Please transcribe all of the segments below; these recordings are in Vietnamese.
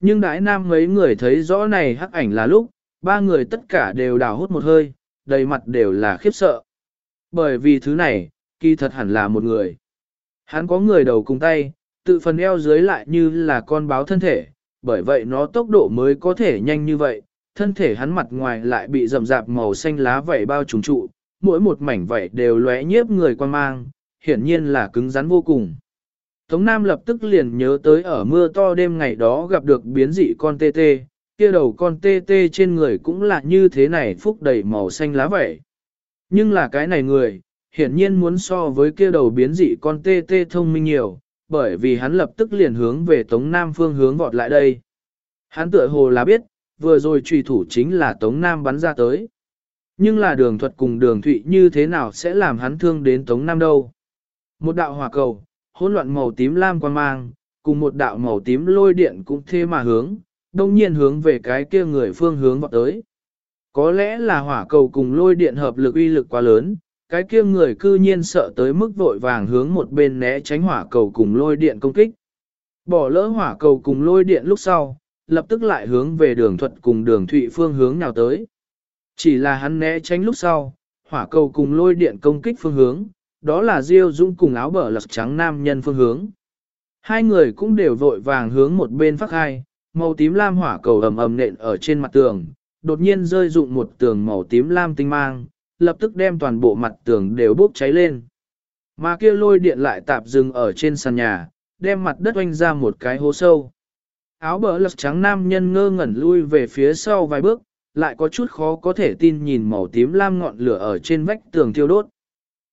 Nhưng đãi nam mấy người thấy rõ này hắc ảnh là lúc, ba người tất cả đều đào hút một hơi, đầy mặt đều là khiếp sợ. Bởi vì thứ này, kỳ thật hẳn là một người. Hắn có người đầu cùng tay, tự phần eo dưới lại như là con báo thân thể, bởi vậy nó tốc độ mới có thể nhanh như vậy, thân thể hắn mặt ngoài lại bị rậm rạp màu xanh lá vảy bao trùng trụ, mỗi một mảnh vảy đều lóe nhiếp người quan mang, hiển nhiên là cứng rắn vô cùng. Tống Nam lập tức liền nhớ tới ở mưa to đêm ngày đó gặp được biến dị con tê tê, kia đầu con tê tê trên người cũng là như thế này phúc đầy màu xanh lá vậy Nhưng là cái này người, hiển nhiên muốn so với kia đầu biến dị con tê tê thông minh nhiều, bởi vì hắn lập tức liền hướng về Tống Nam phương hướng vọt lại đây. Hắn tựa hồ là biết, vừa rồi trùy thủ chính là Tống Nam bắn ra tới. Nhưng là đường thuật cùng đường thụy như thế nào sẽ làm hắn thương đến Tống Nam đâu. Một đạo hỏa cầu, hỗn loạn màu tím lam quan mang, cùng một đạo màu tím lôi điện cũng thế mà hướng, đông nhiên hướng về cái kia người phương hướng vọt tới. Có lẽ là hỏa cầu cùng lôi điện hợp lực uy lực quá lớn, cái kia người cư nhiên sợ tới mức vội vàng hướng một bên né tránh hỏa cầu cùng lôi điện công kích. Bỏ lỡ hỏa cầu cùng lôi điện lúc sau, lập tức lại hướng về đường thuật cùng đường thụy phương hướng nào tới. Chỉ là hắn né tránh lúc sau, hỏa cầu cùng lôi điện công kích phương hướng, đó là Diêu Dung cùng áo bờ lật trắng nam nhân phương hướng. Hai người cũng đều vội vàng hướng một bên phát hai, màu tím lam hỏa cầu ầm ầm nện ở trên mặt tường, đột nhiên rơi dụng một tường màu tím lam tinh mang, lập tức đem toàn bộ mặt tường đều bốc cháy lên. Mà kia lôi điện lại tạp dừng ở trên sàn nhà, đem mặt đất oanh ra một cái hố sâu. Áo bờ lật trắng nam nhân ngơ ngẩn lui về phía sau vài bước, lại có chút khó có thể tin nhìn màu tím lam ngọn lửa ở trên vách tường thiêu đốt.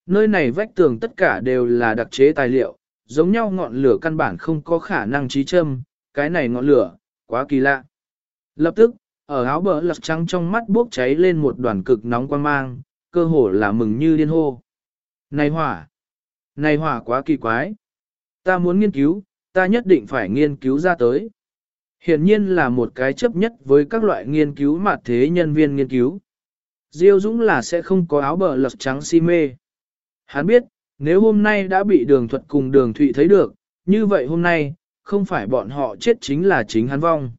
Nơi này vách tường tất cả đều là đặc chế tài liệu, giống nhau ngọn lửa căn bản không có khả năng trí châm, cái này ngọn lửa, quá kỳ lạ. Lập tức, ở áo bờ lật trắng trong mắt bốc cháy lên một đoàn cực nóng quan mang, cơ hồ là mừng như điên hô. Này hỏa! Này hỏa quá kỳ quái! Ta muốn nghiên cứu, ta nhất định phải nghiên cứu ra tới. Hiển nhiên là một cái chấp nhất với các loại nghiên cứu mà thế nhân viên nghiên cứu. Diêu Dũng là sẽ không có áo bờ lật trắng si mê. Hắn biết, nếu hôm nay đã bị đường thuật cùng đường thụy thấy được, như vậy hôm nay, không phải bọn họ chết chính là chính hắn vong.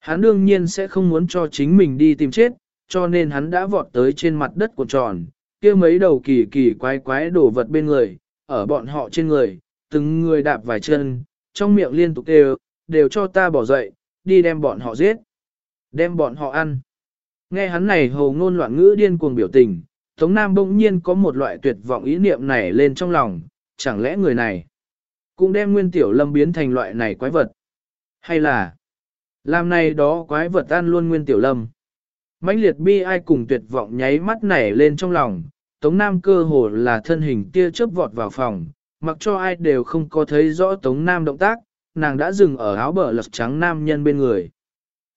Hắn đương nhiên sẽ không muốn cho chính mình đi tìm chết, cho nên hắn đã vọt tới trên mặt đất của tròn, kia mấy đầu kỳ kỳ quái quái đổ vật bên người, ở bọn họ trên người, từng người đạp vài chân, trong miệng liên tục đều, đều cho ta bỏ dậy, đi đem bọn họ giết, đem bọn họ ăn. Nghe hắn này hồ ngôn loạn ngữ điên cuồng biểu tình, Tống Nam bỗng nhiên có một loại tuyệt vọng ý niệm này lên trong lòng, chẳng lẽ người này cũng đem nguyên tiểu lâm biến thành loại này quái vật? Hay là làm này đó quái vật ăn luôn nguyên tiểu lâm? mãnh liệt bi ai cùng tuyệt vọng nháy mắt nảy lên trong lòng, Tống Nam cơ hồ là thân hình tia chớp vọt vào phòng, mặc cho ai đều không có thấy rõ Tống Nam động tác, nàng đã dừng ở áo bờ lật trắng nam nhân bên người.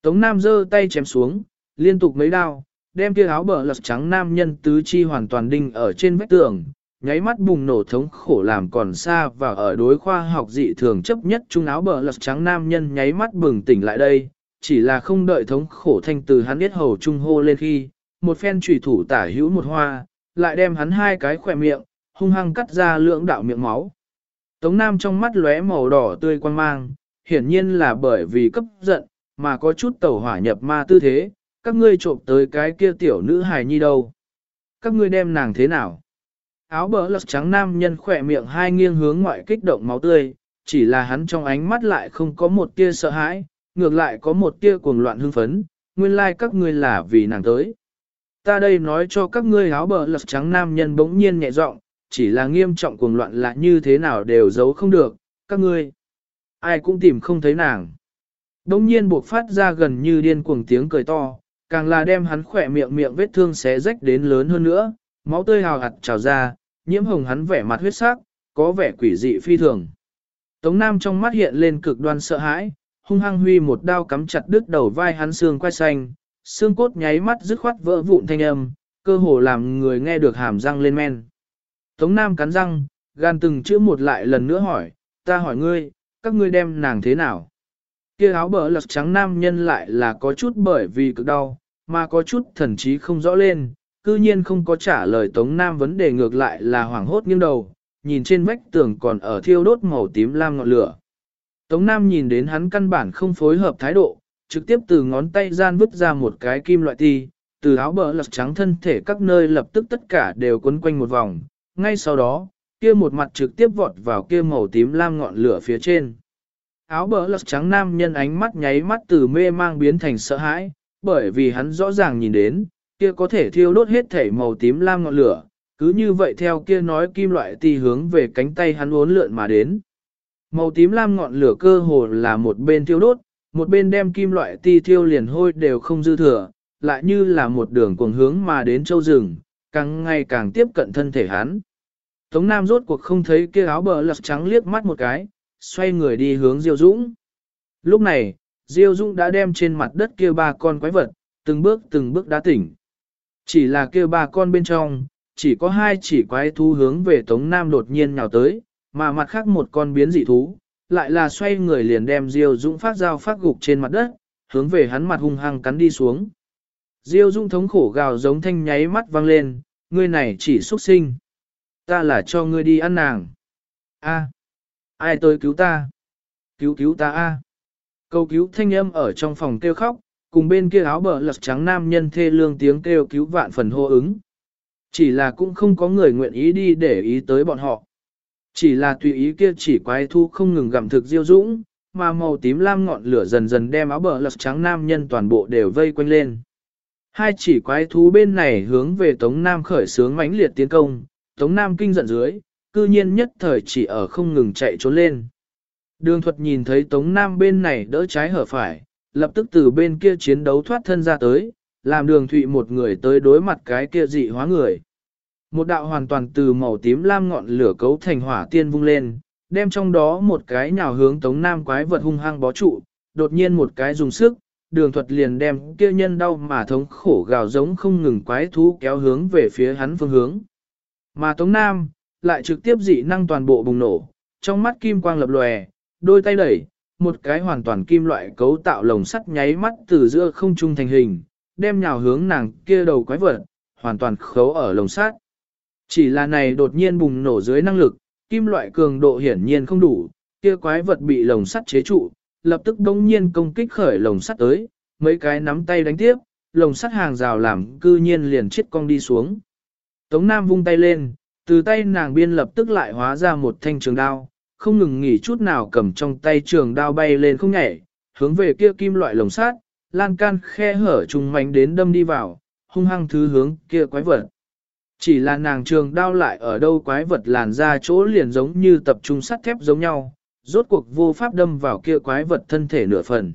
Tống Nam giơ tay chém xuống, liên tục mấy đao, đem kia áo bờ lật trắng nam nhân tứ chi hoàn toàn đinh ở trên vách tường, nháy mắt bùng nổ thống khổ làm còn xa và ở đối khoa học dị thường chấp nhất trung áo bờ lật trắng nam nhân nháy mắt bừng tỉnh lại đây, chỉ là không đợi thống khổ thanh từ hắn biết hầu trung hô lên khi, một phen trùy thủ tả hữu một hoa, lại đem hắn hai cái khỏe miệng, hung hăng cắt ra lưỡng đạo miệng máu. Tống Nam trong mắt lóe màu đỏ tươi quan mang, hiển nhiên là bởi vì cấp giận, mà có chút tẩu hỏa nhập ma tư thế, các ngươi trộm tới cái kia tiểu nữ hài nhi đâu. Các ngươi đem nàng thế nào? Áo bờ lật trắng nam nhân khỏe miệng hai nghiêng hướng ngoại kích động máu tươi, chỉ là hắn trong ánh mắt lại không có một tia sợ hãi, ngược lại có một tia cuồng loạn hưng phấn, nguyên lai like các ngươi là vì nàng tới. Ta đây nói cho các ngươi áo bờ lật trắng nam nhân bỗng nhiên nhẹ giọng, chỉ là nghiêm trọng cuồng loạn là như thế nào đều giấu không được, các ngươi. Ai cũng tìm không thấy nàng. Bỗng nhiên buộc phát ra gần như điên cuồng tiếng cười to, càng là đem hắn khỏe miệng miệng vết thương xé rách đến lớn hơn nữa, máu tươi hào hạt trào ra, nhiễm hồng hắn vẻ mặt huyết sắc, có vẻ quỷ dị phi thường. Tống Nam trong mắt hiện lên cực đoan sợ hãi, hung hăng huy một đao cắm chặt đứt đầu vai hắn xương quai xanh, xương cốt nháy mắt dứt khoát vỡ vụn thanh âm, cơ hồ làm người nghe được hàm răng lên men. Tống Nam cắn răng, gan từng chữ một lại lần nữa hỏi, ta hỏi ngươi, các ngươi đem nàng thế nào? Kia áo bờ lật trắng nam nhân lại là có chút bởi vì cực đau, mà có chút thần trí không rõ lên, cư nhiên không có trả lời Tống Nam vấn đề ngược lại là hoảng hốt nghiêng đầu, nhìn trên vách tường còn ở thiêu đốt màu tím lam ngọn lửa. Tống Nam nhìn đến hắn căn bản không phối hợp thái độ, trực tiếp từ ngón tay gian vứt ra một cái kim loại ti, từ áo bờ lật trắng thân thể các nơi lập tức tất cả đều quấn quanh một vòng. Ngay sau đó, kia một mặt trực tiếp vọt vào kia màu tím lam ngọn lửa phía trên. Áo bờ lật trắng nam nhân ánh mắt nháy mắt từ mê mang biến thành sợ hãi, bởi vì hắn rõ ràng nhìn đến, kia có thể thiêu đốt hết thể màu tím lam ngọn lửa, cứ như vậy theo kia nói kim loại ti hướng về cánh tay hắn uốn lượn mà đến. Màu tím lam ngọn lửa cơ hồ là một bên thiêu đốt, một bên đem kim loại ti thiêu liền hôi đều không dư thừa, lại như là một đường cuồng hướng mà đến châu rừng, càng ngày càng tiếp cận thân thể hắn. Tống Nam rốt cuộc không thấy kia áo bờ lật trắng liếc mắt một cái, xoay người đi hướng Diêu Dũng. Lúc này, Diêu Dung đã đem trên mặt đất kia ba con quái vật, từng bước từng bước đã tỉnh. Chỉ là kia ba con bên trong, chỉ có hai chỉ quái thú hướng về Tống Nam đột nhiên nhào tới, mà mặt khác một con biến dị thú, lại là xoay người liền đem Diêu Dung phát dao phát gục trên mặt đất, hướng về hắn mặt hung hăng cắn đi xuống. Diêu Dung thống khổ gào giống thanh nháy mắt vang lên, ngươi này chỉ xuất sinh. Ta là cho ngươi đi ăn nàng. A, ai tới cứu ta? Cứu cứu ta a. Câu cứu thanh âm ở trong phòng kêu khóc, cùng bên kia áo bờ lật trắng nam nhân thê lương tiếng kêu cứu vạn phần hô ứng. Chỉ là cũng không có người nguyện ý đi để ý tới bọn họ. Chỉ là tùy ý kia chỉ quái thu không ngừng gặm thực diêu dũng, mà màu tím lam ngọn lửa dần dần đem áo bờ lật trắng nam nhân toàn bộ đều vây quanh lên. Hai chỉ quái thú bên này hướng về Tống Nam khởi sướng mãnh liệt tiến công, Tống Nam kinh giận dưới, cư nhiên nhất thời chỉ ở không ngừng chạy trốn lên. Đường thuật nhìn thấy Tống Nam bên này đỡ trái hở phải, lập tức từ bên kia chiến đấu thoát thân ra tới, làm đường thụy một người tới đối mặt cái kia dị hóa người. Một đạo hoàn toàn từ màu tím lam ngọn lửa cấu thành hỏa tiên vung lên, đem trong đó một cái nhào hướng tống nam quái vật hung hăng bó trụ, đột nhiên một cái dùng sức, đường thuật liền đem kia nhân đau mà thống khổ gào giống không ngừng quái thú kéo hướng về phía hắn phương hướng. Mà tống nam, lại trực tiếp dị năng toàn bộ bùng nổ, trong mắt kim quang lập lòe, đôi tay đẩy, một cái hoàn toàn kim loại cấu tạo lồng sắt nháy mắt từ giữa không trung thành hình, đem nhào hướng nàng kia đầu quái vật, hoàn toàn khấu ở lồng sắt. Chỉ là này đột nhiên bùng nổ dưới năng lực, kim loại cường độ hiển nhiên không đủ, kia quái vật bị lồng sắt chế trụ, lập tức đống nhiên công kích khởi lồng sắt tới, mấy cái nắm tay đánh tiếp, lồng sắt hàng rào làm cư nhiên liền chết cong đi xuống. Tống Nam vung tay lên, từ tay nàng biên lập tức lại hóa ra một thanh trường đao, không ngừng nghỉ chút nào cầm trong tay trường đao bay lên không nhảy, hướng về kia kim loại lồng sắt, lan can khe hở trùng mạnh đến đâm đi vào, hung hăng thứ hướng kia quái vật. Chỉ là nàng trường đao lại ở đâu quái vật làn ra chỗ liền giống như tập trung sắt thép giống nhau, rốt cuộc vô pháp đâm vào kia quái vật thân thể nửa phần.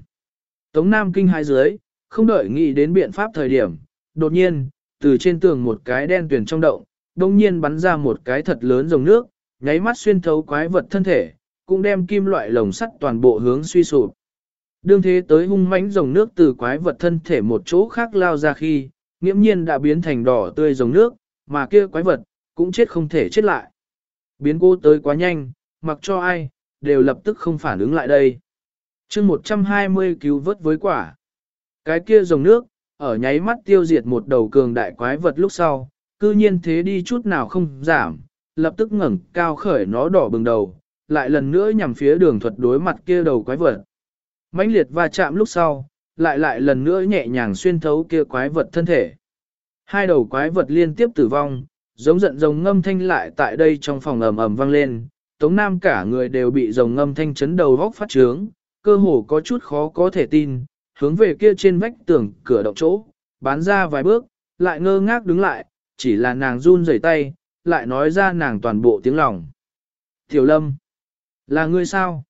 Tống Nam kinh hai dưới, không đợi nghĩ đến biện pháp thời điểm, đột nhiên, từ trên tường một cái đen tuyển trong động, đông nhiên bắn ra một cái thật lớn dòng nước, nháy mắt xuyên thấu quái vật thân thể, cũng đem kim loại lồng sắt toàn bộ hướng suy sụp. Đương thế tới hung mãnh dòng nước từ quái vật thân thể một chỗ khác lao ra khi, nghiễm nhiên đã biến thành đỏ tươi dòng nước, mà kia quái vật, cũng chết không thể chết lại. Biến cô tới quá nhanh, mặc cho ai, đều lập tức không phản ứng lại đây. chương 120 cứu vớt với quả. Cái kia dòng nước, ở nháy mắt tiêu diệt một đầu cường đại quái vật lúc sau, cư nhiên thế đi chút nào không giảm, lập tức ngẩng cao khởi nó đỏ bừng đầu, lại lần nữa nhằm phía đường thuật đối mặt kia đầu quái vật. mãnh liệt va chạm lúc sau, lại lại lần nữa nhẹ nhàng xuyên thấu kia quái vật thân thể. Hai đầu quái vật liên tiếp tử vong, giống giận rồng ngâm thanh lại tại đây trong phòng ầm ầm vang lên, Tống Nam cả người đều bị rồng ngâm thanh chấn đầu góc phát trướng, cơ hồ có chút khó có thể tin, hướng về kia trên vách tường cửa động chỗ, bán ra vài bước, lại ngơ ngác đứng lại, chỉ là nàng run rẩy tay, lại nói ra nàng toàn bộ tiếng lòng. Tiểu Lâm, là ngươi sao?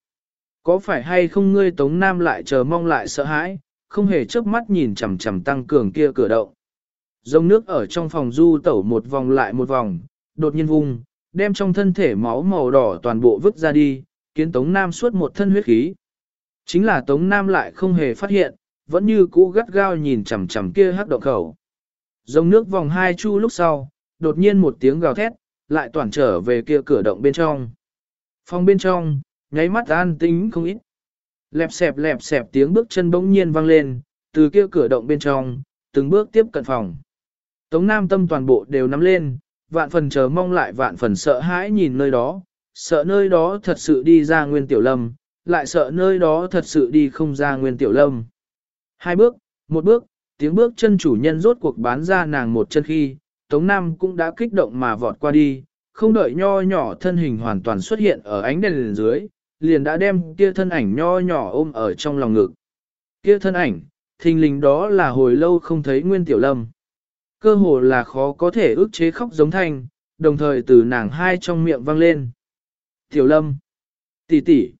Có phải hay không ngươi Tống Nam lại chờ mong lại sợ hãi, không hề chớp mắt nhìn chằm chằm tăng cường kia cửa động. Dòng nước ở trong phòng du tẩu một vòng lại một vòng, đột nhiên vùng, đem trong thân thể máu màu đỏ toàn bộ vứt ra đi, kiến Tống Nam suốt một thân huyết khí. Chính là Tống Nam lại không hề phát hiện, vẫn như cũ gắt gao nhìn chằm chằm kia hắc động khẩu. Dòng nước vòng hai chu lúc sau, đột nhiên một tiếng gào thét, lại toàn trở về kia cửa động bên trong. Phòng bên trong, nháy mắt an tính không ít. Lẹp xẹp lẹp xẹp tiếng bước chân bỗng nhiên vang lên, từ kia cửa động bên trong, từng bước tiếp cận phòng. Tống Nam tâm toàn bộ đều nắm lên, vạn phần chờ mong lại vạn phần sợ hãi nhìn nơi đó, sợ nơi đó thật sự đi ra nguyên tiểu lâm, lại sợ nơi đó thật sự đi không ra Nguyên Tiểu Lâm. Hai bước, một bước, tiếng bước chân chủ nhân rốt cuộc bán ra nàng một chân khi, Tống Nam cũng đã kích động mà vọt qua đi, không đợi nho nhỏ thân hình hoàn toàn xuất hiện ở ánh đèn dưới, liền đã đem kia thân ảnh nho nhỏ ôm ở trong lòng ngực. Kia thân ảnh, thình lình đó là hồi lâu không thấy Nguyên Tiểu Lâm. Cơ hồ là khó có thể ức chế khóc giống thanh, đồng thời từ nàng hai trong miệng vang lên. Tiểu Lâm, tỷ tỷ,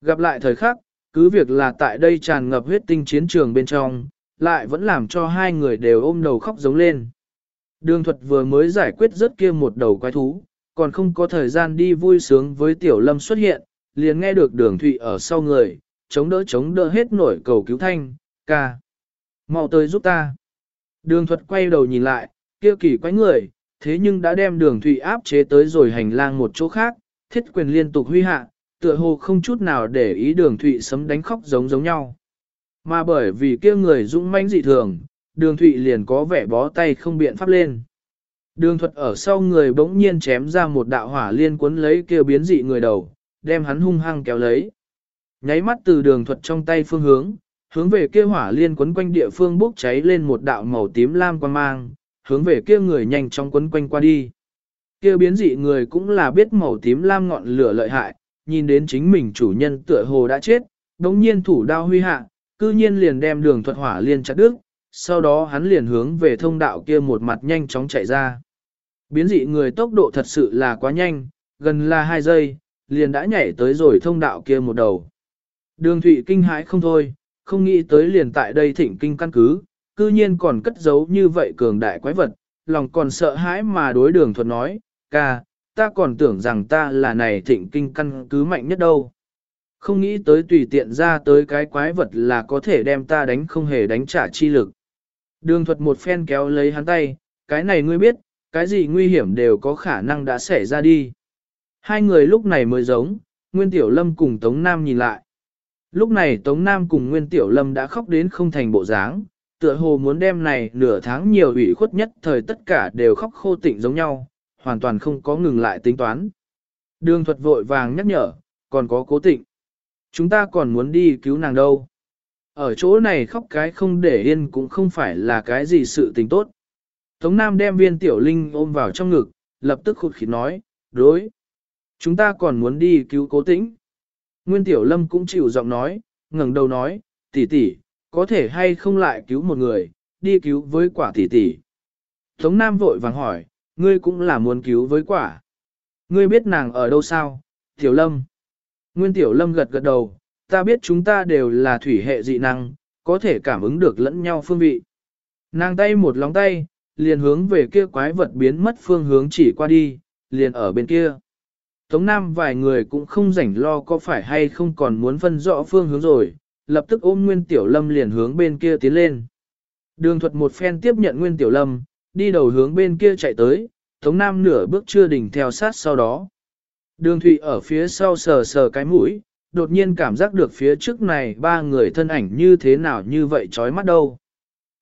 gặp lại thời khắc, cứ việc là tại đây tràn ngập huyết tinh chiến trường bên trong, lại vẫn làm cho hai người đều ôm đầu khóc giống lên. Đường thuật vừa mới giải quyết rất kia một đầu quái thú, còn không có thời gian đi vui sướng với Tiểu Lâm xuất hiện, liền nghe được đường thụy ở sau người, chống đỡ chống đỡ hết nổi cầu cứu thanh, ca. mau tới giúp ta. Đường thuật quay đầu nhìn lại, kia kỳ quái người, thế nhưng đã đem đường thụy áp chế tới rồi hành lang một chỗ khác, thiết quyền liên tục huy hạ, tựa hồ không chút nào để ý đường thụy sấm đánh khóc giống giống nhau. Mà bởi vì kia người dũng mãnh dị thường, đường thụy liền có vẻ bó tay không biện pháp lên. Đường thuật ở sau người bỗng nhiên chém ra một đạo hỏa liên cuốn lấy kia biến dị người đầu, đem hắn hung hăng kéo lấy. Nháy mắt từ đường thuật trong tay phương hướng, hướng về kia hỏa liên quấn quanh địa phương bốc cháy lên một đạo màu tím lam quan mang, hướng về kia người nhanh chóng quấn quanh qua đi. Kia biến dị người cũng là biết màu tím lam ngọn lửa lợi hại, nhìn đến chính mình chủ nhân tựa hồ đã chết, đống nhiên thủ đao huy hạ, cư nhiên liền đem đường thuật hỏa liên chặt đứt, sau đó hắn liền hướng về thông đạo kia một mặt nhanh chóng chạy ra. Biến dị người tốc độ thật sự là quá nhanh, gần là hai giây, liền đã nhảy tới rồi thông đạo kia một đầu. Đường thủy kinh hãi không thôi, không nghĩ tới liền tại đây thỉnh kinh căn cứ, cư nhiên còn cất giấu như vậy cường đại quái vật, lòng còn sợ hãi mà đối đường thuật nói, ca, ta còn tưởng rằng ta là này thịnh kinh căn cứ mạnh nhất đâu. Không nghĩ tới tùy tiện ra tới cái quái vật là có thể đem ta đánh không hề đánh trả chi lực. Đường thuật một phen kéo lấy hắn tay, cái này ngươi biết, cái gì nguy hiểm đều có khả năng đã xảy ra đi. Hai người lúc này mới giống, Nguyên Tiểu Lâm cùng Tống Nam nhìn lại. Lúc này Tống Nam cùng Nguyên Tiểu Lâm đã khóc đến không thành bộ dáng, tựa hồ muốn đem này nửa tháng nhiều ủy khuất nhất thời tất cả đều khóc khô tịnh giống nhau, hoàn toàn không có ngừng lại tính toán. Đường thuật vội vàng nhắc nhở, còn có cố tịnh. Chúng ta còn muốn đi cứu nàng đâu. Ở chỗ này khóc cái không để yên cũng không phải là cái gì sự tình tốt. Tống Nam đem viên tiểu linh ôm vào trong ngực, lập tức khụt khịt nói, đối. Chúng ta còn muốn đi cứu cố tĩnh. Nguyên tiểu lâm cũng chịu giọng nói, ngẩng đầu nói, tỷ tỷ, có thể hay không lại cứu một người, đi cứu với quả tỷ tỷ. Tống Nam vội vàng hỏi, ngươi cũng là muốn cứu với quả. Ngươi biết nàng ở đâu sao, Tiểu Lâm? Nguyên Tiểu Lâm gật gật đầu, ta biết chúng ta đều là thủy hệ dị năng, có thể cảm ứng được lẫn nhau phương vị. Nàng tay một lóng tay, liền hướng về kia quái vật biến mất phương hướng chỉ qua đi, liền ở bên kia. Tống Nam vài người cũng không rảnh lo có phải hay không còn muốn phân rõ phương hướng rồi, lập tức ôm Nguyên Tiểu Lâm liền hướng bên kia tiến lên. Đường thuật một phen tiếp nhận Nguyên Tiểu Lâm, đi đầu hướng bên kia chạy tới, Tống Nam nửa bước chưa đỉnh theo sát sau đó. Đường Thụy ở phía sau sờ sờ cái mũi, đột nhiên cảm giác được phía trước này ba người thân ảnh như thế nào như vậy chói mắt đâu.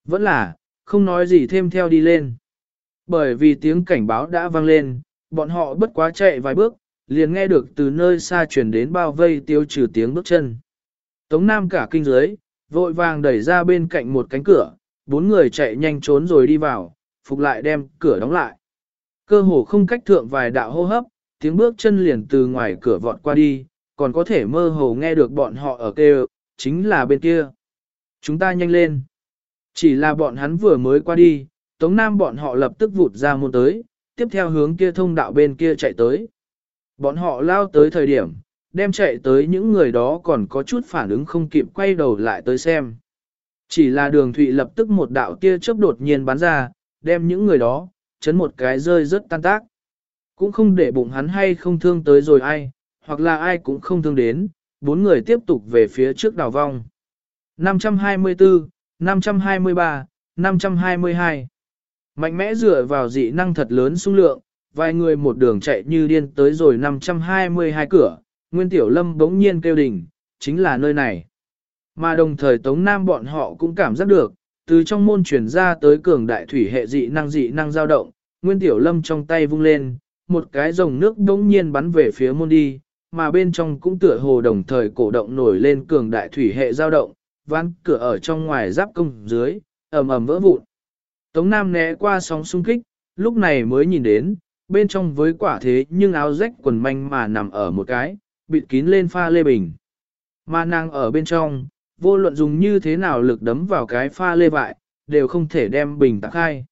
Vẫn là, không nói gì thêm theo đi lên. Bởi vì tiếng cảnh báo đã vang lên, bọn họ bất quá chạy vài bước, liền nghe được từ nơi xa truyền đến bao vây tiêu trừ tiếng bước chân. Tống Nam cả kinh giới, vội vàng đẩy ra bên cạnh một cánh cửa, bốn người chạy nhanh trốn rồi đi vào, phục lại đem cửa đóng lại. Cơ hồ không cách thượng vài đạo hô hấp, tiếng bước chân liền từ ngoài cửa vọt qua đi, còn có thể mơ hồ nghe được bọn họ ở kêu, chính là bên kia. Chúng ta nhanh lên. Chỉ là bọn hắn vừa mới qua đi, Tống Nam bọn họ lập tức vụt ra môn tới, tiếp theo hướng kia thông đạo bên kia chạy tới. Bọn họ lao tới thời điểm, đem chạy tới những người đó còn có chút phản ứng không kịp quay đầu lại tới xem. Chỉ là đường thụy lập tức một đạo tia chớp đột nhiên bắn ra, đem những người đó, chấn một cái rơi rất tan tác. Cũng không để bụng hắn hay không thương tới rồi ai, hoặc là ai cũng không thương đến, bốn người tiếp tục về phía trước đào vong. 524, 523, 522 Mạnh mẽ dựa vào dị năng thật lớn sung lượng, vài người một đường chạy như điên tới rồi 522 cửa, Nguyên Tiểu Lâm bỗng nhiên kêu đỉnh, chính là nơi này. Mà đồng thời Tống Nam bọn họ cũng cảm giác được, từ trong môn truyền ra tới cường đại thủy hệ dị năng dị năng dao động, Nguyên Tiểu Lâm trong tay vung lên, một cái dòng nước bỗng nhiên bắn về phía môn đi, mà bên trong cũng tựa hồ đồng thời cổ động nổi lên cường đại thủy hệ dao động, ván cửa ở trong ngoài giáp công dưới, ầm ầm vỡ vụn. Tống Nam né qua sóng xung kích, lúc này mới nhìn đến, bên trong với quả thế nhưng áo rách quần manh mà nằm ở một cái, bịt kín lên pha lê bình. Mà nàng ở bên trong, vô luận dùng như thế nào lực đấm vào cái pha lê vại, đều không thể đem bình tạc khai.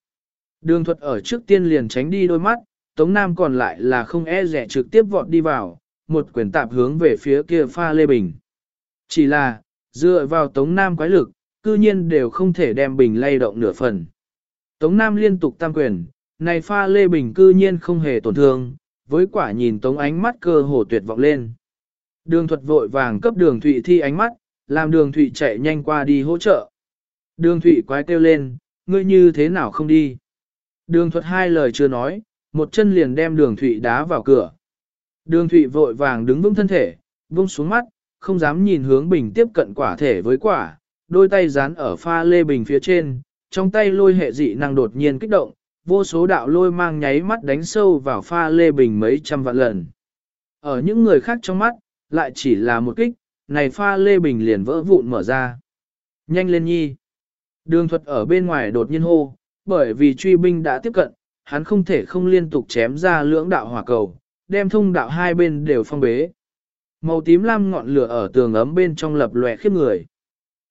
Đường thuật ở trước tiên liền tránh đi đôi mắt, Tống Nam còn lại là không e rẻ trực tiếp vọt đi vào, một quyền tạp hướng về phía kia pha lê bình. Chỉ là, dựa vào Tống Nam quái lực, cư nhiên đều không thể đem bình lay động nửa phần. Tống Nam liên tục tam quyền, này pha lê bình cư nhiên không hề tổn thương, với quả nhìn Tống ánh mắt cơ hồ tuyệt vọng lên. Đường thuật vội vàng cấp đường thụy thi ánh mắt, làm đường thụy chạy nhanh qua đi hỗ trợ. Đường thụy quái kêu lên, ngươi như thế nào không đi. Đường thuật hai lời chưa nói, một chân liền đem đường thụy đá vào cửa. Đường thụy vội vàng đứng vững thân thể, vung xuống mắt, không dám nhìn hướng bình tiếp cận quả thể với quả, đôi tay dán ở pha lê bình phía trên, trong tay lôi hệ dị năng đột nhiên kích động, vô số đạo lôi mang nháy mắt đánh sâu vào pha lê bình mấy trăm vạn lần. Ở những người khác trong mắt, lại chỉ là một kích, này pha lê bình liền vỡ vụn mở ra. Nhanh lên nhi. Đường thuật ở bên ngoài đột nhiên hô, bởi vì truy binh đã tiếp cận, hắn không thể không liên tục chém ra lưỡng đạo hỏa cầu, đem thông đạo hai bên đều phong bế. Màu tím lam ngọn lửa ở tường ấm bên trong lập lòe khiếp người.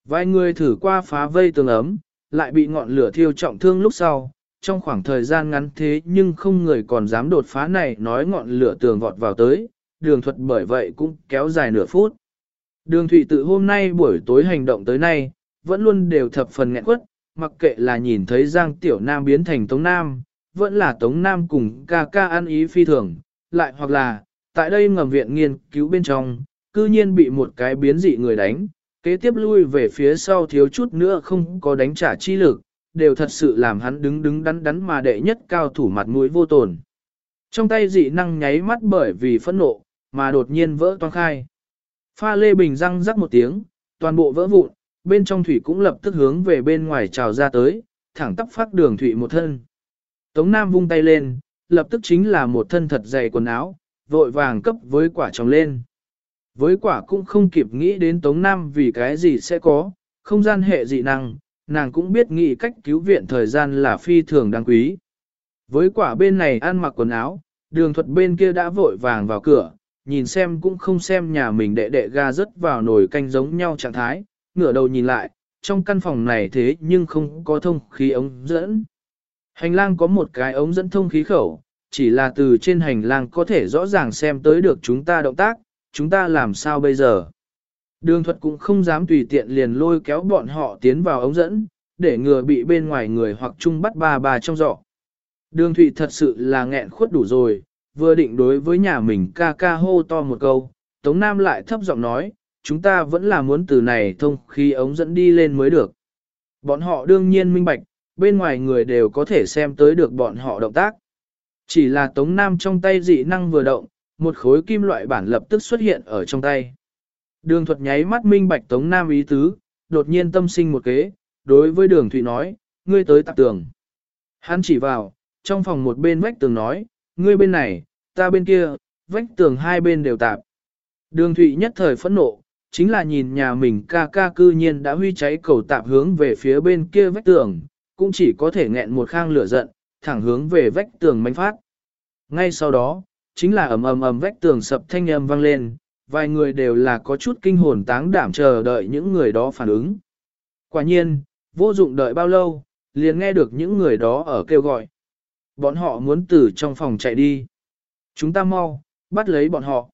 Vài người thử qua phá vây tường ấm, lại bị ngọn lửa thiêu trọng thương lúc sau, trong khoảng thời gian ngắn thế nhưng không người còn dám đột phá này nói ngọn lửa tường vọt vào tới, đường thuật bởi vậy cũng kéo dài nửa phút. Đường thủy tự hôm nay buổi tối hành động tới nay, vẫn luôn đều thập phần nghẹn quất, mặc kệ là nhìn thấy Giang Tiểu Nam biến thành Tống Nam, vẫn là Tống Nam cùng ca ca ăn ý phi thường, lại hoặc là, tại đây ngầm viện nghiên cứu bên trong, cư nhiên bị một cái biến dị người đánh, kế tiếp lui về phía sau thiếu chút nữa không có đánh trả chi lực, đều thật sự làm hắn đứng đứng đắn đắn mà đệ nhất cao thủ mặt mũi vô tồn. Trong tay dị năng nháy mắt bởi vì phẫn nộ, mà đột nhiên vỡ toang khai. Pha lê bình răng rắc một tiếng, toàn bộ vỡ vụn, bên trong thủy cũng lập tức hướng về bên ngoài trào ra tới, thẳng tắp phát đường thủy một thân. Tống Nam vung tay lên, lập tức chính là một thân thật dày quần áo, vội vàng cấp với quả trồng lên. Với quả cũng không kịp nghĩ đến Tống Nam vì cái gì sẽ có, không gian hệ dị năng, nàng cũng biết nghĩ cách cứu viện thời gian là phi thường đáng quý. Với quả bên này ăn mặc quần áo, đường thuật bên kia đã vội vàng vào cửa, nhìn xem cũng không xem nhà mình đệ đệ ga rớt vào nồi canh giống nhau trạng thái, ngửa đầu nhìn lại, trong căn phòng này thế nhưng không có thông khí ống dẫn. Hành lang có một cái ống dẫn thông khí khẩu, chỉ là từ trên hành lang có thể rõ ràng xem tới được chúng ta động tác, chúng ta làm sao bây giờ. Đường thuật cũng không dám tùy tiện liền lôi kéo bọn họ tiến vào ống dẫn, để ngừa bị bên ngoài người hoặc chung bắt bà bà trong giỏ. Đường thụy thật sự là nghẹn khuất đủ rồi, vừa định đối với nhà mình ca ca hô to một câu, Tống Nam lại thấp giọng nói, chúng ta vẫn là muốn từ này thông khí ống dẫn đi lên mới được. Bọn họ đương nhiên minh bạch, bên ngoài người đều có thể xem tới được bọn họ động tác. Chỉ là Tống Nam trong tay dị năng vừa động, một khối kim loại bản lập tức xuất hiện ở trong tay. Đường thuật nháy mắt minh bạch Tống Nam ý tứ, đột nhiên tâm sinh một kế, đối với đường Thụy nói, ngươi tới tạp tường. Hắn chỉ vào, trong phòng một bên vách tường nói, ngươi bên này, ta bên kia, vách tường hai bên đều tạp. Đường Thụy nhất thời phẫn nộ, chính là nhìn nhà mình ca ca cư nhiên đã huy cháy cầu tạp hướng về phía bên kia vách tường, cũng chỉ có thể nghẹn một khang lửa giận, thẳng hướng về vách tường manh phát. Ngay sau đó, chính là ầm ầm ầm vách tường sập thanh âm vang lên, vài người đều là có chút kinh hồn táng đảm chờ đợi những người đó phản ứng. Quả nhiên, vô dụng đợi bao lâu, liền nghe được những người đó ở kêu gọi. Bọn họ muốn từ trong phòng chạy đi. Chúng ta mau, bắt lấy bọn họ.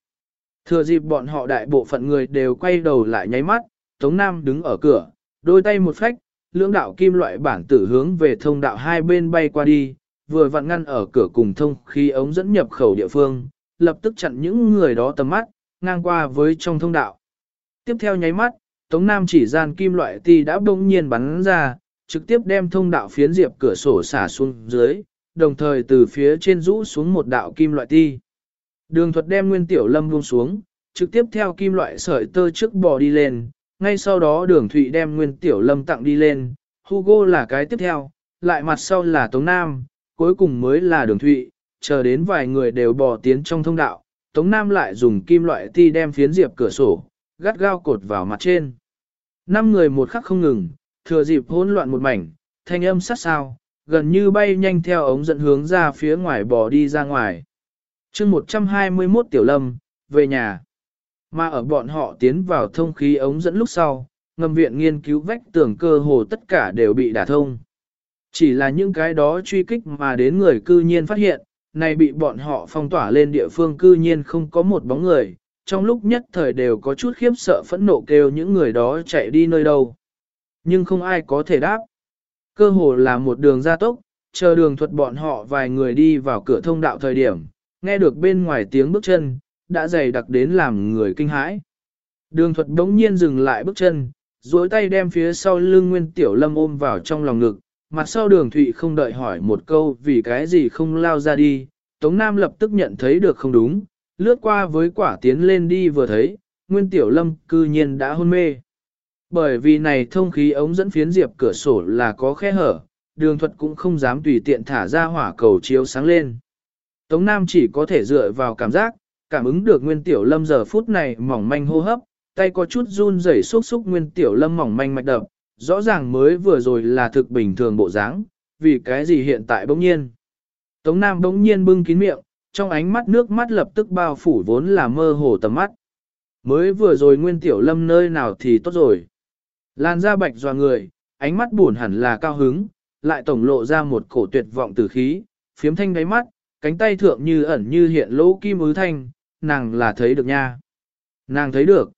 Thừa dịp bọn họ đại bộ phận người đều quay đầu lại nháy mắt, Tống Nam đứng ở cửa, đôi tay một phách, lưỡng đạo kim loại bản tử hướng về thông đạo hai bên bay qua đi, vừa vặn ngăn ở cửa cùng thông khi ống dẫn nhập khẩu địa phương, lập tức chặn những người đó tầm mắt, ngang qua với trong thông đạo. Tiếp theo nháy mắt, Tống Nam chỉ gian kim loại ti đã bỗng nhiên bắn ra, trực tiếp đem thông đạo phiến diệp cửa sổ xả xuống dưới, đồng thời từ phía trên rũ xuống một đạo kim loại ti. Đường thuật đem nguyên tiểu lâm buông xuống, trực tiếp theo kim loại sợi tơ trước bò đi lên, ngay sau đó đường thụy đem nguyên tiểu lâm tặng đi lên, Hugo là cái tiếp theo, lại mặt sau là Tống Nam, cuối cùng mới là đường thụy, chờ đến vài người đều bò tiến trong thông đạo, Tống Nam lại dùng kim loại ti đem phiến diệp cửa sổ, gắt gao cột vào mặt trên. Năm người một khắc không ngừng, thừa dịp hỗn loạn một mảnh, thanh âm sát sao, gần như bay nhanh theo ống dẫn hướng ra phía ngoài bò đi ra ngoài. chương 121 Tiểu Lâm, về nhà. Mà ở bọn họ tiến vào thông khí ống dẫn lúc sau, ngầm viện nghiên cứu vách tường cơ hồ tất cả đều bị đả thông. Chỉ là những cái đó truy kích mà đến người cư nhiên phát hiện, này bị bọn họ phong tỏa lên địa phương cư nhiên không có một bóng người, trong lúc nhất thời đều có chút khiếp sợ phẫn nộ kêu những người đó chạy đi nơi đâu. Nhưng không ai có thể đáp. Cơ hồ là một đường gia tốc, chờ đường thuật bọn họ vài người đi vào cửa thông đạo thời điểm, nghe được bên ngoài tiếng bước chân, đã dày đặc đến làm người kinh hãi. Đường thuật đống nhiên dừng lại bước chân, duỗi tay đem phía sau lưng Nguyên Tiểu Lâm ôm vào trong lòng ngực, mặt sau đường thụy không đợi hỏi một câu vì cái gì không lao ra đi, Tống Nam lập tức nhận thấy được không đúng, lướt qua với quả tiến lên đi vừa thấy, Nguyên Tiểu Lâm cư nhiên đã hôn mê. Bởi vì này thông khí ống dẫn phiến diệp cửa sổ là có khe hở, đường thuật cũng không dám tùy tiện thả ra hỏa cầu chiếu sáng lên. Tống Nam chỉ có thể dựa vào cảm giác, cảm ứng được Nguyên Tiểu Lâm giờ phút này mỏng manh hô hấp, tay có chút run rẩy xúc xúc Nguyên Tiểu Lâm mỏng manh mạch đập, rõ ràng mới vừa rồi là thực bình thường bộ dáng, vì cái gì hiện tại bỗng nhiên. Tống Nam bỗng nhiên bưng kín miệng, trong ánh mắt nước mắt lập tức bao phủ vốn là mơ hồ tầm mắt. Mới vừa rồi Nguyên Tiểu Lâm nơi nào thì tốt rồi. Lan ra bạch dò người, ánh mắt buồn hẳn là cao hứng, lại tổng lộ ra một cổ tuyệt vọng tử khí, phiếm thanh đáy mắt, cánh tay thượng như ẩn như hiện lỗ kim ứ thanh, nàng là thấy được nha. Nàng thấy được.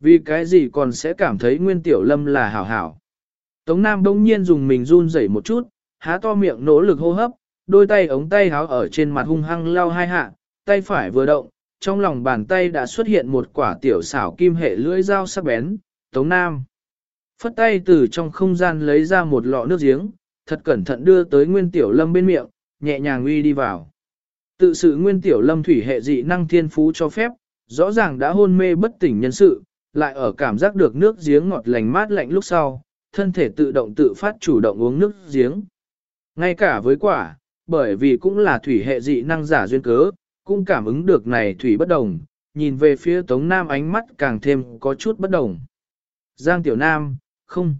Vì cái gì còn sẽ cảm thấy Nguyên Tiểu Lâm là hảo hảo. Tống Nam đông nhiên dùng mình run rẩy một chút, há to miệng nỗ lực hô hấp, đôi tay ống tay háo ở trên mặt hung hăng lao hai hạ, tay phải vừa động, trong lòng bàn tay đã xuất hiện một quả tiểu xảo kim hệ lưỡi dao sắc bén, Tống Nam. Phất tay từ trong không gian lấy ra một lọ nước giếng, thật cẩn thận đưa tới Nguyên Tiểu Lâm bên miệng, nhẹ nhàng uy đi vào. Tự sự Nguyên Tiểu Lâm thủy hệ dị năng thiên phú cho phép, rõ ràng đã hôn mê bất tỉnh nhân sự, lại ở cảm giác được nước giếng ngọt lành mát lạnh lúc sau, thân thể tự động tự phát chủ động uống nước giếng. Ngay cả với quả, bởi vì cũng là thủy hệ dị năng giả duyên cớ, cũng cảm ứng được này thủy bất đồng, nhìn về phía Tống Nam ánh mắt càng thêm có chút bất đồng. Giang Tiểu Nam, không.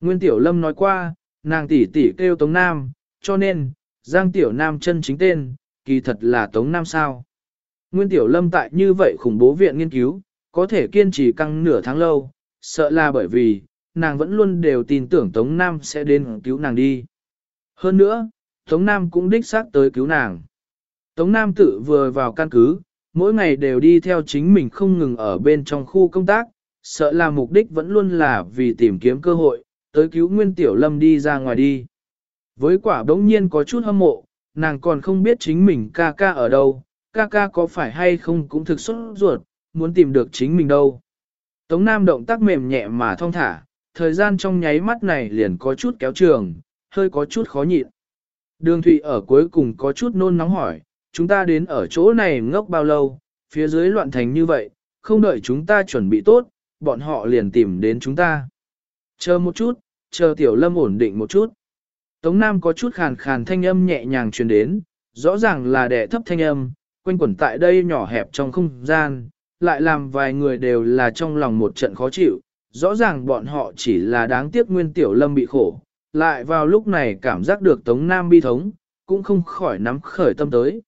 Nguyên Tiểu Lâm nói qua, nàng tỷ tỷ kêu Tống Nam, cho nên, Giang Tiểu Nam chân chính tên, kỳ thật là Tống Nam sao. Nguyên Tiểu Lâm tại như vậy khủng bố viện nghiên cứu, có thể kiên trì căng nửa tháng lâu, sợ là bởi vì, nàng vẫn luôn đều tin tưởng Tống Nam sẽ đến cứu nàng đi. Hơn nữa, Tống Nam cũng đích xác tới cứu nàng. Tống Nam tự vừa vào căn cứ, mỗi ngày đều đi theo chính mình không ngừng ở bên trong khu công tác, sợ là mục đích vẫn luôn là vì tìm kiếm cơ hội, tới cứu Nguyên Tiểu Lâm đi ra ngoài đi. Với quả đống nhiên có chút hâm mộ, nàng còn không biết chính mình ca ca ở đâu, ca ca có phải hay không cũng thực xuất ruột, muốn tìm được chính mình đâu. Tống Nam động tác mềm nhẹ mà thong thả, thời gian trong nháy mắt này liền có chút kéo trường, hơi có chút khó nhịn. Đường Thụy ở cuối cùng có chút nôn nóng hỏi, chúng ta đến ở chỗ này ngốc bao lâu, phía dưới loạn thành như vậy, không đợi chúng ta chuẩn bị tốt, bọn họ liền tìm đến chúng ta. Chờ một chút, chờ Tiểu Lâm ổn định một chút. Tống Nam có chút khàn khàn thanh âm nhẹ nhàng truyền đến, rõ ràng là đẻ thấp thanh âm, quanh quẩn tại đây nhỏ hẹp trong không gian, lại làm vài người đều là trong lòng một trận khó chịu, rõ ràng bọn họ chỉ là đáng tiếc Nguyên Tiểu Lâm bị khổ, lại vào lúc này cảm giác được Tống Nam bi thống, cũng không khỏi nắm khởi tâm tới.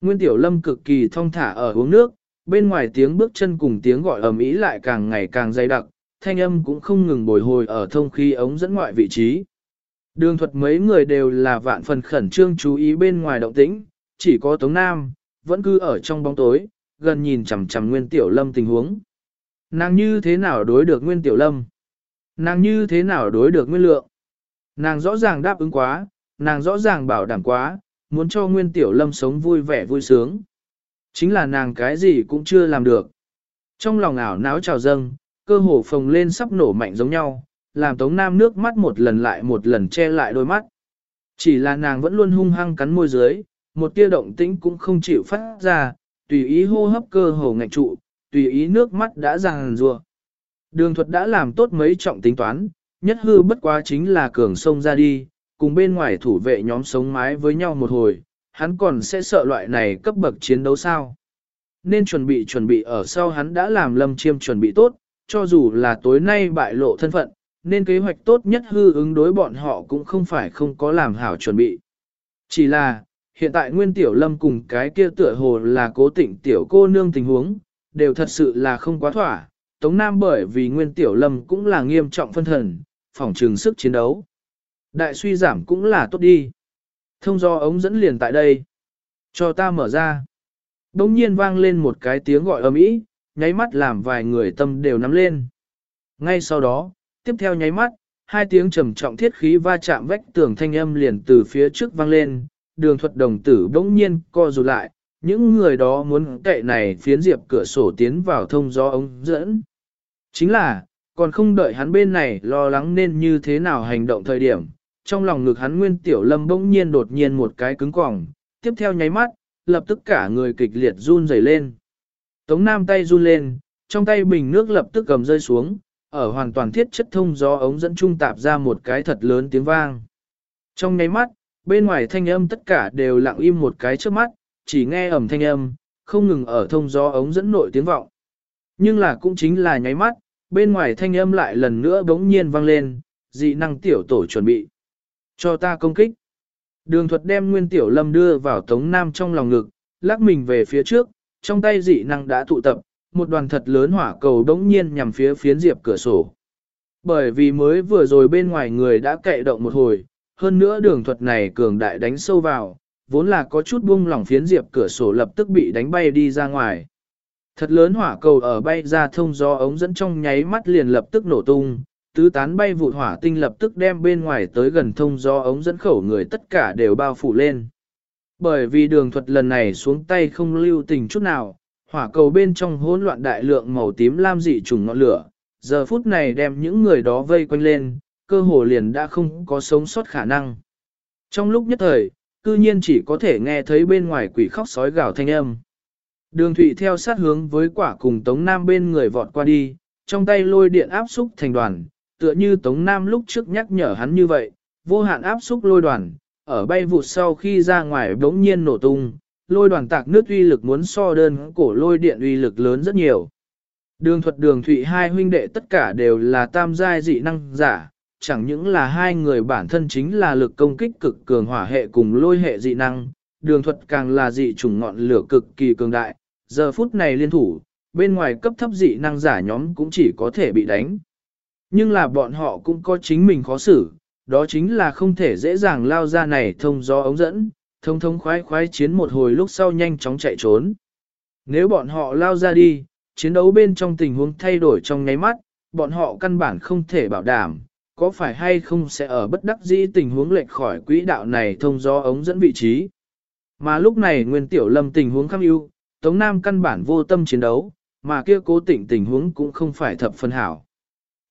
Nguyên Tiểu Lâm cực kỳ thong thả ở uống nước, bên ngoài tiếng bước chân cùng tiếng gọi ầm ĩ lại càng ngày càng dày đặc, thanh âm cũng không ngừng bồi hồi ở thông khí ống dẫn ngoại vị trí. Đường thuật mấy người đều là vạn phần khẩn trương chú ý bên ngoài động tĩnh, chỉ có Tống Nam, vẫn cứ ở trong bóng tối, gần nhìn chằm chằm Nguyên Tiểu Lâm tình huống. Nàng như thế nào đối được Nguyên Tiểu Lâm? Nàng như thế nào đối được Nguyên Lượng? Nàng rõ ràng đáp ứng quá, nàng rõ ràng bảo đảm quá, muốn cho Nguyên Tiểu Lâm sống vui vẻ vui sướng. Chính là nàng cái gì cũng chưa làm được. Trong lòng ảo náo trào dâng, cơ hồ phồng lên sắp nổ mạnh giống nhau, làm Tống Nam nước mắt một lần lại một lần che lại đôi mắt. Chỉ là nàng vẫn luôn hung hăng cắn môi dưới, một tia động tĩnh cũng không chịu phát ra, tùy ý hô hấp cơ hồ ngạch trụ, tùy ý nước mắt đã ràng rùa. Đường thuật đã làm tốt mấy trọng tính toán, nhất hư bất quá chính là cường sông ra đi, cùng bên ngoài thủ vệ nhóm sống mái với nhau một hồi, hắn còn sẽ sợ loại này cấp bậc chiến đấu sao. nên chuẩn bị chuẩn bị ở sau hắn đã làm lâm chiêm chuẩn bị tốt, cho dù là tối nay bại lộ thân phận, nên kế hoạch tốt nhất hư ứng đối bọn họ cũng không phải không có làm hảo chuẩn bị. Chỉ là, hiện tại nguyên tiểu lâm cùng cái kia tựa hồ là cố tịnh tiểu cô nương tình huống, đều thật sự là không quá thỏa. Tống Nam bởi vì nguyên tiểu lâm cũng là nghiêm trọng phân thần, phòng trường sức chiến đấu. Đại suy giảm cũng là tốt đi. Thông do ống dẫn liền tại đây. Cho ta mở ra. Đông nhiên vang lên một cái tiếng gọi ầm ĩ, nháy mắt làm vài người tâm đều nắm lên. Ngay sau đó, tiếp theo nháy mắt, hai tiếng trầm trọng thiết khí va chạm vách tường thanh âm liền từ phía trước vang lên, đường thuật đồng tử bỗng nhiên co rụt lại, những người đó muốn cậy này phiến diệp cửa sổ tiến vào thông gió ống dẫn. Chính là, còn không đợi hắn bên này lo lắng nên như thế nào hành động thời điểm, trong lòng ngực hắn nguyên tiểu lâm bỗng nhiên đột nhiên một cái cứng cỏng, tiếp theo nháy mắt, lập tức cả người kịch liệt run rẩy lên. Tống Nam tay run lên, trong tay bình nước lập tức cầm rơi xuống, ở hoàn toàn thiết chất thông gió ống dẫn trung tạp ra một cái thật lớn tiếng vang. Trong nháy mắt, bên ngoài thanh âm tất cả đều lặng im một cái trước mắt, chỉ nghe ẩm thanh âm, không ngừng ở thông gió ống dẫn nội tiếng vọng. Nhưng là cũng chính là nháy mắt, bên ngoài thanh âm lại lần nữa bỗng nhiên vang lên, dị năng tiểu tổ chuẩn bị. Cho ta công kích. Đường thuật đem nguyên tiểu lâm đưa vào tống nam trong lòng ngực, lắc mình về phía trước, trong tay dị năng đã tụ tập, một đoàn thật lớn hỏa cầu đống nhiên nhằm phía phiến diệp cửa sổ. Bởi vì mới vừa rồi bên ngoài người đã cậy động một hồi, hơn nữa đường thuật này cường đại đánh sâu vào, vốn là có chút buông lỏng phiến diệp cửa sổ lập tức bị đánh bay đi ra ngoài. Thật lớn hỏa cầu ở bay ra thông gió ống dẫn trong nháy mắt liền lập tức nổ tung, tứ tán bay vụt hỏa tinh lập tức đem bên ngoài tới gần thông gió ống dẫn khẩu người tất cả đều bao phủ lên. Bởi vì đường thuật lần này xuống tay không lưu tình chút nào, hỏa cầu bên trong hỗn loạn đại lượng màu tím lam dị trùng ngọn lửa, giờ phút này đem những người đó vây quanh lên, cơ hồ liền đã không có sống sót khả năng. Trong lúc nhất thời, cư nhiên chỉ có thể nghe thấy bên ngoài quỷ khóc sói gào thanh âm. Đường Thụy theo sát hướng với quả cùng Tống Nam bên người vọt qua đi, trong tay lôi điện áp xúc thành đoàn, tựa như Tống Nam lúc trước nhắc nhở hắn như vậy, vô hạn áp xúc lôi đoàn, ở bay vụt sau khi ra ngoài đống nhiên nổ tung, lôi đoàn tạc nước uy lực muốn so đơn cổ lôi điện uy lực lớn rất nhiều. Đường thuật đường thụy hai huynh đệ tất cả đều là tam giai dị năng giả, chẳng những là hai người bản thân chính là lực công kích cực cường hỏa hệ cùng lôi hệ dị năng, đường thuật càng là dị chủng ngọn lửa cực kỳ cường đại, giờ phút này liên thủ, bên ngoài cấp thấp dị năng giả nhóm cũng chỉ có thể bị đánh. Nhưng là bọn họ cũng có chính mình khó xử, đó chính là không thể dễ dàng lao ra này thông gió ống dẫn, thông thông khoái khoái chiến một hồi lúc sau nhanh chóng chạy trốn. Nếu bọn họ lao ra đi, chiến đấu bên trong tình huống thay đổi trong nháy mắt, bọn họ căn bản không thể bảo đảm, có phải hay không sẽ ở bất đắc dĩ tình huống lệch khỏi quỹ đạo này thông do ống dẫn vị trí. Mà lúc này Nguyên Tiểu Lâm tình huống khắc ưu, Tống Nam căn bản vô tâm chiến đấu, mà kia cố tình tình huống cũng không phải thập phân hảo.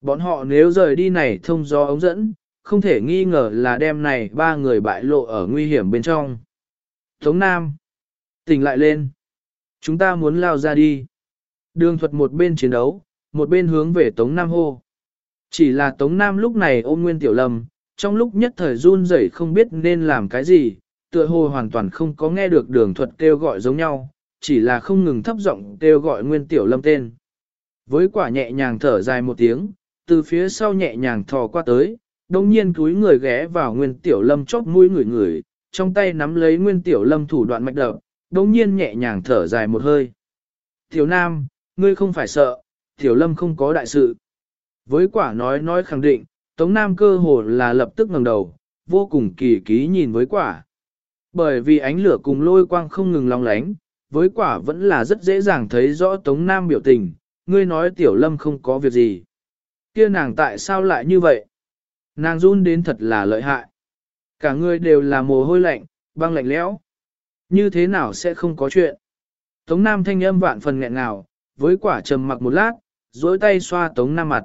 Bọn họ nếu rời đi này thông do ống dẫn, không thể nghi ngờ là đem này ba người bại lộ ở nguy hiểm bên trong. Tống Nam, tỉnh lại lên. Chúng ta muốn lao ra đi. Đường thuật một bên chiến đấu, một bên hướng về Tống Nam hô. Chỉ là Tống Nam lúc này ôm Nguyên Tiểu Lâm, trong lúc nhất thời run rẩy không biết nên làm cái gì, tựa hồ hoàn toàn không có nghe được đường thuật kêu gọi giống nhau, chỉ là không ngừng thấp giọng kêu gọi Nguyên Tiểu Lâm tên. Với quả nhẹ nhàng thở dài một tiếng, từ phía sau nhẹ nhàng thò qua tới, đồng nhiên túi người ghé vào Nguyên Tiểu Lâm chóp mũi người người, trong tay nắm lấy Nguyên Tiểu Lâm thủ đoạn mạch đập, đống nhiên nhẹ nhàng thở dài một hơi. Tiểu Nam, ngươi không phải sợ, Tiểu Lâm không có đại sự. Với quả nói nói khẳng định, Tống Nam cơ hồ là lập tức ngẩng đầu, vô cùng kỳ ký nhìn với quả. Bởi vì ánh lửa cùng lôi quang không ngừng long lánh, với quả vẫn là rất dễ dàng thấy rõ Tống Nam biểu tình, ngươi nói Tiểu Lâm không có việc gì. kia nàng tại sao lại như vậy? Nàng run đến thật là lợi hại. Cả người đều là mồ hôi lạnh, băng lạnh lẽo. Như thế nào sẽ không có chuyện? Tống Nam thanh âm vạn phần nghẹn ngào, với quả trầm mặc một lát, dối tay xoa Tống Nam mặt.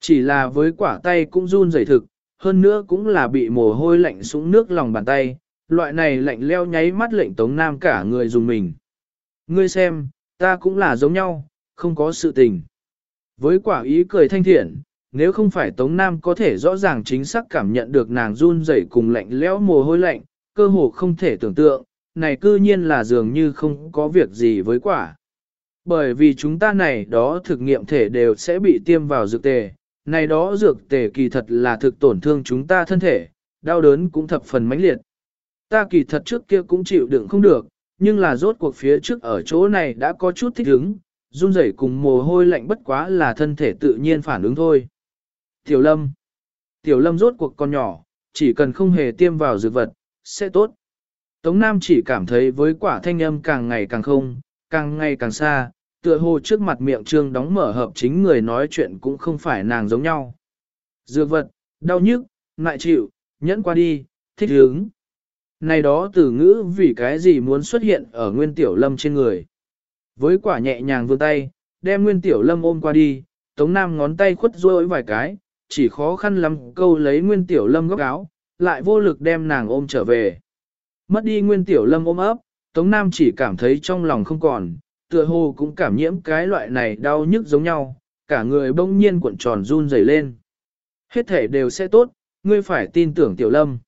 Chỉ là với quả tay cũng run rẩy thực, hơn nữa cũng là bị mồ hôi lạnh sũng nước lòng bàn tay, loại này lạnh leo nháy mắt lệnh Tống Nam cả người dùng mình. Ngươi xem, ta cũng là giống nhau, không có sự tình. Với quả ý cười thanh thiện, nếu không phải Tống Nam có thể rõ ràng chính xác cảm nhận được nàng run rẩy cùng lạnh lẽo mồ hôi lạnh, cơ hồ không thể tưởng tượng, này cư nhiên là dường như không có việc gì với quả. Bởi vì chúng ta này đó thực nghiệm thể đều sẽ bị tiêm vào dược tề, này đó dược tề kỳ thật là thực tổn thương chúng ta thân thể, đau đớn cũng thập phần mãnh liệt. Ta kỳ thật trước kia cũng chịu đựng không được, nhưng là rốt cuộc phía trước ở chỗ này đã có chút thích ứng, run rẩy cùng mồ hôi lạnh bất quá là thân thể tự nhiên phản ứng thôi. Tiểu Lâm Tiểu Lâm rốt cuộc con nhỏ, chỉ cần không hề tiêm vào dược vật, sẽ tốt. Tống Nam chỉ cảm thấy với quả thanh âm càng ngày càng không, càng ngày càng xa, tựa hồ trước mặt miệng trương đóng mở hợp chính người nói chuyện cũng không phải nàng giống nhau. Dược vật, đau nhức, ngại chịu, nhẫn qua đi, thích hướng. Này đó từ ngữ vì cái gì muốn xuất hiện ở nguyên tiểu lâm trên người. Với quả nhẹ nhàng vươn tay, đem nguyên tiểu lâm ôm qua đi, tống nam ngón tay khuất rối vài cái, chỉ khó khăn lắm câu lấy nguyên tiểu lâm góc áo, lại vô lực đem nàng ôm trở về. Mất đi nguyên tiểu lâm ôm ấp, tống nam chỉ cảm thấy trong lòng không còn, tựa hồ cũng cảm nhiễm cái loại này đau nhức giống nhau, cả người bỗng nhiên cuộn tròn run rẩy lên. Hết thể đều sẽ tốt, ngươi phải tin tưởng tiểu lâm.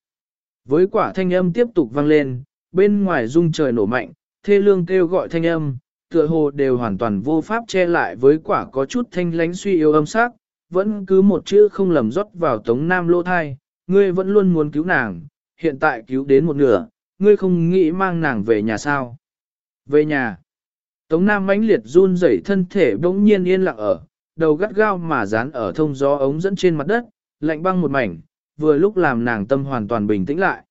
Với quả thanh âm tiếp tục vang lên, bên ngoài rung trời nổ mạnh, thê lương kêu gọi thanh âm, tựa hồ đều hoàn toàn vô pháp che lại với quả có chút thanh lánh suy yếu âm sắc, vẫn cứ một chữ không lầm rót vào tống nam lô thai, ngươi vẫn luôn muốn cứu nàng, hiện tại cứu đến một nửa, ngươi không nghĩ mang nàng về nhà sao. Về nhà, tống nam mãnh liệt run rẩy thân thể bỗng nhiên yên lặng ở, đầu gắt gao mà dán ở thông gió ống dẫn trên mặt đất, lạnh băng một mảnh, vừa lúc làm nàng tâm hoàn toàn bình tĩnh lại.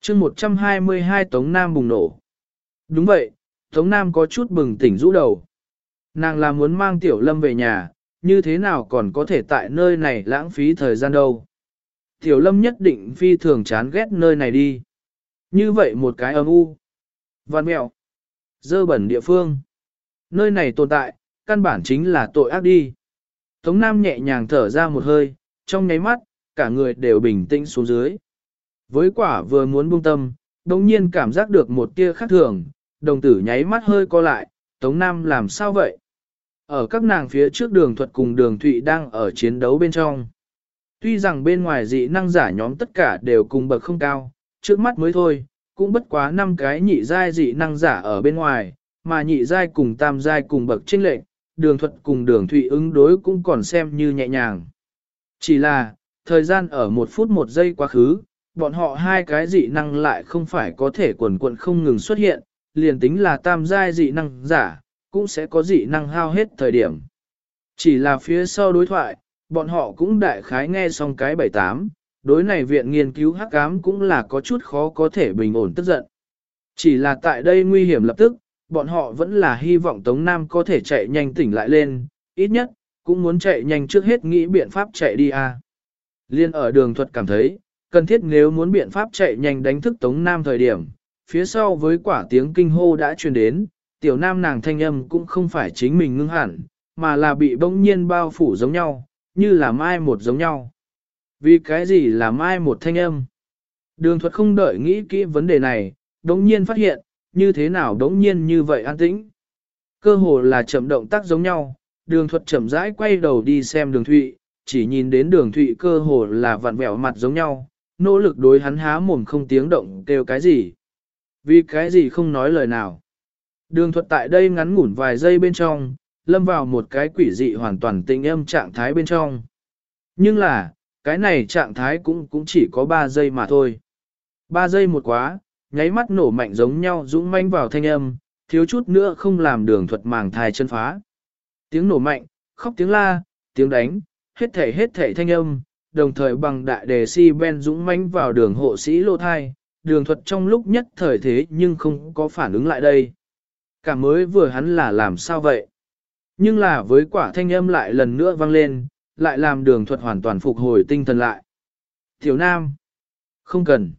chương 122 Tống Nam bùng nổ. Đúng vậy, Tống Nam có chút bừng tỉnh rũ đầu. Nàng là muốn mang Tiểu Lâm về nhà, như thế nào còn có thể tại nơi này lãng phí thời gian đâu. Tiểu Lâm nhất định phi thường chán ghét nơi này đi. Như vậy một cái âm u. Văn mẹo. Dơ bẩn địa phương. Nơi này tồn tại, căn bản chính là tội ác đi. Tống Nam nhẹ nhàng thở ra một hơi, trong nháy mắt, cả người đều bình tĩnh xuống dưới. Với quả vừa muốn buông tâm, đồng nhiên cảm giác được một tia khác thường, đồng tử nháy mắt hơi co lại, Tống Nam làm sao vậy? Ở các nàng phía trước đường thuật cùng đường thụy đang ở chiến đấu bên trong. Tuy rằng bên ngoài dị năng giả nhóm tất cả đều cùng bậc không cao, trước mắt mới thôi, cũng bất quá năm cái nhị giai dị năng giả ở bên ngoài, mà nhị giai cùng tam giai cùng bậc trinh lệnh, đường thuật cùng đường thụy ứng đối cũng còn xem như nhẹ nhàng. Chỉ là, thời gian ở một phút một giây quá khứ, bọn họ hai cái dị năng lại không phải có thể quần quận không ngừng xuất hiện, liền tính là tam giai dị năng giả, cũng sẽ có dị năng hao hết thời điểm. Chỉ là phía sau đối thoại, bọn họ cũng đại khái nghe xong cái 78, đối này viện nghiên cứu hắc ám cũng là có chút khó có thể bình ổn tức giận. Chỉ là tại đây nguy hiểm lập tức, bọn họ vẫn là hy vọng Tống Nam có thể chạy nhanh tỉnh lại lên, ít nhất, cũng muốn chạy nhanh trước hết nghĩ biện pháp chạy đi a. Liên ở đường thuật cảm thấy, cần thiết nếu muốn biện pháp chạy nhanh đánh thức Tống Nam thời điểm, phía sau với quả tiếng kinh hô đã truyền đến, tiểu nam nàng thanh âm cũng không phải chính mình ngưng hẳn, mà là bị bỗng nhiên bao phủ giống nhau, như là mai một giống nhau. Vì cái gì là mai một thanh âm? Đường thuật không đợi nghĩ kỹ vấn đề này, đống nhiên phát hiện, như thế nào đống nhiên như vậy an tĩnh. Cơ hồ là chậm động tác giống nhau, đường thuật chậm rãi quay đầu đi xem đường thụy, chỉ nhìn đến đường thụy cơ hồ là vặn vẹo mặt giống nhau, nỗ lực đối hắn há mồm không tiếng động kêu cái gì. Vì cái gì không nói lời nào. Đường thuật tại đây ngắn ngủn vài giây bên trong, lâm vào một cái quỷ dị hoàn toàn tinh âm trạng thái bên trong. Nhưng là, cái này trạng thái cũng cũng chỉ có 3 giây mà thôi. 3 giây một quá, nháy mắt nổ mạnh giống nhau dũng manh vào thanh âm, thiếu chút nữa không làm đường thuật màng thai chân phá. Tiếng nổ mạnh, khóc tiếng la, tiếng đánh, hết thể hết thể thanh âm, đồng thời bằng đại đề si ben dũng mãnh vào đường hộ sĩ lô thai, đường thuật trong lúc nhất thời thế nhưng không có phản ứng lại đây. Cả mới vừa hắn là làm sao vậy? Nhưng là với quả thanh âm lại lần nữa vang lên, lại làm đường thuật hoàn toàn phục hồi tinh thần lại. Tiểu Nam! Không cần!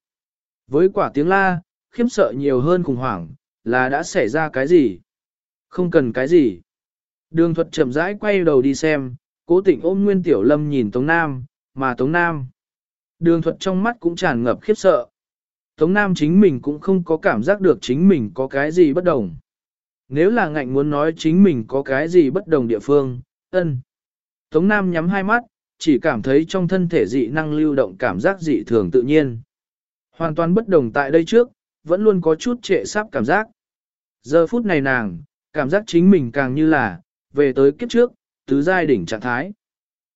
Với quả tiếng la, khiếp sợ nhiều hơn khủng hoảng, là đã xảy ra cái gì? Không cần cái gì? Đường thuật chậm rãi quay đầu đi xem, cố tình ôm Nguyên Tiểu Lâm nhìn Tống Nam, mà Tống Nam. Đường thuật trong mắt cũng tràn ngập khiếp sợ. Tống Nam chính mình cũng không có cảm giác được chính mình có cái gì bất đồng. Nếu là ngạnh muốn nói chính mình có cái gì bất đồng địa phương, ân. Tống Nam nhắm hai mắt, chỉ cảm thấy trong thân thể dị năng lưu động cảm giác dị thường tự nhiên. Hoàn toàn bất đồng tại đây trước, vẫn luôn có chút trệ sắp cảm giác. Giờ phút này nàng, cảm giác chính mình càng như là, về tới kiếp trước, tứ giai đỉnh trạng thái.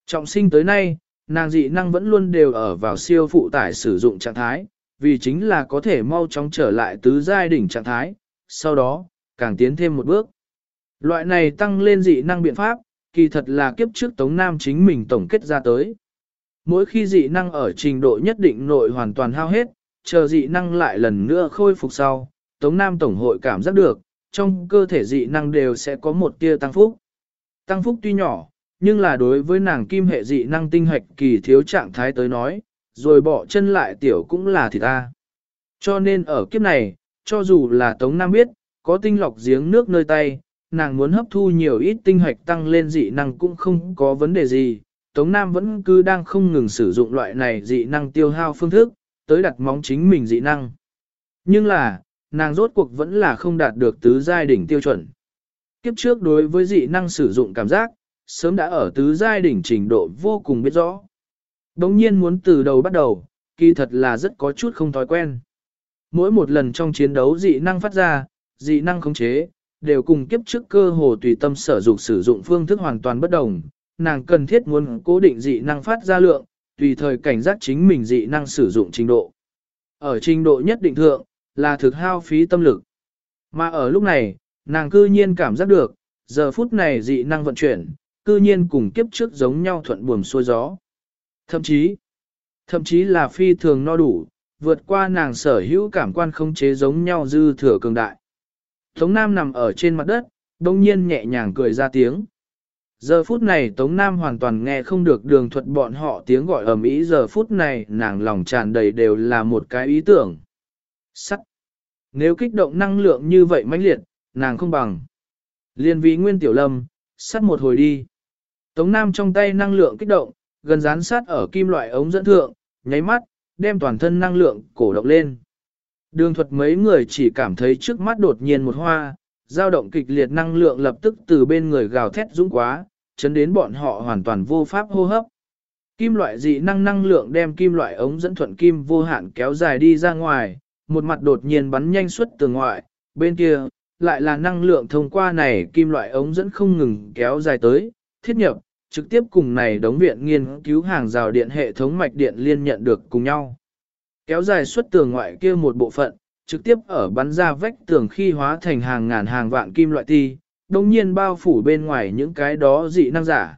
Trọng sinh tới nay, nàng dị năng vẫn luôn đều ở vào siêu phụ tải sử dụng trạng thái, vì chính là có thể mau chóng trở lại tứ giai đỉnh trạng thái, sau đó, càng tiến thêm một bước. Loại này tăng lên dị năng biện pháp, kỳ thật là kiếp trước Tống Nam chính mình tổng kết ra tới. Mỗi khi dị năng ở trình độ nhất định nội hoàn toàn hao hết, chờ dị năng lại lần nữa khôi phục sau, Tống Nam Tổng hội cảm giác được, trong cơ thể dị năng đều sẽ có một tia tăng phúc. Tăng phúc tuy nhỏ, nhưng là đối với nàng kim hệ dị năng tinh hoạch kỳ thiếu trạng thái tới nói, rồi bỏ chân lại tiểu cũng là thì ta. Cho nên ở kiếp này, cho dù là Tống Nam biết, có tinh lọc giếng nước nơi tay, nàng muốn hấp thu nhiều ít tinh hoạch tăng lên dị năng cũng không có vấn đề gì. Tống Nam vẫn cứ đang không ngừng sử dụng loại này dị năng tiêu hao phương thức, tới đặt móng chính mình dị năng. Nhưng là, nàng rốt cuộc vẫn là không đạt được tứ giai đỉnh tiêu chuẩn. Kiếp trước đối với dị năng sử dụng cảm giác, sớm đã ở tứ giai đỉnh trình độ vô cùng biết rõ. Đồng nhiên muốn từ đầu bắt đầu, kỳ thật là rất có chút không thói quen. Mỗi một lần trong chiến đấu dị năng phát ra, dị năng khống chế, đều cùng kiếp trước cơ hồ tùy tâm sở dụng sử dụng phương thức hoàn toàn bất đồng. Nàng cần thiết muốn cố định dị năng phát ra lượng, tùy thời cảnh giác chính mình dị năng sử dụng trình độ. Ở trình độ nhất định thượng, là thực hao phí tâm lực. Mà ở lúc này, nàng cư nhiên cảm giác được, giờ phút này dị năng vận chuyển, cư nhiên cùng kiếp trước giống nhau thuận buồm xuôi gió. Thậm chí, thậm chí là phi thường no đủ, vượt qua nàng sở hữu cảm quan không chế giống nhau dư thừa cường đại. Tống Nam nằm ở trên mặt đất, đông nhiên nhẹ nhàng cười ra tiếng. Giờ phút này Tống Nam hoàn toàn nghe không được đường thuật bọn họ tiếng gọi ầm ĩ giờ phút này nàng lòng tràn đầy đều là một cái ý tưởng. Sắt. Nếu kích động năng lượng như vậy mãnh liệt, nàng không bằng. Liên vì nguyên tiểu lâm, sắt một hồi đi. Tống Nam trong tay năng lượng kích động, gần dán sát ở kim loại ống dẫn thượng, nháy mắt, đem toàn thân năng lượng cổ động lên. Đường thuật mấy người chỉ cảm thấy trước mắt đột nhiên một hoa, dao động kịch liệt năng lượng lập tức từ bên người gào thét dũng quá, chấn đến bọn họ hoàn toàn vô pháp hô hấp. Kim loại dị năng năng lượng đem kim loại ống dẫn thuận kim vô hạn kéo dài đi ra ngoài, một mặt đột nhiên bắn nhanh xuất từ ngoại, bên kia, lại là năng lượng thông qua này kim loại ống dẫn không ngừng kéo dài tới, thiết nhập, trực tiếp cùng này đóng viện nghiên cứu hàng rào điện hệ thống mạch điện liên nhận được cùng nhau. Kéo dài xuất tường ngoại kia một bộ phận, trực tiếp ở bắn ra vách tường khi hóa thành hàng ngàn hàng vạn kim loại ti, đồng nhiên bao phủ bên ngoài những cái đó dị năng giả.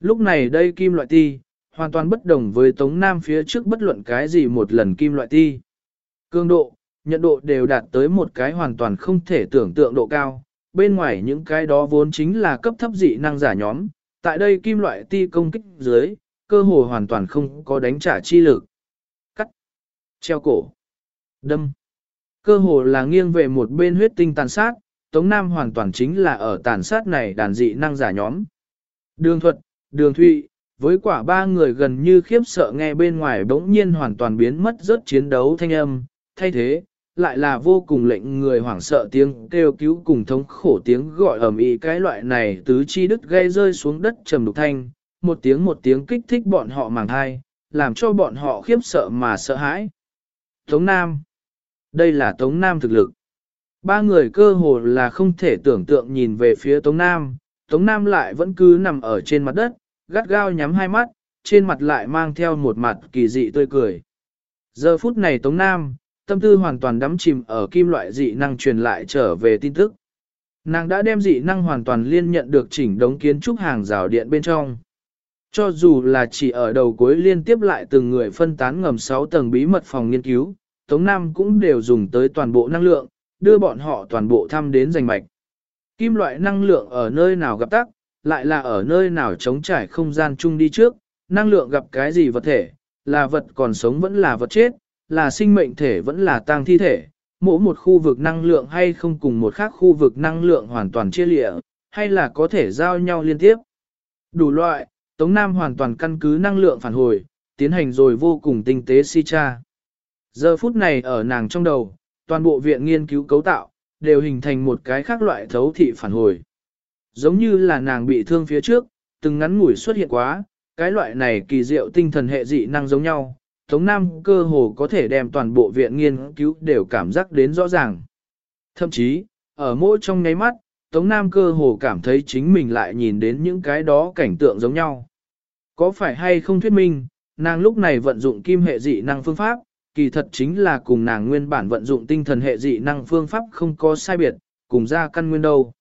Lúc này đây kim loại ti, hoàn toàn bất đồng với Tống Nam phía trước bất luận cái gì một lần kim loại ti. Cương độ, nhận độ đều đạt tới một cái hoàn toàn không thể tưởng tượng độ cao, bên ngoài những cái đó vốn chính là cấp thấp dị năng giả nhóm, tại đây kim loại ti công kích dưới, cơ hồ hoàn toàn không có đánh trả chi lực. Treo cổ, đâm, cơ hồ là nghiêng về một bên huyết tinh tàn sát, Tống Nam hoàn toàn chính là ở tàn sát này đàn dị năng giả nhóm. Đường thuật, đường thụy, với quả ba người gần như khiếp sợ nghe bên ngoài bỗng nhiên hoàn toàn biến mất rất chiến đấu thanh âm, thay thế, lại là vô cùng lệnh người hoảng sợ tiếng kêu cứu cùng thống khổ tiếng gọi ầm ĩ cái loại này tứ chi đứt gây rơi xuống đất trầm đục thanh, một tiếng một tiếng kích thích bọn họ màng thai, làm cho bọn họ khiếp sợ mà sợ hãi. Tống Nam Đây là Tống Nam thực lực. Ba người cơ hồ là không thể tưởng tượng nhìn về phía Tống Nam, Tống Nam lại vẫn cứ nằm ở trên mặt đất, gắt gao nhắm hai mắt, trên mặt lại mang theo một mặt kỳ dị tươi cười. Giờ phút này Tống Nam, tâm tư hoàn toàn đắm chìm ở kim loại dị năng truyền lại trở về tin tức. Nàng đã đem dị năng hoàn toàn liên nhận được chỉnh đống kiến trúc hàng rào điện bên trong. Cho dù là chỉ ở đầu cuối liên tiếp lại từng người phân tán ngầm 6 tầng bí mật phòng nghiên cứu, Tống Nam cũng đều dùng tới toàn bộ năng lượng, đưa bọn họ toàn bộ thăm đến giành mạch. Kim loại năng lượng ở nơi nào gặp tắc, lại là ở nơi nào chống trải không gian chung đi trước, năng lượng gặp cái gì vật thể, là vật còn sống vẫn là vật chết, là sinh mệnh thể vẫn là tang thi thể, mỗi một khu vực năng lượng hay không cùng một khác khu vực năng lượng hoàn toàn chia lịa, hay là có thể giao nhau liên tiếp. Đủ loại, Tống Nam hoàn toàn căn cứ năng lượng phản hồi, tiến hành rồi vô cùng tinh tế si tra. Giờ phút này ở nàng trong đầu, toàn bộ viện nghiên cứu cấu tạo, đều hình thành một cái khác loại thấu thị phản hồi. Giống như là nàng bị thương phía trước, từng ngắn ngủi xuất hiện quá, cái loại này kỳ diệu tinh thần hệ dị năng giống nhau, Tống Nam cơ hồ có thể đem toàn bộ viện nghiên cứu đều cảm giác đến rõ ràng. Thậm chí, ở mỗi trong nháy mắt, Tống Nam cơ hồ cảm thấy chính mình lại nhìn đến những cái đó cảnh tượng giống nhau. Có phải hay không thuyết minh, nàng lúc này vận dụng kim hệ dị năng phương pháp, kỳ thật chính là cùng nàng nguyên bản vận dụng tinh thần hệ dị năng phương pháp không có sai biệt, cùng ra căn nguyên đâu.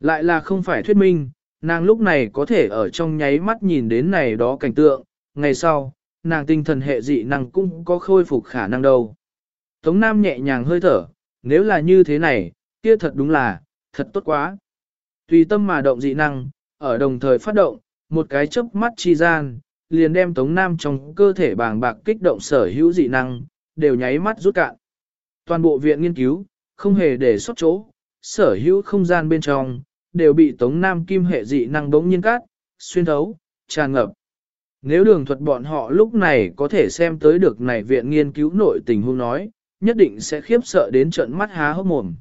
Lại là không phải thuyết minh, nàng lúc này có thể ở trong nháy mắt nhìn đến này đó cảnh tượng, ngày sau, nàng tinh thần hệ dị năng cũng có khôi phục khả năng đâu. Tống Nam nhẹ nhàng hơi thở, nếu là như thế này, kia thật đúng là, thật tốt quá. Tùy tâm mà động dị năng, ở đồng thời phát động, một cái chớp mắt chi gian, liền đem Tống Nam trong cơ thể bàng bạc kích động sở hữu dị năng, đều nháy mắt rút cạn. Toàn bộ viện nghiên cứu, không hề để sót chỗ, sở hữu không gian bên trong, đều bị Tống Nam kim hệ dị năng đống nhiên cát, xuyên thấu, tràn ngập. Nếu đường thuật bọn họ lúc này có thể xem tới được này viện nghiên cứu nội tình hung nói, nhất định sẽ khiếp sợ đến trận mắt há hốc mồm.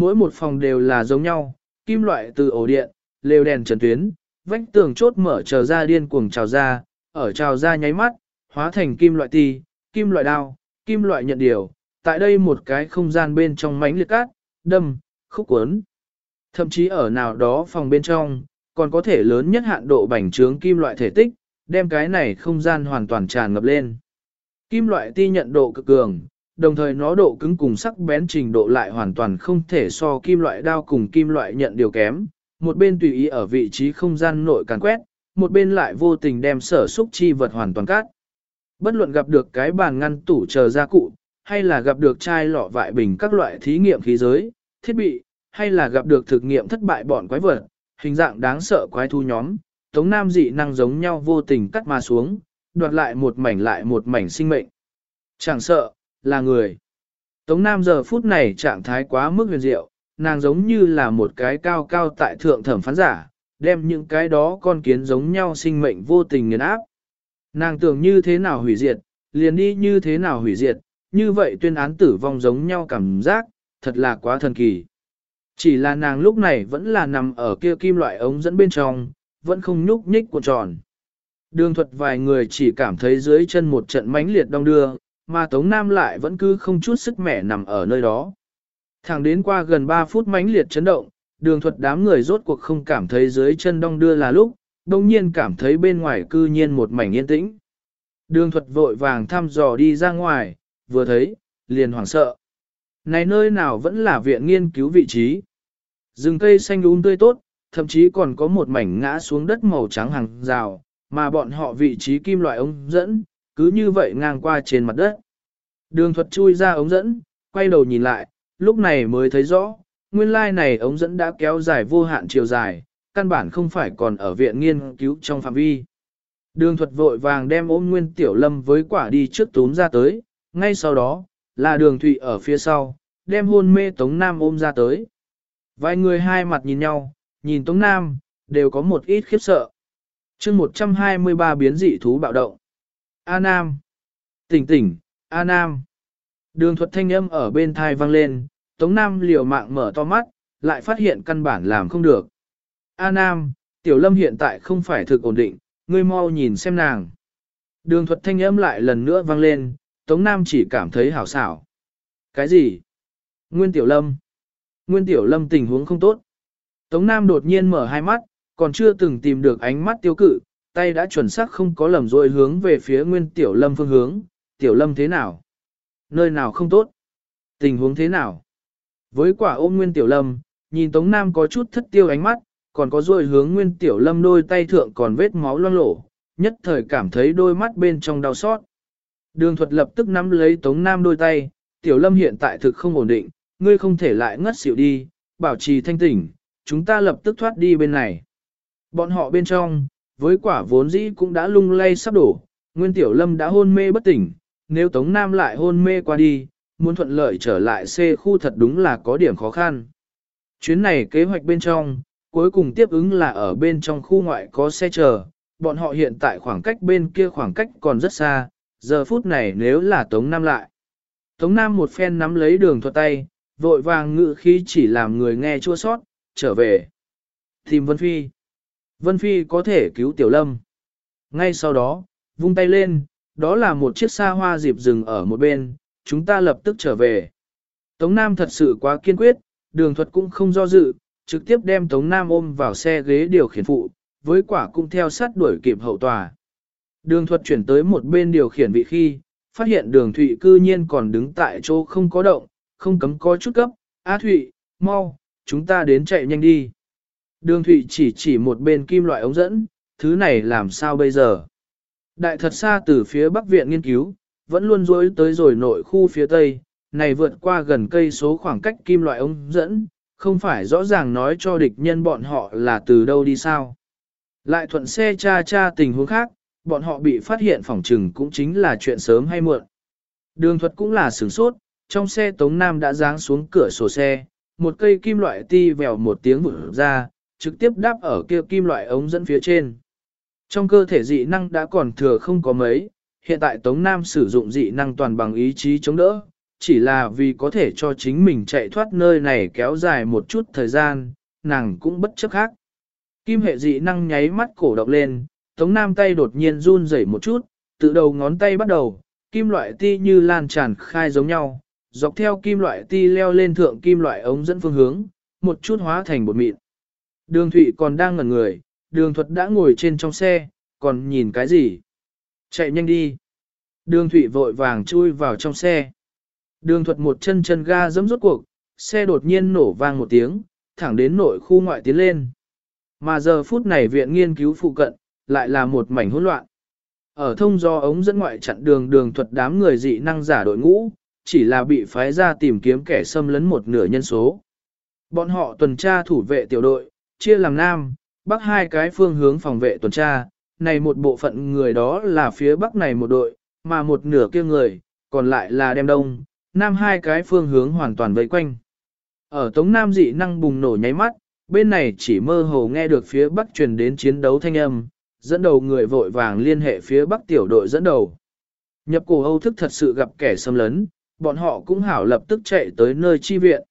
Mỗi một phòng đều là giống nhau, kim loại từ ổ điện, lều đèn trần tuyến, vách tường chốt mở chờ ra điên cuồng trào ra, ở trào ra nháy mắt, hóa thành kim loại ti, kim loại đao, kim loại nhận điều, tại đây một cái không gian bên trong mảnh liệt cát, đâm, khúc cuốn. Thậm chí ở nào đó phòng bên trong, còn có thể lớn nhất hạn độ bành trướng kim loại thể tích, đem cái này không gian hoàn toàn tràn ngập lên. Kim loại ti nhận độ cực cường, đồng thời nó độ cứng cùng sắc bén trình độ lại hoàn toàn không thể so kim loại đao cùng kim loại nhận điều kém. Một bên tùy ý ở vị trí không gian nội càn quét, một bên lại vô tình đem sở xúc chi vật hoàn toàn cắt. Bất luận gặp được cái bàn ngăn tủ chờ gia cụ, hay là gặp được chai lọ vại bình các loại thí nghiệm khí giới, thiết bị, hay là gặp được thực nghiệm thất bại bọn quái vật, hình dạng đáng sợ quái thu nhóm, Tống Nam dị năng giống nhau vô tình cắt mà xuống, đoạt lại một mảnh lại một mảnh sinh mệnh. Chẳng sợ, là người. Tống Nam giờ phút này trạng thái quá mức huyền diệu, nàng giống như là một cái cao cao tại thượng thẩm phán giả, đem những cái đó con kiến giống nhau sinh mệnh vô tình nghiền áp. Nàng tưởng như thế nào hủy diệt, liền đi như thế nào hủy diệt, như vậy tuyên án tử vong giống nhau cảm giác, thật là quá thần kỳ. Chỉ là nàng lúc này vẫn là nằm ở kia kim loại ống dẫn bên trong, vẫn không nhúc nhích cuộn tròn. Đường thuật vài người chỉ cảm thấy dưới chân một trận mãnh liệt đong đưa, mà Tống Nam lại vẫn cứ không chút sức mẻ nằm ở nơi đó. Thẳng đến qua gần 3 phút mãnh liệt chấn động, đường thuật đám người rốt cuộc không cảm thấy dưới chân đong đưa là lúc, đồng nhiên cảm thấy bên ngoài cư nhiên một mảnh yên tĩnh. Đường thuật vội vàng thăm dò đi ra ngoài, vừa thấy, liền hoảng sợ. Này nơi nào vẫn là viện nghiên cứu vị trí. Rừng cây xanh um tươi tốt, thậm chí còn có một mảnh ngã xuống đất màu trắng hàng rào, mà bọn họ vị trí kim loại ống dẫn, cứ như vậy ngang qua trên mặt đất. Đường thuật chui ra ống dẫn, quay đầu nhìn lại, lúc này mới thấy rõ, nguyên lai này ống dẫn đã kéo dài vô hạn chiều dài, căn bản không phải còn ở viện nghiên cứu trong phạm vi. Đường thuật vội vàng đem ôm nguyên tiểu lâm với quả đi trước túm ra tới, ngay sau đó, là đường thụy ở phía sau, đem hôn mê Tống Nam ôm ra tới. Vài người hai mặt nhìn nhau, nhìn Tống Nam, đều có một ít khiếp sợ. chương 123 biến dị thú bạo động. A Nam. Tỉnh tỉnh, A Nam. Đường thuật thanh âm ở bên thai vang lên, Tống Nam liều mạng mở to mắt, lại phát hiện căn bản làm không được. A Nam, Tiểu Lâm hiện tại không phải thực ổn định, ngươi mau nhìn xem nàng. Đường thuật thanh âm lại lần nữa vang lên, Tống Nam chỉ cảm thấy hảo xảo. Cái gì? Nguyên Tiểu Lâm. Nguyên Tiểu Lâm tình huống không tốt. Tống Nam đột nhiên mở hai mắt, còn chưa từng tìm được ánh mắt tiêu cự, tay đã chuẩn xác không có lầm rồi hướng về phía Nguyên Tiểu Lâm phương hướng. Tiểu Lâm thế nào? Nơi nào không tốt? Tình huống thế nào? Với quả ôm Nguyên Tiểu Lâm, nhìn Tống Nam có chút thất tiêu ánh mắt, còn có rồi hướng Nguyên Tiểu Lâm đôi tay thượng còn vết máu loang lổ, nhất thời cảm thấy đôi mắt bên trong đau xót. Đường thuật lập tức nắm lấy Tống Nam đôi tay, Tiểu Lâm hiện tại thực không ổn định, ngươi không thể lại ngất xỉu đi, bảo trì thanh tỉnh, chúng ta lập tức thoát đi bên này. Bọn họ bên trong, với quả vốn dĩ cũng đã lung lay sắp đổ, Nguyên Tiểu Lâm đã hôn mê bất tỉnh, nếu Tống Nam lại hôn mê qua đi, muốn thuận lợi trở lại C khu thật đúng là có điểm khó khăn. Chuyến này kế hoạch bên trong, cuối cùng tiếp ứng là ở bên trong khu ngoại có xe chờ, bọn họ hiện tại khoảng cách bên kia khoảng cách còn rất xa, giờ phút này nếu là Tống Nam lại. Tống Nam một phen nắm lấy đường thuật tay, vội vàng ngự khí chỉ làm người nghe chua sót, trở về. Tìm Vân Phi. Vân Phi có thể cứu Tiểu Lâm. Ngay sau đó, vung tay lên, đó là một chiếc xa hoa dịp dừng ở một bên, chúng ta lập tức trở về. Tống Nam thật sự quá kiên quyết, đường thuật cũng không do dự, trực tiếp đem Tống Nam ôm vào xe ghế điều khiển phụ, với quả cũng theo sát đuổi kịp hậu tòa. Đường thuật chuyển tới một bên điều khiển vị khi, phát hiện đường thụy cư nhiên còn đứng tại chỗ không có động, không cấm có chút cấp, A Thụy, mau, chúng ta đến chạy nhanh đi. Đường thụy chỉ chỉ một bên kim loại ống dẫn, thứ này làm sao bây giờ? Đại thật xa từ phía bắc viện nghiên cứu, vẫn luôn dối tới rồi nội khu phía tây, này vượt qua gần cây số khoảng cách kim loại ống dẫn, không phải rõ ràng nói cho địch nhân bọn họ là từ đâu đi sao. Lại thuận xe cha cha tình huống khác, bọn họ bị phát hiện phòng trừng cũng chính là chuyện sớm hay muộn. Đường thuật cũng là sửng sốt, trong xe Tống Nam đã giáng xuống cửa sổ xe, một cây kim loại ti vèo một tiếng vụt ra, trực tiếp đáp ở kia kim loại ống dẫn phía trên. Trong cơ thể dị năng đã còn thừa không có mấy, hiện tại Tống Nam sử dụng dị năng toàn bằng ý chí chống đỡ, chỉ là vì có thể cho chính mình chạy thoát nơi này kéo dài một chút thời gian, nàng cũng bất chấp khác. Kim hệ dị năng nháy mắt cổ động lên, Tống Nam tay đột nhiên run rẩy một chút, tự đầu ngón tay bắt đầu, kim loại ti như lan tràn khai giống nhau, dọc theo kim loại ti leo lên thượng kim loại ống dẫn phương hướng, một chút hóa thành bột mịn. Đường Thụy còn đang ngẩn người, đường thuật đã ngồi trên trong xe, còn nhìn cái gì? Chạy nhanh đi. Đường Thụy vội vàng chui vào trong xe. Đường thuật một chân chân ga dẫm rốt cuộc, xe đột nhiên nổ vang một tiếng, thẳng đến nội khu ngoại tiến lên. Mà giờ phút này viện nghiên cứu phụ cận, lại là một mảnh hỗn loạn. Ở thông do ống dẫn ngoại chặn đường đường thuật đám người dị năng giả đội ngũ, chỉ là bị phái ra tìm kiếm kẻ xâm lấn một nửa nhân số. Bọn họ tuần tra thủ vệ tiểu đội, chia làm nam, bắc hai cái phương hướng phòng vệ tuần tra, này một bộ phận người đó là phía bắc này một đội, mà một nửa kia người, còn lại là đem đông, nam hai cái phương hướng hoàn toàn vây quanh. Ở tống nam dị năng bùng nổ nháy mắt, bên này chỉ mơ hồ nghe được phía bắc truyền đến chiến đấu thanh âm, dẫn đầu người vội vàng liên hệ phía bắc tiểu đội dẫn đầu. Nhập cổ Âu thức thật sự gặp kẻ xâm lấn, bọn họ cũng hảo lập tức chạy tới nơi chi viện.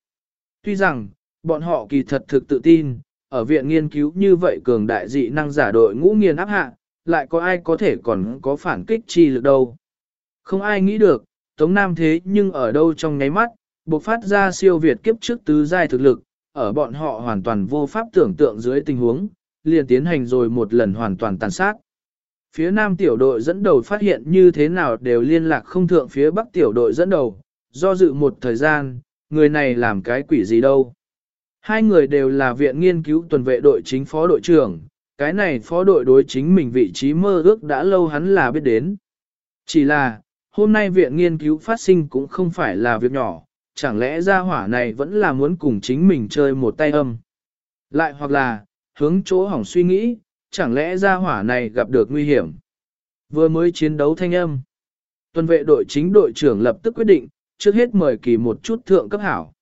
Tuy rằng, bọn họ kỳ thật thực tự tin, ở viện nghiên cứu như vậy cường đại dị năng giả đội ngũ nghiền áp hạ, lại có ai có thể còn có phản kích chi lực đâu. Không ai nghĩ được, Tống Nam thế nhưng ở đâu trong nháy mắt, bộc phát ra siêu việt kiếp trước tứ giai thực lực, ở bọn họ hoàn toàn vô pháp tưởng tượng dưới tình huống, liền tiến hành rồi một lần hoàn toàn tàn sát. Phía nam tiểu đội dẫn đầu phát hiện như thế nào đều liên lạc không thượng phía bắc tiểu đội dẫn đầu, do dự một thời gian, người này làm cái quỷ gì đâu. Hai người đều là viện nghiên cứu tuần vệ đội chính phó đội trưởng, cái này phó đội đối chính mình vị trí mơ ước đã lâu hắn là biết đến. Chỉ là, hôm nay viện nghiên cứu phát sinh cũng không phải là việc nhỏ, chẳng lẽ gia hỏa này vẫn là muốn cùng chính mình chơi một tay âm. Lại hoặc là, hướng chỗ hỏng suy nghĩ, chẳng lẽ gia hỏa này gặp được nguy hiểm. Vừa mới chiến đấu thanh âm. Tuần vệ đội chính đội trưởng lập tức quyết định, trước hết mời kỳ một chút thượng cấp hảo.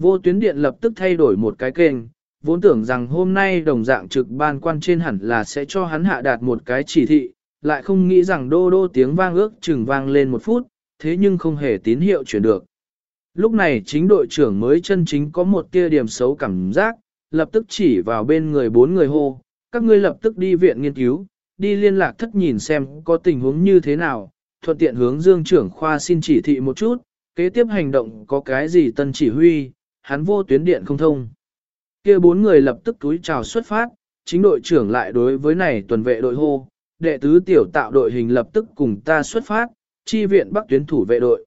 Vô tuyến điện lập tức thay đổi một cái kênh, vốn tưởng rằng hôm nay đồng dạng trực ban quan trên hẳn là sẽ cho hắn hạ đạt một cái chỉ thị, lại không nghĩ rằng đô đô tiếng vang ước chừng vang lên một phút, thế nhưng không hề tín hiệu chuyển được. Lúc này chính đội trưởng mới chân chính có một tia điểm xấu cảm giác, lập tức chỉ vào bên người bốn người hô, các ngươi lập tức đi viện nghiên cứu, đi liên lạc thất nhìn xem có tình huống như thế nào, thuận tiện hướng dương trưởng khoa xin chỉ thị một chút, kế tiếp hành động có cái gì tân chỉ huy, hắn vô tuyến điện không thông. kia bốn người lập tức túi chào xuất phát, chính đội trưởng lại đối với này tuần vệ đội hô, đệ tứ tiểu tạo đội hình lập tức cùng ta xuất phát, chi viện bắc tuyến thủ vệ đội.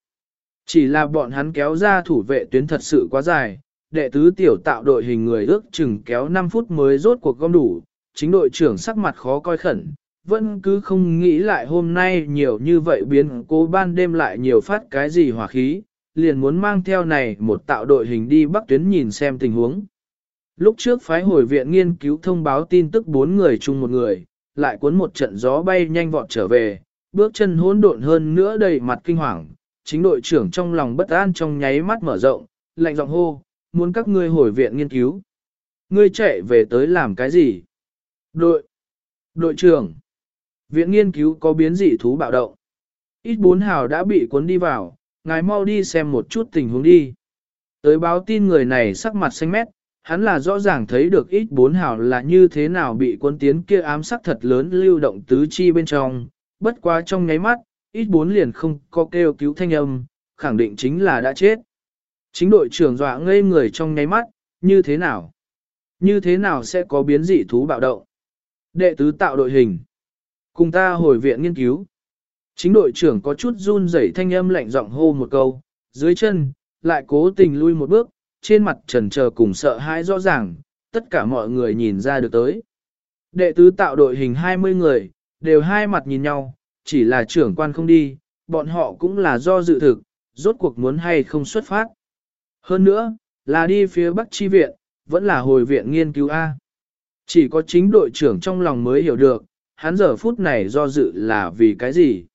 Chỉ là bọn hắn kéo ra thủ vệ tuyến thật sự quá dài, đệ tứ tiểu tạo đội hình người ước chừng kéo 5 phút mới rốt cuộc gom đủ, chính đội trưởng sắc mặt khó coi khẩn, vẫn cứ không nghĩ lại hôm nay nhiều như vậy biến cố ban đêm lại nhiều phát cái gì hỏa khí, liền muốn mang theo này một tạo đội hình đi bắc tuyến nhìn xem tình huống. Lúc trước phái hồi viện nghiên cứu thông báo tin tức bốn người chung một người, lại cuốn một trận gió bay nhanh vọt trở về, bước chân hỗn độn hơn nữa đầy mặt kinh hoàng, chính đội trưởng trong lòng bất an trong nháy mắt mở rộng, lạnh giọng hô, muốn các ngươi hồi viện nghiên cứu. Ngươi chạy về tới làm cái gì? Đội! Đội trưởng! Viện nghiên cứu có biến dị thú bạo động. Ít bốn hào đã bị cuốn đi vào, ngài mau đi xem một chút tình huống đi. Tới báo tin người này sắc mặt xanh mét, hắn là rõ ràng thấy được ít bốn hào là như thế nào bị quân tiến kia ám sắc thật lớn lưu động tứ chi bên trong, bất quá trong nháy mắt, ít bốn liền không có kêu cứu thanh âm, khẳng định chính là đã chết. Chính đội trưởng dọa ngây người trong nháy mắt, như thế nào? Như thế nào sẽ có biến dị thú bạo động? Đệ tứ tạo đội hình. Cùng ta hồi viện nghiên cứu. Chính đội trưởng có chút run rẩy thanh âm lạnh giọng hô một câu, dưới chân, lại cố tình lui một bước, trên mặt trần chờ cùng sợ hãi rõ ràng, tất cả mọi người nhìn ra được tới. Đệ tứ tạo đội hình 20 người, đều hai mặt nhìn nhau, chỉ là trưởng quan không đi, bọn họ cũng là do dự thực, rốt cuộc muốn hay không xuất phát. Hơn nữa, là đi phía Bắc Chi Viện, vẫn là hồi viện nghiên cứu A. Chỉ có chính đội trưởng trong lòng mới hiểu được, hắn giờ phút này do dự là vì cái gì.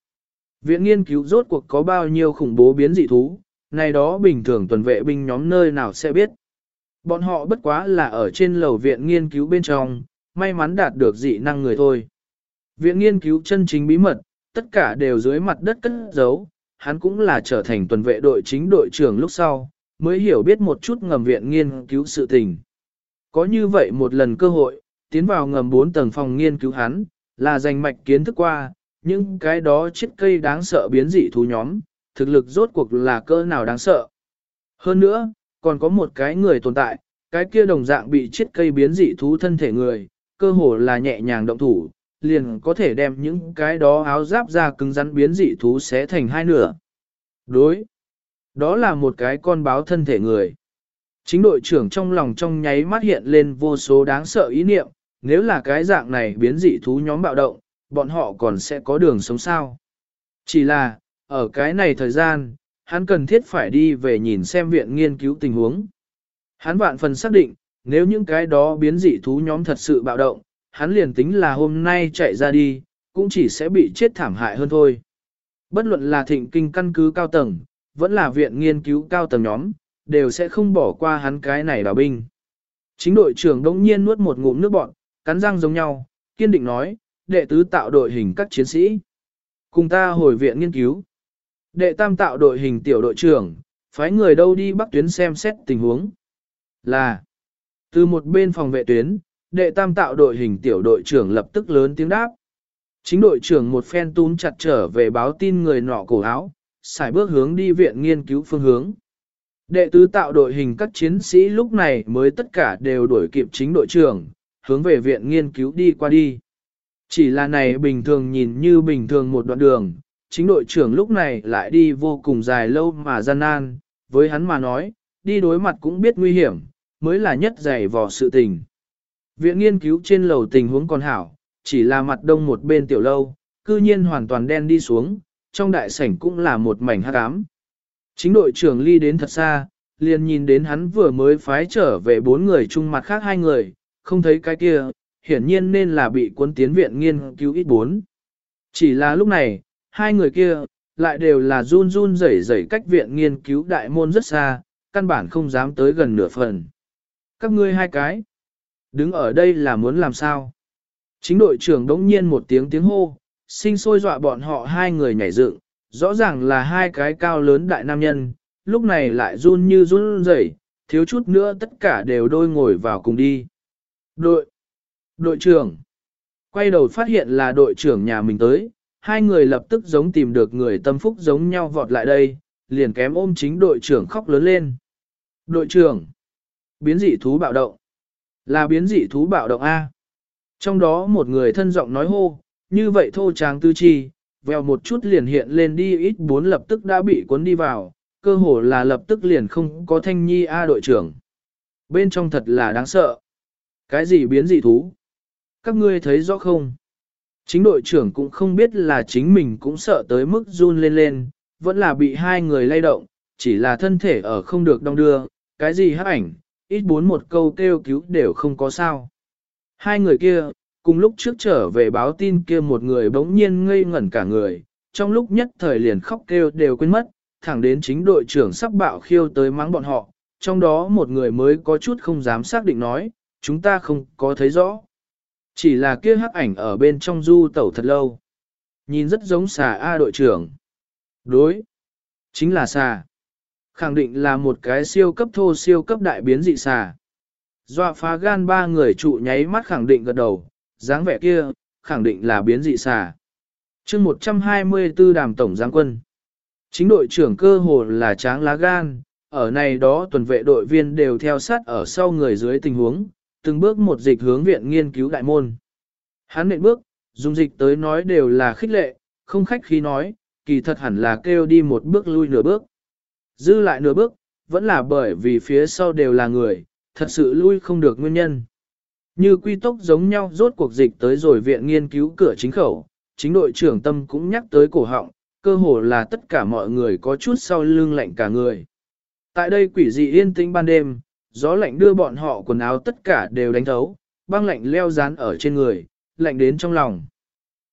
Viện nghiên cứu rốt cuộc có bao nhiêu khủng bố biến dị thú, này đó bình thường tuần vệ binh nhóm nơi nào sẽ biết. Bọn họ bất quá là ở trên lầu viện nghiên cứu bên trong, may mắn đạt được dị năng người thôi. Viện nghiên cứu chân chính bí mật, tất cả đều dưới mặt đất cất giấu, hắn cũng là trở thành tuần vệ đội chính đội trưởng lúc sau, mới hiểu biết một chút ngầm viện nghiên cứu sự tình. Có như vậy một lần cơ hội, tiến vào ngầm 4 tầng phòng nghiên cứu hắn, là giành mạch kiến thức qua, những cái đó chết cây đáng sợ biến dị thú nhóm, thực lực rốt cuộc là cơ nào đáng sợ. Hơn nữa, còn có một cái người tồn tại, cái kia đồng dạng bị chết cây biến dị thú thân thể người, cơ hồ là nhẹ nhàng động thủ, liền có thể đem những cái đó áo giáp ra cứng rắn biến dị thú xé thành hai nửa. Đối, đó là một cái con báo thân thể người. Chính đội trưởng trong lòng trong nháy mắt hiện lên vô số đáng sợ ý niệm, nếu là cái dạng này biến dị thú nhóm bạo động, bọn họ còn sẽ có đường sống sao. Chỉ là, ở cái này thời gian, hắn cần thiết phải đi về nhìn xem viện nghiên cứu tình huống. Hắn vạn phần xác định, nếu những cái đó biến dị thú nhóm thật sự bạo động, hắn liền tính là hôm nay chạy ra đi, cũng chỉ sẽ bị chết thảm hại hơn thôi. Bất luận là thịnh kinh căn cứ cao tầng, vẫn là viện nghiên cứu cao tầng nhóm, đều sẽ không bỏ qua hắn cái này đào binh. Chính đội trưởng đông nhiên nuốt một ngụm nước bọn, cắn răng giống nhau, kiên định nói, đệ tứ tạo đội hình các chiến sĩ. Cùng ta hồi viện nghiên cứu. Đệ tam tạo đội hình tiểu đội trưởng, phái người đâu đi bắc tuyến xem xét tình huống. Là, từ một bên phòng vệ tuyến, đệ tam tạo đội hình tiểu đội trưởng lập tức lớn tiếng đáp. Chính đội trưởng một phen tún chặt trở về báo tin người nọ cổ áo, xài bước hướng đi viện nghiên cứu phương hướng. Đệ tứ tạo đội hình các chiến sĩ lúc này mới tất cả đều đuổi kịp chính đội trưởng, hướng về viện nghiên cứu đi qua đi. Chỉ là này bình thường nhìn như bình thường một đoạn đường, chính đội trưởng lúc này lại đi vô cùng dài lâu mà gian nan, với hắn mà nói, đi đối mặt cũng biết nguy hiểm, mới là nhất dày vò sự tình. Viện nghiên cứu trên lầu tình huống còn hảo, chỉ là mặt đông một bên tiểu lâu, cư nhiên hoàn toàn đen đi xuống, trong đại sảnh cũng là một mảnh hắc ám. Chính đội trưởng ly đến thật xa, liền nhìn đến hắn vừa mới phái trở về bốn người chung mặt khác hai người, không thấy cái kia, hiển nhiên nên là bị quân tiến viện nghiên cứu ít bốn. Chỉ là lúc này, hai người kia, lại đều là run run rẩy rẩy cách viện nghiên cứu đại môn rất xa, căn bản không dám tới gần nửa phần. Các ngươi hai cái, đứng ở đây là muốn làm sao? Chính đội trưởng đống nhiên một tiếng tiếng hô, sinh sôi dọa bọn họ hai người nhảy dựng, rõ ràng là hai cái cao lớn đại nam nhân, lúc này lại run như run rẩy, thiếu chút nữa tất cả đều đôi ngồi vào cùng đi. Đội, đội trưởng, quay đầu phát hiện là đội trưởng nhà mình tới, hai người lập tức giống tìm được người tâm phúc giống nhau vọt lại đây, liền kém ôm chính đội trưởng khóc lớn lên. Đội trưởng, biến dị thú bạo động, là biến dị thú bạo động A. Trong đó một người thân giọng nói hô, như vậy thô tráng tư chi, vèo một chút liền hiện lên đi ít bốn lập tức đã bị cuốn đi vào, cơ hồ là lập tức liền không có thanh nhi A đội trưởng. Bên trong thật là đáng sợ. Cái gì biến dị thú? Các ngươi thấy rõ không? Chính đội trưởng cũng không biết là chính mình cũng sợ tới mức run lên lên, vẫn là bị hai người lay động, chỉ là thân thể ở không được đong đưa, cái gì hắc ảnh, ít bốn một câu kêu cứu đều không có sao. Hai người kia, cùng lúc trước trở về báo tin kia một người bỗng nhiên ngây ngẩn cả người, trong lúc nhất thời liền khóc kêu đều quên mất, thẳng đến chính đội trưởng sắp bạo khiêu tới mắng bọn họ, trong đó một người mới có chút không dám xác định nói, chúng ta không có thấy rõ. Chỉ là kia hắc ảnh ở bên trong du tẩu thật lâu. Nhìn rất giống xà A đội trưởng. Đối. Chính là xà. Khẳng định là một cái siêu cấp thô siêu cấp đại biến dị xà. Dọa phá gan ba người trụ nháy mắt khẳng định gật đầu, dáng vẻ kia, khẳng định là biến dị xà. chương 124 đàm tổng giáng quân. Chính đội trưởng cơ hồ là tráng lá gan, ở này đó tuần vệ đội viên đều theo sát ở sau người dưới tình huống, từng bước một dịch hướng viện nghiên cứu đại môn. Hắn nện bước, dùng dịch tới nói đều là khích lệ, không khách khí nói, kỳ thật hẳn là kêu đi một bước lui nửa bước. Dư lại nửa bước, vẫn là bởi vì phía sau đều là người, thật sự lui không được nguyên nhân. Như quy tốc giống nhau rốt cuộc dịch tới rồi viện nghiên cứu cửa chính khẩu, chính đội trưởng tâm cũng nhắc tới cổ họng, cơ hồ là tất cả mọi người có chút sau lưng lạnh cả người. Tại đây quỷ dị yên tĩnh ban đêm, gió lạnh đưa bọn họ quần áo tất cả đều đánh thấu, băng lạnh leo dán ở trên người, lạnh đến trong lòng.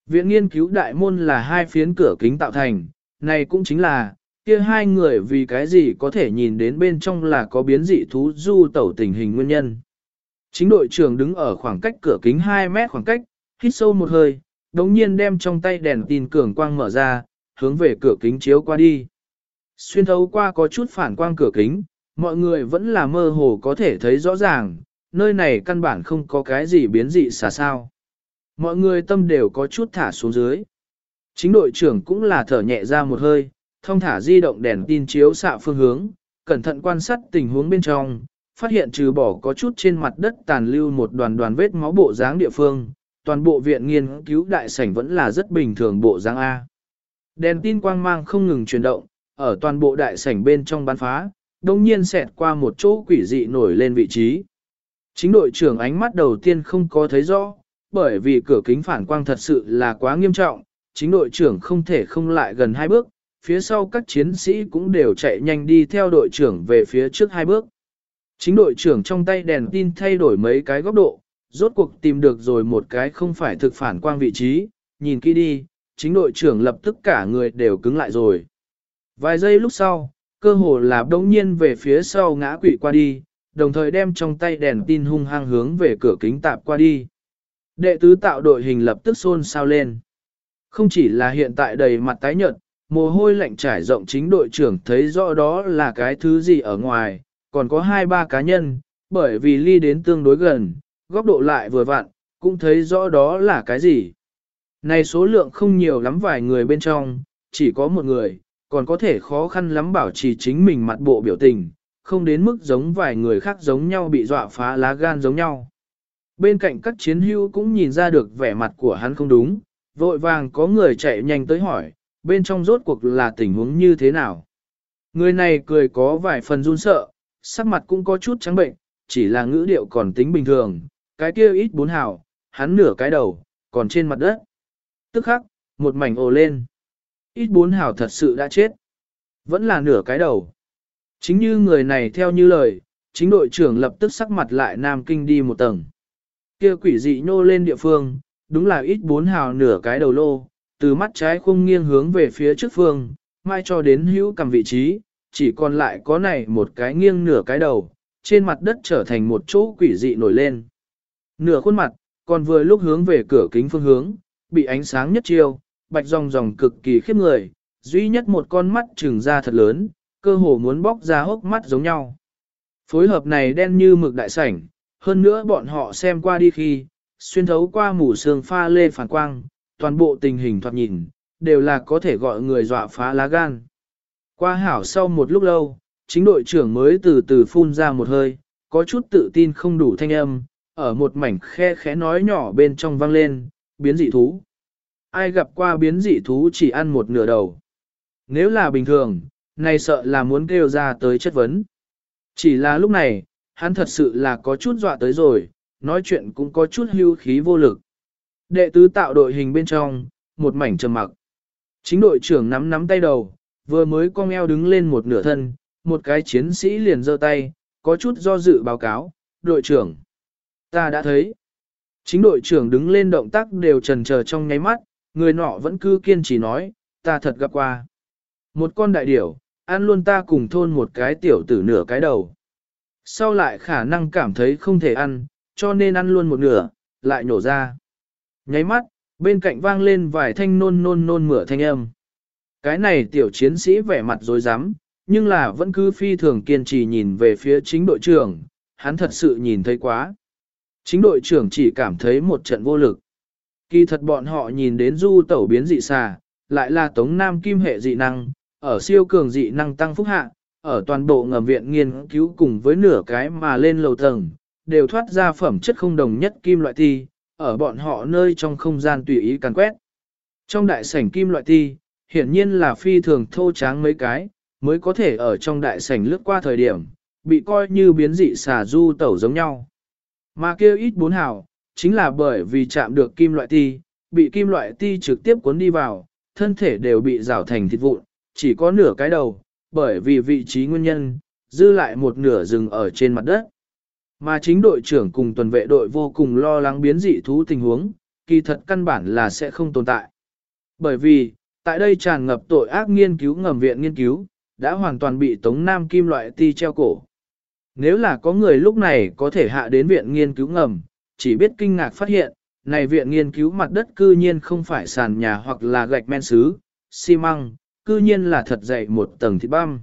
Viện nghiên cứu đại môn là hai phiến cửa kính tạo thành, này cũng chính là, kia hai người vì cái gì có thể nhìn đến bên trong là có biến dị thú du tẩu tình hình nguyên nhân. Chính đội trưởng đứng ở khoảng cách cửa kính 2 mét khoảng cách, hít sâu một hơi, đồng nhiên đem trong tay đèn tin cường quang mở ra, hướng về cửa kính chiếu qua đi. Xuyên thấu qua có chút phản quang cửa kính, mọi người vẫn là mơ hồ có thể thấy rõ ràng, nơi này căn bản không có cái gì biến dị xả sao. Mọi người tâm đều có chút thả xuống dưới. Chính đội trưởng cũng là thở nhẹ ra một hơi, thông thả di động đèn tin chiếu xạ phương hướng, cẩn thận quan sát tình huống bên trong, phát hiện trừ bỏ có chút trên mặt đất tàn lưu một đoàn đoàn vết máu bộ dáng địa phương, toàn bộ viện nghiên cứu đại sảnh vẫn là rất bình thường bộ dáng A. Đèn tin quang mang không ngừng chuyển động, ở toàn bộ đại sảnh bên trong bắn phá, đông nhiên xẹt qua một chỗ quỷ dị nổi lên vị trí. Chính đội trưởng ánh mắt đầu tiên không có thấy rõ, bởi vì cửa kính phản quang thật sự là quá nghiêm trọng, chính đội trưởng không thể không lại gần hai bước, phía sau các chiến sĩ cũng đều chạy nhanh đi theo đội trưởng về phía trước hai bước. Chính đội trưởng trong tay đèn tin thay đổi mấy cái góc độ, rốt cuộc tìm được rồi một cái không phải thực phản quang vị trí, nhìn kỹ đi, chính đội trưởng lập tức cả người đều cứng lại rồi. Vài giây lúc sau, cơ hồ là đống nhiên về phía sau ngã quỵ qua đi, đồng thời đem trong tay đèn tin hung hăng hướng về cửa kính tạp qua đi. Đệ tứ tạo đội hình lập tức xôn xao lên. Không chỉ là hiện tại đầy mặt tái nhợt, mồ hôi lạnh trải rộng chính đội trưởng thấy rõ đó là cái thứ gì ở ngoài, còn có hai ba cá nhân, bởi vì ly đến tương đối gần, góc độ lại vừa vặn, cũng thấy rõ đó là cái gì. Này số lượng không nhiều lắm vài người bên trong, chỉ có một người, còn có thể khó khăn lắm bảo trì chính mình mặt bộ biểu tình, không đến mức giống vài người khác giống nhau bị dọa phá lá gan giống nhau. Bên cạnh các chiến hữu cũng nhìn ra được vẻ mặt của hắn không đúng, vội vàng có người chạy nhanh tới hỏi, bên trong rốt cuộc là tình huống như thế nào. Người này cười có vài phần run sợ, sắc mặt cũng có chút trắng bệnh, chỉ là ngữ điệu còn tính bình thường, cái kia ít bốn hào, hắn nửa cái đầu, còn trên mặt đất. Tức khắc, một mảnh ồ lên. Ít bốn hảo thật sự đã chết. Vẫn là nửa cái đầu. Chính như người này theo như lời, chính đội trưởng lập tức sắc mặt lại Nam Kinh đi một tầng. Kia quỷ dị nhô lên địa phương, đúng là ít bốn hào nửa cái đầu lô, từ mắt trái khung nghiêng hướng về phía trước phương, mai cho đến hữu cầm vị trí, chỉ còn lại có này một cái nghiêng nửa cái đầu, trên mặt đất trở thành một chỗ quỷ dị nổi lên. Nửa khuôn mặt, còn vừa lúc hướng về cửa kính phương hướng, bị ánh sáng nhất chiêu, bạch ròng ròng cực kỳ khiếp người, duy nhất một con mắt trừng ra thật lớn, cơ hồ muốn bóc ra hốc mắt giống nhau. Phối hợp này đen như mực đại sảnh, hơn nữa bọn họ xem qua đi khi, xuyên thấu qua mù sương pha lê phản quang, toàn bộ tình hình thoạt nhìn, đều là có thể gọi người dọa phá lá gan. Qua hảo sau một lúc lâu, chính đội trưởng mới từ từ phun ra một hơi, có chút tự tin không đủ thanh âm, ở một mảnh khe khẽ nói nhỏ bên trong vang lên, biến dị thú. Ai gặp qua biến dị thú chỉ ăn một nửa đầu. Nếu là bình thường, này sợ là muốn kêu ra tới chất vấn. Chỉ là lúc này, hắn thật sự là có chút dọa tới rồi, nói chuyện cũng có chút hưu khí vô lực. Đệ tứ tạo đội hình bên trong, một mảnh trầm mặc. Chính đội trưởng nắm nắm tay đầu, vừa mới cong eo đứng lên một nửa thân, một cái chiến sĩ liền giơ tay, có chút do dự báo cáo, đội trưởng. Ta đã thấy. Chính đội trưởng đứng lên động tác đều trần chờ trong nháy mắt, người nọ vẫn cứ kiên trì nói, ta thật gặp qua. Một con đại điểu, ăn luôn ta cùng thôn một cái tiểu tử nửa cái đầu. Sau lại khả năng cảm thấy không thể ăn, cho nên ăn luôn một nửa, lại nổ ra. Nháy mắt, bên cạnh vang lên vài thanh nôn nôn nôn mửa thanh âm. Cái này tiểu chiến sĩ vẻ mặt dối rắm nhưng là vẫn cứ phi thường kiên trì nhìn về phía chính đội trưởng, hắn thật sự nhìn thấy quá. Chính đội trưởng chỉ cảm thấy một trận vô lực. Kỳ thật bọn họ nhìn đến du tẩu biến dị xà, lại là tống nam kim hệ dị năng, ở siêu cường dị năng tăng phúc hạ, ở toàn bộ ngầm viện nghiên cứu cùng với nửa cái mà lên lầu tầng, đều thoát ra phẩm chất không đồng nhất kim loại ti, ở bọn họ nơi trong không gian tùy ý càn quét. Trong đại sảnh kim loại ti, hiển nhiên là phi thường thô tráng mấy cái, mới có thể ở trong đại sảnh lướt qua thời điểm, bị coi như biến dị xà du tẩu giống nhau. Mà kêu ít bốn hào, chính là bởi vì chạm được kim loại ti, bị kim loại ti trực tiếp cuốn đi vào, thân thể đều bị rào thành thịt vụn, chỉ có nửa cái đầu, bởi vì vị trí nguyên nhân, dư lại một nửa rừng ở trên mặt đất. Mà chính đội trưởng cùng tuần vệ đội vô cùng lo lắng biến dị thú tình huống, kỳ thật căn bản là sẽ không tồn tại. Bởi vì, tại đây tràn ngập tội ác nghiên cứu ngầm viện nghiên cứu, đã hoàn toàn bị Tống Nam kim loại ti treo cổ. Nếu là có người lúc này có thể hạ đến viện nghiên cứu ngầm, chỉ biết kinh ngạc phát hiện, này viện nghiên cứu mặt đất cư nhiên không phải sàn nhà hoặc là gạch men sứ, xi măng, cư nhiên là thật dày một tầng thịt băm.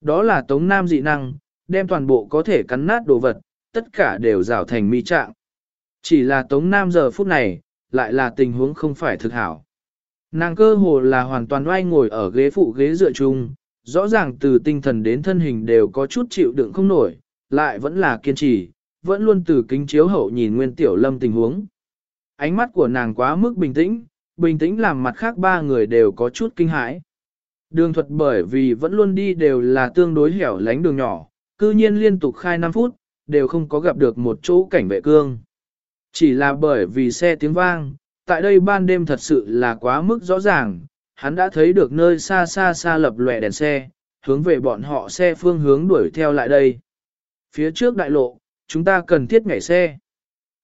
Đó là Tống Nam dị năng, đem toàn bộ có thể cắn nát đồ vật, tất cả đều rào thành mi trạng. Chỉ là Tống Nam giờ phút này, lại là tình huống không phải thực hảo. Nàng cơ hồ là hoàn toàn oai ngồi ở ghế phụ ghế dựa chung, rõ ràng từ tinh thần đến thân hình đều có chút chịu đựng không nổi, lại vẫn là kiên trì, vẫn luôn từ kính chiếu hậu nhìn Nguyên Tiểu Lâm tình huống. Ánh mắt của nàng quá mức bình tĩnh, bình tĩnh làm mặt khác ba người đều có chút kinh hãi. Đường thuật bởi vì vẫn luôn đi đều là tương đối hẻo lánh đường nhỏ, cư nhiên liên tục khai 5 phút, đều không có gặp được một chỗ cảnh vệ cương. Chỉ là bởi vì xe tiếng vang, tại đây ban đêm thật sự là quá mức rõ ràng, hắn đã thấy được nơi xa xa xa lập lòe đèn xe, hướng về bọn họ xe phương hướng đuổi theo lại đây. Phía trước đại lộ, chúng ta cần thiết nhảy xe.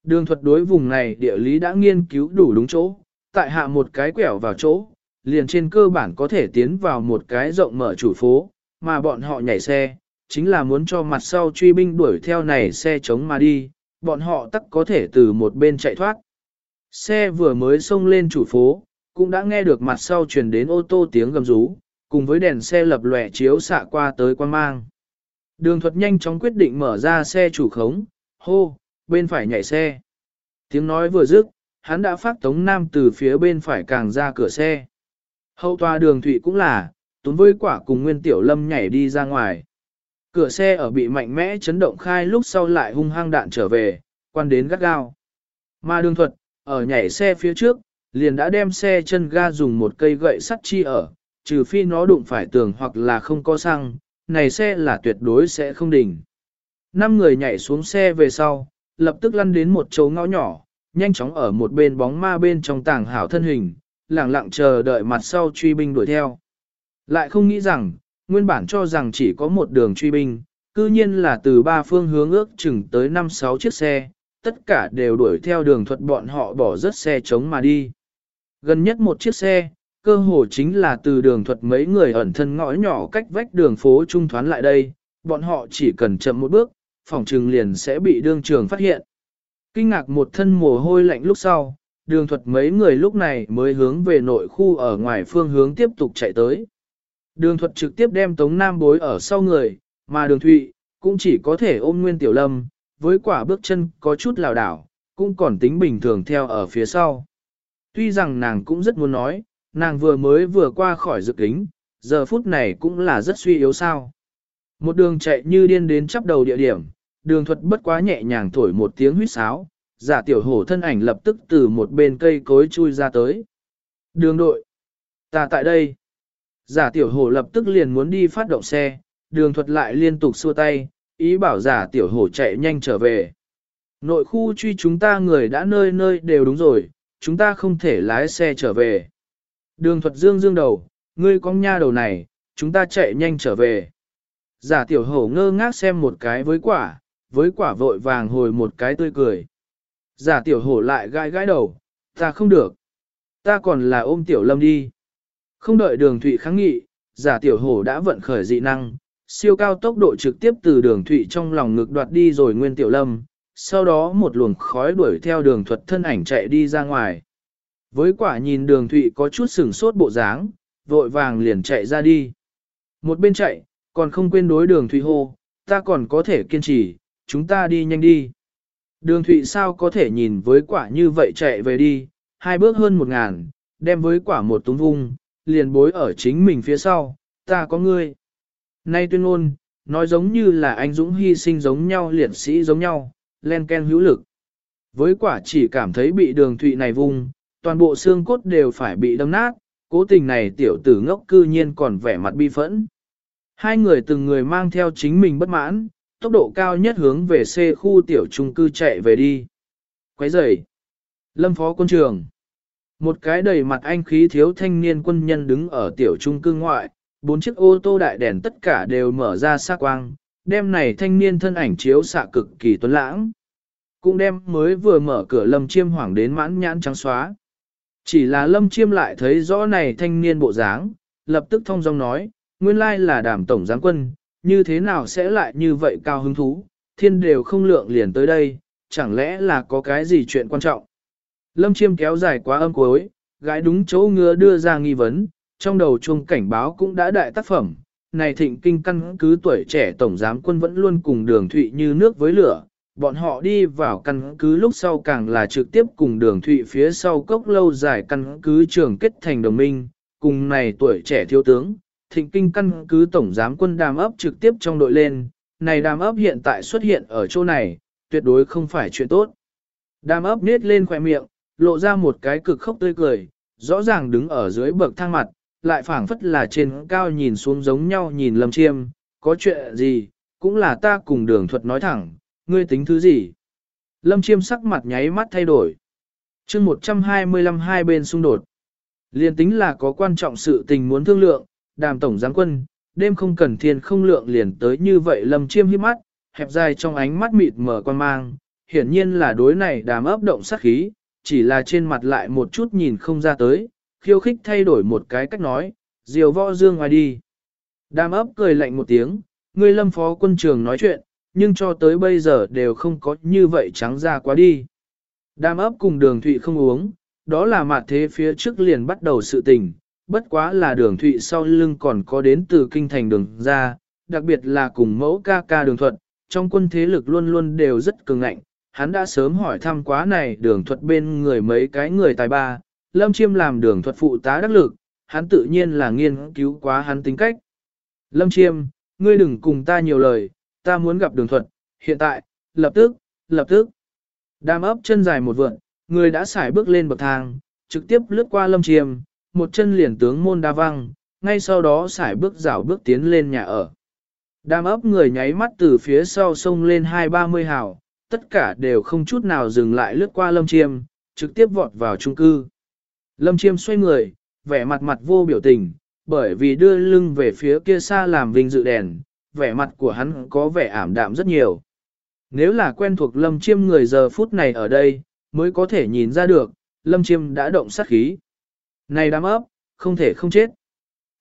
Đường thuật đối vùng này địa lý đã nghiên cứu đủ đúng chỗ, tại hạ một cái quẹo vào chỗ, liền trên cơ bản có thể tiến vào một cái rộng mở chủ phố, mà bọn họ nhảy xe, chính là muốn cho mặt sau truy binh đuổi theo này xe chống mà đi, bọn họ tắc có thể từ một bên chạy thoát. Xe vừa mới xông lên chủ phố, cũng đã nghe được mặt sau truyền đến ô tô tiếng gầm rú, cùng với đèn xe lập lòe chiếu xạ qua tới quan mang. Đường thuật nhanh chóng quyết định mở ra xe chủ khống, hô, bên phải nhảy xe. Tiếng nói vừa dứt, hắn đã phát tống nam từ phía bên phải càng ra cửa xe. Hậu tòa đường thủy cũng là, tốn với quả cùng nguyên tiểu lâm nhảy đi ra ngoài. Cửa xe ở bị mạnh mẽ chấn động khai lúc sau lại hung hăng đạn trở về, quan đến gắt gao. Mà đường thuật, ở nhảy xe phía trước, liền đã đem xe chân ga dùng một cây gậy sắt chi ở, trừ phi nó đụng phải tường hoặc là không có xăng, này xe là tuyệt đối sẽ không đỉnh. Năm người nhảy xuống xe về sau, lập tức lăn đến một chỗ ngõ nhỏ, nhanh chóng ở một bên bóng ma bên trong tàng hảo thân hình, lặng lặng chờ đợi mặt sau truy binh đuổi theo. Lại không nghĩ rằng, nguyên bản cho rằng chỉ có một đường truy binh, cư nhiên là từ ba phương hướng ước chừng tới 5-6 chiếc xe, tất cả đều đuổi theo đường thuật bọn họ bỏ rớt xe chống mà đi. Gần nhất một chiếc xe, cơ hồ chính là từ đường thuật mấy người ẩn thân ngõ nhỏ cách vách đường phố trung thoán lại đây, bọn họ chỉ cần chậm một bước, phòng trừng liền sẽ bị đương trường phát hiện. Kinh ngạc một thân mồ hôi lạnh lúc sau, đường thuật mấy người lúc này mới hướng về nội khu ở ngoài phương hướng tiếp tục chạy tới. Đường thuật trực tiếp đem Tống Nam bối ở sau người, mà đường thụy, cũng chỉ có thể ôm nguyên tiểu lâm, với quả bước chân có chút lảo đảo, cũng còn tính bình thường theo ở phía sau. Tuy rằng nàng cũng rất muốn nói, nàng vừa mới vừa qua khỏi dự kính, giờ phút này cũng là rất suy yếu sao. Một đường chạy như điên đến chắp đầu địa điểm, đường thuật bất quá nhẹ nhàng thổi một tiếng huýt sáo, giả tiểu hổ thân ảnh lập tức từ một bên cây cối chui ra tới. Đường đội, ta tại đây. Giả tiểu hổ lập tức liền muốn đi phát động xe, đường thuật lại liên tục xua tay, ý bảo giả tiểu hổ chạy nhanh trở về. Nội khu truy chúng ta người đã nơi nơi đều đúng rồi, chúng ta không thể lái xe trở về. Đường thuật dương dương đầu, ngươi con nha đầu này, chúng ta chạy nhanh trở về. Giả tiểu hổ ngơ ngác xem một cái với quả, với quả vội vàng hồi một cái tươi cười. Giả tiểu hổ lại gai gãi đầu, ta không được. Ta còn là ôm tiểu lâm đi. Không đợi đường thụy kháng nghị, giả tiểu hổ đã vận khởi dị năng, siêu cao tốc độ trực tiếp từ đường thụy trong lòng ngực đoạt đi rồi nguyên tiểu lâm, sau đó một luồng khói đuổi theo đường thuật thân ảnh chạy đi ra ngoài. Với quả nhìn đường thụy có chút sừng sốt bộ dáng, vội vàng liền chạy ra đi. Một bên chạy, còn không quên đối đường thụy hô, ta còn có thể kiên trì, chúng ta đi nhanh đi. Đường thụy sao có thể nhìn với quả như vậy chạy về đi, hai bước hơn một ngàn, đem với quả một túng vung, liền bối ở chính mình phía sau, ta có ngươi. Nay tuyên ngôn, nói giống như là anh Dũng hy sinh giống nhau liệt sĩ giống nhau, len ken hữu lực. Với quả chỉ cảm thấy bị đường thụy này vung, toàn bộ xương cốt đều phải bị đâm nát, cố tình này tiểu tử ngốc cư nhiên còn vẻ mặt bi phẫn. Hai người từng người mang theo chính mình bất mãn, tốc độ cao nhất hướng về C khu tiểu trung cư chạy về đi. Quấy rầy. Lâm phó quân trường. Một cái đầy mặt anh khí thiếu thanh niên quân nhân đứng ở tiểu trung cư ngoại, bốn chiếc ô tô đại đèn tất cả đều mở ra sắc quang, đêm này thanh niên thân ảnh chiếu xạ cực kỳ tuấn lãng. Cũng đem mới vừa mở cửa lâm chiêm hoảng đến mãn nhãn trắng xóa. Chỉ là lâm chiêm lại thấy rõ này thanh niên bộ dáng, lập tức thông dong nói, nguyên lai là đàm tổng giáng quân, như thế nào sẽ lại như vậy cao hứng thú, thiên đều không lượng liền tới đây, chẳng lẽ là có cái gì chuyện quan trọng. Lâm chiêm kéo dài quá âm cuối, gái đúng chỗ ngứa đưa ra nghi vấn, trong đầu chuông cảnh báo cũng đã đại tác phẩm. Này thịnh kinh căn cứ tuổi trẻ tổng giám quân vẫn luôn cùng đường thụy như nước với lửa, bọn họ đi vào căn cứ lúc sau càng là trực tiếp cùng đường thụy phía sau cốc lâu dài căn cứ trường kết thành đồng minh, cùng này tuổi trẻ thiếu tướng, thịnh kinh căn cứ tổng giám quân đàm ấp trực tiếp trong đội lên, này đàm ấp hiện tại xuất hiện ở chỗ này, tuyệt đối không phải chuyện tốt. Đàm ấp nết lên khỏe miệng, lộ ra một cái cực khốc tươi cười, rõ ràng đứng ở dưới bậc thang mặt, lại phảng phất là trên cao nhìn xuống giống nhau nhìn lâm chiêm, có chuyện gì, cũng là ta cùng đường thuật nói thẳng, ngươi tính thứ gì. Lâm chiêm sắc mặt nháy mắt thay đổi. chương 125 hai bên xung đột. Liên tính là có quan trọng sự tình muốn thương lượng, đàm tổng giáng quân, đêm không cần thiên không lượng liền tới như vậy lâm chiêm hiếp mắt, hẹp dài trong ánh mắt mịt mở quan mang, hiển nhiên là đối này đàm ấp động sát khí, chỉ là trên mặt lại một chút nhìn không ra tới, khiêu khích thay đổi một cái cách nói, diều võ dương ngoài đi. Đàm ấp cười lạnh một tiếng, ngươi lâm phó quân trường nói chuyện, nhưng cho tới bây giờ đều không có như vậy trắng ra quá đi. Đam ấp cùng đường thụy không uống, đó là mặt thế phía trước liền bắt đầu sự tình, bất quá là đường thụy sau lưng còn có đến từ kinh thành đường ra, đặc biệt là cùng mẫu ca ca đường thuận, trong quân thế lực luôn luôn đều rất cường ngạnh. Hắn đã sớm hỏi thăm quá này đường thuật bên người mấy cái người tài ba, lâm chiêm làm đường thuật phụ tá đắc lực, hắn tự nhiên là nghiên cứu quá hắn tính cách. Lâm chiêm, ngươi đừng cùng ta nhiều lời, ta muốn gặp đường thuật, hiện tại, lập tức, lập tức. Đam ấp chân dài một vượn, người đã xài bước lên bậc thang, trực tiếp lướt qua lâm chiêm, một chân liền tướng môn đa văng, ngay sau đó xài bước rảo bước tiến lên nhà ở. Đam ấp người nháy mắt từ phía sau sông lên hai ba mươi hào, tất cả đều không chút nào dừng lại lướt qua lâm chiêm, trực tiếp vọt vào trung cư. Lâm chiêm xoay người, vẻ mặt mặt vô biểu tình, bởi vì đưa lưng về phía kia xa làm vinh dự đèn, vẻ mặt của hắn có vẻ ảm đạm rất nhiều. Nếu là quen thuộc lâm chiêm người giờ phút này ở đây, mới có thể nhìn ra được, lâm chiêm đã động sát khí. Này đám ấp, không thể không chết.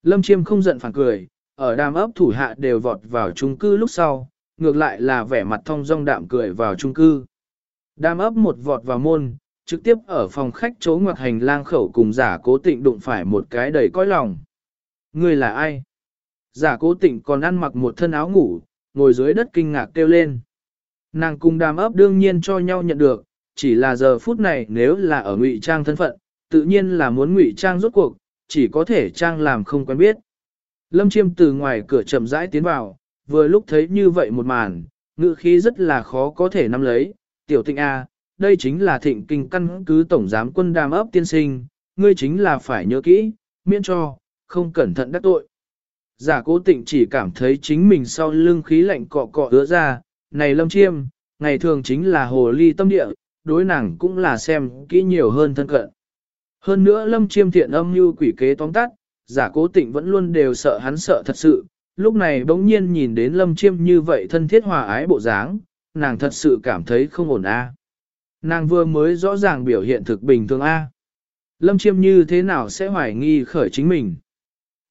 Lâm chiêm không giận phản cười, ở đám ấp thủ hạ đều vọt vào trung cư lúc sau, ngược lại là vẻ mặt thông dong đạm cười vào trung cư. Đám ấp một vọt vào môn, trực tiếp ở phòng khách chỗ ngoặt hành lang khẩu cùng giả cố tịnh đụng phải một cái đầy cõi lòng. Người là ai? Giả cố tịnh còn ăn mặc một thân áo ngủ, ngồi dưới đất kinh ngạc kêu lên. Nàng cùng đàm ấp đương nhiên cho nhau nhận được, chỉ là giờ phút này nếu là ở ngụy trang thân phận, tự nhiên là muốn ngụy trang rốt cuộc, chỉ có thể trang làm không quen biết. Lâm chiêm từ ngoài cửa chậm rãi tiến vào, vừa lúc thấy như vậy một màn, ngự khí rất là khó có thể nắm lấy, tiểu tịnh A, đây chính là thịnh kinh căn cứ tổng giám quân đàm ấp tiên sinh, ngươi chính là phải nhớ kỹ, miễn cho, không cẩn thận đắc tội. Giả cố tịnh chỉ cảm thấy chính mình sau lưng khí lạnh cọ cọ ứa ra, này lâm chiêm, ngày thường chính là hồ ly tâm địa, đối nàng cũng là xem kỹ nhiều hơn thân cận. Hơn nữa lâm chiêm thiện âm như quỷ kế tóm tắt, giả cố tịnh vẫn luôn đều sợ hắn sợ thật sự, lúc này bỗng nhiên nhìn đến lâm chiêm như vậy thân thiết hòa ái bộ dáng, nàng thật sự cảm thấy không ổn a. Nàng vừa mới rõ ràng biểu hiện thực bình thường a. Lâm chiêm như thế nào sẽ hoài nghi khởi chính mình.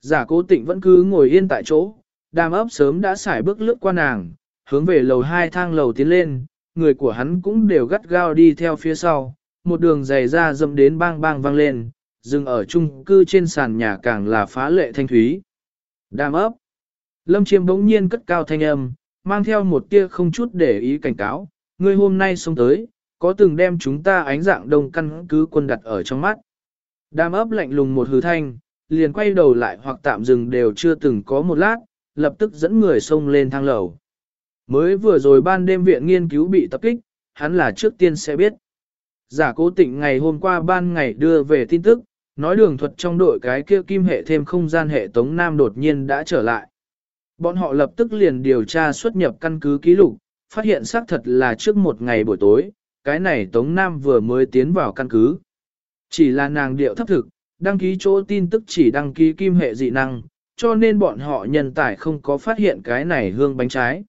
Giả cố tịnh vẫn cứ ngồi yên tại chỗ, đàm ấp sớm đã xài bước lướt qua nàng, hướng về lầu hai thang lầu tiến lên, người của hắn cũng đều gắt gao đi theo phía sau, một đường dày ra dâm đến bang bang vang lên, dừng ở chung cư trên sàn nhà càng là phá lệ thanh thúy. Đàm ấp. Lâm chiêm bỗng nhiên cất cao thanh âm, mang theo một tia không chút để ý cảnh cáo, người hôm nay sống tới, có từng đem chúng ta ánh dạng đông căn cứ quân đặt ở trong mắt. Đàm ấp lạnh lùng một hứ thanh, liền quay đầu lại hoặc tạm dừng đều chưa từng có một lát, lập tức dẫn người xông lên thang lầu. Mới vừa rồi ban đêm viện nghiên cứu bị tập kích, hắn là trước tiên sẽ biết. Giả cố tịnh ngày hôm qua ban ngày đưa về tin tức, nói đường thuật trong đội cái kia kim hệ thêm không gian hệ tống nam đột nhiên đã trở lại. Bọn họ lập tức liền điều tra xuất nhập căn cứ ký lục, phát hiện xác thật là trước một ngày buổi tối, cái này tống nam vừa mới tiến vào căn cứ. Chỉ là nàng điệu thấp thực, đăng ký chỗ tin tức chỉ đăng ký kim hệ dị năng, cho nên bọn họ nhân tài không có phát hiện cái này hương bánh trái.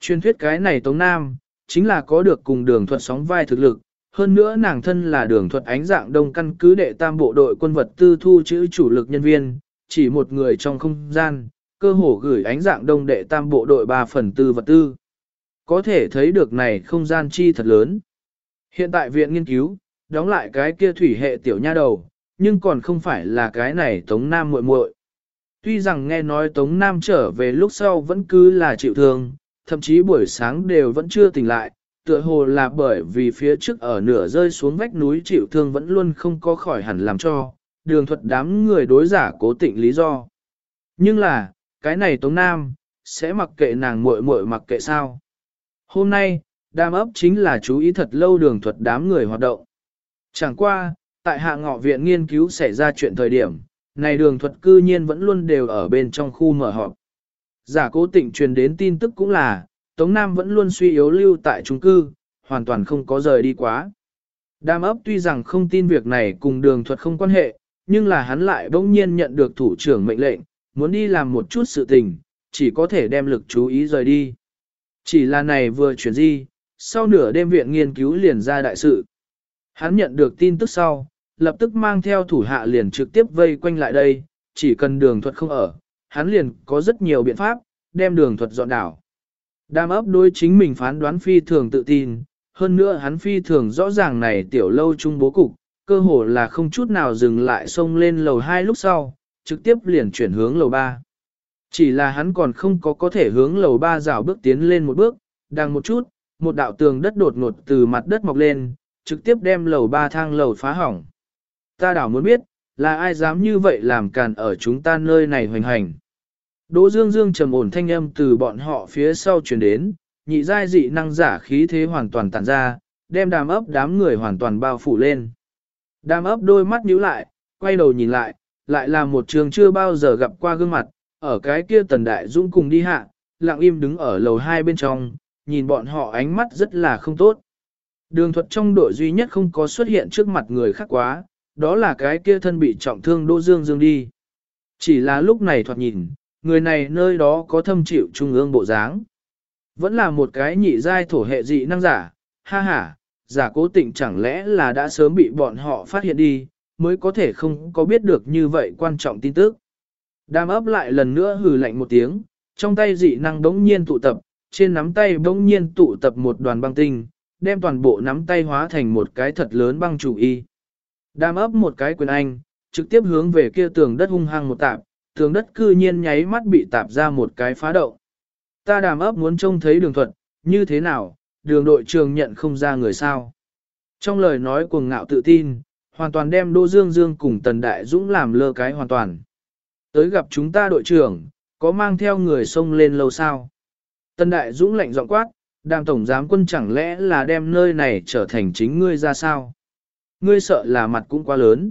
Truyền thuyết cái này Tống Nam, chính là có được cùng đường thuật sóng vai thực lực, hơn nữa nàng thân là đường thuật ánh dạng đông căn cứ đệ tam bộ đội quân vật tư thu chữ chủ lực nhân viên, chỉ một người trong không gian, cơ hồ gửi ánh dạng đông đệ tam bộ đội 3 phần tư vật tư. Có thể thấy được này không gian chi thật lớn. Hiện tại viện nghiên cứu, đóng lại cái kia thủy hệ tiểu nha đầu, nhưng còn không phải là cái này Tống Nam muội muội. Tuy rằng nghe nói Tống Nam trở về lúc sau vẫn cứ là chịu thương, thậm chí buổi sáng đều vẫn chưa tỉnh lại, tựa hồ là bởi vì phía trước ở nửa rơi xuống vách núi chịu thương vẫn luôn không có khỏi hẳn làm cho, đường thuật đám người đối giả cố tịnh lý do. Nhưng là, cái này Tống Nam, sẽ mặc kệ nàng muội muội mặc kệ sao. Hôm nay, đam ấp chính là chú ý thật lâu đường thuật đám người hoạt động. Chẳng qua, tại hạ ngọ viện nghiên cứu xảy ra chuyện thời điểm, này đường thuật cư nhiên vẫn luôn đều ở bên trong khu mở họp. Giả cố tịnh truyền đến tin tức cũng là, Tống Nam vẫn luôn suy yếu lưu tại trung cư, hoàn toàn không có rời đi quá. Đam ấp tuy rằng không tin việc này cùng đường thuật không quan hệ, nhưng là hắn lại bỗng nhiên nhận được thủ trưởng mệnh lệnh, muốn đi làm một chút sự tình, chỉ có thể đem lực chú ý rời đi. Chỉ là này vừa chuyển di, sau nửa đêm viện nghiên cứu liền ra đại sự. Hắn nhận được tin tức sau, lập tức mang theo thủ hạ liền trực tiếp vây quanh lại đây, chỉ cần đường thuật không ở, hắn liền có rất nhiều biện pháp, đem đường thuật dọn đảo. Đam ấp đối chính mình phán đoán phi thường tự tin, hơn nữa hắn phi thường rõ ràng này tiểu lâu trung bố cục, cơ hồ là không chút nào dừng lại xông lên lầu 2 lúc sau, trực tiếp liền chuyển hướng lầu 3. Chỉ là hắn còn không có có thể hướng lầu 3 rào bước tiến lên một bước, đang một chút, một đạo tường đất đột ngột từ mặt đất mọc lên, trực tiếp đem lầu 3 thang lầu phá hỏng. Ta đảo muốn biết, là ai dám như vậy làm càn ở chúng ta nơi này hoành hành. Đỗ Dương Dương trầm ổn thanh âm từ bọn họ phía sau truyền đến, nhị giai dị năng giả khí thế hoàn toàn tản ra, đem đàm ấp đám người hoàn toàn bao phủ lên. Đàm ấp đôi mắt nhíu lại, quay đầu nhìn lại, lại là một trường chưa bao giờ gặp qua gương mặt, ở cái kia tần đại dũng cùng đi hạ, lặng im đứng ở lầu hai bên trong, nhìn bọn họ ánh mắt rất là không tốt. Đường thuật trong đội duy nhất không có xuất hiện trước mặt người khác quá, đó là cái kia thân bị trọng thương Đỗ Dương Dương đi. Chỉ là lúc này thoạt nhìn, người này nơi đó có thâm chịu trung ương bộ dáng. Vẫn là một cái nhị giai thổ hệ dị năng giả, ha ha, giả cố tình chẳng lẽ là đã sớm bị bọn họ phát hiện đi, mới có thể không có biết được như vậy quan trọng tin tức. Đam ấp lại lần nữa hừ lạnh một tiếng, trong tay dị năng đống nhiên tụ tập, trên nắm tay đống nhiên tụ tập một đoàn băng tinh, đem toàn bộ nắm tay hóa thành một cái thật lớn băng chủ y. Đam ấp một cái quyền anh, trực tiếp hướng về kia tường đất hung hăng một tạp, tường đất cư nhiên nháy mắt bị tạp ra một cái phá động. Ta đàm ấp muốn trông thấy đường thuật, như thế nào, đường đội trường nhận không ra người sao. Trong lời nói cuồng ngạo tự tin, hoàn toàn đem Đô Dương Dương cùng Tần Đại Dũng làm lơ cái hoàn toàn. Tới gặp chúng ta đội trưởng, có mang theo người xông lên lâu sao. Tần Đại Dũng lạnh giọng quát, đàm tổng giám quân chẳng lẽ là đem nơi này trở thành chính ngươi ra sao? Ngươi sợ là mặt cũng quá lớn.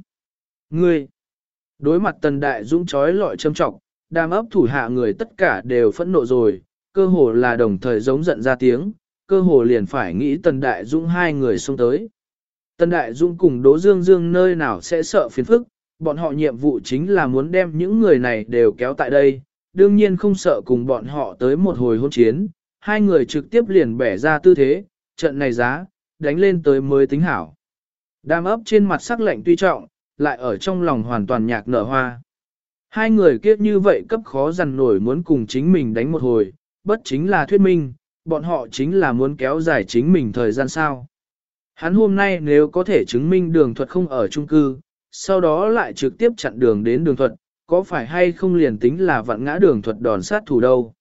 Ngươi, đối mặt Tần Đại Dũng trói lọi châm trọng, đàm ấp thủ hạ người tất cả đều phẫn nộ rồi, cơ hồ là đồng thời giống giận ra tiếng, cơ hồ liền phải nghĩ Tần Đại Dũng hai người xông tới. Tần Đại Dũng cùng Đỗ Dương Dương nơi nào sẽ sợ phiền phức, bọn họ nhiệm vụ chính là muốn đem những người này đều kéo tại đây, đương nhiên không sợ cùng bọn họ tới một hồi hôn chiến, hai người trực tiếp liền bẻ ra tư thế, trận này giá, đánh lên tới mới tính hảo. Đam ấp trên mặt sắc lạnh tuy trọng, lại ở trong lòng hoàn toàn nhạc nở hoa. Hai người kiếp như vậy cấp khó dằn nổi muốn cùng chính mình đánh một hồi, bất chính là thuyết minh, bọn họ chính là muốn kéo dài chính mình thời gian sao. Hắn hôm nay nếu có thể chứng minh đường thuật không ở trung cư, sau đó lại trực tiếp chặn đường đến đường thuật, có phải hay không liền tính là vặn ngã đường thuật đòn sát thủ đâu.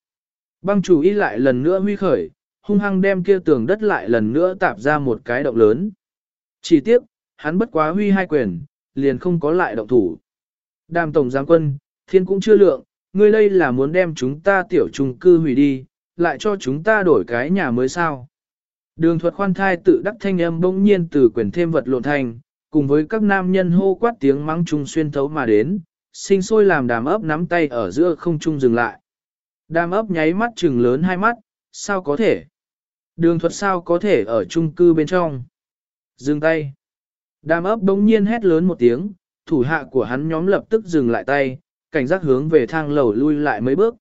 Băng chủ y lại lần nữa huy khởi, hung hăng đem kia tường đất lại lần nữa tạp ra một cái động lớn. Chỉ tiếc, hắn bất quá huy hai quyền, liền không có lại động thủ. Đàm tổng giám quân, thiên cũng chưa lượng, ngươi đây là muốn đem chúng ta tiểu trung cư hủy đi, lại cho chúng ta đổi cái nhà mới sao. Đường thuật khoan thai tự đắc thanh âm bỗng nhiên từ quyền thêm vật lộn thành, cùng với các nam nhân hô quát tiếng mắng trung xuyên thấu mà đến, sinh sôi làm đàm ấp nắm tay ở giữa không trung dừng lại. Đàm ấp nháy mắt trừng lớn hai mắt, sao có thể? Đường thuật sao có thể ở trung cư bên trong? Dừng tay. Đàm ấp bỗng nhiên hét lớn một tiếng, thủ hạ của hắn nhóm lập tức dừng lại tay, cảnh giác hướng về thang lầu lui lại mấy bước.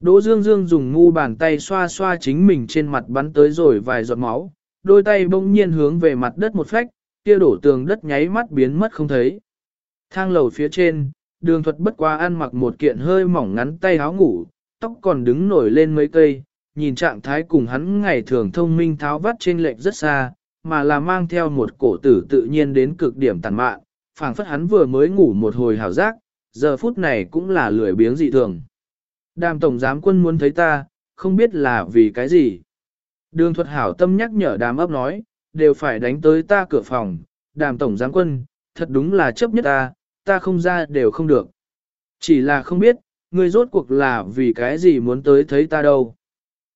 Đỗ Dương Dương dùng ngu bàn tay xoa xoa chính mình trên mặt bắn tới rồi vài giọt máu, đôi tay bỗng nhiên hướng về mặt đất một phách, kia đổ tường đất nháy mắt biến mất không thấy. Thang lầu phía trên, đường thuật bất quá ăn mặc một kiện hơi mỏng ngắn tay áo ngủ, tóc còn đứng nổi lên mấy cây, nhìn trạng thái cùng hắn ngày thường thông minh tháo vắt trên lệch rất xa, mà là mang theo một cổ tử tự nhiên đến cực điểm tàn mạn, phảng phất hắn vừa mới ngủ một hồi hào giác, giờ phút này cũng là lười biếng dị thường. Đàm tổng giám quân muốn thấy ta, không biết là vì cái gì. Đường thuật hảo tâm nhắc nhở đàm ấp nói, đều phải đánh tới ta cửa phòng, đàm tổng giám quân, thật đúng là chấp nhất ta, ta không ra đều không được. Chỉ là không biết, ngươi rốt cuộc là vì cái gì muốn tới thấy ta đâu.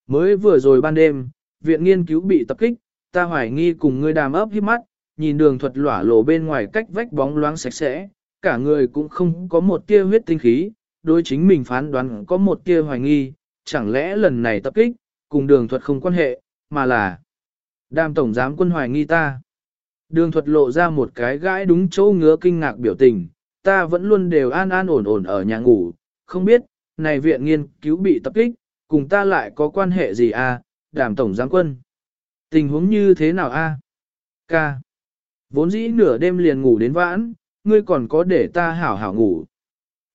Mới vừa rồi ban đêm, viện nghiên cứu bị tập kích, ta hoài nghi cùng ngươi đàm ấp hiếp mắt, nhìn đường thuật lỏa lộ bên ngoài cách vách bóng loáng sạch sẽ, cả người cũng không có một tia huyết tinh khí, đối chính mình phán đoán có một tia hoài nghi, chẳng lẽ lần này tập kích, cùng đường thuật không quan hệ, mà là đàm tổng giám quân hoài nghi ta. Đường thuật lộ ra một cái gãi đúng chỗ ngứa kinh ngạc biểu tình, ta vẫn luôn đều an an ổn ổn ở nhà ngủ, không biết, này viện nghiên cứu bị tập kích, cùng ta lại có quan hệ gì à, đàm tổng giám quân. Tình huống như thế nào a? Ca. Vốn dĩ nửa đêm liền ngủ đến vãn, ngươi còn có để ta hảo hảo ngủ.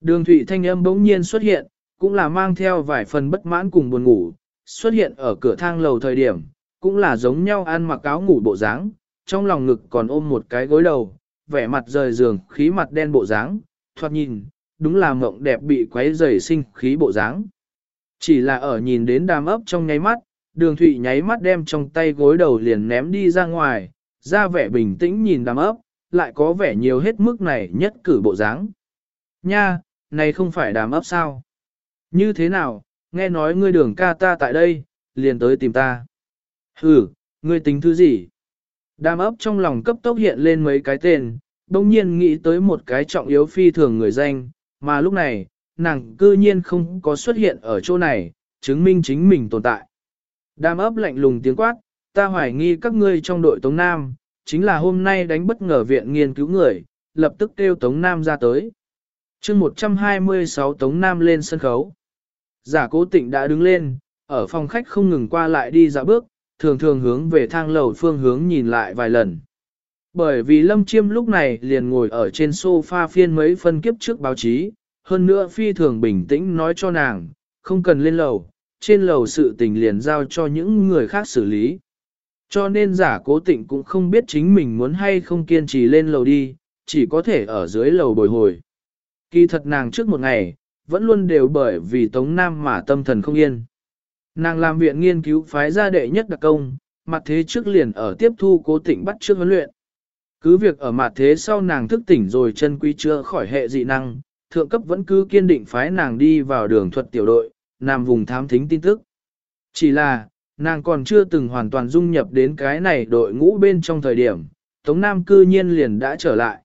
Đường thụy thanh âm bỗng nhiên xuất hiện, cũng là mang theo vài phần bất mãn cùng buồn ngủ, xuất hiện ở cửa thang lầu thời điểm, cũng là giống nhau ăn mặc áo ngủ bộ dáng, trong lòng ngực còn ôm một cái gối đầu, vẻ mặt rời giường, khí mặt đen bộ dáng, thoạt nhìn, đúng là mộng đẹp bị quấy rầy sinh khí bộ dáng. Chỉ là ở nhìn đến đàm ấp trong nháy mắt, đường thụy nháy mắt đem trong tay gối đầu liền ném đi ra ngoài, ra vẻ bình tĩnh nhìn đàm ấp, lại có vẻ nhiều hết mức này nhất cử bộ dáng. Nha, này không phải đàm ấp sao? Như thế nào, nghe nói ngươi đường ca ta tại đây, liền tới tìm ta. Hừ, ngươi tính thứ gì? Đàm ấp trong lòng cấp tốc hiện lên mấy cái tên, đồng nhiên nghĩ tới một cái trọng yếu phi thường người danh, mà lúc này, nàng cư nhiên không có xuất hiện ở chỗ này, chứng minh chính mình tồn tại. Đàm ấp lạnh lùng tiếng quát, ta hoài nghi các ngươi trong đội Tống Nam, chính là hôm nay đánh bất ngờ viện nghiên cứu người, lập tức kêu Tống Nam ra tới. chương 126 Tống Nam lên sân khấu. Giả cố tịnh đã đứng lên, ở phòng khách không ngừng qua lại đi dạo bước, thường thường hướng về thang lầu phương hướng nhìn lại vài lần. Bởi vì Lâm Chiêm lúc này liền ngồi ở trên sofa phiên mấy phân kiếp trước báo chí, hơn nữa phi thường bình tĩnh nói cho nàng, không cần lên lầu, trên lầu sự tình liền giao cho những người khác xử lý. Cho nên giả cố tịnh cũng không biết chính mình muốn hay không kiên trì lên lầu đi, chỉ có thể ở dưới lầu bồi hồi. Kỳ thật nàng trước một ngày, vẫn luôn đều bởi vì Tống Nam mà tâm thần không yên. Nàng làm viện nghiên cứu phái gia đệ nhất đặc công, mặt thế trước liền ở tiếp thu cố tịnh bắt trước huấn luyện. Cứ việc ở mặt thế sau nàng thức tỉnh rồi chân quý chưa khỏi hệ dị năng, thượng cấp vẫn cứ kiên định phái nàng đi vào đường thuật tiểu đội, nằm vùng thám thính tin tức. Chỉ là, nàng còn chưa từng hoàn toàn dung nhập đến cái này đội ngũ bên trong thời điểm, Tống Nam cư nhiên liền đã trở lại.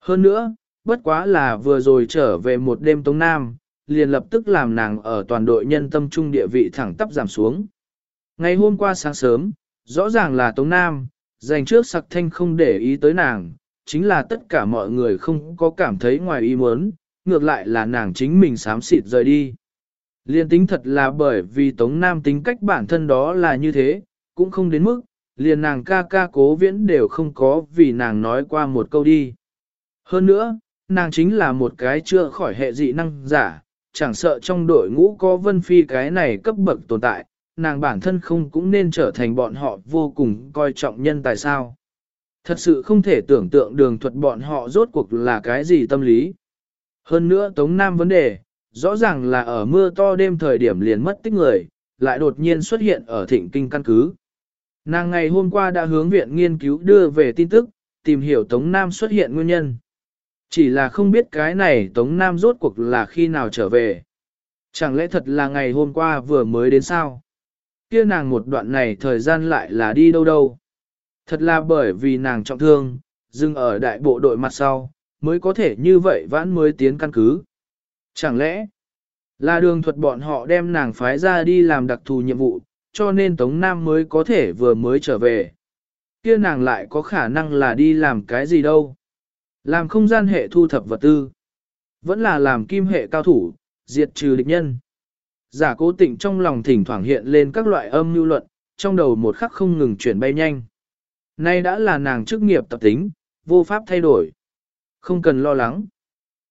Hơn nữa, bất quá là vừa rồi trở về một đêm Tống Nam, liền lập tức làm nàng ở toàn đội nhân tâm trung địa vị thẳng tắp giảm xuống. Ngày hôm qua sáng sớm, rõ ràng là Tống Nam, dành trước sặc thanh không để ý tới nàng, chính là tất cả mọi người không có cảm thấy ngoài ý muốn, ngược lại là nàng chính mình sám xịt rời đi. Liên tính thật là bởi vì Tống Nam tính cách bản thân đó là như thế, cũng không đến mức, liền nàng ca ca cố viễn đều không có vì nàng nói qua một câu đi. Hơn nữa, nàng chính là một cái chưa khỏi hệ dị năng giả, chẳng sợ trong đội ngũ có vân phi cái này cấp bậc tồn tại, nàng bản thân không cũng nên trở thành bọn họ vô cùng coi trọng nhân tại sao. Thật sự không thể tưởng tượng đường thuật bọn họ rốt cuộc là cái gì tâm lý. Hơn nữa Tống Nam vấn đề, rõ ràng là ở mưa to đêm thời điểm liền mất tích người, lại đột nhiên xuất hiện ở thịnh kinh căn cứ. Nàng ngày hôm qua đã hướng viện nghiên cứu đưa về tin tức, tìm hiểu Tống Nam xuất hiện nguyên nhân. Chỉ là không biết cái này Tống Nam rốt cuộc là khi nào trở về. Chẳng lẽ thật là ngày hôm qua vừa mới đến sao? kia nàng một đoạn này thời gian lại là đi đâu đâu. Thật là bởi vì nàng trọng thương, dừng ở đại bộ đội mặt sau, mới có thể như vậy vãn mới tiến căn cứ. Chẳng lẽ, là đường thuật bọn họ đem nàng phái ra đi làm đặc thù nhiệm vụ, cho nên Tống Nam mới có thể vừa mới trở về. Kia nàng lại có khả năng là đi làm cái gì đâu. Làm không gian hệ thu thập vật tư. Vẫn là làm kim hệ cao thủ, diệt trừ địch nhân. Giả cố tịnh trong lòng thỉnh thoảng hiện lên các loại âm mưu luận, trong đầu một khắc không ngừng chuyển bay nhanh. Nay đã là nàng chức nghiệp tập tính, vô pháp thay đổi. Không cần lo lắng.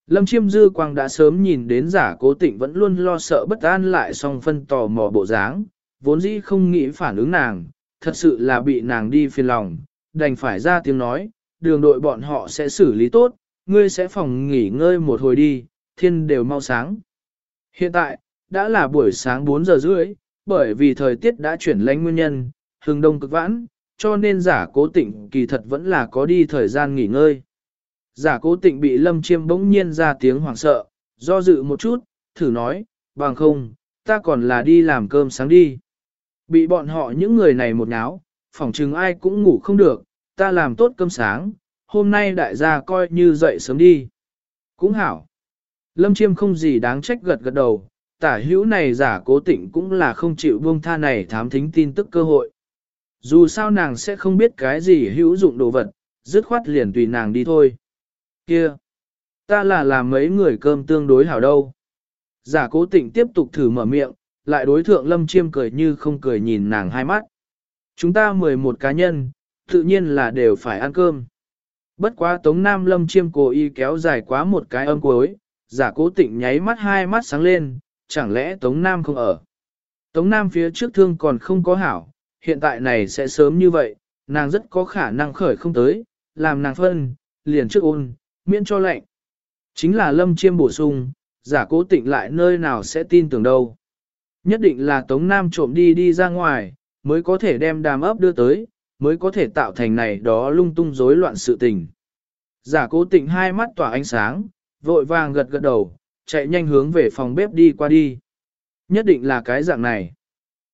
Lâm chiêm dư quang đã sớm nhìn đến giả cố tịnh vẫn luôn lo sợ bất an lại song phân tò mò bộ dáng, vốn dĩ không nghĩ phản ứng nàng, thật sự là bị nàng đi phiền lòng, đành phải ra tiếng nói, đường đội bọn họ sẽ xử lý tốt, ngươi sẽ phòng nghỉ ngơi một hồi đi, thiên đều mau sáng. Hiện tại, đã là buổi sáng 4 giờ rưỡi, bởi vì thời tiết đã chuyển lánh nguyên nhân, hừng đông cực vãn, cho nên giả cố tịnh kỳ thật vẫn là có đi thời gian nghỉ ngơi. Giả cố tịnh bị lâm chiêm bỗng nhiên ra tiếng hoảng sợ, do dự một chút, thử nói, bằng không, ta còn là đi làm cơm sáng đi. Bị bọn họ những người này một náo, phỏng chừng ai cũng ngủ không được, ta làm tốt cơm sáng, hôm nay đại gia coi như dậy sớm đi. Cũng hảo. Lâm chiêm không gì đáng trách gật gật đầu, tả hữu này giả cố tịnh cũng là không chịu buông tha này thám thính tin tức cơ hội. Dù sao nàng sẽ không biết cái gì hữu dụng đồ vật, dứt khoát liền tùy nàng đi thôi. Kia! Ta là làm mấy người cơm tương đối hảo đâu. Giả cố tịnh tiếp tục thử mở miệng, lại đối thượng lâm chiêm cười như không cười nhìn nàng hai mắt. Chúng ta 11 cá nhân, tự nhiên là đều phải ăn cơm. Bất quá Tống Nam lâm chiêm cố y kéo dài quá một cái âm cuối, giả cố tịnh nháy mắt hai mắt sáng lên, chẳng lẽ Tống Nam không ở. Tống Nam phía trước thương còn không có hảo, hiện tại này sẽ sớm như vậy, nàng rất có khả năng khởi không tới, làm nàng phân, liền trước ôn, miễn cho lệnh. Chính là lâm chiêm bổ sung, giả cố tịnh lại nơi nào sẽ tin tưởng đâu. Nhất định là Tống Nam trộm đi đi ra ngoài, mới có thể đem đàm ấp đưa tới, mới có thể tạo thành này đó lung tung rối loạn sự tình. Giả cố tịnh hai mắt tỏa ánh sáng, vội vàng gật gật đầu, chạy nhanh hướng về phòng bếp đi qua đi. Nhất định là cái dạng này.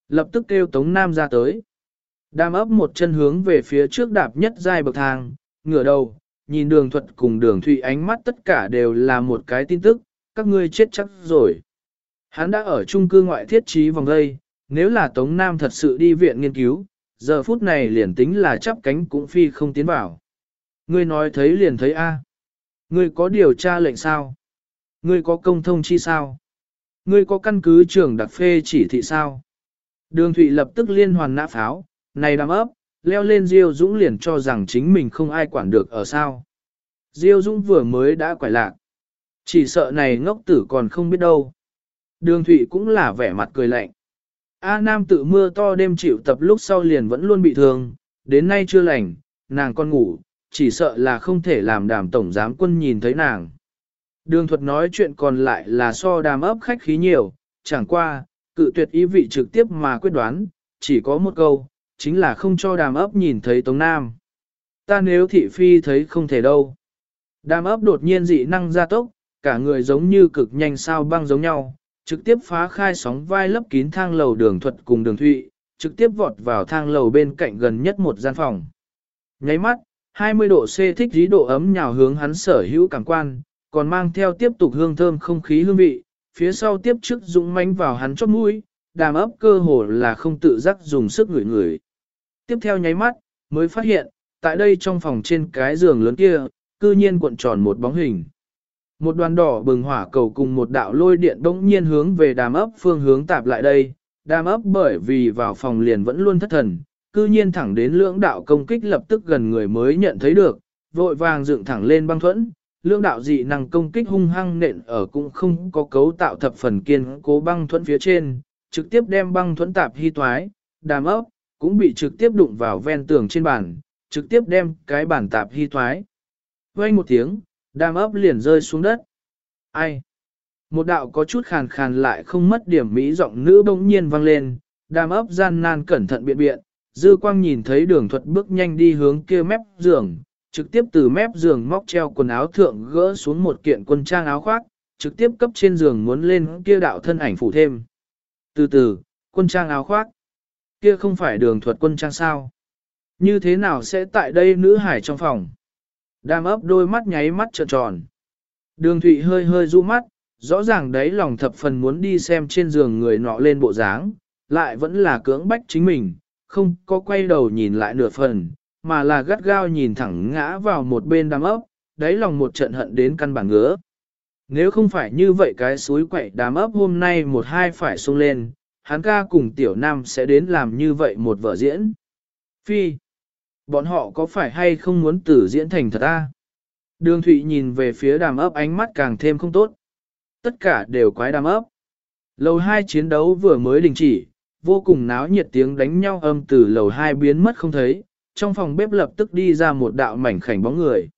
Lập tức kêu Tống Nam ra tới. Đàm ấp một chân hướng về phía trước đạp nhất giai bậc thang, ngửa đầu, nhìn đường thuật cùng đường thụy ánh mắt tất cả đều là một cái tin tức, các ngươi chết chắc rồi. Hắn đã ở trung cư ngoại thiết trí vòng đây, nếu là Tống Nam thật sự đi viện nghiên cứu, giờ phút này liền tính là chắp cánh cũng phi không tiến vào. Ngươi nói thấy liền thấy A. Ngươi có điều tra lệnh sao? Ngươi có công thông chi sao? Ngươi có căn cứ trưởng đặc phê chỉ thị sao? Đường Thụy lập tức liên hoàn nã pháo, này đám ấp, leo lên Diêu Dũng liền cho rằng chính mình không ai quản được ở sao. Diêu Dũng vừa mới đã quải lạc. Chỉ sợ này ngốc tử còn không biết đâu. Đường Thụy cũng là vẻ mặt cười lạnh. A Nam tự mưa to đêm chịu tập lúc sau liền vẫn luôn bị thương, đến nay chưa lành, nàng con ngủ, chỉ sợ là không thể làm đàm tổng giám quân nhìn thấy nàng. Đường thuật nói chuyện còn lại là so đàm ấp khách khí nhiều, chẳng qua, cự tuyệt ý vị trực tiếp mà quyết đoán, chỉ có một câu, chính là không cho đàm ấp nhìn thấy Tống Nam. Ta nếu thị phi thấy không thể đâu. Đàm ấp đột nhiên dị năng ra tốc, cả người giống như cực nhanh sao băng giống nhau, trực tiếp phá khai sóng vai lấp kín thang lầu đường thuật cùng đường thụy, trực tiếp vọt vào thang lầu bên cạnh gần nhất một gian phòng. Nháy mắt, 20 độ C thích dí độ ấm nhào hướng hắn sở hữu cảm quan, còn mang theo tiếp tục hương thơm không khí hương vị, phía sau tiếp trước dũng mánh vào hắn chót mũi, đàm ấp cơ hồ là không tự giác dùng sức ngửi ngửi. Tiếp theo nháy mắt, mới phát hiện, tại đây trong phòng trên cái giường lớn kia, cư nhiên cuộn tròn một bóng hình. Một đoàn đỏ bừng hỏa cầu cùng một đạo lôi điện bỗng nhiên hướng về đàm ấp phương hướng tạp lại đây, đàm ấp bởi vì vào phòng liền vẫn luôn thất thần, cư nhiên thẳng đến lưỡng đạo công kích lập tức gần người mới nhận thấy được, vội vàng dựng thẳng lên băng thuẫn, lưỡng đạo dị năng công kích hung hăng nện ở cũng không có cấu tạo thập phần kiên cố băng thuẫn phía trên, trực tiếp đem băng thuẫn tạp hy toái, đàm ấp, cũng bị trực tiếp đụng vào ven tường trên bàn, trực tiếp đem cái bàn tạp hy thoái. Quay một tiếng, đam ấp liền rơi xuống đất. Ai? Một đạo có chút khàn khàn lại không mất điểm mỹ giọng nữ bỗng nhiên vang lên, đam ấp gian nan cẩn thận biện biện, dư quang nhìn thấy đường thuật bước nhanh đi hướng kia mép giường, trực tiếp từ mép giường móc treo quần áo thượng gỡ xuống một kiện quân trang áo khoác, trực tiếp cấp trên giường muốn lên kia đạo thân ảnh phủ thêm. Từ từ, quân trang áo khoác. Kia không phải đường thuật quân trang sao? Như thế nào sẽ tại đây nữ hải trong phòng? Đàm ấp đôi mắt nháy mắt trợn tròn. Đường thụy hơi hơi du mắt, rõ ràng đấy lòng thập phần muốn đi xem trên giường người nọ lên bộ dáng, lại vẫn là cưỡng bách chính mình, không có quay đầu nhìn lại nửa phần, mà là gắt gao nhìn thẳng ngã vào một bên đám ấp, đáy lòng một trận hận đến căn bản ngứa. Nếu không phải như vậy cái suối quậy đám ấp hôm nay một hai phải xông lên, hắn ca cùng tiểu nam sẽ đến làm như vậy một vở diễn. Phi, bọn họ có phải hay không muốn tử diễn thành thật ta? Đường Thụy nhìn về phía đàm ấp ánh mắt càng thêm không tốt. Tất cả đều quái đàm ấp. Lầu hai chiến đấu vừa mới đình chỉ, vô cùng náo nhiệt tiếng đánh nhau âm từ lầu hai biến mất không thấy, trong phòng bếp lập tức đi ra một đạo mảnh khảnh bóng người.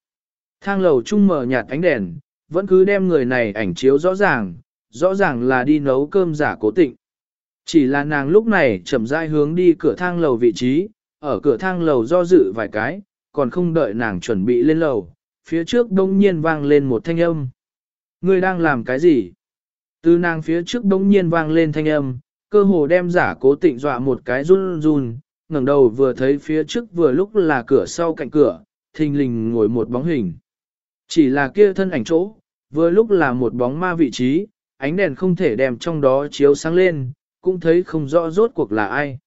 Thang lầu trung mở nhạt ánh đèn, vẫn cứ đem người này ảnh chiếu rõ ràng, rõ ràng là đi nấu cơm giả cố tịnh. Chỉ là nàng lúc này chậm rãi hướng đi cửa thang lầu vị trí, ở cửa thang lầu do dự vài cái, còn không đợi nàng chuẩn bị lên lầu, phía trước đông nhiên vang lên một thanh âm. Ngươi đang làm cái gì? Từ nàng phía trước đông nhiên vang lên thanh âm, cơ hồ đem giả cố tịnh dọa một cái run run, ngẩng đầu vừa thấy phía trước vừa lúc là cửa sau cạnh cửa, thình lình ngồi một bóng hình. Chỉ là kia thân ảnh chỗ, vừa lúc là một bóng ma vị trí, ánh đèn không thể đem trong đó chiếu sáng lên, cũng thấy không rõ rốt cuộc là ai.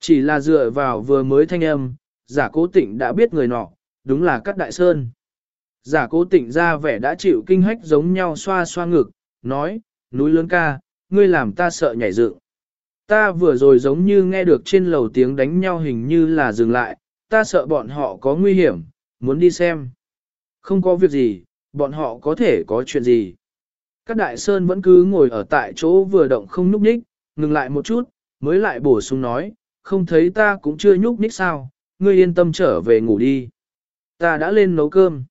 Chỉ là dựa vào vừa mới thanh âm, giả cố tịnh đã biết người nọ, đúng là Cát Đại Sơn. Giả cố tịnh ra vẻ đã chịu kinh hách giống nhau xoa xoa ngực, nói, núi lớn ca, ngươi làm ta sợ nhảy dựng. Ta vừa rồi giống như nghe được trên lầu tiếng đánh nhau hình như là dừng lại, ta sợ bọn họ có nguy hiểm, muốn đi xem. Không có việc gì, bọn họ có thể có chuyện gì. Các đại sơn vẫn cứ ngồi ở tại chỗ vừa động không núp nhích, ngừng lại một chút, mới lại bổ sung nói, không thấy ta cũng chưa nhúc nhích sao, ngươi yên tâm trở về ngủ đi. Ta đã lên nấu cơm.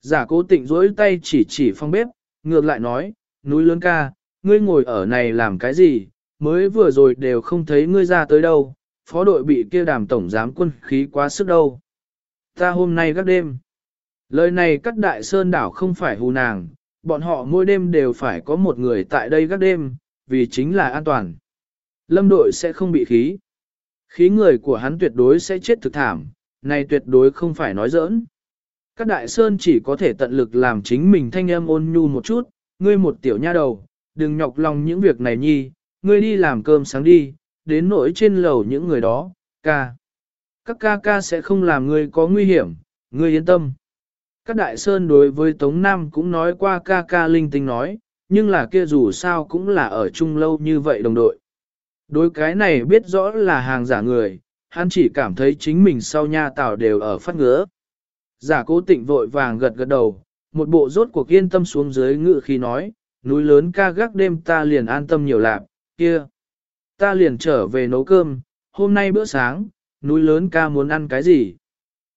Giả cố tịnh rỗi tay chỉ chỉ phong bếp, ngược lại nói, núi lớn ca, ngươi ngồi ở này làm cái gì, mới vừa rồi đều không thấy ngươi ra tới đâu, phó đội bị kia đàm tổng giám quân khí quá sức đâu. Ta hôm nay gác đêm. Lời này cắt đại sơn đảo không phải hù nàng, bọn họ mỗi đêm đều phải có một người tại đây gác đêm, vì chính là an toàn. Lâm đội sẽ không bị khí. Khí người của hắn tuyệt đối sẽ chết thực thảm, này tuyệt đối không phải nói giỡn. Các đại sơn chỉ có thể tận lực làm chính mình thanh âm ôn nhu một chút, ngươi một tiểu nha đầu, đừng nhọc lòng những việc này nhi, ngươi đi làm cơm sáng đi, đến nỗi trên lầu những người đó, ca. Các ca ca sẽ không làm ngươi có nguy hiểm, ngươi yên tâm. Các đại sơn đối với Tống Nam cũng nói qua ca ca linh tinh nói, nhưng là kia dù sao cũng là ở chung lâu như vậy đồng đội. Đối cái này biết rõ là hàng giả người, hắn chỉ cảm thấy chính mình sau nha tảo đều ở phát ngứa. Giả cố tịnh vội vàng gật gật đầu, một bộ rốt cuộc yên tâm xuống dưới ngự khi nói, núi lớn ca gác đêm ta liền an tâm nhiều lạc, kia. Ta liền trở về nấu cơm, hôm nay bữa sáng, núi lớn ca muốn ăn cái gì?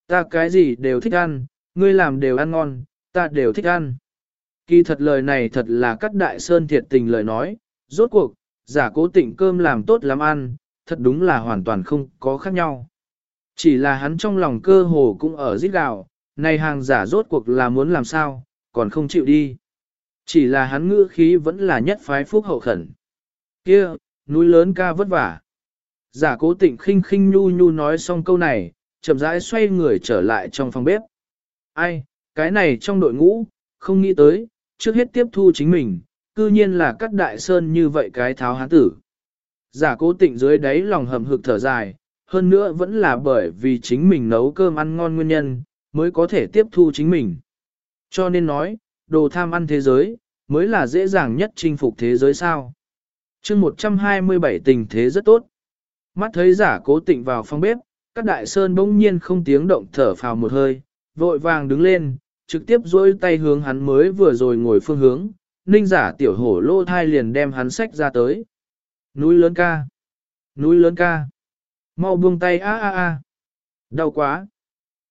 Ta cái gì đều thích ăn, ngươi làm đều ăn ngon, ta đều thích ăn. Kỳ thật lời này thật là cắt đại sơn thiệt tình lời nói, rốt cuộc, giả cố tịnh cơm làm tốt lắm ăn, thật đúng là hoàn toàn không có khác nhau. Chỉ là hắn trong lòng cơ hồ cũng ở giết gạo, này hàng giả rốt cuộc là muốn làm sao, còn không chịu đi. Chỉ là hắn ngữ khí vẫn là nhất phái phúc hậu khẩn. Kia, núi lớn ca vất vả. Giả cố tịnh khinh khinh nhu nhu nói xong câu này, chậm rãi xoay người trở lại trong phòng bếp. Ai, cái này trong đội ngũ, không nghĩ tới, trước hết tiếp thu chính mình, cư nhiên là cắt đại sơn như vậy cái tháo hán tử. Giả cố tịnh dưới đáy lòng hầm hực thở dài, hơn nữa vẫn là bởi vì chính mình nấu cơm ăn ngon nguyên nhân, mới có thể tiếp thu chính mình. Cho nên nói, đồ tham ăn thế giới, mới là dễ dàng nhất chinh phục thế giới sao. chương 127 tình thế rất tốt. Mắt thấy giả cố tịnh vào phòng bếp, các đại sơn bỗng nhiên không tiếng động thở phào một hơi, vội vàng đứng lên, trực tiếp dôi tay hướng hắn mới vừa rồi ngồi phương hướng, ninh giả tiểu hổ lô thai liền đem hắn sách ra tới. Núi lớn ca. Núi lớn ca. Mau buông tay a a a. Đau quá.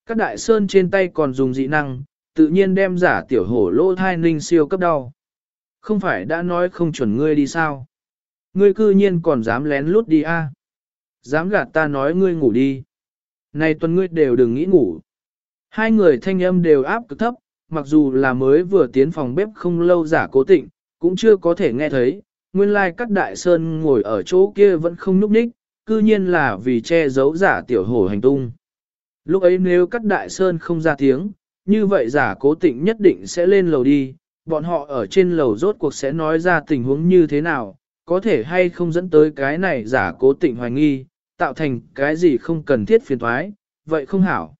Các đại sơn trên tay còn dùng dị năng, tự nhiên đem giả tiểu hổ lô thai ninh siêu cấp đau. Không phải đã nói không chuẩn ngươi đi sao? Ngươi cư nhiên còn dám lén lút đi a? Dám gạt ta nói ngươi ngủ đi. Này tuần ngươi đều đừng nghĩ ngủ. Hai người thanh âm đều áp cực thấp, mặc dù là mới vừa tiến phòng bếp không lâu giả cố tịnh, cũng chưa có thể nghe thấy, nguyên lai like các đại sơn ngồi ở chỗ kia vẫn không núp ních, cư nhiên là vì che giấu giả tiểu hổ hành tung. Lúc ấy nếu các đại sơn không ra tiếng, như vậy giả cố tịnh nhất định sẽ lên lầu đi, bọn họ ở trên lầu rốt cuộc sẽ nói ra tình huống như thế nào, có thể hay không dẫn tới cái này giả cố tịnh hoài nghi, tạo thành cái gì không cần thiết phiền thoái, vậy không hảo.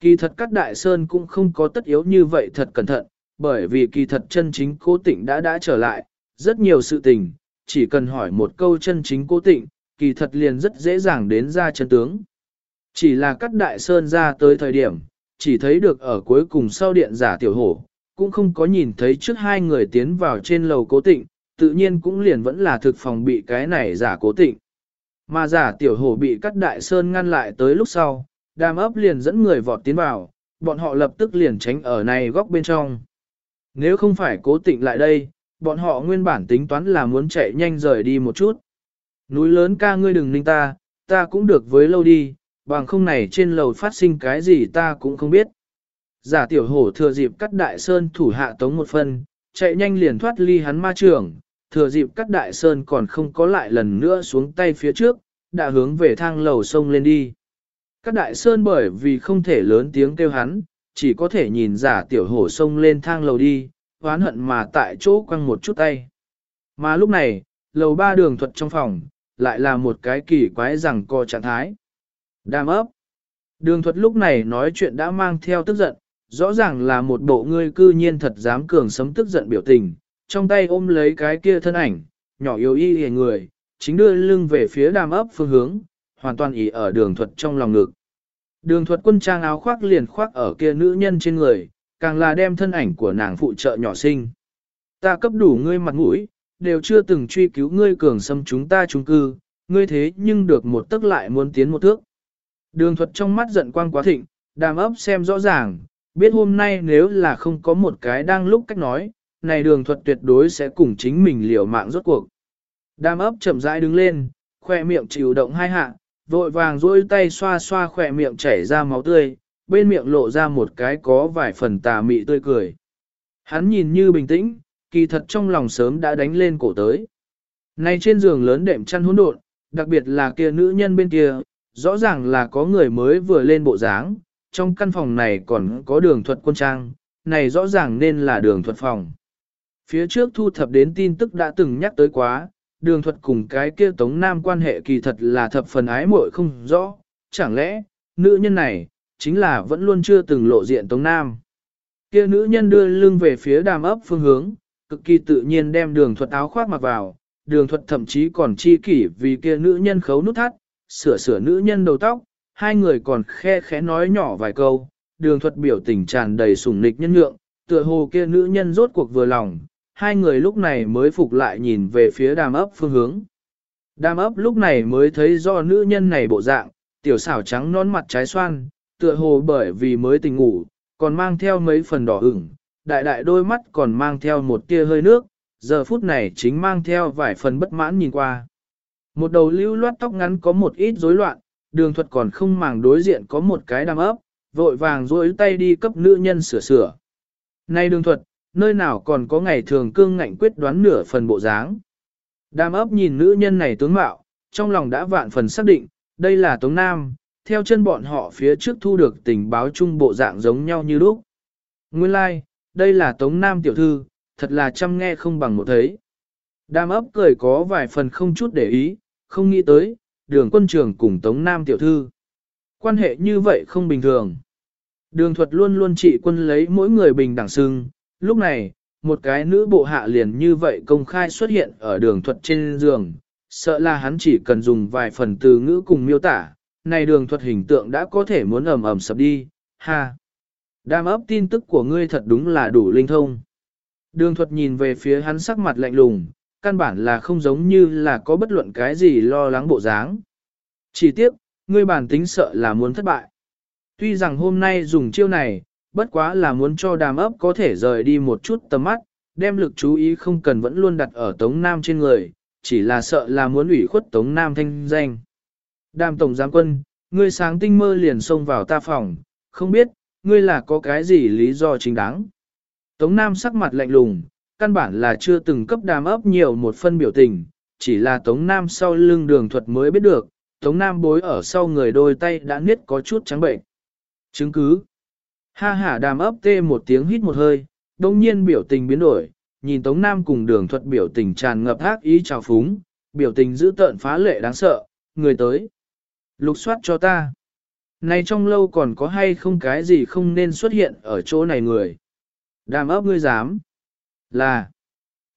Kỳ thật các đại sơn cũng không có tất yếu như vậy thật cẩn thận, bởi vì kỳ thật chân chính cố tịnh đã đã trở lại, rất nhiều sự tình, chỉ cần hỏi một câu chân chính cố tịnh, kỳ thật liền rất dễ dàng đến ra chân tướng. Chỉ là các đại sơn ra tới thời điểm, chỉ thấy được ở cuối cùng sau điện giả tiểu hổ, cũng không có nhìn thấy trước hai người tiến vào trên lầu cố tịnh, tự nhiên cũng liền vẫn là thực phòng bị cái này giả cố tịnh. Mà giả tiểu hổ bị các đại sơn ngăn lại tới lúc sau, đàm ấp liền dẫn người vọt tiến vào, bọn họ lập tức liền tránh ở này góc bên trong. Nếu không phải cố tịnh lại đây, bọn họ nguyên bản tính toán là muốn chạy nhanh rời đi một chút. Núi lớn ca ngươi đừng ninh ta, ta cũng được với lâu đi, bằng không này trên lầu phát sinh cái gì ta cũng không biết. Giả tiểu hổ thừa dịp cắt đại sơn thủ hạ tống một phân, chạy nhanh liền thoát ly hắn ma trường, thừa dịp cắt đại sơn còn không có lại lần nữa xuống tay phía trước, đã hướng về thang lầu sông lên đi. Các đại sơn bởi vì không thể lớn tiếng kêu hắn, chỉ có thể nhìn giả tiểu hổ sông lên thang lầu đi, hoán hận mà tại chỗ quăng một chút tay. Mà lúc này, lầu ba đường thuật trong phòng, lại là một cái kỳ quái rằng co trạng thái. Đam ấp. Đường thuật lúc này nói chuyện đã mang theo tức giận, rõ ràng là một bộ ngươi cư nhiên thật dám cường sấm tức giận biểu tình, trong tay ôm lấy cái kia thân ảnh, nhỏ yếu y hề người, chính đưa lưng về phía đàm ấp phương hướng, hoàn toàn ý ở đường thuật trong lòng ngực. Đường thuật quân trang áo khoác liền khoác ở kia nữ nhân trên người, càng là đem thân ảnh của nàng phụ trợ nhỏ sinh. Ta cấp đủ ngươi mặt mũi, đều chưa từng truy cứu ngươi cường xâm chúng ta trung cư, ngươi thế nhưng được một tức lại muốn tiến một thước. Đường thuật trong mắt giận quang quá thịnh, đàm ấp xem rõ ràng, biết hôm nay nếu là không có một cái đang lúc cách nói, này đường thuật tuyệt đối sẽ cùng chính mình liều mạng rốt cuộc. Đàm ấp chậm rãi đứng lên, khoe miệng chịu động hai hạ, vội vàng duỗi tay xoa xoa khỏe miệng chảy ra máu tươi, bên miệng lộ ra một cái có vài phần tà mị tươi cười. Hắn nhìn như bình tĩnh, kỳ thật trong lòng sớm đã đánh lên cổ tới. Này trên giường lớn đệm chăn hỗn độn, đặc biệt là kia nữ nhân bên kia, rõ ràng là có người mới vừa lên bộ dáng, trong căn phòng này còn có đường thuật quân trang, này rõ ràng nên là đường thuật phòng. Phía trước thu thập đến tin tức đã từng nhắc tới quá, đường thuật cùng cái kia tống nam quan hệ kỳ thật là thập phần ái muội không rõ, chẳng lẽ, nữ nhân này, chính là vẫn luôn chưa từng lộ diện tống nam. Kia nữ nhân đưa lưng về phía đàm ấp phương hướng, cực kỳ tự nhiên đem đường thuật áo khoác mặc vào, đường thuật thậm chí còn chi kỷ vì kia nữ nhân khấu nút thắt, sửa sửa nữ nhân đầu tóc, hai người còn khe khẽ nói nhỏ vài câu, đường thuật biểu tình tràn đầy sủng nịch nhân nhượng, tựa hồ kia nữ nhân rốt cuộc vừa lòng, hai người lúc này mới phục lại nhìn về phía đàm ấp phương hướng. Đàm ấp lúc này mới thấy do nữ nhân này bộ dạng, tiểu xảo trắng non mặt trái xoan, tựa hồ bởi vì mới tỉnh ngủ, còn mang theo mấy phần đỏ ửng, đại đại đôi mắt còn mang theo một tia hơi nước, giờ phút này chính mang theo vài phần bất mãn nhìn qua. Một đầu lưu loát tóc ngắn có một ít rối loạn, đường thuật còn không màng đối diện có một cái đàm ấp, vội vàng rối tay đi cấp nữ nhân sửa sửa. Này đường thuật, nơi nào còn có ngày thường cương ngạnh quyết đoán nửa phần bộ dáng. Đàm ấp nhìn nữ nhân này tướng mạo, trong lòng đã vạn phần xác định, đây là Tống Nam, theo chân bọn họ phía trước thu được tình báo chung bộ dạng giống nhau như lúc. Nguyên lai, like, đây là Tống Nam tiểu thư, thật là chăm nghe không bằng một thấy. Đàm ấp cười có vài phần không chút để ý, không nghĩ tới, đường quân trường cùng Tống Nam tiểu thư. Quan hệ như vậy không bình thường. Đường thuật luôn luôn trị quân lấy mỗi người bình đẳng sưng, lúc này, một cái nữ bộ hạ liền như vậy công khai xuất hiện ở đường thuật trên giường, sợ là hắn chỉ cần dùng vài phần từ ngữ cùng miêu tả, này đường thuật hình tượng đã có thể muốn ầm ầm sập đi, ha. Đam ấp tin tức của ngươi thật đúng là đủ linh thông. Đường thuật nhìn về phía hắn sắc mặt lạnh lùng, căn bản là không giống như là có bất luận cái gì lo lắng bộ dáng. Chỉ tiếc, ngươi bản tính sợ là muốn thất bại. Tuy rằng hôm nay dùng chiêu này, bất quá là muốn cho đàm ấp có thể rời đi một chút tầm mắt, đem lực chú ý không cần vẫn luôn đặt ở Tống Nam trên người, chỉ là sợ là muốn ủy khuất Tống Nam thanh danh. Đàm Tổng Giám Quân, ngươi sáng tinh mơ liền xông vào ta phòng, không biết, ngươi là có cái gì lý do chính đáng. Tống Nam sắc mặt lạnh lùng, căn bản là chưa từng cấp đàm ấp nhiều một phân biểu tình, chỉ là Tống Nam sau lưng đường thuật mới biết được, Tống Nam bối ở sau người đôi tay đã niết có chút trắng bệnh. Chứng cứ. Ha hả đàm ấp tê một tiếng hít một hơi, đông nhiên biểu tình biến đổi, nhìn Tống Nam cùng đường thuật biểu tình tràn ngập ác ý trào phúng, biểu tình dữ tợn phá lệ đáng sợ, người tới. Lục soát cho ta. Này trong lâu còn có hay không cái gì không nên xuất hiện ở chỗ này người. Đàm ấp ngươi dám. Là.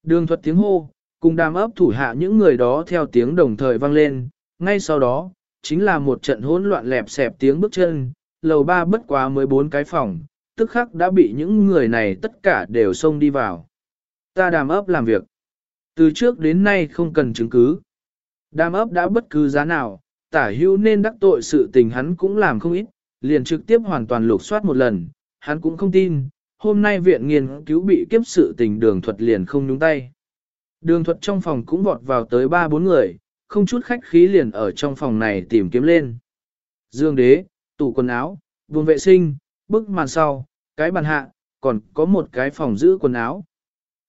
Đường thuật tiếng hô, cùng đàm ấp thủ hạ những người đó theo tiếng đồng thời vang lên, ngay sau đó, chính là một trận hỗn loạn lẹp xẹp tiếng bước chân, lầu ba bất quá mới bốn cái phòng, tức khắc đã bị những người này tất cả đều xông đi vào. Ta đàm ấp làm việc. Từ trước đến nay không cần chứng cứ. Đàm ấp đã bất cứ giá nào, tả hữu nên đắc tội sự tình hắn cũng làm không ít, liền trực tiếp hoàn toàn lục soát một lần, hắn cũng không tin, hôm nay viện nghiên cứu bị kiếp sự tình đường thuật liền không nhúng tay. Đường thuật trong phòng cũng vọt vào tới ba bốn người, không chút khách khí liền ở trong phòng này tìm kiếm lên. Dương đế, tủ quần áo, vùng vệ sinh, bức màn sau, cái bàn hạ, còn có một cái phòng giữ quần áo.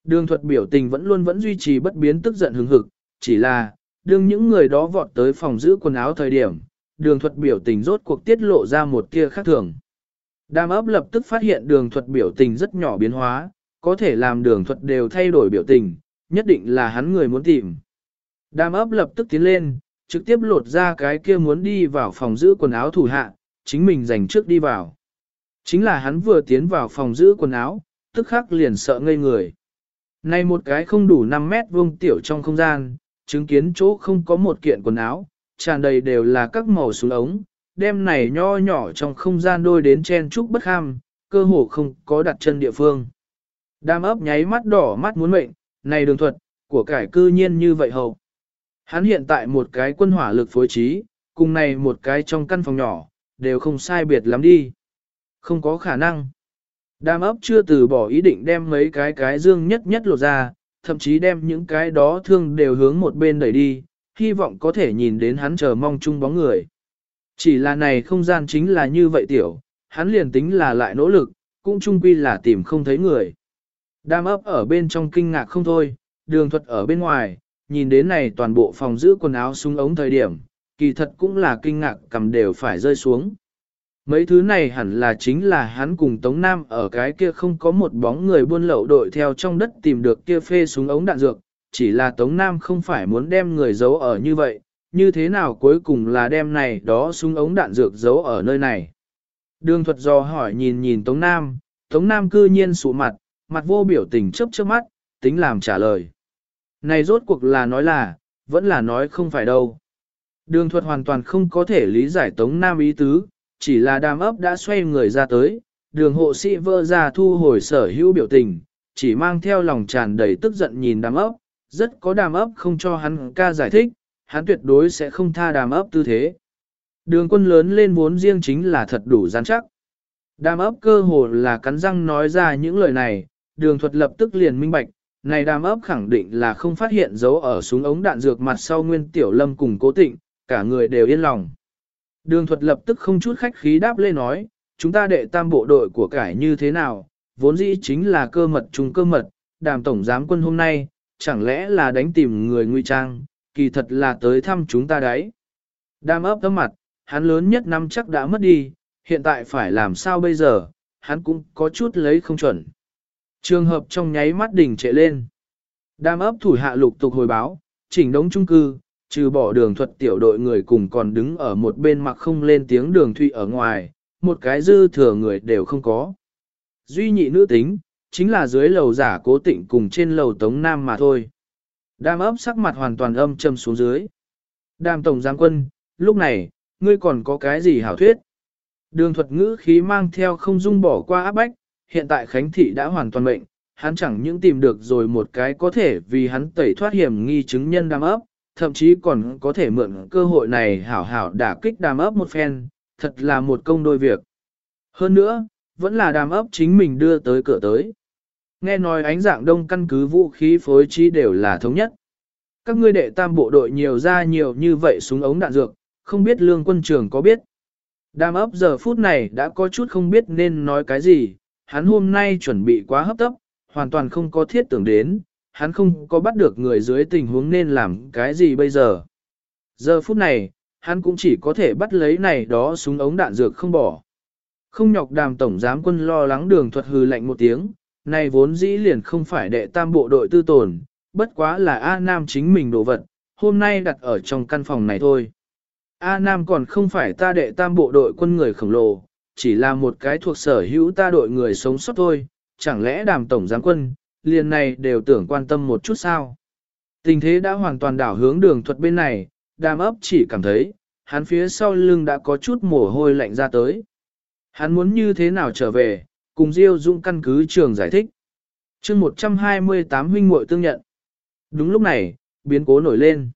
Đường thuật biểu tình vẫn luôn vẫn duy trì bất biến tức giận hứng hực, chỉ là, đương những người đó vọt tới phòng giữ quần áo thời điểm, đường thuật biểu tình rốt cuộc tiết lộ ra một kia khác thường. Đam ấp lập tức phát hiện đường thuật biểu tình rất nhỏ biến hóa, có thể làm đường thuật đều thay đổi biểu tình, nhất định là hắn người muốn tìm. Đam ấp lập tức tiến lên, trực tiếp lột ra cái kia muốn đi vào phòng giữ quần áo thủ hạ, chính mình dành trước đi vào. Chính là hắn vừa tiến vào phòng giữ quần áo, tức khắc liền sợ ngây người. Này một cái không đủ 5 mét vuông tiểu trong không gian, chứng kiến chỗ không có một kiện quần áo, tràn đầy đều là các màu xuống ống, đem này nho nhỏ trong không gian đôi đến chen trúc bất ham, cơ hồ không có đặt chân địa phương. Đam ấp nháy mắt đỏ mắt muốn mệnh, này đường thuật, của cải cư nhiên như vậy hậu. Hắn hiện tại một cái quân hỏa lực phối trí, cùng này một cái trong căn phòng nhỏ, đều không sai biệt lắm đi. Không có khả năng. Đam ấp chưa từ bỏ ý định đem mấy cái cái dương nhất nhất lột ra, thậm chí đem những cái đó thương đều hướng một bên đẩy đi, hy vọng có thể nhìn đến hắn chờ mong chung bóng người. Chỉ là này không gian chính là như vậy tiểu, hắn liền tính là lại nỗ lực, cũng chung quy là tìm không thấy người. Đam ấp ở bên trong kinh ngạc không thôi, đường thuật ở bên ngoài, nhìn đến này toàn bộ phòng giữ quần áo súng ống thời điểm, kỳ thật cũng là kinh ngạc cầm đều phải rơi xuống. Mấy thứ này hẳn là chính là hắn cùng Tống Nam ở cái kia không có một bóng người buôn lậu đội theo trong đất tìm được kia phê súng ống đạn dược, chỉ là Tống Nam không phải muốn đem người giấu ở như vậy, như thế nào cuối cùng là đem này đó súng ống đạn dược giấu ở nơi này. Đường thuật do hỏi nhìn nhìn Tống Nam, Tống Nam cư nhiên sụ mặt, mặt vô biểu tình chớp chớp mắt, tính làm trả lời. Này rốt cuộc là nói là, vẫn là nói không phải đâu. Đường thuật hoàn toàn không có thể lý giải Tống Nam ý tứ, chỉ là đàm ấp đã xoay người ra tới, đường hộ sĩ vơ ra thu hồi sở hữu biểu tình, chỉ mang theo lòng tràn đầy tức giận nhìn đàm ấp, rất có đàm ấp không cho hắn ca giải thích, hắn tuyệt đối sẽ không tha đàm ấp tư thế. Đường quân lớn lên vốn riêng chính là thật đủ gian chắc. Đàm ấp cơ hồ là cắn răng nói ra những lời này, đường thuật lập tức liền minh bạch, này đàm ấp khẳng định là không phát hiện dấu ở súng ống đạn dược mặt sau nguyên tiểu lâm cùng cố tịnh, cả người đều yên lòng. Đường thuật lập tức không chút khách khí đáp lên nói, chúng ta đệ tam bộ đội của cải như thế nào, vốn dĩ chính là cơ mật chung cơ mật, đàm tổng giám quân hôm nay, chẳng lẽ là đánh tìm người nguy trang, kỳ thật là tới thăm chúng ta đấy. Đàm ấp tấm mặt, hắn lớn nhất năm chắc đã mất đi, hiện tại phải làm sao bây giờ, hắn cũng có chút lấy không chuẩn. Trường hợp trong nháy mắt đỉnh trệ lên. Đàm ấp thủ hạ lục tục hồi báo, chỉnh đống trung cư, trừ bỏ đường thuật tiểu đội người cùng còn đứng ở một bên mặc không lên tiếng đường thụy ở ngoài, một cái dư thừa người đều không có. Duy nhị nữ tính, chính là dưới lầu giả cố tịnh cùng trên lầu tống nam mà thôi. Đàm ấp sắc mặt hoàn toàn âm trầm xuống dưới. Đàm tổng giáng quân, lúc này, ngươi còn có cái gì hảo thuyết? Đường thuật ngữ khí mang theo không dung bỏ qua áp bách, hiện tại Khánh Thị đã hoàn toàn mệnh, hắn chẳng những tìm được rồi một cái có thể vì hắn tẩy thoát hiểm nghi chứng nhân đàm ấp, thậm chí còn có thể mượn cơ hội này hảo hảo đả kích đàm ấp một phen, thật là một công đôi việc. Hơn nữa, vẫn là đàm ấp chính mình đưa tới cửa tới. Nghe nói ánh dạng đông căn cứ vũ khí phối trí đều là thống nhất. Các ngươi đệ tam bộ đội nhiều ra nhiều như vậy súng ống đạn dược, không biết lương quân trường có biết. Đàm ấp giờ phút này đã có chút không biết nên nói cái gì, hắn hôm nay chuẩn bị quá hấp tấp, hoàn toàn không có thiết tưởng đến, hắn không có bắt được người dưới tình huống nên làm cái gì bây giờ. Giờ phút này, hắn cũng chỉ có thể bắt lấy này đó súng ống đạn dược không bỏ. Không nhọc đàm tổng giám quân lo lắng đường thuật hừ lạnh một tiếng, này vốn dĩ liền không phải đệ tam bộ đội tư tồn, bất quá là A Nam chính mình đồ vật, hôm nay đặt ở trong căn phòng này thôi. A Nam còn không phải ta đệ tam bộ đội quân người khổng lồ, chỉ là một cái thuộc sở hữu ta đội người sống sót thôi, chẳng lẽ đàm tổng giám quân, liền này đều tưởng quan tâm một chút sao. Tình thế đã hoàn toàn đảo hướng đường thuật bên này, đàm ấp chỉ cảm thấy, hắn phía sau lưng đã có chút mồ hôi lạnh ra tới. Hắn muốn như thế nào trở về, cùng Diêu Dung căn cứ trường giải thích. chương 128 huynh muội tương nhận. Đúng lúc này, biến cố nổi lên.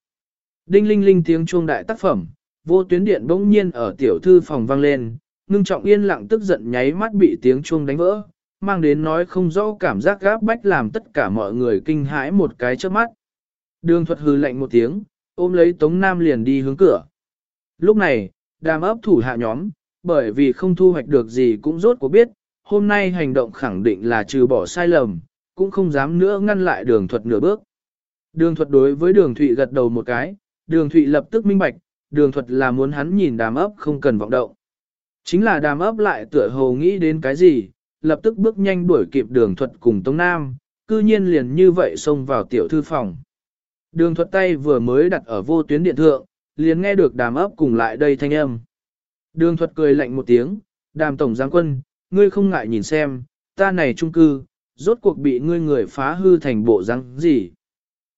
Đinh linh linh tiếng chuông đại tác phẩm, vô tuyến điện bỗng nhiên ở tiểu thư phòng vang lên, ngưng trọng yên lặng tức giận nháy mắt bị tiếng chuông đánh vỡ, mang đến nói không rõ cảm giác gáp bách làm tất cả mọi người kinh hãi một cái trước mắt. Đường thuật hư lạnh một tiếng, ôm lấy Tống Nam liền đi hướng cửa. Lúc này, đàm ấp thủ hạ nhóm, bởi vì không thu hoạch được gì cũng rốt của biết, hôm nay hành động khẳng định là trừ bỏ sai lầm, cũng không dám nữa ngăn lại đường thuật nửa bước. Đường thuật đối với đường thụy gật đầu một cái, đường thụy lập tức minh bạch, đường thuật là muốn hắn nhìn đàm ấp không cần vọng động. Chính là đàm ấp lại tựa hồ nghĩ đến cái gì, lập tức bước nhanh đuổi kịp đường thuật cùng Tống Nam, cư nhiên liền như vậy xông vào tiểu thư phòng. Đường thuật tay vừa mới đặt ở vô tuyến điện thượng, liền nghe được đàm ấp cùng lại đây thanh âm. Đường thuật cười lạnh một tiếng, đàm tổng giáng quân, ngươi không ngại nhìn xem, ta này trung cư, rốt cuộc bị ngươi người phá hư thành bộ răng gì.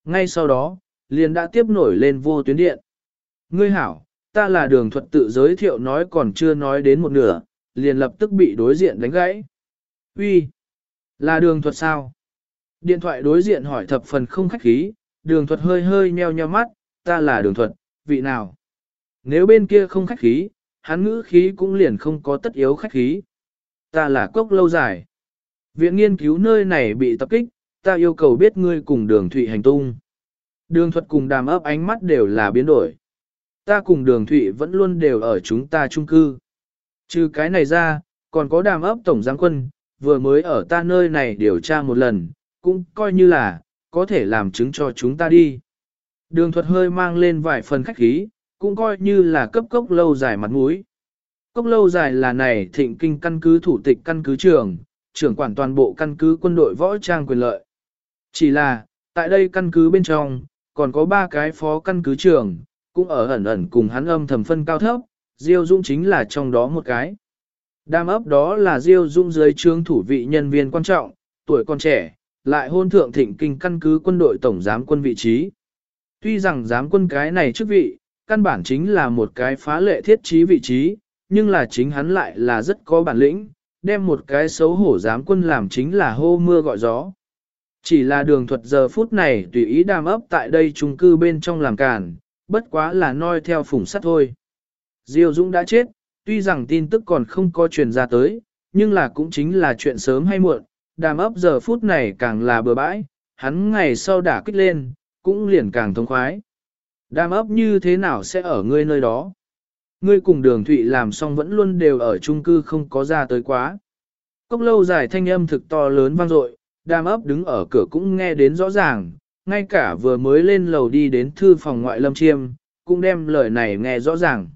Ngay sau đó, liền đã tiếp nổi lên vô tuyến điện. Ngươi hảo, ta là đường thuật tự giới thiệu nói còn chưa nói đến một nửa, liền lập tức bị đối diện đánh gãy. Uy, là đường thuật sao? Điện thoại đối diện hỏi thập phần không khách khí, đường thuật hơi hơi nheo nheo mắt, ta là đường thuật, vị nào? Nếu bên kia không khách khí, hắn ngữ khí cũng liền không có tất yếu khách khí. Ta là cốc lâu dài. Viện nghiên cứu nơi này bị tập kích, ta yêu cầu biết ngươi cùng đường thụy hành tung. Đường thuật cùng đàm ấp ánh mắt đều là biến đổi. Ta cùng đường thụy vẫn luôn đều ở chúng ta chung cư. Trừ cái này ra, còn có đàm ấp tổng giáng quân, vừa mới ở ta nơi này điều tra một lần, cũng coi như là, có thể làm chứng cho chúng ta đi. Đường thuật hơi mang lên vài phần khách khí, cũng coi như là cấp cốc lâu dài mặt mũi. Cốc lâu dài là này thịnh kinh căn cứ thủ tịch căn cứ trường, trưởng quản toàn bộ căn cứ quân đội võ trang quyền lợi. Chỉ là, tại đây căn cứ bên trong, còn có ba cái phó căn cứ trường, cũng ở ẩn ẩn cùng hắn âm thầm phân cao thấp, Diêu Dung chính là trong đó một cái. Đam ấp đó là Diêu Dung dưới trướng thủ vị nhân viên quan trọng, tuổi còn trẻ, lại hôn thượng thịnh kinh căn cứ quân đội tổng giám quân vị trí. Tuy rằng giám quân cái này chức vị, căn bản chính là một cái phá lệ thiết trí vị trí, nhưng là chính hắn lại là rất có bản lĩnh, đem một cái xấu hổ giám quân làm chính là hô mưa gọi gió. Chỉ là đường thuật giờ phút này tùy ý đàm ấp tại đây trung cư bên trong làm cản, bất quá là noi theo phủng sắt thôi. Diêu Dũng đã chết, tuy rằng tin tức còn không có truyền ra tới, nhưng là cũng chính là chuyện sớm hay muộn, đàm ấp giờ phút này càng là bừa bãi, hắn ngày sau đả kích lên, cũng liền càng thông khoái. Đàm ấp như thế nào sẽ ở ngươi nơi đó? Ngươi cùng đường thụy làm xong vẫn luôn đều ở chung cư không có ra tới quá. Cốc lâu dài thanh âm thực to lớn vang dội, đàm ấp đứng ở cửa cũng nghe đến rõ ràng, ngay cả vừa mới lên lầu đi đến thư phòng ngoại lâm chiêm, cũng đem lời này nghe rõ ràng.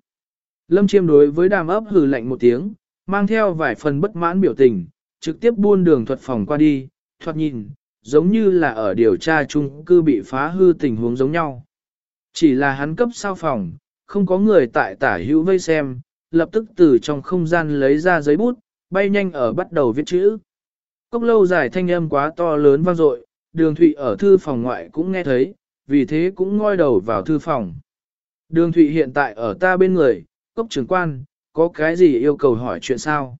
Lâm chiêm đối với đàm ấp hừ lạnh một tiếng, mang theo vài phần bất mãn biểu tình, trực tiếp buôn đường thuật phòng qua đi, thoạt nhìn, giống như là ở điều tra chung cư bị phá hư tình huống giống nhau. Chỉ là hắn cấp sao phòng, không có người tại tả hữu vây xem, lập tức từ trong không gian lấy ra giấy bút, bay nhanh ở bắt đầu viết chữ. Cốc lâu dài thanh âm quá to lớn vang dội, đường thụy ở thư phòng ngoại cũng nghe thấy, vì thế cũng ngoi đầu vào thư phòng. Đường thụy hiện tại ở ta bên người, cốc trưởng quan, có cái gì yêu cầu hỏi chuyện sao?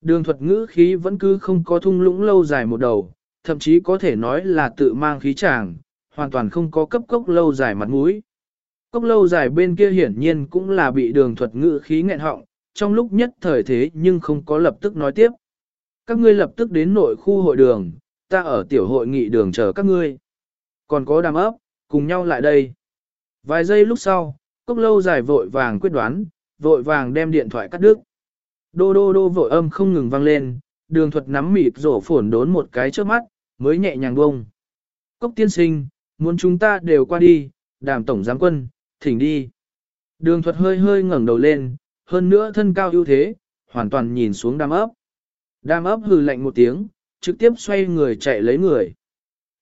Đường thuật ngữ khí vẫn cứ không có thung lũng lâu dài một đầu, thậm chí có thể nói là tự mang khí tràng, hoàn toàn không có cấp cốc lâu dài mặt mũi. Cốc lâu dài bên kia hiển nhiên cũng là bị đường thuật ngữ khí nghẹn họng, trong lúc nhất thời thế nhưng không có lập tức nói tiếp. Các ngươi lập tức đến nội khu hội đường, ta ở tiểu hội nghị đường chờ các ngươi. Còn có đàm ấp, cùng nhau lại đây. Vài giây lúc sau, cốc lâu dài vội vàng quyết đoán, vội vàng đem điện thoại cắt đứt. Đô đô đô vội âm không ngừng vang lên, đường thuật nắm mịt rổ phổn đốn một cái trước mắt, mới nhẹ nhàng bông. Cốc tiên sinh, muốn chúng ta đều qua đi, đàm tổng giám quân, thỉnh đi. Đường thuật hơi hơi ngẩng đầu lên, hơn nữa thân cao ưu thế, hoàn toàn nhìn xuống đam ấp. Đam ấp hừ lạnh một tiếng, trực tiếp xoay người chạy lấy người.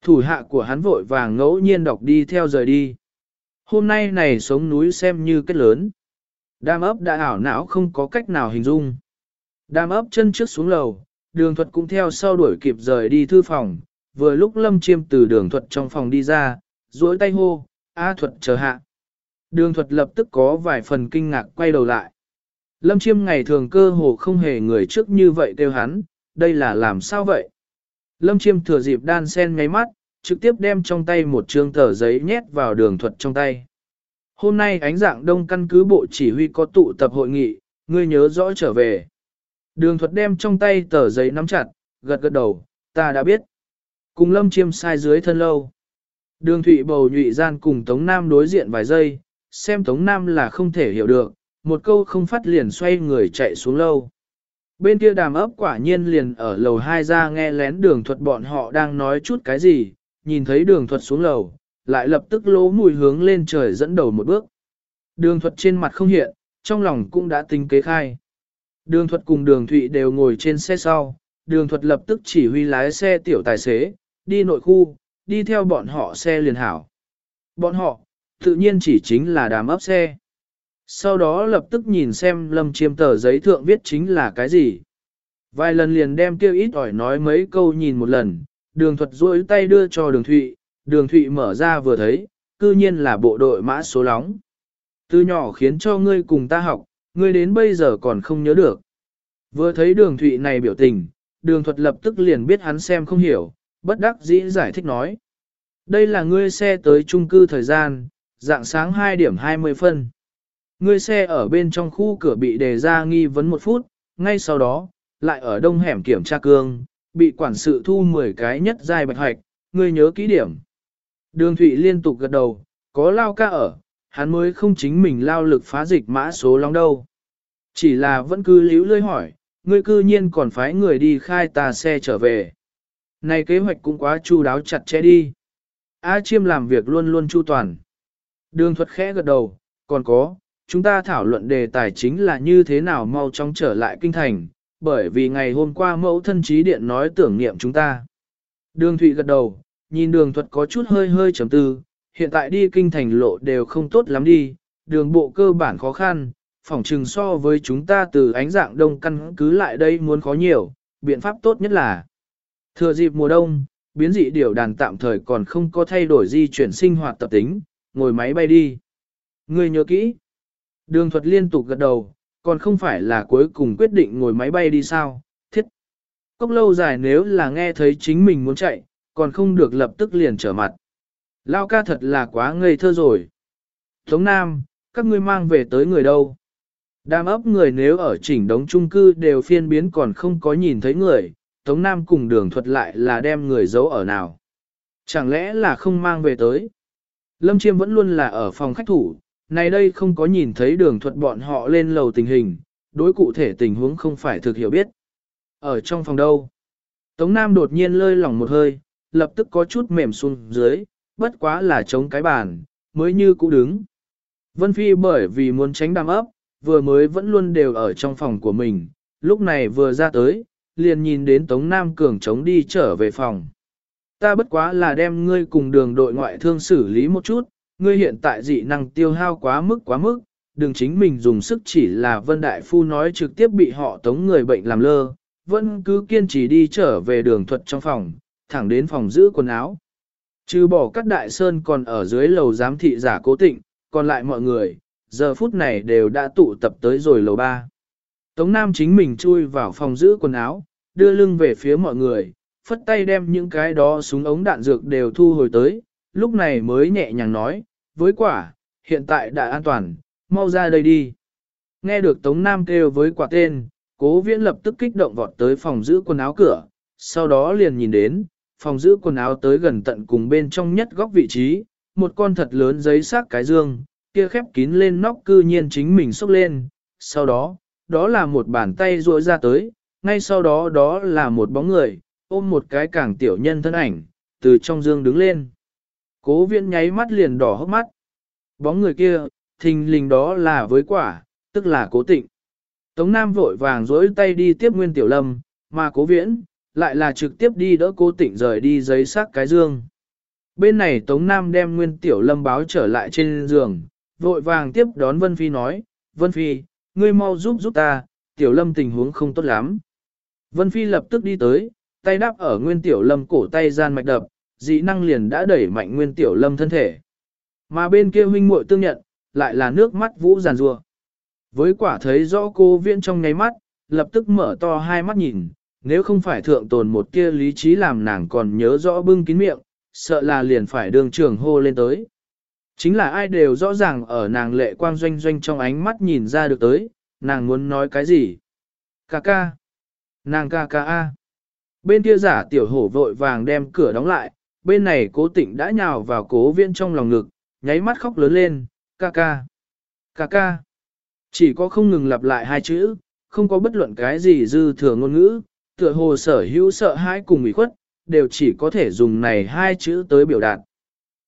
Thủ hạ của hắn vội vàng ngẫu nhiên đọc đi theo rời đi. Hôm nay này sống núi xem như kết lớn. Đam ấp đã ảo não không có cách nào hình dung. Đam ấp chân trước xuống lầu, đường thuật cũng theo sau đuổi kịp rời đi thư phòng. Vừa lúc lâm chiêm từ đường thuật trong phòng đi ra, duỗi tay hô, A thuật chờ hạ. Đường thuật lập tức có vài phần kinh ngạc quay đầu lại. Lâm chiêm ngày thường cơ hồ không hề người trước như vậy kêu hắn, đây là làm sao vậy? Lâm chiêm thừa dịp đan sen ngay mắt, trực tiếp đem trong tay một trương tờ giấy nhét vào đường thuật trong tay. Hôm nay ánh dạng đông căn cứ bộ chỉ huy có tụ tập hội nghị, ngươi nhớ rõ trở về. Đường thuật đem trong tay tờ giấy nắm chặt, gật gật đầu, ta đã biết. Cùng lâm chiêm sai dưới thân lâu. Đường thụy bầu nhụy gian cùng Tống Nam đối diện vài giây, xem Tống Nam là không thể hiểu được, một câu không phát liền xoay người chạy xuống lâu. Bên kia đàm ấp quả nhiên liền ở lầu hai ra nghe lén đường thuật bọn họ đang nói chút cái gì, nhìn thấy đường thuật xuống lầu, lại lập tức lỗ mùi hướng lên trời dẫn đầu một bước. Đường thuật trên mặt không hiện, trong lòng cũng đã tính kế khai. Đường thuật cùng đường thụy đều ngồi trên xe sau, đường thuật lập tức chỉ huy lái xe tiểu tài xế, đi nội khu, đi theo bọn họ xe liền hảo. Bọn họ, tự nhiên chỉ chính là đám ấp xe. Sau đó lập tức nhìn xem lâm chiêm tờ giấy thượng viết chính là cái gì. Vài lần liền đem kêu ít ỏi nói mấy câu nhìn một lần, đường thuật duỗi tay đưa cho đường thụy, đường thụy mở ra vừa thấy, cư nhiên là bộ đội mã số lóng. Từ nhỏ khiến cho ngươi cùng ta học, ngươi đến bây giờ còn không nhớ được. Vừa thấy đường thụy này biểu tình, đường thuật lập tức liền biết hắn xem không hiểu, bất đắc dĩ giải thích nói. Đây là ngươi xe tới trung cư thời gian, dạng sáng 2 điểm 20 phân. Ngươi xe ở bên trong khu cửa bị đề ra nghi vấn một phút, ngay sau đó, lại ở đông hẻm kiểm tra cương, bị quản sự thu 10 cái nhất dài bạch hoạch, ngươi nhớ kỹ điểm. Đường Thụy liên tục gật đầu, có lao ca ở, hắn mới không chính mình lao lực phá dịch mã số long đâu. Chỉ là vẫn cứ liễu lơi hỏi, ngươi cư nhiên còn phái người đi khai tà xe trở về. Này kế hoạch cũng quá chu đáo chặt chẽ đi. A chiêm làm việc luôn luôn chu toàn. Đường thuật khẽ gật đầu, còn có, chúng ta thảo luận đề tài chính là như thế nào mau chóng trở lại kinh thành, bởi vì ngày hôm qua mẫu thân trí điện nói tưởng niệm chúng ta. Đường Thụy gật đầu, nhìn đường thuật có chút hơi hơi chấm tư, hiện tại đi kinh thành lộ đều không tốt lắm đi, đường bộ cơ bản khó khăn, phỏng trừng so với chúng ta từ ánh dạng đông căn cứ lại đây muốn khó nhiều, biện pháp tốt nhất là thừa dịp mùa đông, biến dị điều đàn tạm thời còn không có thay đổi di chuyển sinh hoạt tập tính, ngồi máy bay đi. Người nhớ kỹ. Đường thuật liên tục gật đầu, còn không phải là cuối cùng quyết định ngồi máy bay đi sao, thiết. Cốc lâu dài nếu là nghe thấy chính mình muốn chạy, còn không được lập tức liền trở mặt. Lao ca thật là quá ngây thơ rồi. Tống Nam, các ngươi mang về tới người đâu? Đam ấp người nếu ở chỉnh đống trung cư đều phiên biến còn không có nhìn thấy người, Tống Nam cùng đường thuật lại là đem người giấu ở nào. Chẳng lẽ là không mang về tới? Lâm Chiêm vẫn luôn là ở phòng khách thủ, này đây không có nhìn thấy đường thuật bọn họ lên lầu tình hình, đối cụ thể tình huống không phải thực hiểu biết. Ở trong phòng đâu? Tống Nam đột nhiên lơi lỏng một hơi, lập tức có chút mềm xuống dưới, bất quá là chống cái bàn, mới như cũ đứng. Vân Phi bởi vì muốn tránh đam ấp, vừa mới vẫn luôn đều ở trong phòng của mình, lúc này vừa ra tới, liền nhìn đến Tống Nam Cường chống đi trở về phòng. Ta bất quá là đem ngươi cùng đường đội ngoại thương xử lý một chút, ngươi hiện tại dị năng tiêu hao quá mức quá mức, đừng chính mình dùng sức chỉ là Vân Đại Phu nói trực tiếp bị họ tống người bệnh làm lơ, vẫn cứ kiên trì đi trở về đường thuật trong phòng, thẳng đến phòng giữ quần áo. Trừ bỏ các đại sơn còn ở dưới lầu giám thị giả cố tịnh, còn lại mọi người, giờ phút này đều đã tụ tập tới rồi lầu ba. Tống Nam chính mình chui vào phòng giữ quần áo, đưa lưng về phía mọi người, phất tay đem những cái đó súng ống đạn dược đều thu hồi tới, lúc này mới nhẹ nhàng nói, với quả, hiện tại đã an toàn, mau ra đây đi. Nghe được Tống Nam kêu với quả tên, cố viễn lập tức kích động vọt tới phòng giữ quần áo cửa, sau đó liền nhìn đến, phòng giữ quần áo tới gần tận cùng bên trong nhất góc vị trí, một con thật lớn giấy xác cái dương, kia khép kín lên nóc cư nhiên chính mình xốc lên, sau đó, đó là một bàn tay ruội ra tới, ngay sau đó đó là một bóng người, ôm một cái càng tiểu nhân thân ảnh, từ trong dương đứng lên. Cố viễn nháy mắt liền đỏ hốc mắt. Bóng người kia, thình lình đó là với quả, tức là cố tịnh. Tống Nam vội vàng dối tay đi tiếp Nguyên Tiểu Lâm, mà cố viễn, lại là trực tiếp đi đỡ cố tịnh rời đi giấy xác cái dương. Bên này Tống Nam đem Nguyên Tiểu Lâm báo trở lại trên giường, vội vàng tiếp đón Vân Phi nói, Vân Phi, ngươi mau giúp giúp ta, Tiểu Lâm tình huống không tốt lắm. Vân Phi lập tức đi tới, tay đáp ở Nguyên Tiểu Lâm cổ tay gian mạch đập, dị năng liền đã đẩy mạnh Nguyên Tiểu Lâm thân thể. Mà bên kia huynh muội tương nhận, lại là nước mắt vũ giàn rùa. Với quả thấy rõ cô viễn trong ngáy mắt, lập tức mở to hai mắt nhìn, nếu không phải thượng tồn một kia lý trí làm nàng còn nhớ rõ bưng kín miệng, sợ là liền phải đường trường hô lên tới. Chính là ai đều rõ ràng ở nàng lệ quang doanh doanh trong ánh mắt nhìn ra được tới, nàng muốn nói cái gì. Cà ca. Nàng ca ca a. Bên kia giả tiểu hổ vội vàng đem cửa đóng lại, bên này cố tịnh đã nhào vào cố viên trong lòng ngực, nháy mắt khóc lớn lên, ca ca. Ca ca. Chỉ có không ngừng lặp lại hai chữ, không có bất luận cái gì dư thừa ngôn ngữ, tựa hồ sở hữu sợ hãi cùng ủy khuất, đều chỉ có thể dùng này hai chữ tới biểu đạt.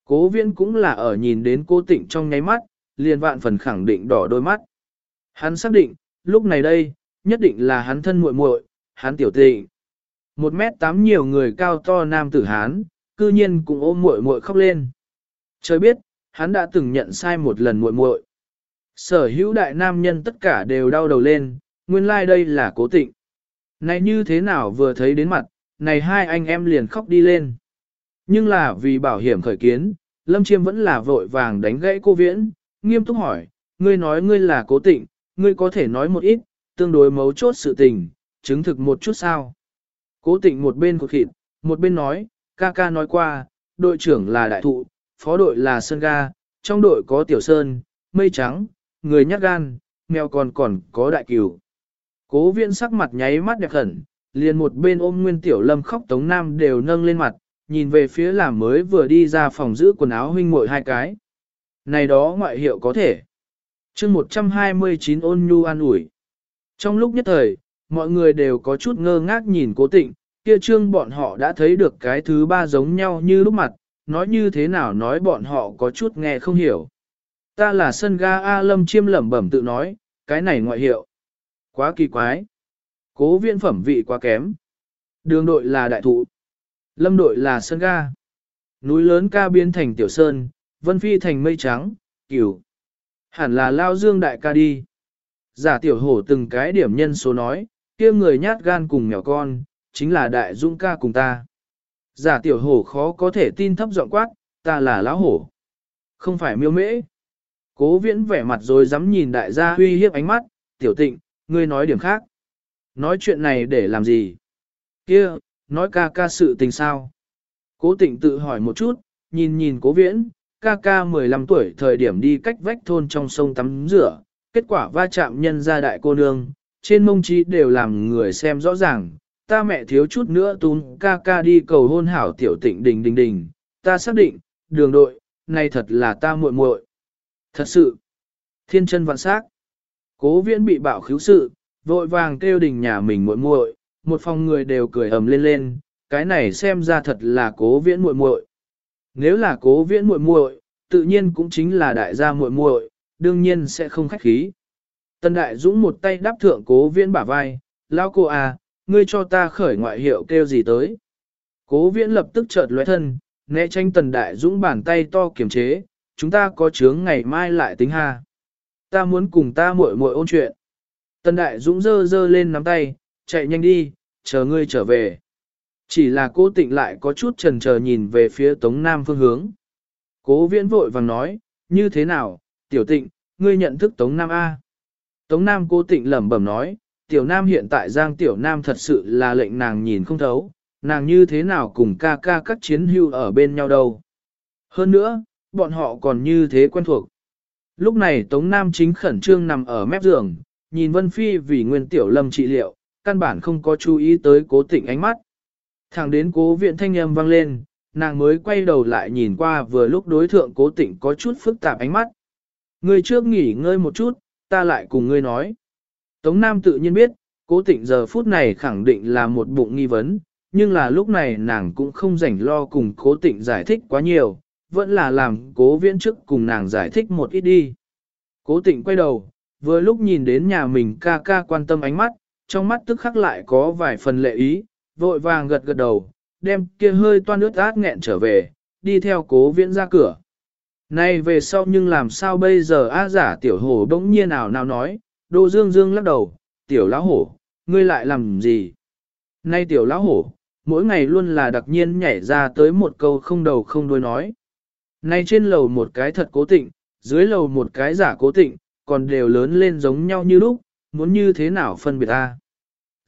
Cố viễn cũng là ở nhìn đến cô tịnh trong nháy mắt, liền vạn phần khẳng định đỏ đôi mắt. Hắn xác định, lúc này đây, nhất định là hắn thân muội muội, hắn tiểu tịnh. Một mét tám nhiều người cao to nam tử hán, cư nhiên cũng ôm muội muội khóc lên. Trời biết, hắn đã từng nhận sai một lần muội muội. Sở hữu đại nam nhân tất cả đều đau đầu lên, nguyên lai like đây là cố tịnh. Này như thế nào vừa thấy đến mặt, này hai anh em liền khóc đi lên. Nhưng là vì bảo hiểm khởi kiến, Lâm Chiêm vẫn là vội vàng đánh gãy cô Viễn, nghiêm túc hỏi, ngươi nói ngươi là cố tịnh, ngươi có thể nói một ít, tương đối mấu chốt sự tình, chứng thực một chút sao. Cố tịnh một bên cột khịt, một bên nói, ca ca nói qua, đội trưởng là đại thụ, phó đội là Sơn Ga, trong đội có Tiểu Sơn, Mây Trắng, người nhát gan, mèo còn còn có đại cửu. Cố viên sắc mặt nháy mắt đẹp khẩn, liền một bên ôm Nguyên Tiểu Lâm khóc Tống Nam đều nâng lên mặt, nhìn về phía làm mới vừa đi ra phòng giữ quần áo huynh muội hai cái. Này đó ngoại hiệu có thể. chương 129 ôn nhu an ủi. Trong lúc nhất thời, mọi người đều có chút ngơ ngác nhìn cố tịnh, kia trương bọn họ đã thấy được cái thứ ba giống nhau như lúc mặt, nói như thế nào nói bọn họ có chút nghe không hiểu. Ta là sân ga A Lâm chiêm lẩm bẩm tự nói, cái này ngoại hiệu. Quá kỳ quái. Cố viên phẩm vị quá kém. Đường đội là đại thụ. Lâm đội là sơn ga. Núi lớn ca biến thành tiểu sơn, vân phi thành mây trắng, cửu. Hẳn là lao dương đại ca đi. Giả tiểu hổ từng cái điểm nhân số nói, kia người nhát gan cùng nhỏ con, chính là đại dũng ca cùng ta. Giả tiểu hổ khó có thể tin thấp giọng quát, ta là lão hổ. Không phải miêu mễ. Cố viễn vẻ mặt rồi dám nhìn đại gia huy hiếp ánh mắt, tiểu tịnh, ngươi nói điểm khác. Nói chuyện này để làm gì? Kia, nói ca ca sự tình sao? Cố tịnh tự hỏi một chút, nhìn nhìn cố viễn, ca ca 15 tuổi thời điểm đi cách vách thôn trong sông tắm rửa, kết quả va chạm nhân gia đại cô nương, trên mông trí đều làm người xem rõ ràng, ta mẹ thiếu chút nữa tún ca ca đi cầu hôn hảo tiểu tịnh đình đình đình, ta xác định, đường đội, này thật là ta muội muội. Thật sự, thiên chân vạn sắc. Cố viễn bị bạo khiếu sự, vội vàng kêu đình nhà mình muội muội, một phòng người đều cười ầm lên lên, cái này xem ra thật là cố viễn muội muội. Nếu là cố viễn muội muội, tự nhiên cũng chính là đại gia muội muội, đương nhiên sẽ không khách khí. Tân đại dũng một tay đáp thượng cố viễn bả vai, lão cô à, ngươi cho ta khởi ngoại hiệu kêu gì tới. Cố viễn lập tức chợt lóe thân, né tranh tần đại dũng bàn tay to kiềm chế, chúng ta có chướng ngày mai lại tính ha. Ta muốn cùng ta muội muội ôn chuyện. Tần đại dũng dơ dơ lên nắm tay, chạy nhanh đi, chờ ngươi trở về. Chỉ là cố tịnh lại có chút trần chờ nhìn về phía tống nam phương hướng. Cố viễn vội vàng nói, như thế nào, tiểu tịnh, ngươi nhận thức tống nam A. Tống nam cố tịnh lẩm bẩm nói, tiểu nam hiện tại giang tiểu nam thật sự là lệnh nàng nhìn không thấu, nàng như thế nào cùng ca ca các chiến hưu ở bên nhau đâu. Hơn nữa, bọn họ còn như thế quen thuộc. Lúc này Tống Nam chính khẩn trương nằm ở mép giường, nhìn Vân Phi vì nguyên tiểu lâm trị liệu, căn bản không có chú ý tới cố tịnh ánh mắt. Thẳng đến cố viện thanh âm vang lên, nàng mới quay đầu lại nhìn qua vừa lúc đối thượng cố tịnh có chút phức tạp ánh mắt. Ngươi trước nghỉ ngơi một chút, ta lại cùng ngươi nói. Tống Nam tự nhiên biết, cố tịnh giờ phút này khẳng định là một bụng nghi vấn, nhưng là lúc này nàng cũng không rảnh lo cùng cố tịnh giải thích quá nhiều, vẫn là làm cố viễn trước cùng nàng giải thích một ít đi. Cố tịnh quay đầu, vừa lúc nhìn đến nhà mình ca ca quan tâm ánh mắt, trong mắt tức khắc lại có vài phần lệ ý, vội vàng gật gật đầu, đem kia hơi toan nước át nghẹn trở về, đi theo cố viễn ra cửa. Này về sau nhưng làm sao bây giờ a giả tiểu hổ bỗng nhiên nào nào nói, đô dương dương lắc đầu, tiểu lão hổ, ngươi lại làm gì? Nay tiểu lão hổ, mỗi ngày luôn là đặc nhiên nhảy ra tới một câu không đầu không đuôi nói. Nay trên lầu một cái thật cố tịnh, dưới lầu một cái giả cố tịnh, còn đều lớn lên giống nhau như lúc, muốn như thế nào phân biệt ta.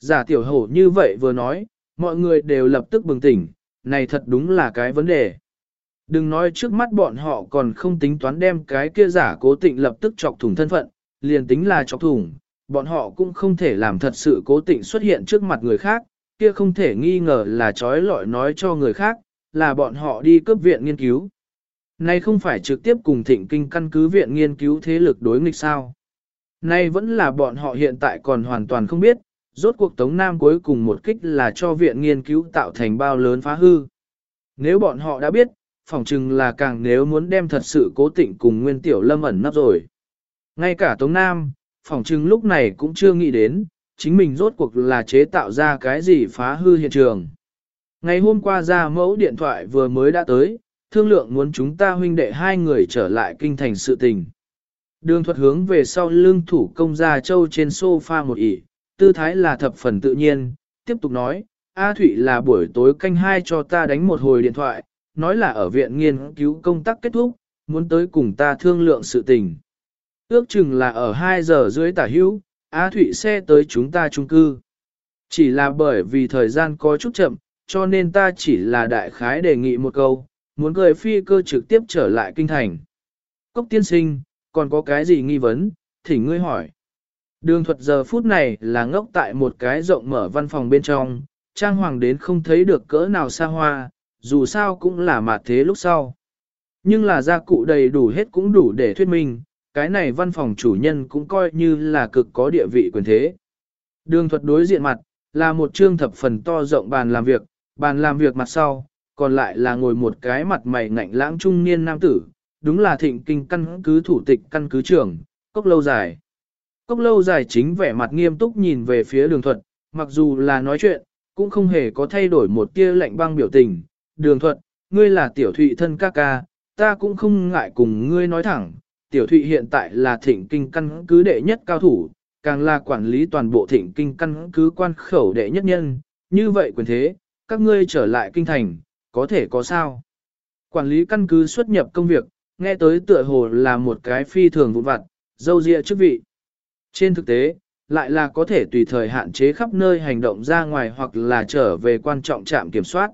Giả tiểu hổ như vậy vừa nói, mọi người đều lập tức bừng tỉnh, này thật đúng là cái vấn đề. Đừng nói trước mắt bọn họ còn không tính toán đem cái kia giả cố tịnh lập tức chọc thủng thân phận, liền tính là chọc thủng, bọn họ cũng không thể làm thật sự cố tịnh xuất hiện trước mặt người khác, kia không thể nghi ngờ là trói lọi nói cho người khác, là bọn họ đi cướp viện nghiên cứu. Nay không phải trực tiếp cùng thịnh kinh căn cứ viện nghiên cứu thế lực đối nghịch sao. Nay vẫn là bọn họ hiện tại còn hoàn toàn không biết, rốt cuộc Tống Nam cuối cùng một kích là cho viện nghiên cứu tạo thành bao lớn phá hư. Nếu bọn họ đã biết, phỏng chừng là càng nếu muốn đem thật sự cố tịnh cùng Nguyên Tiểu Lâm ẩn nấp rồi. Ngay cả Tống Nam, phỏng chừng lúc này cũng chưa nghĩ đến, chính mình rốt cuộc là chế tạo ra cái gì phá hư hiện trường. Ngày hôm qua ra mẫu điện thoại vừa mới đã tới, thương lượng muốn chúng ta huynh đệ hai người trở lại kinh thành sự tình. Đường thuật hướng về sau lưng thủ công gia châu trên sofa một ỉ, tư thái là thập phần tự nhiên, tiếp tục nói, A Thụy là buổi tối canh hai cho ta đánh một hồi điện thoại, nói là ở viện nghiên cứu công tác kết thúc, muốn tới cùng ta thương lượng sự tình. Ước chừng là ở 2 giờ dưới tả hữu, A Thụy xe tới chúng ta chung cư. Chỉ là bởi vì thời gian có chút chậm, cho nên ta chỉ là đại khái đề nghị một câu, muốn cười phi cơ trực tiếp trở lại kinh thành. Cốc tiên sinh, còn có cái gì nghi vấn, thỉnh ngươi hỏi. Đường thuật giờ phút này là ngốc tại một cái rộng mở văn phòng bên trong, trang hoàng đến không thấy được cỡ nào xa hoa, dù sao cũng là mạt thế lúc sau. Nhưng là gia cụ đầy đủ hết cũng đủ để thuyết minh, cái này văn phòng chủ nhân cũng coi như là cực có địa vị quyền thế. Đường thuật đối diện mặt, là một trương thập phần to rộng bàn làm việc, bàn làm việc mặt sau, còn lại là ngồi một cái mặt mày ngạnh lãng trung niên nam tử, đúng là thịnh kinh căn cứ thủ tịch căn cứ trưởng, cốc lâu dài. Cốc lâu dài chính vẻ mặt nghiêm túc nhìn về phía đường thuật, mặc dù là nói chuyện, cũng không hề có thay đổi một tia lạnh băng biểu tình. Đường thuật, ngươi là tiểu thụy thân ca ca, ta cũng không ngại cùng ngươi nói thẳng, tiểu thụy hiện tại là thịnh kinh căn cứ đệ nhất cao thủ, càng là quản lý toàn bộ thịnh kinh căn cứ quan khẩu đệ nhất nhân, như vậy quyền thế, các ngươi trở lại kinh thành, có thể có sao? Quản lý căn cứ xuất nhập công việc, nghe tới tựa hồ là một cái phi thường vụn vặt, dâu dịa chức vị. Trên thực tế, lại là có thể tùy thời hạn chế khắp nơi hành động ra ngoài hoặc là trở về quan trọng trạm kiểm soát.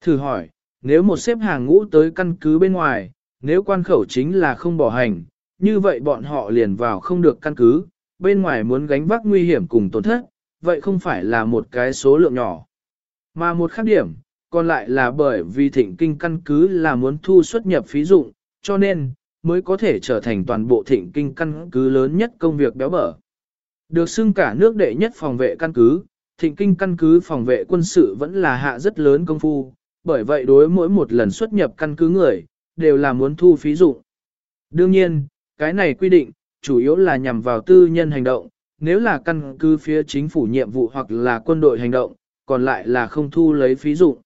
Thử hỏi, nếu một xếp hàng ngũ tới căn cứ bên ngoài, nếu quan khẩu chính là không bỏ hành, như vậy bọn họ liền vào không được căn cứ, bên ngoài muốn gánh vác nguy hiểm cùng tổn thất, vậy không phải là một cái số lượng nhỏ. Mà một khác điểm, còn lại là bởi vì thịnh kinh căn cứ là muốn thu xuất nhập phí dụng, cho nên, mới có thể trở thành toàn bộ thịnh kinh căn cứ lớn nhất công việc béo bở. Được xưng cả nước đệ nhất phòng vệ căn cứ, thịnh kinh căn cứ phòng vệ quân sự vẫn là hạ rất lớn công phu, bởi vậy đối mỗi một lần xuất nhập căn cứ người, đều là muốn thu phí dụng. Đương nhiên, cái này quy định, chủ yếu là nhằm vào tư nhân hành động, nếu là căn cứ phía chính phủ nhiệm vụ hoặc là quân đội hành động, còn lại là không thu lấy phí dụng.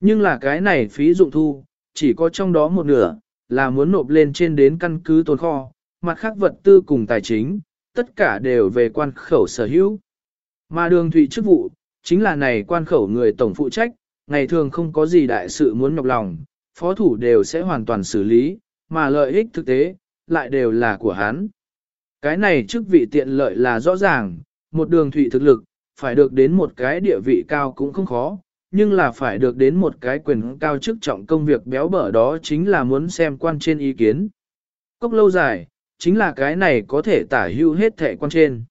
Nhưng là cái này phí dụng thu, chỉ có trong đó một nửa, là muốn nộp lên trên đến căn cứ tồn kho, mặt khác vật tư cùng tài chính, tất cả đều về quan khẩu sở hữu. Mà đường thủy chức vụ, chính là này quan khẩu người tổng phụ trách, ngày thường không có gì đại sự muốn nhọc lòng, phó thủ đều sẽ hoàn toàn xử lý, mà lợi ích thực tế, lại đều là của hắn. Cái này chức vị tiện lợi là rõ ràng, một đường thủy thực lực, phải được đến một cái địa vị cao cũng không khó, nhưng là phải được đến một cái quyền cao chức trọng công việc béo bở đó chính là muốn xem quan trên ý kiến. Cốc lâu dài, chính là cái này có thể tả hưu hết thẻ quan trên.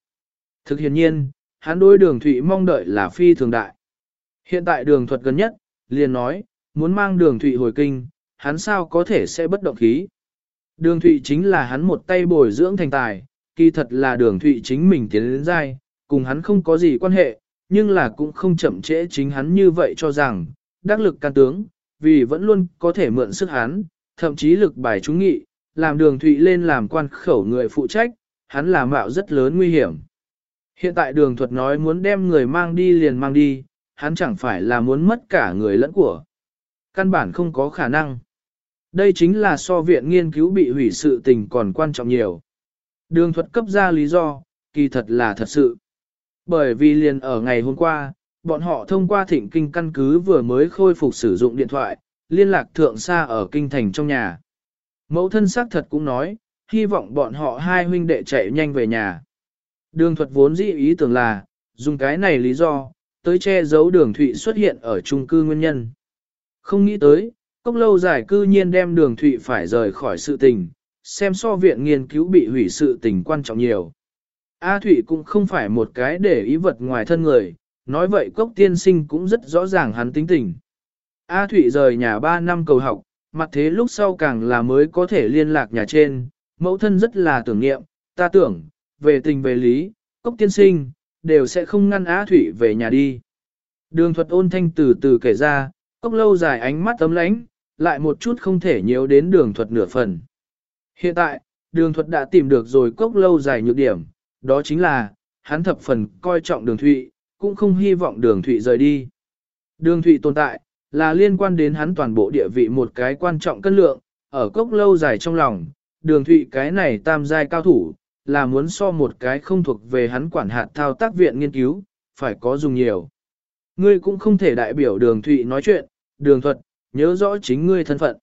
Thực hiện nhiên, hắn đối đường thủy mong đợi là phi thường đại. Hiện tại đường thuật gần nhất, liền nói, muốn mang đường thủy hồi kinh, hắn sao có thể sẽ bất động khí. Đường thủy chính là hắn một tay bồi dưỡng thành tài, kỳ thật là đường thủy chính mình tiến đến dai, cùng hắn không có gì quan hệ, nhưng là cũng không chậm trễ chính hắn như vậy cho rằng, đắc lực can tướng, vì vẫn luôn có thể mượn sức hắn, thậm chí lực bài trúng nghị, làm đường thụy lên làm quan khẩu người phụ trách, hắn là mạo rất lớn nguy hiểm. Hiện tại đường thuật nói muốn đem người mang đi liền mang đi, hắn chẳng phải là muốn mất cả người lẫn của. Căn bản không có khả năng. Đây chính là so viện nghiên cứu bị hủy sự tình còn quan trọng nhiều. Đường thuật cấp ra lý do, kỳ thật là thật sự. Bởi vì liền ở ngày hôm qua, bọn họ thông qua thịnh kinh căn cứ vừa mới khôi phục sử dụng điện thoại, liên lạc thượng xa ở kinh thành trong nhà. Mẫu thân xác thật cũng nói, hy vọng bọn họ hai huynh đệ chạy nhanh về nhà. Đường thuật vốn dĩ ý tưởng là, dùng cái này lý do, tới che giấu đường thụy xuất hiện ở trung cư nguyên nhân. Không nghĩ tới, cốc lâu dài cư nhiên đem đường thụy phải rời khỏi sự tình, xem so viện nghiên cứu bị hủy sự tình quan trọng nhiều. A Thụy cũng không phải một cái để ý vật ngoài thân người, nói vậy cốc tiên sinh cũng rất rõ ràng hắn tính tình. A Thụy rời nhà 3 năm cầu học, mặt thế lúc sau càng là mới có thể liên lạc nhà trên, mẫu thân rất là tưởng niệm, ta tưởng, về tình về lý, cốc tiên sinh, đều sẽ không ngăn A Thụy về nhà đi. Đường thuật ôn thanh từ từ kể ra, cốc lâu dài ánh mắt tấm lánh, lại một chút không thể nhớ đến đường thuật nửa phần. Hiện tại, đường thuật đã tìm được rồi cốc lâu dài nhược điểm, đó chính là, hắn thập phần coi trọng đường thụy, cũng không hy vọng đường thụy rời đi. Đường thụy tồn tại, là liên quan đến hắn toàn bộ địa vị một cái quan trọng cân lượng, ở cốc lâu dài trong lòng, đường thụy cái này tam giai cao thủ, là muốn so một cái không thuộc về hắn quản hạt thao tác viện nghiên cứu, phải có dùng nhiều. Ngươi cũng không thể đại biểu đường thụy nói chuyện, đường thuật, nhớ rõ chính ngươi thân phận.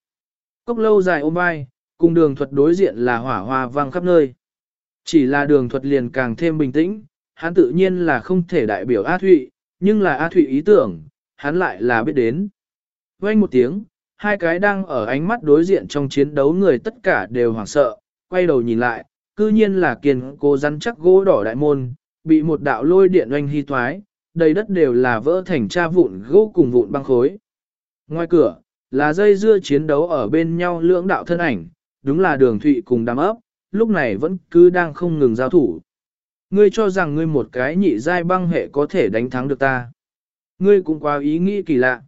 Cốc lâu dài ôm vai, cùng đường thuật đối diện là hỏa hoa vang khắp nơi. Chỉ là đường thuật liền càng thêm bình tĩnh, hắn tự nhiên là không thể đại biểu A Thụy, nhưng là A Thụy ý tưởng, hắn lại là biết đến. quay một tiếng, hai cái đang ở ánh mắt đối diện trong chiến đấu người tất cả đều hoảng sợ, quay đầu nhìn lại, cư nhiên là kiên cố rắn chắc gỗ đỏ đại môn, bị một đạo lôi điện oanh hy thoái, đầy đất đều là vỡ thành cha vụn gỗ cùng vụn băng khối. Ngoài cửa, là dây dưa chiến đấu ở bên nhau lưỡng đạo thân ảnh, đúng là đường thụy cùng đám ấp, lúc này vẫn cứ đang không ngừng giao thủ. Ngươi cho rằng ngươi một cái nhị giai băng hệ có thể đánh thắng được ta. Ngươi cũng quá ý nghĩ kỳ lạ.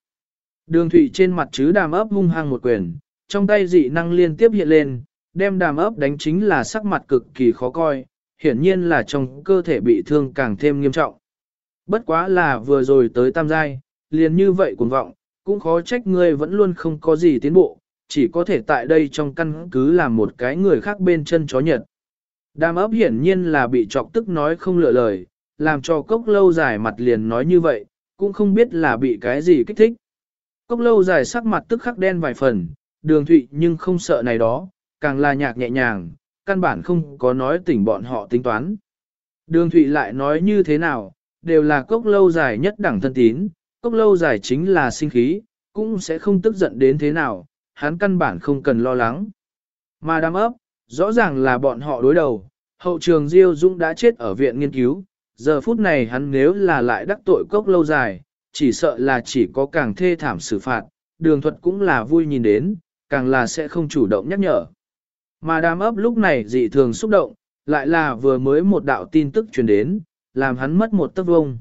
Đường thủy trên mặt chứ đàm ấp hung hăng một quyền, trong tay dị năng liên tiếp hiện lên, đem đàm ấp đánh chính là sắc mặt cực kỳ khó coi, hiển nhiên là trong cơ thể bị thương càng thêm nghiêm trọng. Bất quá là vừa rồi tới tam giai, liền như vậy cuồng vọng, cũng khó trách ngươi vẫn luôn không có gì tiến bộ, chỉ có thể tại đây trong căn cứ làm một cái người khác bên chân chó nhật. Đàm ấp hiển nhiên là bị chọc tức nói không lựa lời, làm cho cốc lâu dài mặt liền nói như vậy, cũng không biết là bị cái gì kích thích. Cốc lâu dài sắc mặt tức khắc đen vài phần, đường thụy nhưng không sợ này đó, càng là nhạc nhẹ nhàng, căn bản không có nói tỉnh bọn họ tính toán. Đường thụy lại nói như thế nào, đều là cốc lâu dài nhất đẳng thân tín, cốc lâu dài chính là sinh khí, cũng sẽ không tức giận đến thế nào, hắn căn bản không cần lo lắng. Mà đám ấp, rõ ràng là bọn họ đối đầu, hậu trường Diêu Dũng đã chết ở viện nghiên cứu, giờ phút này hắn nếu là lại đắc tội cốc lâu dài, chỉ sợ là chỉ có càng thê thảm xử phạt, đường thuật cũng là vui nhìn đến, càng là sẽ không chủ động nhắc nhở. Mà đám ấp lúc này dị thường xúc động, lại là vừa mới một đạo tin tức truyền đến, làm hắn mất một tấc vông.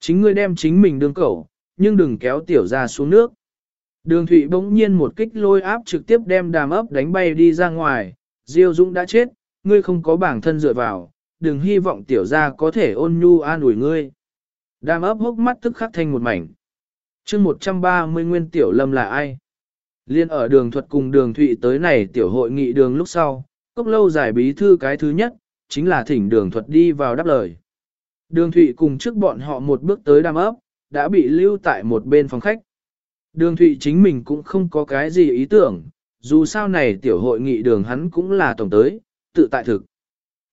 Chính ngươi đem chính mình đương cẩu, nhưng đừng kéo tiểu ra xuống nước. Đường Thụy bỗng nhiên một kích lôi áp trực tiếp đem đàm ấp đánh bay đi ra ngoài, Diêu Dũng đã chết, ngươi không có bản thân dựa vào, đừng hy vọng tiểu gia có thể ôn nhu an ủi ngươi. Đàm ấp hốc mắt tức khắc thành một mảnh. chương 130 nguyên tiểu lâm là ai? Liên ở đường thuật cùng đường Thụy tới này tiểu hội nghị đường lúc sau, cốc lâu giải bí thư cái thứ nhất, chính là thỉnh đường thuật đi vào đáp lời. Đường Thụy cùng trước bọn họ một bước tới đàm ấp, đã bị lưu tại một bên phòng khách. Đường Thụy chính mình cũng không có cái gì ý tưởng, dù sao này tiểu hội nghị đường hắn cũng là tổng tới, tự tại thực.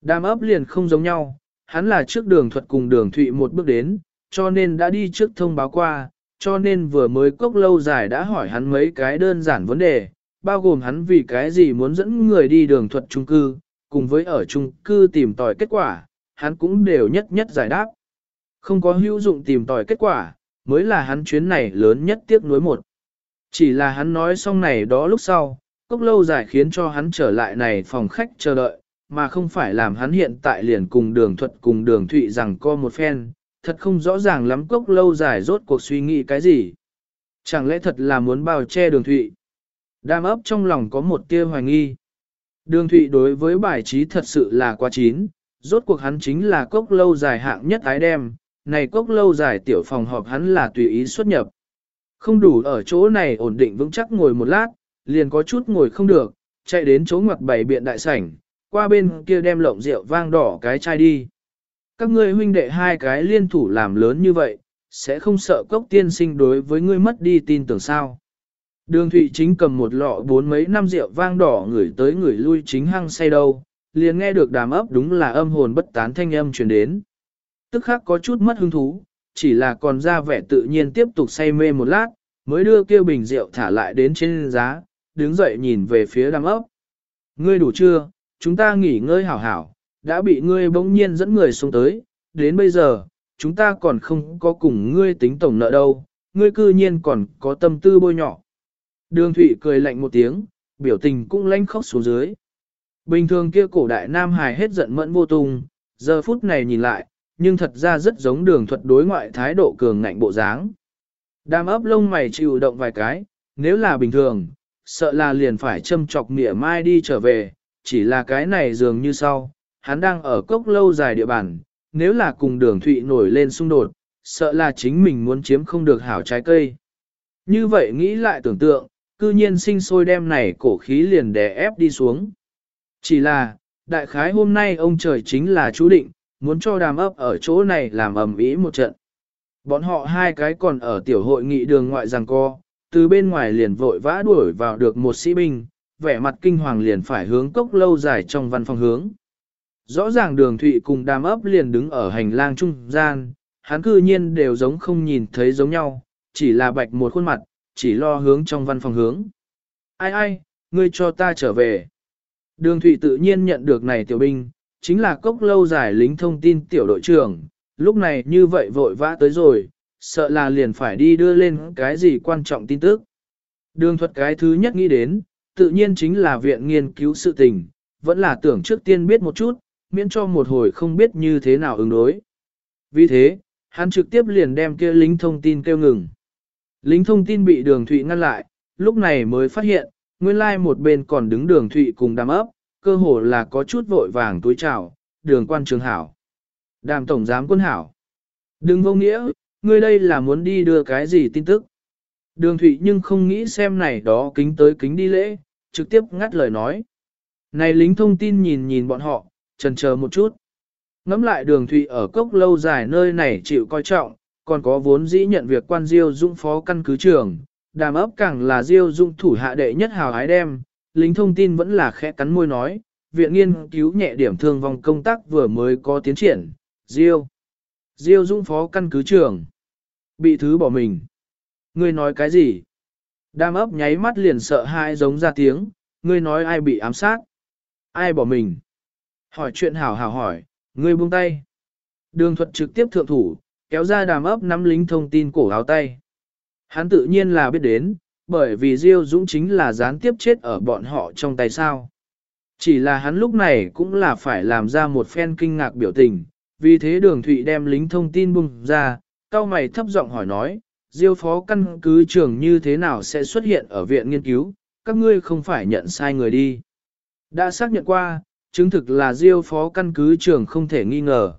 Đàm ấp liền không giống nhau, hắn là trước đường thuật cùng đường Thụy một bước đến, cho nên đã đi trước thông báo qua, cho nên vừa mới cốc lâu dài đã hỏi hắn mấy cái đơn giản vấn đề, bao gồm hắn vì cái gì muốn dẫn người đi đường thuật trung cư, cùng với ở trung cư tìm tòi kết quả, hắn cũng đều nhất nhất giải đáp. Không có hữu dụng tìm tòi kết quả, mới là hắn chuyến này lớn nhất tiếc nuối một. Chỉ là hắn nói xong này đó lúc sau, cốc lâu dài khiến cho hắn trở lại này phòng khách chờ đợi, mà không phải làm hắn hiện tại liền cùng đường thuật cùng đường thụy rằng co một phen, thật không rõ ràng lắm cốc lâu dài rốt cuộc suy nghĩ cái gì. Chẳng lẽ thật là muốn bao che đường thụy? Đam ấp trong lòng có một tia hoài nghi. Đường Thụy đối với bài trí thật sự là quá chín, rốt cuộc hắn chính là cốc lâu dài hạng nhất ái đem, này cốc lâu dài tiểu phòng họp hắn là tùy ý xuất nhập. Không đủ ở chỗ này ổn định vững chắc ngồi một lát, liền có chút ngồi không được, chạy đến chỗ ngoặt bảy biện đại sảnh, qua bên kia đem lộng rượu vang đỏ cái chai đi. Các ngươi huynh đệ hai cái liên thủ làm lớn như vậy, sẽ không sợ cốc tiên sinh đối với ngươi mất đi tin tưởng sao. Đường Thụy chính cầm một lọ bốn mấy năm rượu vang đỏ ngửi tới người lui chính hăng say đâu, liền nghe được đàm ấp đúng là âm hồn bất tán thanh âm truyền đến. Tức khắc có chút mất hứng thú, chỉ là còn ra vẻ tự nhiên tiếp tục say mê một lát, mới đưa kêu bình rượu thả lại đến trên giá, đứng dậy nhìn về phía đám ấp. Ngươi đủ chưa, chúng ta nghỉ ngơi hảo hảo, đã bị ngươi bỗng nhiên dẫn người xuống tới, đến bây giờ, chúng ta còn không có cùng ngươi tính tổng nợ đâu, ngươi cư nhiên còn có tâm tư bôi nhỏ. Đường Thụy cười lạnh một tiếng, biểu tình cũng lanh khóc xuống dưới. Bình thường kia cổ đại Nam Hải hết giận mẫn vô tung, giờ phút này nhìn lại, nhưng thật ra rất giống đường thuật đối ngoại thái độ cường ngạnh bộ dáng. Đam ấp lông mày chịu động vài cái, nếu là bình thường, sợ là liền phải châm chọc mỉa mai đi trở về, chỉ là cái này dường như sau, hắn đang ở cốc lâu dài địa bàn, nếu là cùng đường thụy nổi lên xung đột, sợ là chính mình muốn chiếm không được hảo trái cây. Như vậy nghĩ lại tưởng tượng, cư nhiên sinh sôi đem này cổ khí liền đè ép đi xuống. Chỉ là, đại khái hôm nay ông trời chính là chú định, muốn cho đàm ấp ở chỗ này làm ầm ĩ một trận. Bọn họ hai cái còn ở tiểu hội nghị đường ngoại rằng co, từ bên ngoài liền vội vã đuổi vào được một sĩ binh, vẻ mặt kinh hoàng liền phải hướng cốc lâu dài trong văn phòng hướng. Rõ ràng đường thụy cùng đàm ấp liền đứng ở hành lang trung gian, hắn cư nhiên đều giống không nhìn thấy giống nhau, chỉ là bạch một khuôn mặt, chỉ lo hướng trong văn phòng hướng. Ai ai, ngươi cho ta trở về. Đường thụy tự nhiên nhận được này tiểu binh, chính là cốc lâu dài lính thông tin tiểu đội trưởng, lúc này như vậy vội vã tới rồi, sợ là liền phải đi đưa lên cái gì quan trọng tin tức. Đường thuật cái thứ nhất nghĩ đến, tự nhiên chính là viện nghiên cứu sự tình, vẫn là tưởng trước tiên biết một chút, miễn cho một hồi không biết như thế nào ứng đối. Vì thế, hắn trực tiếp liền đem kia lính thông tin kêu ngừng. Lính thông tin bị đường thụy ngăn lại, lúc này mới phát hiện, nguyên lai một bên còn đứng đường thụy cùng đám ấp, cơ hồ là có chút vội vàng túi trào, đường quan trường hảo. Đàm tổng giám quân hảo. Đừng vô nghĩa, ngươi đây là muốn đi đưa cái gì tin tức. Đường thụy nhưng không nghĩ xem này đó kính tới kính đi lễ, trực tiếp ngắt lời nói. Này lính thông tin nhìn nhìn bọn họ, trần chờ một chút. Ngắm lại đường thụy ở cốc lâu dài nơi này chịu coi trọng, còn có vốn dĩ nhận việc quan diêu dũng phó căn cứ trường, đàm ấp càng là diêu dũng thủ hạ đệ nhất hào hái đem, lính thông tin vẫn là khẽ cắn môi nói, viện nghiên cứu nhẹ điểm thương vong công tác vừa mới có tiến triển, diêu. Diêu dũng phó căn cứ trưởng Bị thứ bỏ mình. Ngươi nói cái gì? Đam ấp nháy mắt liền sợ hai giống ra tiếng, ngươi nói ai bị ám sát? Ai bỏ mình? Hỏi chuyện hảo hảo hỏi, ngươi buông tay. Đường thuật trực tiếp thượng thủ, kéo ra đàm ấp nắm lính thông tin cổ áo tay. Hắn tự nhiên là biết đến, bởi vì Diêu Dũng chính là gián tiếp chết ở bọn họ trong tay sao. Chỉ là hắn lúc này cũng là phải làm ra một phen kinh ngạc biểu tình, vì thế đường thụy đem lính thông tin bung ra, cao mày thấp giọng hỏi nói, Diêu phó căn cứ trường như thế nào sẽ xuất hiện ở viện nghiên cứu, các ngươi không phải nhận sai người đi. Đã xác nhận qua, chứng thực là Diêu phó căn cứ trường không thể nghi ngờ.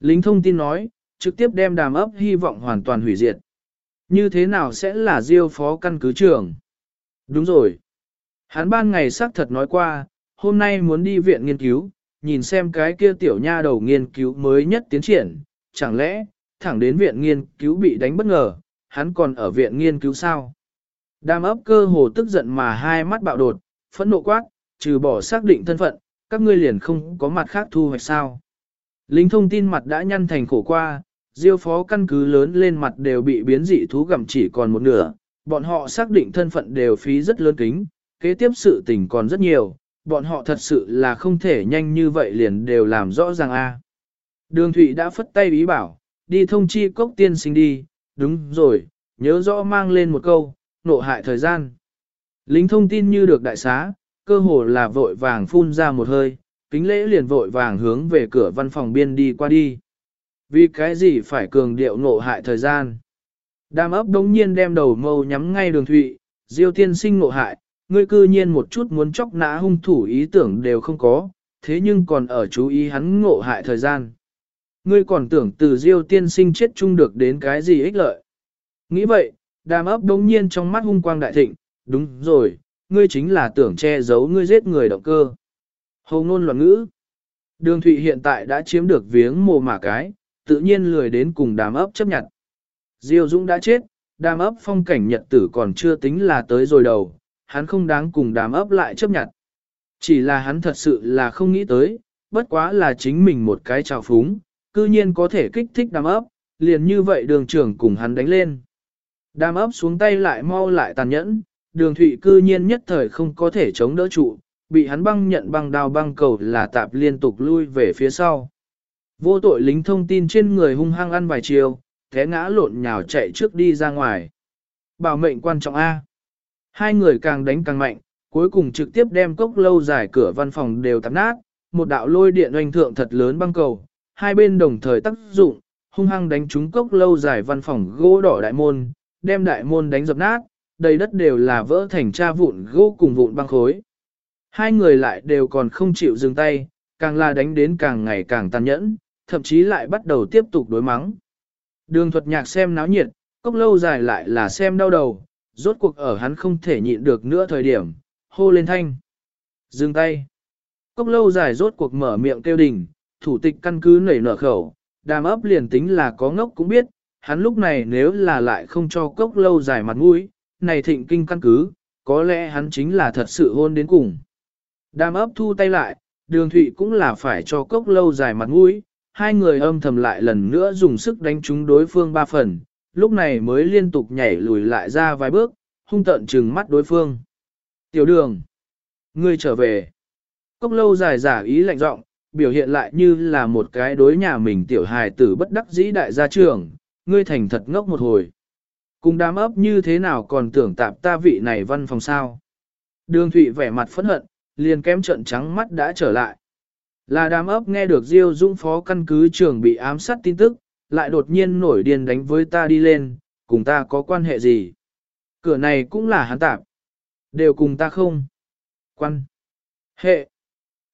Lính thông tin nói, trực tiếp đem đàm ấp hy vọng hoàn toàn hủy diệt. Như thế nào sẽ là Diêu phó căn cứ trưởng? Đúng rồi. Hắn ban ngày xác thật nói qua, hôm nay muốn đi viện nghiên cứu, nhìn xem cái kia tiểu nha đầu nghiên cứu mới nhất tiến triển, chẳng lẽ, thẳng đến viện nghiên cứu bị đánh bất ngờ, hắn còn ở viện nghiên cứu sao? Đam ấp cơ hồ tức giận mà hai mắt bạo đột, phẫn nộ quát, trừ bỏ xác định thân phận, các ngươi liền không có mặt khác thu hoạch sao. Lính thông tin mặt đã nhăn thành khổ qua, diêu phó căn cứ lớn lên mặt đều bị biến dị thú gặm chỉ còn một nửa, bọn họ xác định thân phận đều phí rất lớn kính, kế tiếp sự tình còn rất nhiều, bọn họ thật sự là không thể nhanh như vậy liền đều làm rõ ràng a. Đường Thụy đã phất tay ý bảo, đi thông chi cốc tiên sinh đi, đúng rồi, nhớ rõ mang lên một câu, nộ hại thời gian. Lính thông tin như được đại xá, cơ hồ là vội vàng phun ra một hơi, kính lễ liền vội vàng hướng về cửa văn phòng biên đi qua đi. Vì cái gì phải cường điệu nộ hại thời gian? Đàm ấp đống nhiên đem đầu mâu nhắm ngay đường thụy, diêu tiên sinh nộ hại, ngươi cư nhiên một chút muốn chóc nã hung thủ ý tưởng đều không có, thế nhưng còn ở chú ý hắn ngộ hại thời gian. Ngươi còn tưởng từ diêu tiên sinh chết chung được đến cái gì ích lợi. Nghĩ vậy, đàm ấp đống nhiên trong mắt hung quang đại thịnh, đúng rồi, ngươi chính là tưởng che giấu ngươi giết người động cơ. Hầu ngôn loạn ngữ. Đường Thụy hiện tại đã chiếm được viếng mồ mả cái, tự nhiên lười đến cùng đàm ấp chấp nhận. Diêu Dũng đã chết, đàm ấp phong cảnh nhật tử còn chưa tính là tới rồi đầu, hắn không đáng cùng đàm ấp lại chấp nhận. Chỉ là hắn thật sự là không nghĩ tới, bất quá là chính mình một cái trào phúng, cư nhiên có thể kích thích đàm ấp, liền như vậy đường trưởng cùng hắn đánh lên. Đàm ấp xuống tay lại mau lại tàn nhẫn, đường thụy cư nhiên nhất thời không có thể chống đỡ trụ, bị hắn băng nhận băng đao băng cầu là tạp liên tục lui về phía sau. Vô tội lính thông tin trên người hung hăng ăn vài chiều, té ngã lộn nhào chạy trước đi ra ngoài. Bảo mệnh quan trọng A. Hai người càng đánh càng mạnh, cuối cùng trực tiếp đem cốc lâu dài cửa văn phòng đều tắm nát, một đạo lôi điện oanh thượng thật lớn băng cầu, hai bên đồng thời tác dụng, hung hăng đánh trúng cốc lâu dài văn phòng gỗ đỏ đại môn, đem đại môn đánh dập nát, đầy đất đều là vỡ thành cha vụn gỗ cùng vụn băng khối. Hai người lại đều còn không chịu dừng tay, càng là đánh đến càng ngày càng tàn nhẫn, thậm chí lại bắt đầu tiếp tục đối mắng. Đường thuật nhạc xem náo nhiệt, cốc lâu dài lại là xem đau đầu, rốt cuộc ở hắn không thể nhịn được nữa thời điểm, hô lên thanh. Dừng tay. Cốc lâu dài rốt cuộc mở miệng kêu đình, thủ tịch căn cứ nảy nở khẩu, đàm ấp liền tính là có ngốc cũng biết, hắn lúc này nếu là lại không cho cốc lâu dài mặt mũi, này thịnh kinh căn cứ, có lẽ hắn chính là thật sự hôn đến cùng. Đàm ấp thu tay lại, đường thụy cũng là phải cho cốc lâu dài mặt mũi, hai người âm thầm lại lần nữa dùng sức đánh trúng đối phương ba phần, lúc này mới liên tục nhảy lùi lại ra vài bước, hung tận trừng mắt đối phương. Tiểu đường, ngươi trở về. Cốc lâu dài giả ý lạnh giọng, biểu hiện lại như là một cái đối nhà mình tiểu hài tử bất đắc dĩ đại gia trưởng, ngươi thành thật ngốc một hồi. Cùng đám ấp như thế nào còn tưởng tạp ta vị này văn phòng sao. Đường Thụy vẻ mặt phẫn hận, liền kém trận trắng mắt đã trở lại. Là đám ấp nghe được Diêu Dũng phó căn cứ trưởng bị ám sát tin tức, lại đột nhiên nổi điên đánh với ta đi lên, cùng ta có quan hệ gì? Cửa này cũng là hắn tạp. Đều cùng ta không? Quan. Hệ.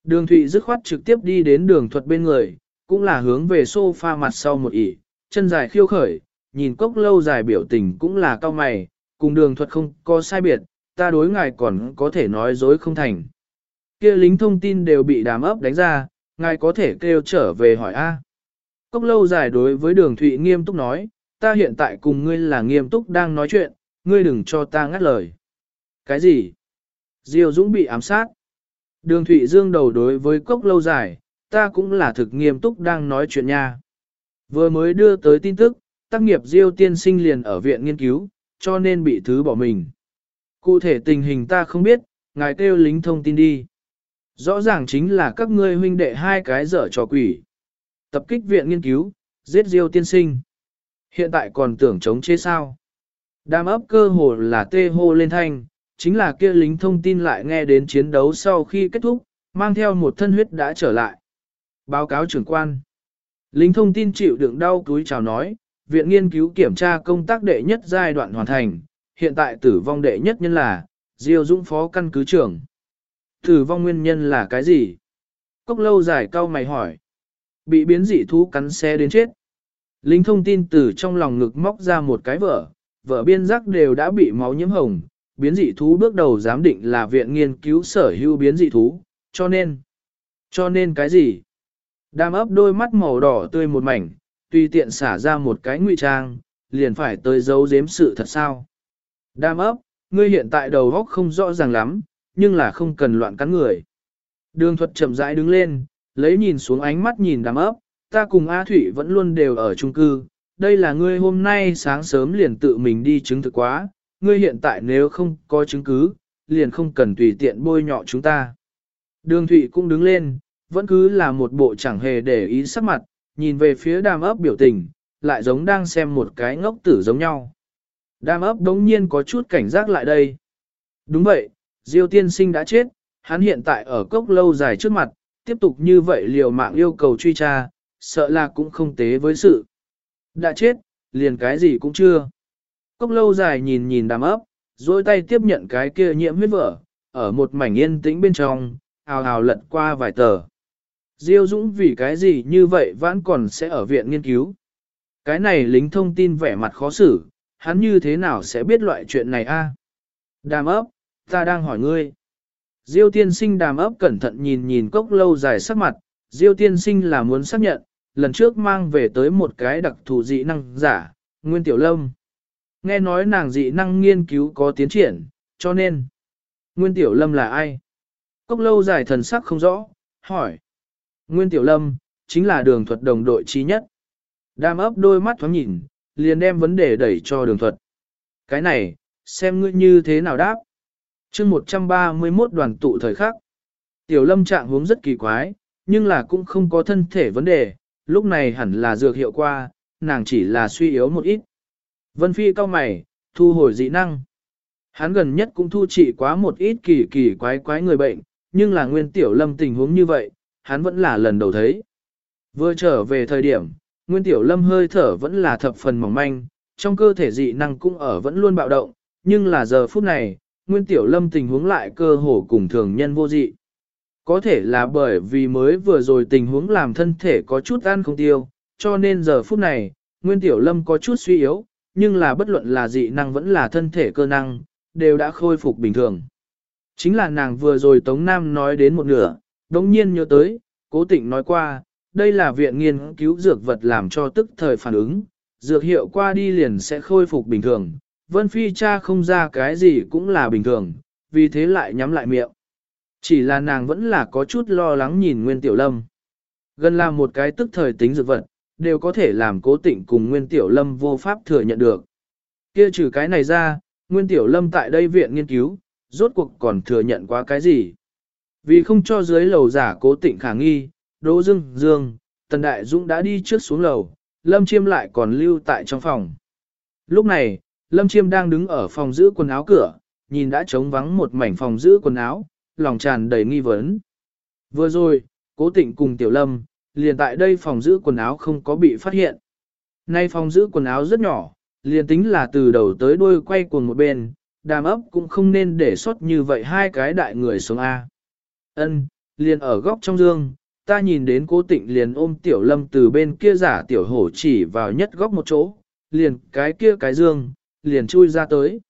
Đường Thụy dứt khoát trực tiếp đi đến đường thuật bên người, cũng là hướng về sofa mặt sau một ỉ, chân dài khiêu khởi, nhìn cốc lâu dài biểu tình cũng là cao mày, cùng đường thuật không có sai biệt, ta đối ngài còn có thể nói dối không thành. Kia lính thông tin đều bị đám ấp đánh ra, ngài có thể kêu trở về hỏi A. Cốc lâu dài đối với đường thụy nghiêm túc nói, ta hiện tại cùng ngươi là nghiêm túc đang nói chuyện, ngươi đừng cho ta ngắt lời. Cái gì? Diêu Dũng bị ám sát. Đường Thụy Dương đầu đối với cốc lâu dài, ta cũng là thực nghiêm túc đang nói chuyện nha. Vừa mới đưa tới tin tức, tác nghiệp Diêu tiên sinh liền ở viện nghiên cứu, cho nên bị thứ bỏ mình. Cụ thể tình hình ta không biết, ngài kêu lính thông tin đi. Rõ ràng chính là các ngươi huynh đệ hai cái dở trò quỷ. Tập kích viện nghiên cứu, giết Diêu tiên sinh. Hiện tại còn tưởng chống chế sao. Đam ấp cơ hồ là tê hô lên thanh, chính là kia lính thông tin lại nghe đến chiến đấu sau khi kết thúc, mang theo một thân huyết đã trở lại. Báo cáo trưởng quan. Lính thông tin chịu đựng đau túi chào nói, viện nghiên cứu kiểm tra công tác đệ nhất giai đoạn hoàn thành, hiện tại tử vong đệ nhất nhân là, Diêu Dũng phó căn cứ trưởng. Tử vong nguyên nhân là cái gì? Cốc lâu dài cao mày hỏi. Bị biến dị thú cắn xe đến chết. Lính thông tin từ trong lòng ngực móc ra một cái vở, vở biên giác đều đã bị máu nhiễm hồng, biến dị thú bước đầu giám định là viện nghiên cứu sở hữu biến dị thú, cho nên, cho nên cái gì? Đam ấp đôi mắt màu đỏ tươi một mảnh, tùy tiện xả ra một cái ngụy trang, liền phải tới giấu giếm sự thật sao. Đam ấp, ngươi hiện tại đầu góc không rõ ràng lắm, nhưng là không cần loạn cắn người. Đường thuật chậm rãi đứng lên, lấy nhìn xuống ánh mắt nhìn đám ấp, ta cùng A Thủy vẫn luôn đều ở chung cư, đây là ngươi hôm nay sáng sớm liền tự mình đi chứng thực quá, ngươi hiện tại nếu không có chứng cứ, liền không cần tùy tiện bôi nhọ chúng ta. Đường Thụy cũng đứng lên, vẫn cứ là một bộ chẳng hề để ý sắc mặt, nhìn về phía đàm ấp biểu tình, lại giống đang xem một cái ngốc tử giống nhau. Đàm ấp đống nhiên có chút cảnh giác lại đây. Đúng vậy, Diêu tiên sinh đã chết, hắn hiện tại ở cốc lâu dài trước mặt, tiếp tục như vậy liều mạng yêu cầu truy tra, sợ là cũng không tế với sự. Đã chết, liền cái gì cũng chưa. Cốc lâu dài nhìn nhìn đàm ấp, dôi tay tiếp nhận cái kia nhiễm huyết vở, ở một mảnh yên tĩnh bên trong, ào ào lật qua vài tờ. Diêu Dũng vì cái gì như vậy vẫn còn sẽ ở viện nghiên cứu. Cái này lính thông tin vẻ mặt khó xử, hắn như thế nào sẽ biết loại chuyện này a? Đàm ấp, ta đang hỏi ngươi. Diêu tiên sinh đàm ấp cẩn thận nhìn nhìn cốc lâu dài sắc mặt, Diêu tiên sinh là muốn xác nhận, lần trước mang về tới một cái đặc thù dị năng giả, Nguyên Tiểu Lâm. Nghe nói nàng dị năng nghiên cứu có tiến triển, cho nên, Nguyên Tiểu Lâm là ai? Cốc lâu dài thần sắc không rõ, hỏi. Nguyên Tiểu Lâm, chính là đường thuật đồng đội trí nhất. Đam ấp đôi mắt thoáng nhìn, liền đem vấn đề đẩy cho đường thuật. Cái này, xem ngươi như thế nào đáp chương 131 đoàn tụ thời khắc. Tiểu Lâm trạng hướng rất kỳ quái, nhưng là cũng không có thân thể vấn đề, lúc này hẳn là dược hiệu qua, nàng chỉ là suy yếu một ít. Vân Phi cao mày, thu hồi dị năng. Hắn gần nhất cũng thu trị quá một ít kỳ kỳ quái quái người bệnh, nhưng là nguyên tiểu lâm tình huống như vậy, hắn vẫn là lần đầu thấy. Vừa trở về thời điểm, nguyên tiểu lâm hơi thở vẫn là thập phần mỏng manh, trong cơ thể dị năng cũng ở vẫn luôn bạo động, nhưng là giờ phút này, nguyên tiểu lâm tình huống lại cơ hồ cùng thường nhân vô dị. Có thể là bởi vì mới vừa rồi tình huống làm thân thể có chút ăn không tiêu, cho nên giờ phút này, nguyên tiểu lâm có chút suy yếu, nhưng là bất luận là dị năng vẫn là thân thể cơ năng, đều đã khôi phục bình thường. Chính là nàng vừa rồi Tống Nam nói đến một nửa, đống nhiên nhớ tới, cố tịnh nói qua, đây là viện nghiên cứu dược vật làm cho tức thời phản ứng, dược hiệu qua đi liền sẽ khôi phục bình thường. Vân Phi cha không ra cái gì cũng là bình thường, vì thế lại nhắm lại miệng. Chỉ là nàng vẫn là có chút lo lắng nhìn Nguyên Tiểu Lâm. Gần là một cái tức thời tính dược vật, đều có thể làm cố tịnh cùng Nguyên Tiểu Lâm vô pháp thừa nhận được. Kia trừ cái này ra, Nguyên Tiểu Lâm tại đây viện nghiên cứu, rốt cuộc còn thừa nhận qua cái gì. Vì không cho dưới lầu giả cố tịnh khả nghi, Đỗ Dương, Dương, Tần Đại Dũng đã đi trước xuống lầu, Lâm Chiêm lại còn lưu tại trong phòng. Lúc này, Lâm Chiêm đang đứng ở phòng giữ quần áo cửa, nhìn đã trống vắng một mảnh phòng giữ quần áo, lòng tràn đầy nghi vấn. Vừa rồi, cố tịnh cùng Tiểu Lâm, liền tại đây phòng giữ quần áo không có bị phát hiện. Nay phòng giữ quần áo rất nhỏ, liền tính là từ đầu tới đuôi quay cuồng một bên, đàm ấp cũng không nên để sót như vậy hai cái đại người sống A. Ân, liền ở góc trong dương, ta nhìn đến cố tịnh liền ôm tiểu lâm từ bên kia giả tiểu hổ chỉ vào nhất góc một chỗ, liền cái kia cái dương, liền chui ra tới.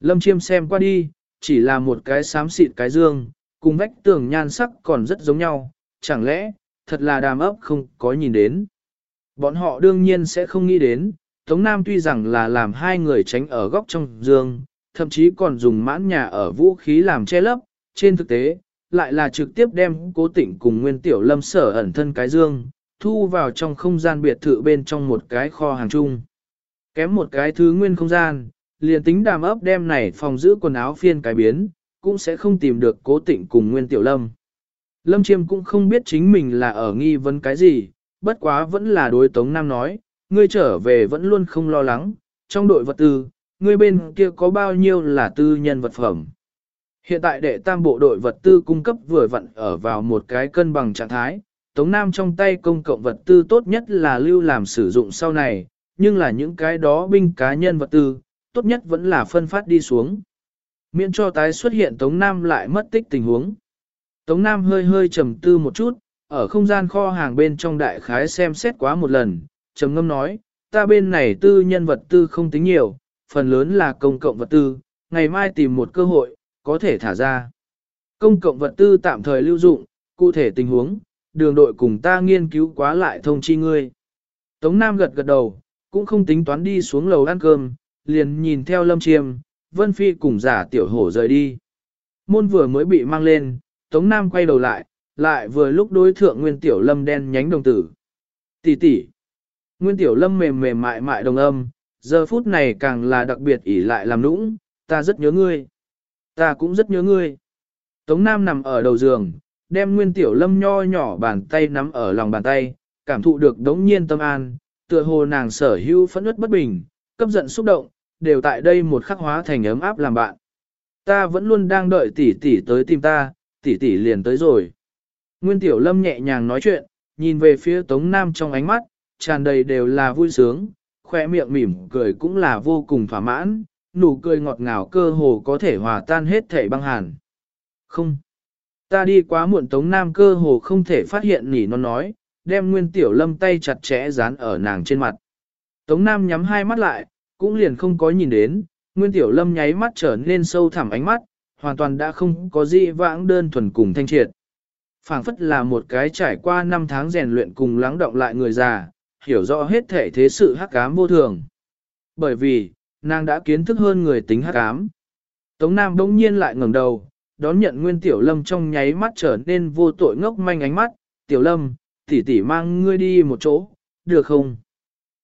Lâm chiêm xem qua đi, chỉ là một cái xám xịt cái dương, cùng vách tường nhan sắc còn rất giống nhau, chẳng lẽ, thật là đàm ấp không có nhìn đến. Bọn họ đương nhiên sẽ không nghĩ đến, Tống Nam tuy rằng là làm hai người tránh ở góc trong dương, thậm chí còn dùng mãn nhà ở vũ khí làm che lấp, trên thực tế, lại là trực tiếp đem cố tỉnh cùng nguyên tiểu lâm sở ẩn thân cái dương, thu vào trong không gian biệt thự bên trong một cái kho hàng chung. Kém một cái thứ nguyên không gian, liền tính đàm ấp đem này phòng giữ quần áo phiên cái biến, cũng sẽ không tìm được cố tịnh cùng nguyên tiểu lâm. Lâm Chiêm cũng không biết chính mình là ở nghi vấn cái gì, bất quá vẫn là đối Tống Nam nói, ngươi trở về vẫn luôn không lo lắng, trong đội vật tư, ngươi bên kia có bao nhiêu là tư nhân vật phẩm. Hiện tại đệ tam bộ đội vật tư cung cấp vừa vặn ở vào một cái cân bằng trạng thái, Tống Nam trong tay công cộng vật tư tốt nhất là lưu làm sử dụng sau này, nhưng là những cái đó binh cá nhân vật tư, tốt nhất vẫn là phân phát đi xuống. Miễn cho tái xuất hiện Tống Nam lại mất tích tình huống. Tống Nam hơi hơi trầm tư một chút, ở không gian kho hàng bên trong đại khái xem xét quá một lần, trầm ngâm nói, ta bên này tư nhân vật tư không tính nhiều, phần lớn là công cộng vật tư, ngày mai tìm một cơ hội, có thể thả ra. Công cộng vật tư tạm thời lưu dụng, cụ thể tình huống, đường đội cùng ta nghiên cứu quá lại thông chi ngươi. Tống Nam gật gật đầu, cũng không tính toán đi xuống lầu ăn cơm, liền nhìn theo Lâm Chiêm, Vân Phi cùng giả tiểu hổ rời đi. Môn vừa mới bị mang lên, Tống Nam quay đầu lại, lại vừa lúc đối thượng Nguyên Tiểu Lâm đen nhánh đồng tử. Tỷ tỷ. Nguyên Tiểu Lâm mềm mềm mại mại đồng âm, giờ phút này càng là đặc biệt ỉ lại làm nũng, ta rất nhớ ngươi. Ta cũng rất nhớ ngươi. Tống Nam nằm ở đầu giường, đem Nguyên Tiểu Lâm nho nhỏ bàn tay nắm ở lòng bàn tay, cảm thụ được đống nhiên tâm an, tựa hồ nàng sở hữu phẫn nứt bất bình, cấp giận xúc động, đều tại đây một khắc hóa thành ấm áp làm bạn. Ta vẫn luôn đang đợi tỷ tỷ tới tìm ta, tỷ tỷ liền tới rồi. Nguyên Tiểu Lâm nhẹ nhàng nói chuyện, nhìn về phía Tống Nam trong ánh mắt, tràn đầy đều là vui sướng, khoe miệng mỉm cười cũng là vô cùng thỏa mãn, nụ cười ngọt ngào cơ hồ có thể hòa tan hết thể băng hàn. Không. Ta đi quá muộn Tống Nam cơ hồ không thể phát hiện nỉ nó nói, đem Nguyên Tiểu Lâm tay chặt chẽ dán ở nàng trên mặt. Tống Nam nhắm hai mắt lại, cũng liền không có nhìn đến, Nguyên Tiểu Lâm nháy mắt trở nên sâu thẳm ánh mắt, hoàn toàn đã không có gì vãng đơn thuần cùng thanh triệt. phảng phất là một cái trải qua năm tháng rèn luyện cùng lắng động lại người già, hiểu rõ hết thể thế sự hắc ám vô thường. Bởi vì, nàng đã kiến thức hơn người tính hắc ám. Tống Nam đông nhiên lại ngẩng đầu, đón nhận Nguyên Tiểu Lâm trong nháy mắt trở nên vô tội ngốc manh ánh mắt, Tiểu Lâm, tỷ tỷ mang ngươi đi một chỗ, được không?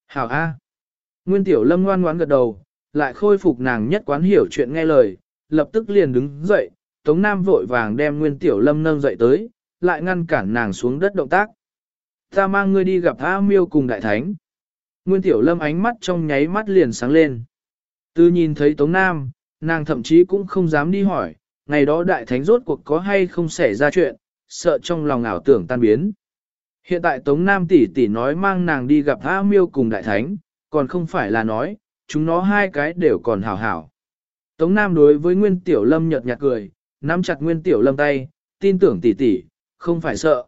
Hảo A. Nguyên Tiểu Lâm ngoan ngoãn gật đầu, lại khôi phục nàng nhất quán hiểu chuyện nghe lời, lập tức liền đứng dậy, Tống Nam vội vàng đem Nguyên Tiểu Lâm nâng dậy tới, lại ngăn cản nàng xuống đất động tác. Ta mang ngươi đi gặp A Miêu cùng Đại Thánh. Nguyên Tiểu Lâm ánh mắt trong nháy mắt liền sáng lên. Từ nhìn thấy Tống Nam, nàng thậm chí cũng không dám đi hỏi, ngày đó Đại Thánh rốt cuộc có hay không xảy ra chuyện, sợ trong lòng ảo tưởng tan biến. Hiện tại Tống Nam tỷ tỷ nói mang nàng đi gặp A Miêu cùng Đại Thánh, còn không phải là nói, chúng nó hai cái đều còn hảo hảo. Tống Nam đối với Nguyên Tiểu Lâm nhợt nhạt cười, nắm chặt Nguyên Tiểu Lâm tay, tin tưởng tỷ tỷ, không phải sợ.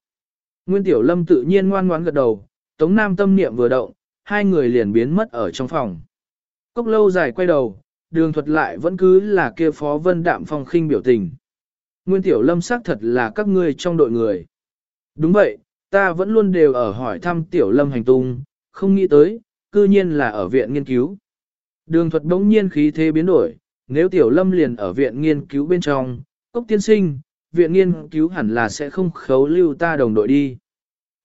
Nguyên Tiểu Lâm tự nhiên ngoan ngoãn gật đầu, Tống Nam tâm niệm vừa động, hai người liền biến mất ở trong phòng. Cốc lâu dài quay đầu, đường thuật lại vẫn cứ là kia phó vân đạm phong khinh biểu tình. Nguyên Tiểu Lâm xác thật là các ngươi trong đội người. Đúng vậy, ta vẫn luôn đều ở hỏi thăm Tiểu Lâm hành tung, không nghĩ tới, cư nhiên là ở viện nghiên cứu. Đường thuật đống nhiên khí thế biến đổi, nếu Tiểu Lâm liền ở viện nghiên cứu bên trong, cốc tiên sinh, viện nghiên cứu hẳn là sẽ không khấu lưu ta đồng đội đi.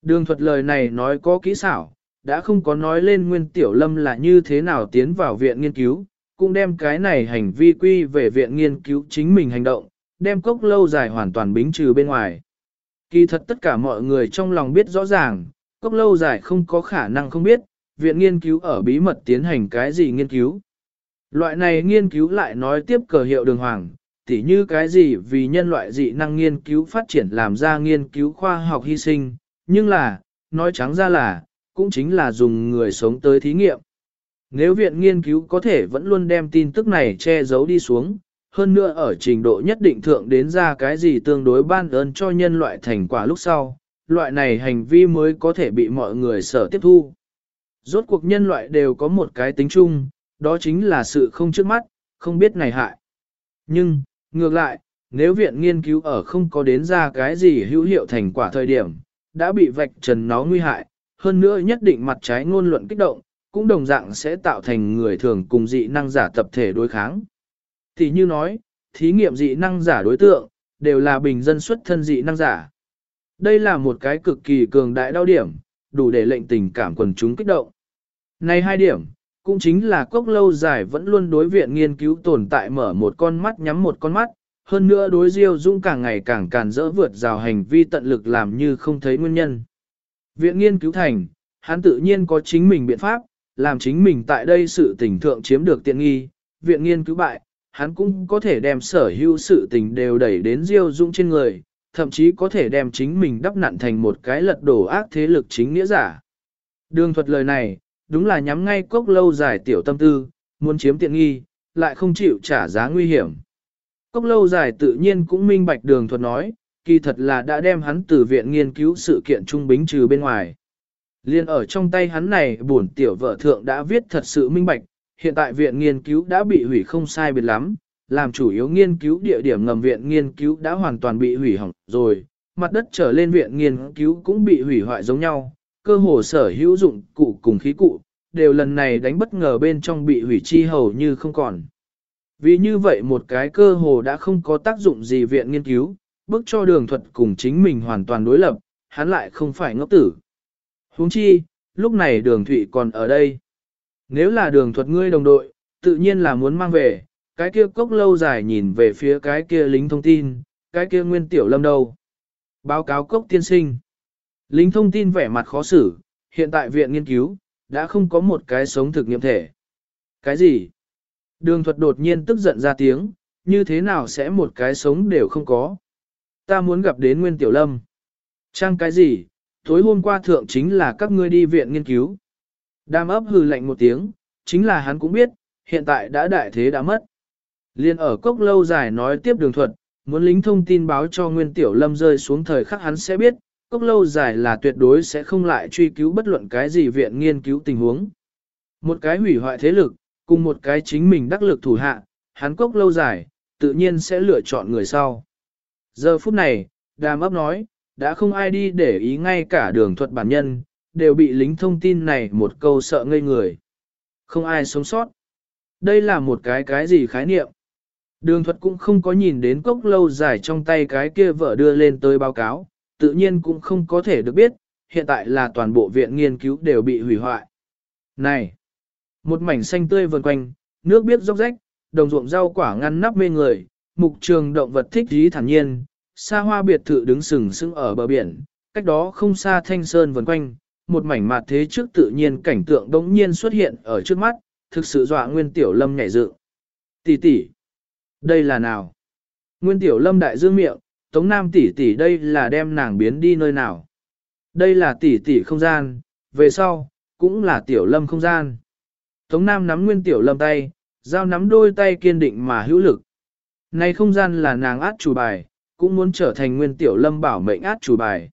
Đường thuật lời này nói có kỹ xảo, đã không có nói lên nguyên Tiểu Lâm là như thế nào tiến vào viện nghiên cứu, cũng đem cái này hành vi quy về viện nghiên cứu chính mình hành động, đem cốc lâu dài hoàn toàn bính trừ bên ngoài. Kỳ thật tất cả mọi người trong lòng biết rõ ràng, cốc lâu dài không có khả năng không biết, viện nghiên cứu ở bí mật tiến hành cái gì nghiên cứu. Loại này nghiên cứu lại nói tiếp cờ hiệu đường hoàng, tỉ như cái gì vì nhân loại dị năng nghiên cứu phát triển làm ra nghiên cứu khoa học hy sinh, nhưng là, nói trắng ra là, cũng chính là dùng người sống tới thí nghiệm. Nếu viện nghiên cứu có thể vẫn luôn đem tin tức này che giấu đi xuống, hơn nữa ở trình độ nhất định thượng đến ra cái gì tương đối ban ơn cho nhân loại thành quả lúc sau, loại này hành vi mới có thể bị mọi người sở tiếp thu. Rốt cuộc nhân loại đều có một cái tính chung, đó chính là sự không trước mắt, không biết này hại. Nhưng, ngược lại, nếu viện nghiên cứu ở không có đến ra cái gì hữu hiệu thành quả thời điểm, đã bị vạch trần nó nguy hại, hơn nữa nhất định mặt trái ngôn luận kích động, cũng đồng dạng sẽ tạo thành người thường cùng dị năng giả tập thể đối kháng. Thì như nói, thí nghiệm dị năng giả đối tượng, đều là bình dân xuất thân dị năng giả. Đây là một cái cực kỳ cường đại đau điểm, đủ để lệnh tình cảm quần chúng kích động. Này hai điểm, cũng chính là cốc lâu dài vẫn luôn đối viện nghiên cứu tồn tại mở một con mắt nhắm một con mắt, hơn nữa đối diêu dung càng ngày càng càn dỡ vượt rào hành vi tận lực làm như không thấy nguyên nhân. Viện nghiên cứu thành, hắn tự nhiên có chính mình biện pháp, làm chính mình tại đây sự tình thượng chiếm được tiện nghi, viện nghiên cứu bại, hắn cũng có thể đem sở hữu sự tình đều đẩy đến diêu dung trên người, thậm chí có thể đem chính mình đắp nặn thành một cái lật đổ ác thế lực chính nghĩa giả. Đường thuật lời này, đúng là nhắm ngay cốc lâu dài tiểu tâm tư, muốn chiếm tiện nghi, lại không chịu trả giá nguy hiểm. Cốc lâu dài tự nhiên cũng minh bạch đường thuật nói, kỳ thật là đã đem hắn từ viện nghiên cứu sự kiện trung bính trừ bên ngoài. Liên ở trong tay hắn này bổn tiểu vợ thượng đã viết thật sự minh bạch, hiện tại viện nghiên cứu đã bị hủy không sai biệt lắm, làm chủ yếu nghiên cứu địa điểm ngầm viện nghiên cứu đã hoàn toàn bị hủy hỏng rồi, mặt đất trở lên viện nghiên cứu cũng bị hủy hoại giống nhau, cơ hồ sở hữu dụng cụ cùng khí cụ, đều lần này đánh bất ngờ bên trong bị hủy chi hầu như không còn. Vì như vậy một cái cơ hồ đã không có tác dụng gì viện nghiên cứu, bước cho đường thuật cùng chính mình hoàn toàn đối lập, hắn lại không phải ngốc tử. huống chi, lúc này đường thụy còn ở đây. Nếu là đường thuật ngươi đồng đội, tự nhiên là muốn mang về, cái kia cốc lâu dài nhìn về phía cái kia lính thông tin, cái kia nguyên tiểu lâm đâu. Báo cáo cốc tiên sinh. Lính thông tin vẻ mặt khó xử, hiện tại viện nghiên cứu, đã không có một cái sống thực nghiệm thể. Cái gì? Đường thuật đột nhiên tức giận ra tiếng, như thế nào sẽ một cái sống đều không có? Ta muốn gặp đến Nguyên Tiểu Lâm. Trang cái gì? Tối hôm qua thượng chính là các ngươi đi viện nghiên cứu. Đam ấp hừ lạnh một tiếng, chính là hắn cũng biết, hiện tại đã đại thế đã mất. Liên ở cốc lâu dài nói tiếp đường thuật, muốn lính thông tin báo cho Nguyên Tiểu Lâm rơi xuống thời khắc hắn sẽ biết, cốc lâu dài là tuyệt đối sẽ không lại truy cứu bất luận cái gì viện nghiên cứu tình huống. Một cái hủy hoại thế lực, cùng một cái chính mình đắc lực thủ hạ, hắn cốc lâu dài, tự nhiên sẽ lựa chọn người sau. Giờ phút này, đàm ấp nói, đã không ai đi để ý ngay cả đường thuật bản nhân, đều bị lính thông tin này một câu sợ ngây người. Không ai sống sót. Đây là một cái cái gì khái niệm. Đường thuật cũng không có nhìn đến cốc lâu dài trong tay cái kia vợ đưa lên tới báo cáo, tự nhiên cũng không có thể được biết, hiện tại là toàn bộ viện nghiên cứu đều bị hủy hoại. Này! Một mảnh xanh tươi vần quanh, nước biết róc rách, đồng ruộng rau quả ngăn nắp mê người, mục trường động vật thích dí thản nhiên, xa hoa biệt thự đứng sừng sững ở bờ biển, cách đó không xa thanh sơn vần quanh, một mảnh mặt thế trước tự nhiên cảnh tượng đống nhiên xuất hiện ở trước mắt, thực sự dọa Nguyên Tiểu Lâm nhảy dựng. Tỷ tỷ, đây là nào? Nguyên Tiểu Lâm đại dương miệng, Tống Nam tỷ tỷ đây là đem nàng biến đi nơi nào? Đây là tỷ tỷ không gian, về sau, cũng là Tiểu Lâm không gian. Tống Nam nắm Nguyên Tiểu Lâm tay, giao nắm đôi tay kiên định mà hữu lực. Này không gian là nàng át chủ bài, cũng muốn trở thành Nguyên Tiểu Lâm bảo mệnh át chủ bài.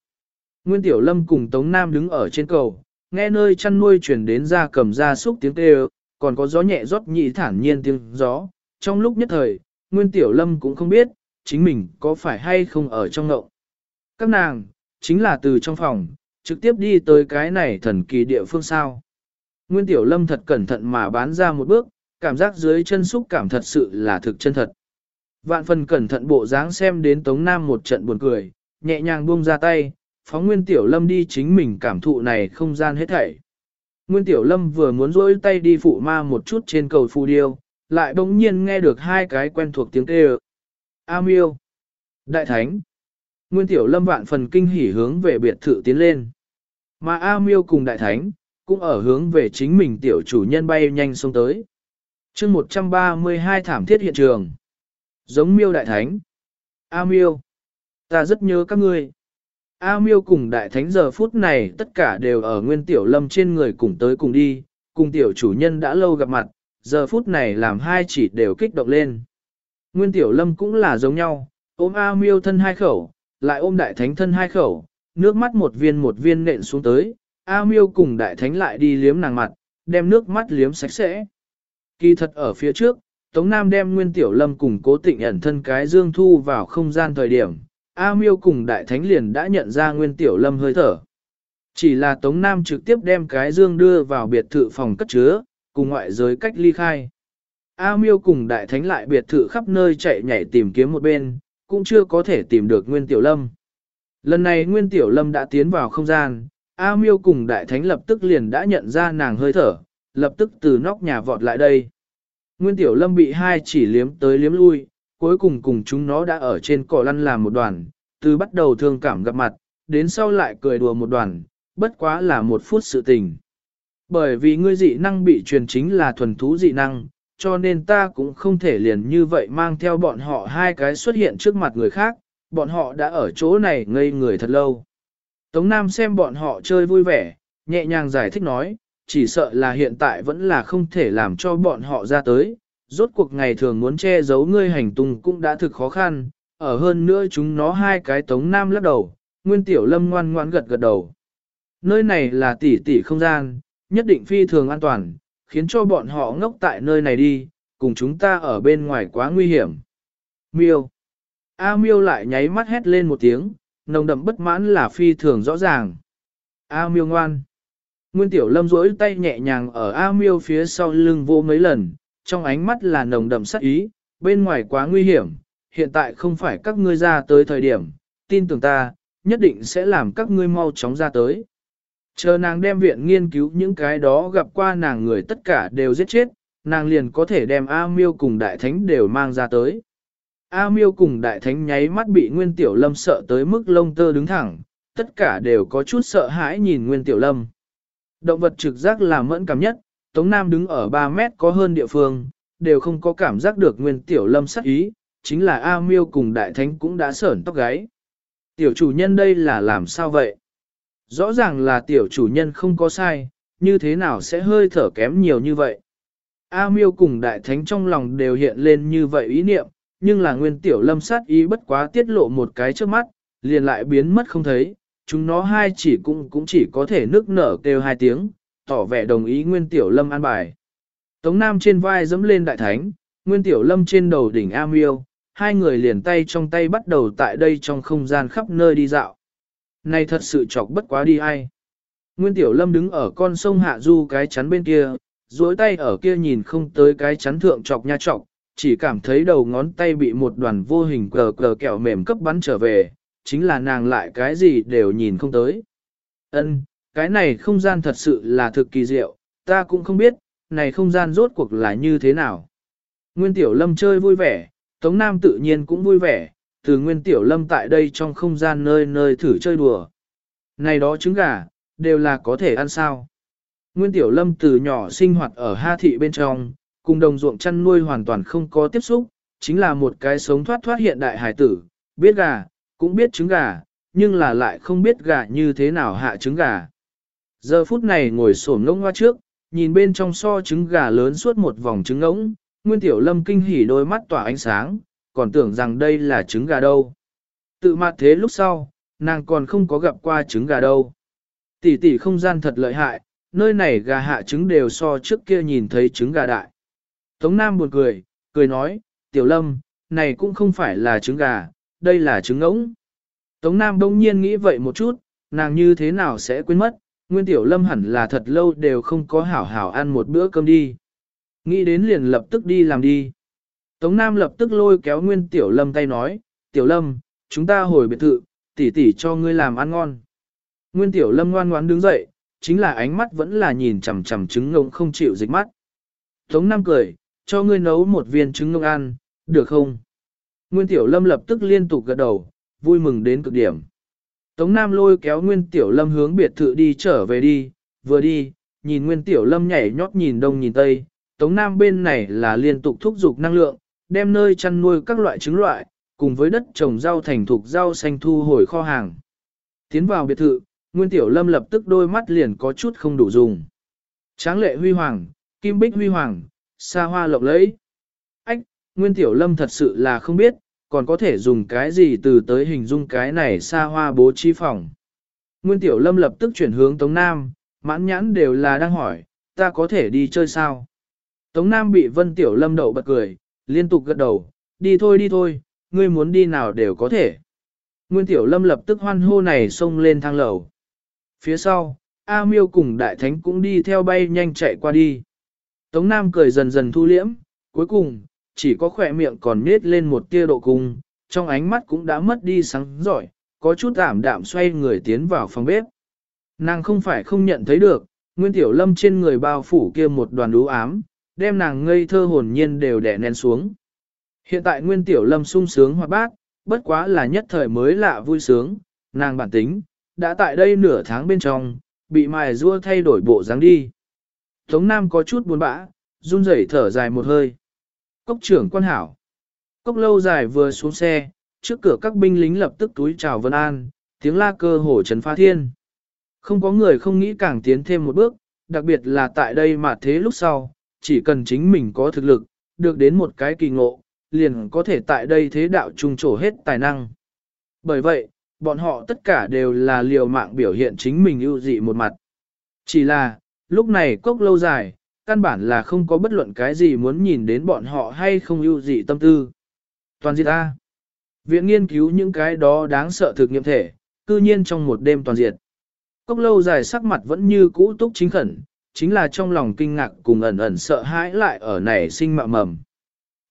Nguyên Tiểu Lâm cùng Tống Nam đứng ở trên cầu, nghe nơi chăn nuôi chuyển đến ra cầm ra xúc tiếng kêu, còn có gió nhẹ rót nhị thản nhiên tiếng gió. Trong lúc nhất thời, Nguyên Tiểu Lâm cũng không biết, chính mình có phải hay không ở trong ngậu. Các nàng, chính là từ trong phòng, trực tiếp đi tới cái này thần kỳ địa phương sao. Nguyên Tiểu Lâm thật cẩn thận mà bán ra một bước, cảm giác dưới chân xúc cảm thật sự là thực chân thật. Vạn phần cẩn thận bộ dáng xem đến Tống Nam một trận buồn cười, nhẹ nhàng buông ra tay, phóng Nguyên Tiểu Lâm đi chính mình cảm thụ này không gian hết thảy. Nguyên Tiểu Lâm vừa muốn rỗi tay đi phụ ma một chút trên cầu phù điêu, lại bỗng nhiên nghe được hai cái quen thuộc tiếng kêu. A miêu, Đại Thánh. Nguyên Tiểu Lâm vạn phần kinh hỉ hướng về biệt thự tiến lên. Mà A miêu cùng Đại Thánh, cũng ở hướng về chính mình tiểu chủ nhân bay nhanh xông tới. chương 132 thảm thiết hiện trường. Giống miêu đại thánh. A miêu. Ta rất nhớ các ngươi. A miêu cùng đại thánh giờ phút này tất cả đều ở nguyên tiểu lâm trên người cùng tới cùng đi, cùng tiểu chủ nhân đã lâu gặp mặt, giờ phút này làm hai chỉ đều kích động lên. Nguyên tiểu lâm cũng là giống nhau, ôm A miêu thân hai khẩu, lại ôm đại thánh thân hai khẩu, nước mắt một viên một viên nện xuống tới, A miêu cùng đại thánh lại đi liếm nàng mặt, đem nước mắt liếm sạch sẽ. Kỳ thật ở phía trước, Tống Nam đem Nguyên Tiểu Lâm cùng cố tịnh ẩn thân cái dương thu vào không gian thời điểm, A miêu cùng đại thánh liền đã nhận ra Nguyên Tiểu Lâm hơi thở. Chỉ là Tống Nam trực tiếp đem cái dương đưa vào biệt thự phòng cất chứa, cùng ngoại giới cách ly khai. A miêu cùng đại thánh lại biệt thự khắp nơi chạy nhảy tìm kiếm một bên, cũng chưa có thể tìm được Nguyên Tiểu Lâm. Lần này Nguyên Tiểu Lâm đã tiến vào không gian, A miêu cùng đại thánh lập tức liền đã nhận ra nàng hơi thở, lập tức từ nóc nhà vọt lại đây. Nguyên tiểu lâm bị hai chỉ liếm tới liếm lui, cuối cùng cùng chúng nó đã ở trên cỏ lăn làm một đoàn, từ bắt đầu thương cảm gặp mặt, đến sau lại cười đùa một đoàn, bất quá là một phút sự tình. Bởi vì ngươi dị năng bị truyền chính là thuần thú dị năng, cho nên ta cũng không thể liền như vậy mang theo bọn họ hai cái xuất hiện trước mặt người khác, bọn họ đã ở chỗ này ngây người thật lâu. Tống Nam xem bọn họ chơi vui vẻ, nhẹ nhàng giải thích nói, chỉ sợ là hiện tại vẫn là không thể làm cho bọn họ ra tới. Rốt cuộc ngày thường muốn che giấu ngươi hành tung cũng đã thực khó khăn, ở hơn nữa chúng nó hai cái Tống Nam lắc đầu, Nguyên Tiểu Lâm ngoan ngoan gật gật đầu. Nơi này là tỷ tỷ không gian, nhất định phi thường an toàn, khiến cho bọn họ ngốc tại nơi này đi, cùng chúng ta ở bên ngoài quá nguy hiểm. Miêu. A miêu lại nháy mắt hét lên một tiếng, nồng đậm bất mãn là phi thường rõ ràng. A miêu ngoan. Nguyên tiểu lâm rỗi tay nhẹ nhàng ở A miêu phía sau lưng vô mấy lần, trong ánh mắt là nồng đậm sắc ý, bên ngoài quá nguy hiểm, hiện tại không phải các ngươi ra tới thời điểm, tin tưởng ta, nhất định sẽ làm các ngươi mau chóng ra tới. Chờ nàng đem viện nghiên cứu những cái đó gặp qua nàng người tất cả đều giết chết, nàng liền có thể đem A miêu cùng đại thánh đều mang ra tới. A miêu cùng đại thánh nháy mắt bị Nguyên Tiểu Lâm sợ tới mức lông tơ đứng thẳng, tất cả đều có chút sợ hãi nhìn Nguyên Tiểu Lâm. Động vật trực giác là mẫn cảm nhất, Tống Nam đứng ở 3 mét có hơn địa phương, đều không có cảm giác được Nguyên Tiểu Lâm sắc ý, chính là A miêu cùng đại thánh cũng đã sởn tóc gáy. Tiểu chủ nhân đây là làm sao vậy? Rõ ràng là tiểu chủ nhân không có sai, như thế nào sẽ hơi thở kém nhiều như vậy? A miêu cùng đại thánh trong lòng đều hiện lên như vậy ý niệm, nhưng là nguyên tiểu lâm sát ý bất quá tiết lộ một cái trước mắt, liền lại biến mất không thấy, chúng nó hai chỉ cũng cũng chỉ có thể nước nở kêu hai tiếng, tỏ vẻ đồng ý nguyên tiểu lâm an bài. Tống Nam trên vai dẫm lên đại thánh, nguyên tiểu lâm trên đầu đỉnh A Miêu, hai người liền tay trong tay bắt đầu tại đây trong không gian khắp nơi đi dạo. Này thật sự chọc bất quá đi ai. Nguyên tiểu lâm đứng ở con sông hạ du cái chắn bên kia, duỗi tay ở kia nhìn không tới cái chắn thượng chọc nha chọc, chỉ cảm thấy đầu ngón tay bị một đoàn vô hình cờ cờ kẹo mềm cấp bắn trở về, chính là nàng lại cái gì đều nhìn không tới. Ân, cái này không gian thật sự là thực kỳ diệu, ta cũng không biết, này không gian rốt cuộc là như thế nào. Nguyên Tiểu Lâm chơi vui vẻ, Tống Nam tự nhiên cũng vui vẻ, từ Nguyên Tiểu Lâm tại đây trong không gian nơi nơi thử chơi đùa. Này đó trứng gà, đều là có thể ăn sao. Nguyên Tiểu Lâm từ nhỏ sinh hoạt ở Ha Thị bên trong, cùng đồng ruộng chăn nuôi hoàn toàn không có tiếp xúc, chính là một cái sống thoát thoát hiện đại hải tử, biết gà, cũng biết trứng gà, nhưng là lại không biết gà như thế nào hạ trứng gà. Giờ phút này ngồi sổm ngông hoa trước, nhìn bên trong so trứng gà lớn suốt một vòng trứng ngỗng, Nguyên Tiểu Lâm kinh hỉ đôi mắt tỏa ánh sáng, còn tưởng rằng đây là trứng gà đâu. Tự mặt thế lúc sau, nàng còn không có gặp qua trứng gà đâu. Tỷ tỷ không gian thật lợi hại, nơi này gà hạ trứng đều so trước kia nhìn thấy trứng gà đại. Tống Nam buồn cười, cười nói, Tiểu Lâm, này cũng không phải là trứng gà, đây là trứng ngỗng. Tống Nam đông nhiên nghĩ vậy một chút, nàng như thế nào sẽ quên mất, Nguyên Tiểu Lâm hẳn là thật lâu đều không có hảo hảo ăn một bữa cơm đi. Nghĩ đến liền lập tức đi làm đi. Tống Nam lập tức lôi kéo Nguyên Tiểu Lâm tay nói, Tiểu Lâm, chúng ta hồi biệt thự, tỉ tỉ cho ngươi làm ăn ngon. Nguyên Tiểu Lâm ngoan ngoãn đứng dậy, chính là ánh mắt vẫn là nhìn chằm chằm trứng ngông không chịu dịch mắt. Tống Nam cười, cho ngươi nấu một viên trứng ngông ăn, được không? Nguyên Tiểu Lâm lập tức liên tục gật đầu, vui mừng đến cực điểm. Tống Nam lôi kéo Nguyên Tiểu Lâm hướng biệt thự đi trở về đi, vừa đi, nhìn Nguyên Tiểu Lâm nhảy nhót nhìn đông nhìn tây, Tống Nam bên này là liên tục thúc giục năng lượng, đem nơi chăn nuôi các loại trứng loại, cùng với đất trồng rau thành thục rau xanh thu hồi kho hàng. Tiến vào biệt thự, Nguyên Tiểu Lâm lập tức đôi mắt liền có chút không đủ dùng. Tráng lệ huy hoàng, kim bích huy hoàng, xa hoa lộng lẫy. Ách, Nguyên Tiểu Lâm thật sự là không biết, còn có thể dùng cái gì từ tới hình dung cái này xa hoa bố trí phòng. Nguyên Tiểu Lâm lập tức chuyển hướng Tống Nam, mãn nhãn đều là đang hỏi, ta có thể đi chơi sao? Tống Nam bị Vân Tiểu Lâm đậu bật cười, liên tục gật đầu, đi thôi đi thôi, ngươi muốn đi nào đều có thể. Nguyên Tiểu Lâm lập tức hoan hô này xông lên thang lầu. Phía sau, A Miêu cùng Đại Thánh cũng đi theo bay nhanh chạy qua đi. Tống Nam cười dần dần thu liễm, cuối cùng, chỉ có khỏe miệng còn nết lên một tia độ cung, trong ánh mắt cũng đã mất đi sáng giỏi, có chút ảm đạm xoay người tiến vào phòng bếp. Nàng không phải không nhận thấy được, Nguyên Tiểu Lâm trên người bao phủ kia một đoàn đú ám, đem nàng ngây thơ hồn nhiên đều đè nén xuống. Hiện tại Nguyên Tiểu Lâm sung sướng hoạt bát, bất quá là nhất thời mới lạ vui sướng, nàng bản tính, đã tại đây nửa tháng bên trong, bị mài rua thay đổi bộ dáng đi. Tống Nam có chút buồn bã, run rẩy thở dài một hơi. Cốc trưởng quan hảo. Cốc lâu dài vừa xuống xe, trước cửa các binh lính lập tức túi chào Vân An, tiếng la cơ hổ trấn pha thiên. Không có người không nghĩ càng tiến thêm một bước, đặc biệt là tại đây mà thế lúc sau, chỉ cần chính mình có thực lực, được đến một cái kỳ ngộ, liền có thể tại đây thế đạo trung trổ hết tài năng. Bởi vậy, bọn họ tất cả đều là liều mạng biểu hiện chính mình ưu dị một mặt. Chỉ là, lúc này cốc lâu dài, căn bản là không có bất luận cái gì muốn nhìn đến bọn họ hay không ưu dị tâm tư. Toàn diệt A. Viện nghiên cứu những cái đó đáng sợ thực nghiệm thể, cư nhiên trong một đêm toàn diệt. Cốc lâu dài sắc mặt vẫn như cũ túc chính khẩn, chính là trong lòng kinh ngạc cùng ẩn ẩn sợ hãi lại ở nảy sinh mạ mầm.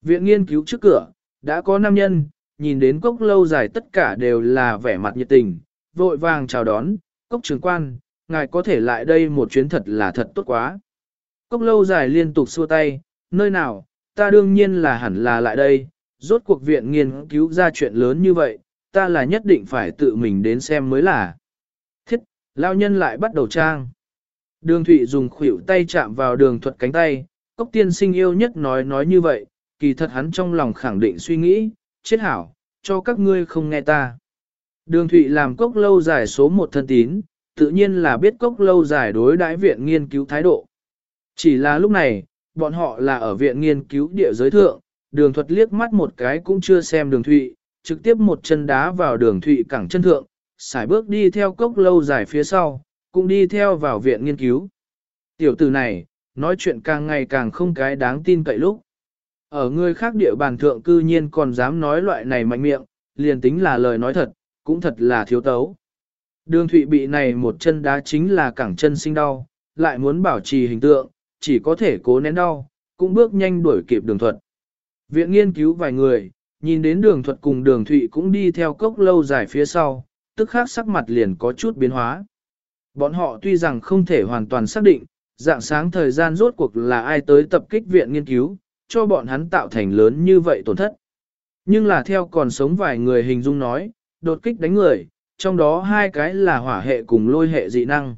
Viện nghiên cứu trước cửa, đã có nam nhân, nhìn đến cốc lâu dài tất cả đều là vẻ mặt nhiệt tình, vội vàng chào đón, cốc trưởng quan, ngài có thể lại đây một chuyến thật là thật tốt quá. Cốc lâu dài liên tục xua tay, nơi nào, ta đương nhiên là hẳn là lại đây, rốt cuộc viện nghiên cứu ra chuyện lớn như vậy, ta là nhất định phải tự mình đến xem mới là. Thiết, lao nhân lại bắt đầu trang. Đường Thụy dùng khuỷu tay chạm vào đường thuật cánh tay, cốc tiên sinh yêu nhất nói nói như vậy, kỳ thật hắn trong lòng khẳng định suy nghĩ, chết hảo, cho các ngươi không nghe ta. Đường Thụy làm cốc lâu dài số một thân tín, tự nhiên là biết cốc lâu dài đối đãi viện nghiên cứu thái độ. Chỉ là lúc này, bọn họ là ở viện nghiên cứu địa giới thượng, đường thuật liếc mắt một cái cũng chưa xem đường thụy, trực tiếp một chân đá vào đường thụy cẳng chân thượng, xài bước đi theo cốc lâu dài phía sau, cũng đi theo vào viện nghiên cứu. Tiểu tử này, nói chuyện càng ngày càng không cái đáng tin cậy lúc. Ở người khác địa bàn thượng cư nhiên còn dám nói loại này mạnh miệng, liền tính là lời nói thật, cũng thật là thiếu tấu. Đường thụy bị này một chân đá chính là cẳng chân sinh đau, lại muốn bảo trì hình tượng, chỉ có thể cố nén đau, cũng bước nhanh đuổi kịp đường thuật. Viện nghiên cứu vài người, nhìn đến đường thuật cùng đường thụy cũng đi theo cốc lâu dài phía sau, tức khác sắc mặt liền có chút biến hóa. Bọn họ tuy rằng không thể hoàn toàn xác định, dạng sáng thời gian rốt cuộc là ai tới tập kích viện nghiên cứu, cho bọn hắn tạo thành lớn như vậy tổn thất. Nhưng là theo còn sống vài người hình dung nói, đột kích đánh người, trong đó hai cái là hỏa hệ cùng lôi hệ dị năng.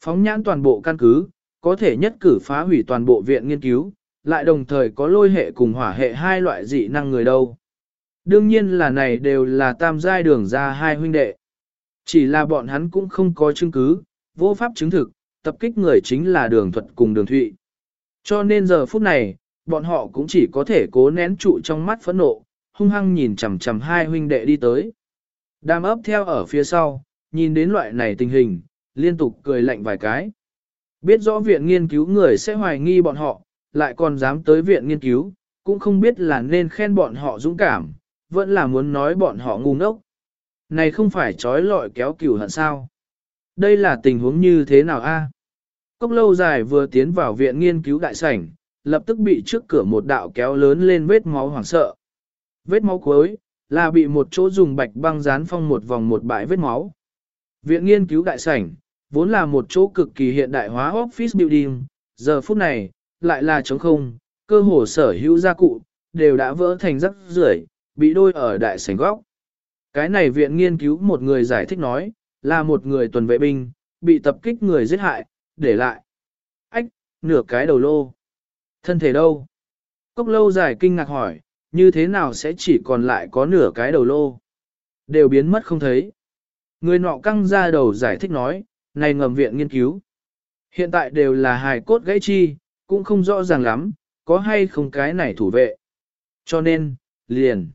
Phóng nhãn toàn bộ căn cứ, có thể nhất cử phá hủy toàn bộ viện nghiên cứu, lại đồng thời có lôi hệ cùng hỏa hệ hai loại dị năng người đâu. Đương nhiên là này đều là tam giai đường ra hai huynh đệ. Chỉ là bọn hắn cũng không có chứng cứ, vô pháp chứng thực, tập kích người chính là đường thuật cùng đường thụy. Cho nên giờ phút này, bọn họ cũng chỉ có thể cố nén trụ trong mắt phẫn nộ, hung hăng nhìn chằm chằm hai huynh đệ đi tới. Đam ấp theo ở phía sau, nhìn đến loại này tình hình, liên tục cười lạnh vài cái. Biết rõ viện nghiên cứu người sẽ hoài nghi bọn họ, lại còn dám tới viện nghiên cứu, cũng không biết là nên khen bọn họ dũng cảm, vẫn là muốn nói bọn họ ngu ngốc. Này không phải trói lọi kéo cửu hận sao. Đây là tình huống như thế nào a? Cốc lâu dài vừa tiến vào viện nghiên cứu đại sảnh, lập tức bị trước cửa một đạo kéo lớn lên vết máu hoảng sợ. Vết máu cuối, là bị một chỗ dùng bạch băng dán phong một vòng một bãi vết máu. Viện nghiên cứu đại sảnh, vốn là một chỗ cực kỳ hiện đại hóa office building, giờ phút này, lại là trống không, cơ hồ sở hữu gia cụ, đều đã vỡ thành rắc rưởi, bị đôi ở đại sảnh góc. Cái này viện nghiên cứu một người giải thích nói, là một người tuần vệ binh, bị tập kích người giết hại, để lại. Ách, nửa cái đầu lô. Thân thể đâu? Cốc lâu dài kinh ngạc hỏi, như thế nào sẽ chỉ còn lại có nửa cái đầu lô? Đều biến mất không thấy. Người nọ căng ra đầu giải thích nói, này ngầm viện nghiên cứu. Hiện tại đều là hài cốt gãy chi, cũng không rõ ràng lắm, có hay không cái này thủ vệ. Cho nên, liền.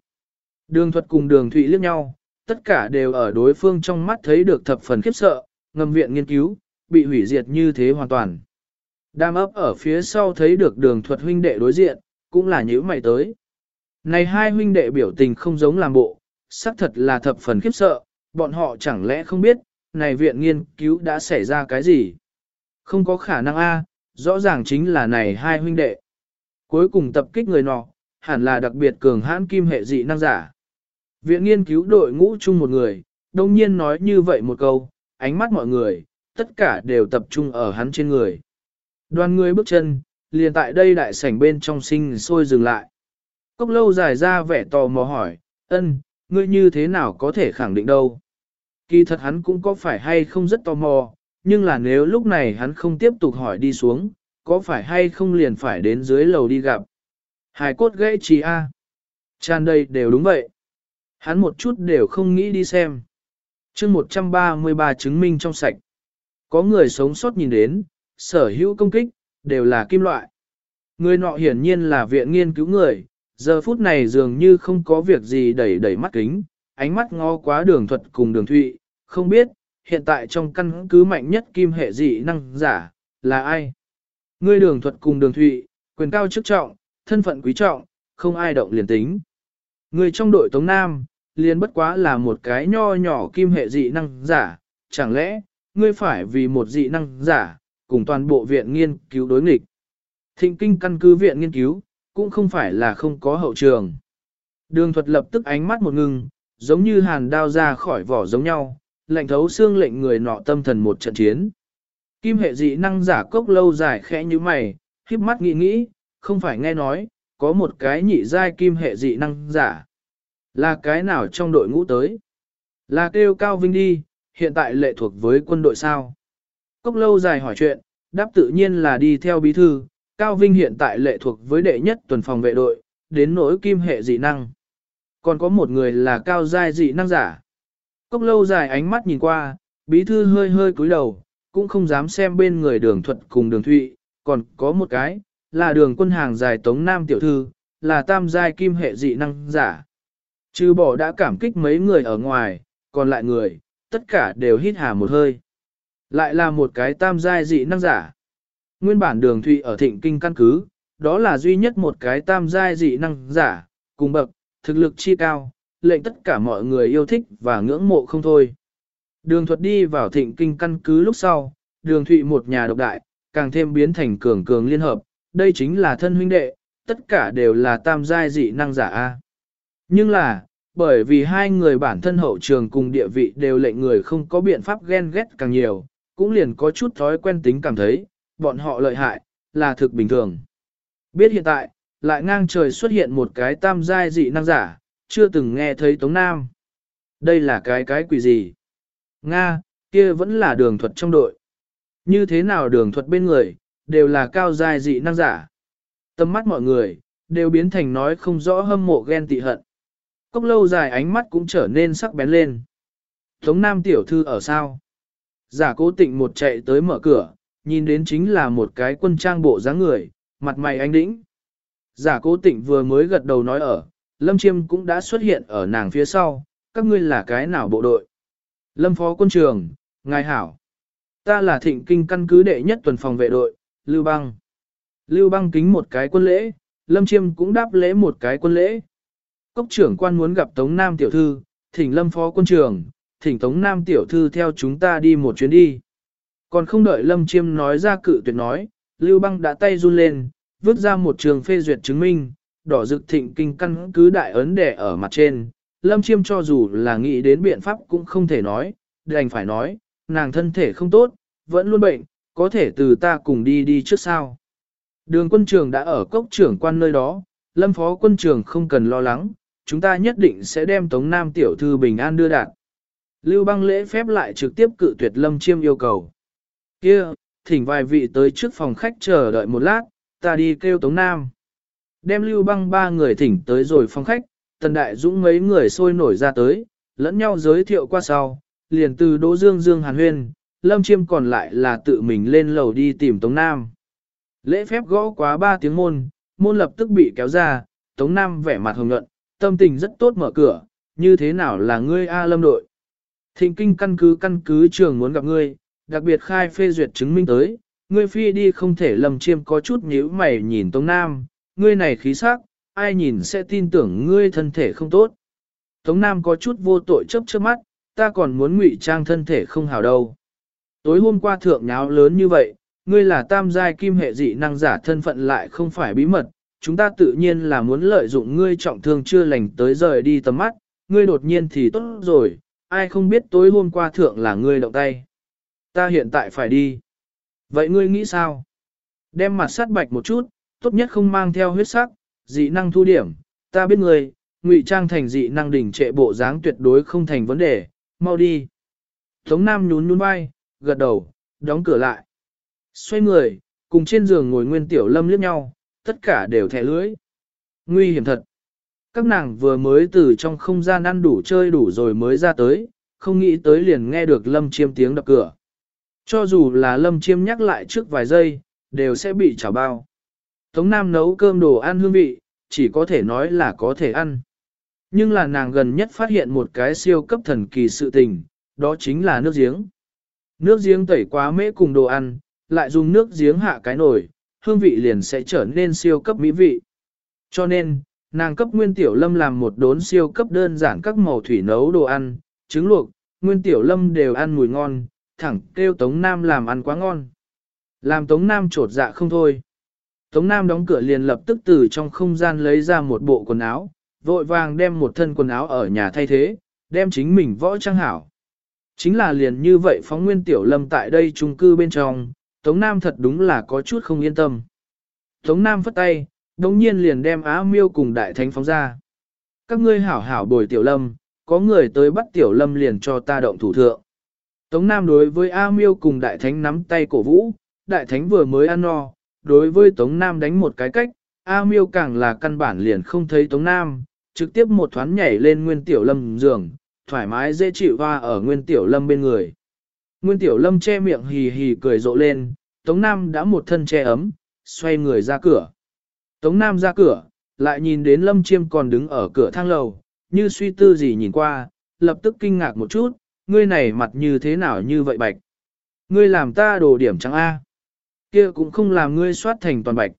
Đường thuật cùng đường thụy liếc nhau, tất cả đều ở đối phương trong mắt thấy được thập phần khiếp sợ, ngầm viện nghiên cứu, bị hủy diệt như thế hoàn toàn. Đam ấp ở phía sau thấy được đường thuật huynh đệ đối diện, cũng là nhữ mày tới. Này hai huynh đệ biểu tình không giống làm bộ, xác thật là thập phần khiếp sợ, bọn họ chẳng lẽ không biết, này viện nghiên cứu đã xảy ra cái gì? Không có khả năng a, rõ ràng chính là này hai huynh đệ. Cuối cùng tập kích người nọ, hẳn là đặc biệt cường hãn kim hệ dị năng giả. Viện nghiên cứu đội ngũ chung một người, đông nhiên nói như vậy một câu, ánh mắt mọi người, tất cả đều tập trung ở hắn trên người. Đoàn người bước chân, liền tại đây đại sảnh bên trong sinh sôi dừng lại. Cốc lâu dài ra vẻ tò mò hỏi, ân, ngươi như thế nào có thể khẳng định đâu? Kỳ thật hắn cũng có phải hay không rất tò mò, nhưng là nếu lúc này hắn không tiếp tục hỏi đi xuống, có phải hay không liền phải đến dưới lầu đi gặp. Hải cốt gãy trì A. Tràn đầy đều đúng vậy. Hắn một chút đều không nghĩ đi xem. chương 133 chứng minh trong sạch. Có người sống sót nhìn đến, sở hữu công kích, đều là kim loại. Người nọ hiển nhiên là viện nghiên cứu người, giờ phút này dường như không có việc gì đẩy đẩy mắt kính, ánh mắt ngó quá đường thuật cùng đường thụy, không biết, hiện tại trong căn cứ mạnh nhất kim hệ dị năng giả, là ai? Ngươi đường thuật cùng đường thụy, quyền cao chức trọng, thân phận quý trọng, không ai động liền tính. Người trong đội Tống Nam, liền bất quá là một cái nho nhỏ kim hệ dị năng giả, chẳng lẽ, ngươi phải vì một dị năng giả, cùng toàn bộ viện nghiên cứu đối nghịch. Thịnh kinh căn cứ viện nghiên cứu, cũng không phải là không có hậu trường. Đường thuật lập tức ánh mắt một ngừng, giống như hàn đao ra khỏi vỏ giống nhau, lệnh thấu xương lệnh người nọ tâm thần một trận chiến. Kim hệ dị năng giả cốc lâu dài khẽ như mày, khiếp mắt nghĩ nghĩ, không phải nghe nói, có một cái nhị giai kim hệ dị năng giả. Là cái nào trong đội ngũ tới? Là kêu Cao Vinh đi, hiện tại lệ thuộc với quân đội sao? Cốc lâu dài hỏi chuyện, đáp tự nhiên là đi theo bí thư, Cao Vinh hiện tại lệ thuộc với đệ nhất tuần phòng vệ đội, đến nỗi kim hệ dị năng. Còn có một người là cao giai dị năng giả. Cốc lâu dài ánh mắt nhìn qua, bí thư hơi hơi cúi đầu, cũng không dám xem bên người đường thuật cùng đường thụy, còn có một cái, là đường quân hàng dài tống nam tiểu thư, là tam giai kim hệ dị năng giả. Trừ bỏ đã cảm kích mấy người ở ngoài, còn lại người, tất cả đều hít hà một hơi. Lại là một cái tam giai dị năng giả. Nguyên bản đường thụy ở thịnh kinh căn cứ, đó là duy nhất một cái tam giai dị năng giả, cùng bậc, thực lực chi cao, lệnh tất cả mọi người yêu thích và ngưỡng mộ không thôi. Đường thuật đi vào thịnh kinh căn cứ lúc sau, đường thụy một nhà độc đại, càng thêm biến thành cường cường liên hợp, đây chính là thân huynh đệ, tất cả đều là tam giai dị năng giả A. Nhưng là, bởi vì hai người bản thân hậu trường cùng địa vị đều lệnh người không có biện pháp ghen ghét càng nhiều, cũng liền có chút thói quen tính cảm thấy, bọn họ lợi hại, là thực bình thường. Biết hiện tại, lại ngang trời xuất hiện một cái tam giai dị năng giả, chưa từng nghe thấy Tống Nam. Đây là cái cái quỷ gì? Nga, kia vẫn là đường thuật trong đội. Như thế nào đường thuật bên người, đều là cao giai dị năng giả. Tâm mắt mọi người, đều biến thành nói không rõ hâm mộ ghen tị hận. Cốc lâu dài ánh mắt cũng trở nên sắc bén lên. Tống Nam tiểu thư ở sao? Giả cố tịnh một chạy tới mở cửa, nhìn đến chính là một cái quân trang bộ dáng người, mặt mày anh đĩnh. Giả cố tịnh vừa mới gật đầu nói ở, Lâm Chiêm cũng đã xuất hiện ở nàng phía sau, các ngươi là cái nào bộ đội? Lâm Phó Quân Trường, Ngài Hảo. Ta là thịnh kinh căn cứ đệ nhất tuần phòng vệ đội, Lưu Băng. Lưu Băng kính một cái quân lễ, Lâm Chiêm cũng đáp lễ một cái quân lễ. Cốc trưởng quan muốn gặp Tống Nam Tiểu Thư, thỉnh Lâm Phó Quân Trường, thỉnh Tống Nam Tiểu Thư theo chúng ta đi một chuyến đi. Còn không đợi Lâm Chiêm nói ra cự tuyệt nói, Lưu Băng đã tay run lên, vứt ra một trường phê duyệt chứng minh, đỏ rực thịnh kinh căn cứ đại ấn đẻ ở mặt trên. Lâm Chiêm cho dù là nghĩ đến biện pháp cũng không thể nói, đành phải nói, nàng thân thể không tốt, vẫn luôn bệnh, có thể từ ta cùng đi đi trước sao. Đường quân trường đã ở cốc trưởng quan nơi đó, lâm phó quân trường không cần lo lắng, chúng ta nhất định sẽ đem Tống Nam tiểu thư bình an đưa đạt. Lưu băng lễ phép lại trực tiếp cự tuyệt lâm chiêm yêu cầu. kia thỉnh vài vị tới trước phòng khách chờ đợi một lát, ta đi kêu Tống Nam. Đem lưu băng ba người thỉnh tới rồi phòng khách, tần đại dũng mấy người sôi nổi ra tới, lẫn nhau giới thiệu qua sau, liền từ Đỗ Dương Dương Hàn Huyên, Lâm Chiêm còn lại là tự mình lên lầu đi tìm Tống Nam. Lễ phép gõ quá ba tiếng môn, môn lập tức bị kéo ra, Tống Nam vẻ mặt hồng nhuận, tâm tình rất tốt mở cửa, như thế nào là ngươi A Lâm đội. Thịnh kinh căn cứ căn cứ trường muốn gặp ngươi, đặc biệt khai phê duyệt chứng minh tới, ngươi phi đi không thể lầm Chiêm có chút nhíu mày nhìn Tống Nam, ngươi này khí sắc, ai nhìn sẽ tin tưởng ngươi thân thể không tốt. Tống Nam có chút vô tội chấp trước mắt, ta còn muốn ngụy trang thân thể không hào đâu. Tối hôm qua thượng nháo lớn như vậy, ngươi là tam giai kim hệ dị năng giả thân phận lại không phải bí mật, chúng ta tự nhiên là muốn lợi dụng ngươi trọng thương chưa lành tới rời đi tầm mắt, ngươi đột nhiên thì tốt rồi, ai không biết tối hôm qua thượng là ngươi động tay. Ta hiện tại phải đi. Vậy ngươi nghĩ sao? Đem mặt sát bạch một chút, tốt nhất không mang theo huyết sắc, dị năng thu điểm, ta biết ngươi, ngụy trang thành dị năng đỉnh trệ bộ dáng tuyệt đối không thành vấn đề, mau đi. Tống Nam nhún nhún vai, gật đầu, đóng cửa lại. Xoay người, cùng trên giường ngồi nguyên tiểu lâm liếc nhau, tất cả đều thẻ lưỡi Nguy hiểm thật. Các nàng vừa mới từ trong không gian ăn đủ chơi đủ rồi mới ra tới, không nghĩ tới liền nghe được lâm chiêm tiếng đập cửa. Cho dù là lâm chiêm nhắc lại trước vài giây, đều sẽ bị trả bao. Tống Nam nấu cơm đồ ăn hương vị, chỉ có thể nói là có thể ăn. Nhưng là nàng gần nhất phát hiện một cái siêu cấp thần kỳ sự tình, đó chính là nước giếng. Nước giếng tẩy quá mễ cùng đồ ăn, lại dùng nước giếng hạ cái nồi, hương vị liền sẽ trở nên siêu cấp mỹ vị. Cho nên, nàng cấp Nguyên Tiểu Lâm làm một đốn siêu cấp đơn giản các màu thủy nấu đồ ăn, trứng luộc, Nguyên Tiểu Lâm đều ăn mùi ngon, thẳng kêu Tống Nam làm ăn quá ngon. Làm Tống Nam trột dạ không thôi. Tống Nam đóng cửa liền lập tức từ trong không gian lấy ra một bộ quần áo, vội vàng đem một thân quần áo ở nhà thay thế, đem chính mình võ trang hảo. Chính là liền như vậy phóng nguyên tiểu lâm tại đây trung cư bên trong, Tống Nam thật đúng là có chút không yên tâm. Tống Nam phất tay, đồng nhiên liền đem á miêu cùng đại thánh phóng ra. Các ngươi hảo hảo bồi tiểu lâm, có người tới bắt tiểu lâm liền cho ta động thủ thượng. Tống Nam đối với A miêu cùng đại thánh nắm tay cổ vũ, đại thánh vừa mới ăn no, đối với Tống Nam đánh một cái cách, A miêu càng là căn bản liền không thấy Tống Nam, trực tiếp một thoáng nhảy lên nguyên tiểu lâm giường, thoải mái dễ chịu hoa ở nguyên tiểu lâm bên người. Nguyên tiểu lâm che miệng hì hì cười rộ lên, Tống Nam đã một thân che ấm, xoay người ra cửa. Tống Nam ra cửa, lại nhìn đến Lâm Chiêm còn đứng ở cửa thang lầu, như suy tư gì nhìn qua, lập tức kinh ngạc một chút, ngươi này mặt như thế nào như vậy bạch. Ngươi làm ta đồ điểm trắng A. kia cũng không làm ngươi soát thành toàn bạch.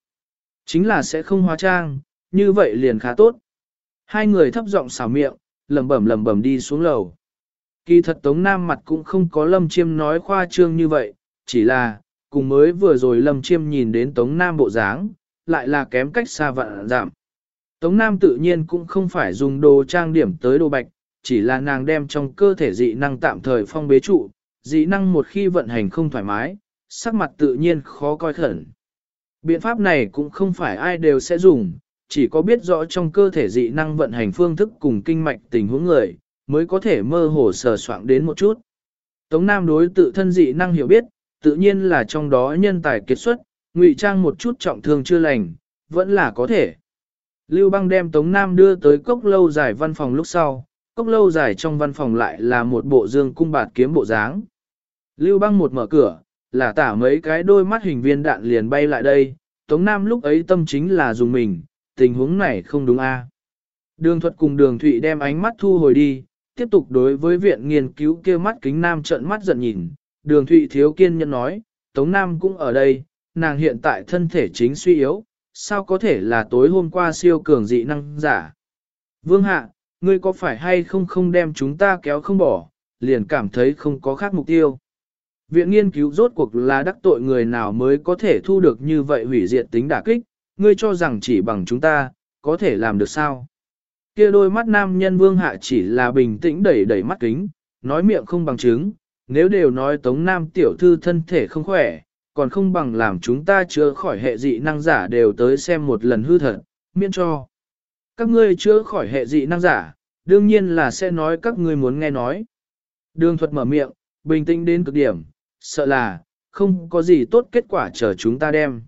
Chính là sẽ không hóa trang, như vậy liền khá tốt. Hai người thấp giọng xảo miệng, lầm bẩm lầm bẩm đi xuống lầu. Kỳ thật Tống Nam mặt cũng không có Lâm Chiêm nói khoa trương như vậy, chỉ là, cùng mới vừa rồi Lâm Chiêm nhìn đến Tống Nam bộ dáng, lại là kém cách xa vạn giảm. Tống Nam tự nhiên cũng không phải dùng đồ trang điểm tới đồ bạch, chỉ là nàng đem trong cơ thể dị năng tạm thời phong bế trụ, dị năng một khi vận hành không thoải mái, sắc mặt tự nhiên khó coi khẩn. Biện pháp này cũng không phải ai đều sẽ dùng, chỉ có biết rõ trong cơ thể dị năng vận hành phương thức cùng kinh mạch tình huống người, mới có thể mơ hồ sờ soạn đến một chút. Tống Nam đối tự thân dị năng hiểu biết, tự nhiên là trong đó nhân tài kiệt xuất, ngụy trang một chút trọng thương chưa lành, vẫn là có thể. Lưu băng đem Tống Nam đưa tới cốc lâu dài văn phòng lúc sau, cốc lâu dài trong văn phòng lại là một bộ dương cung bạt kiếm bộ dáng. Lưu băng một mở cửa, là tả mấy cái đôi mắt hình viên đạn liền bay lại đây, Tống Nam lúc ấy tâm chính là dùng mình, tình huống này không đúng a. À. Đường thuật cùng đường thụy đem ánh mắt thu hồi đi, tiếp tục đối với viện nghiên cứu kia mắt kính Nam trợn mắt giận nhìn, đường thụy thiếu kiên nhân nói, Tống Nam cũng ở đây, nàng hiện tại thân thể chính suy yếu, sao có thể là tối hôm qua siêu cường dị năng giả. Vương Hạ, ngươi có phải hay không không đem chúng ta kéo không bỏ, liền cảm thấy không có khác mục tiêu. Viện nghiên cứu rốt cuộc là đắc tội người nào mới có thể thu được như vậy hủy diệt tính đả kích, ngươi cho rằng chỉ bằng chúng ta, có thể làm được sao? Kia đôi mắt nam nhân vương hạ chỉ là bình tĩnh đẩy đẩy mắt kính, nói miệng không bằng chứng, nếu đều nói tống nam tiểu thư thân thể không khỏe, còn không bằng làm chúng ta chữa khỏi hệ dị năng giả đều tới xem một lần hư thật, miễn cho. Các ngươi chữa khỏi hệ dị năng giả, đương nhiên là sẽ nói các ngươi muốn nghe nói. Đường thuật mở miệng, bình tĩnh đến cực điểm, sợ là, không có gì tốt kết quả chờ chúng ta đem.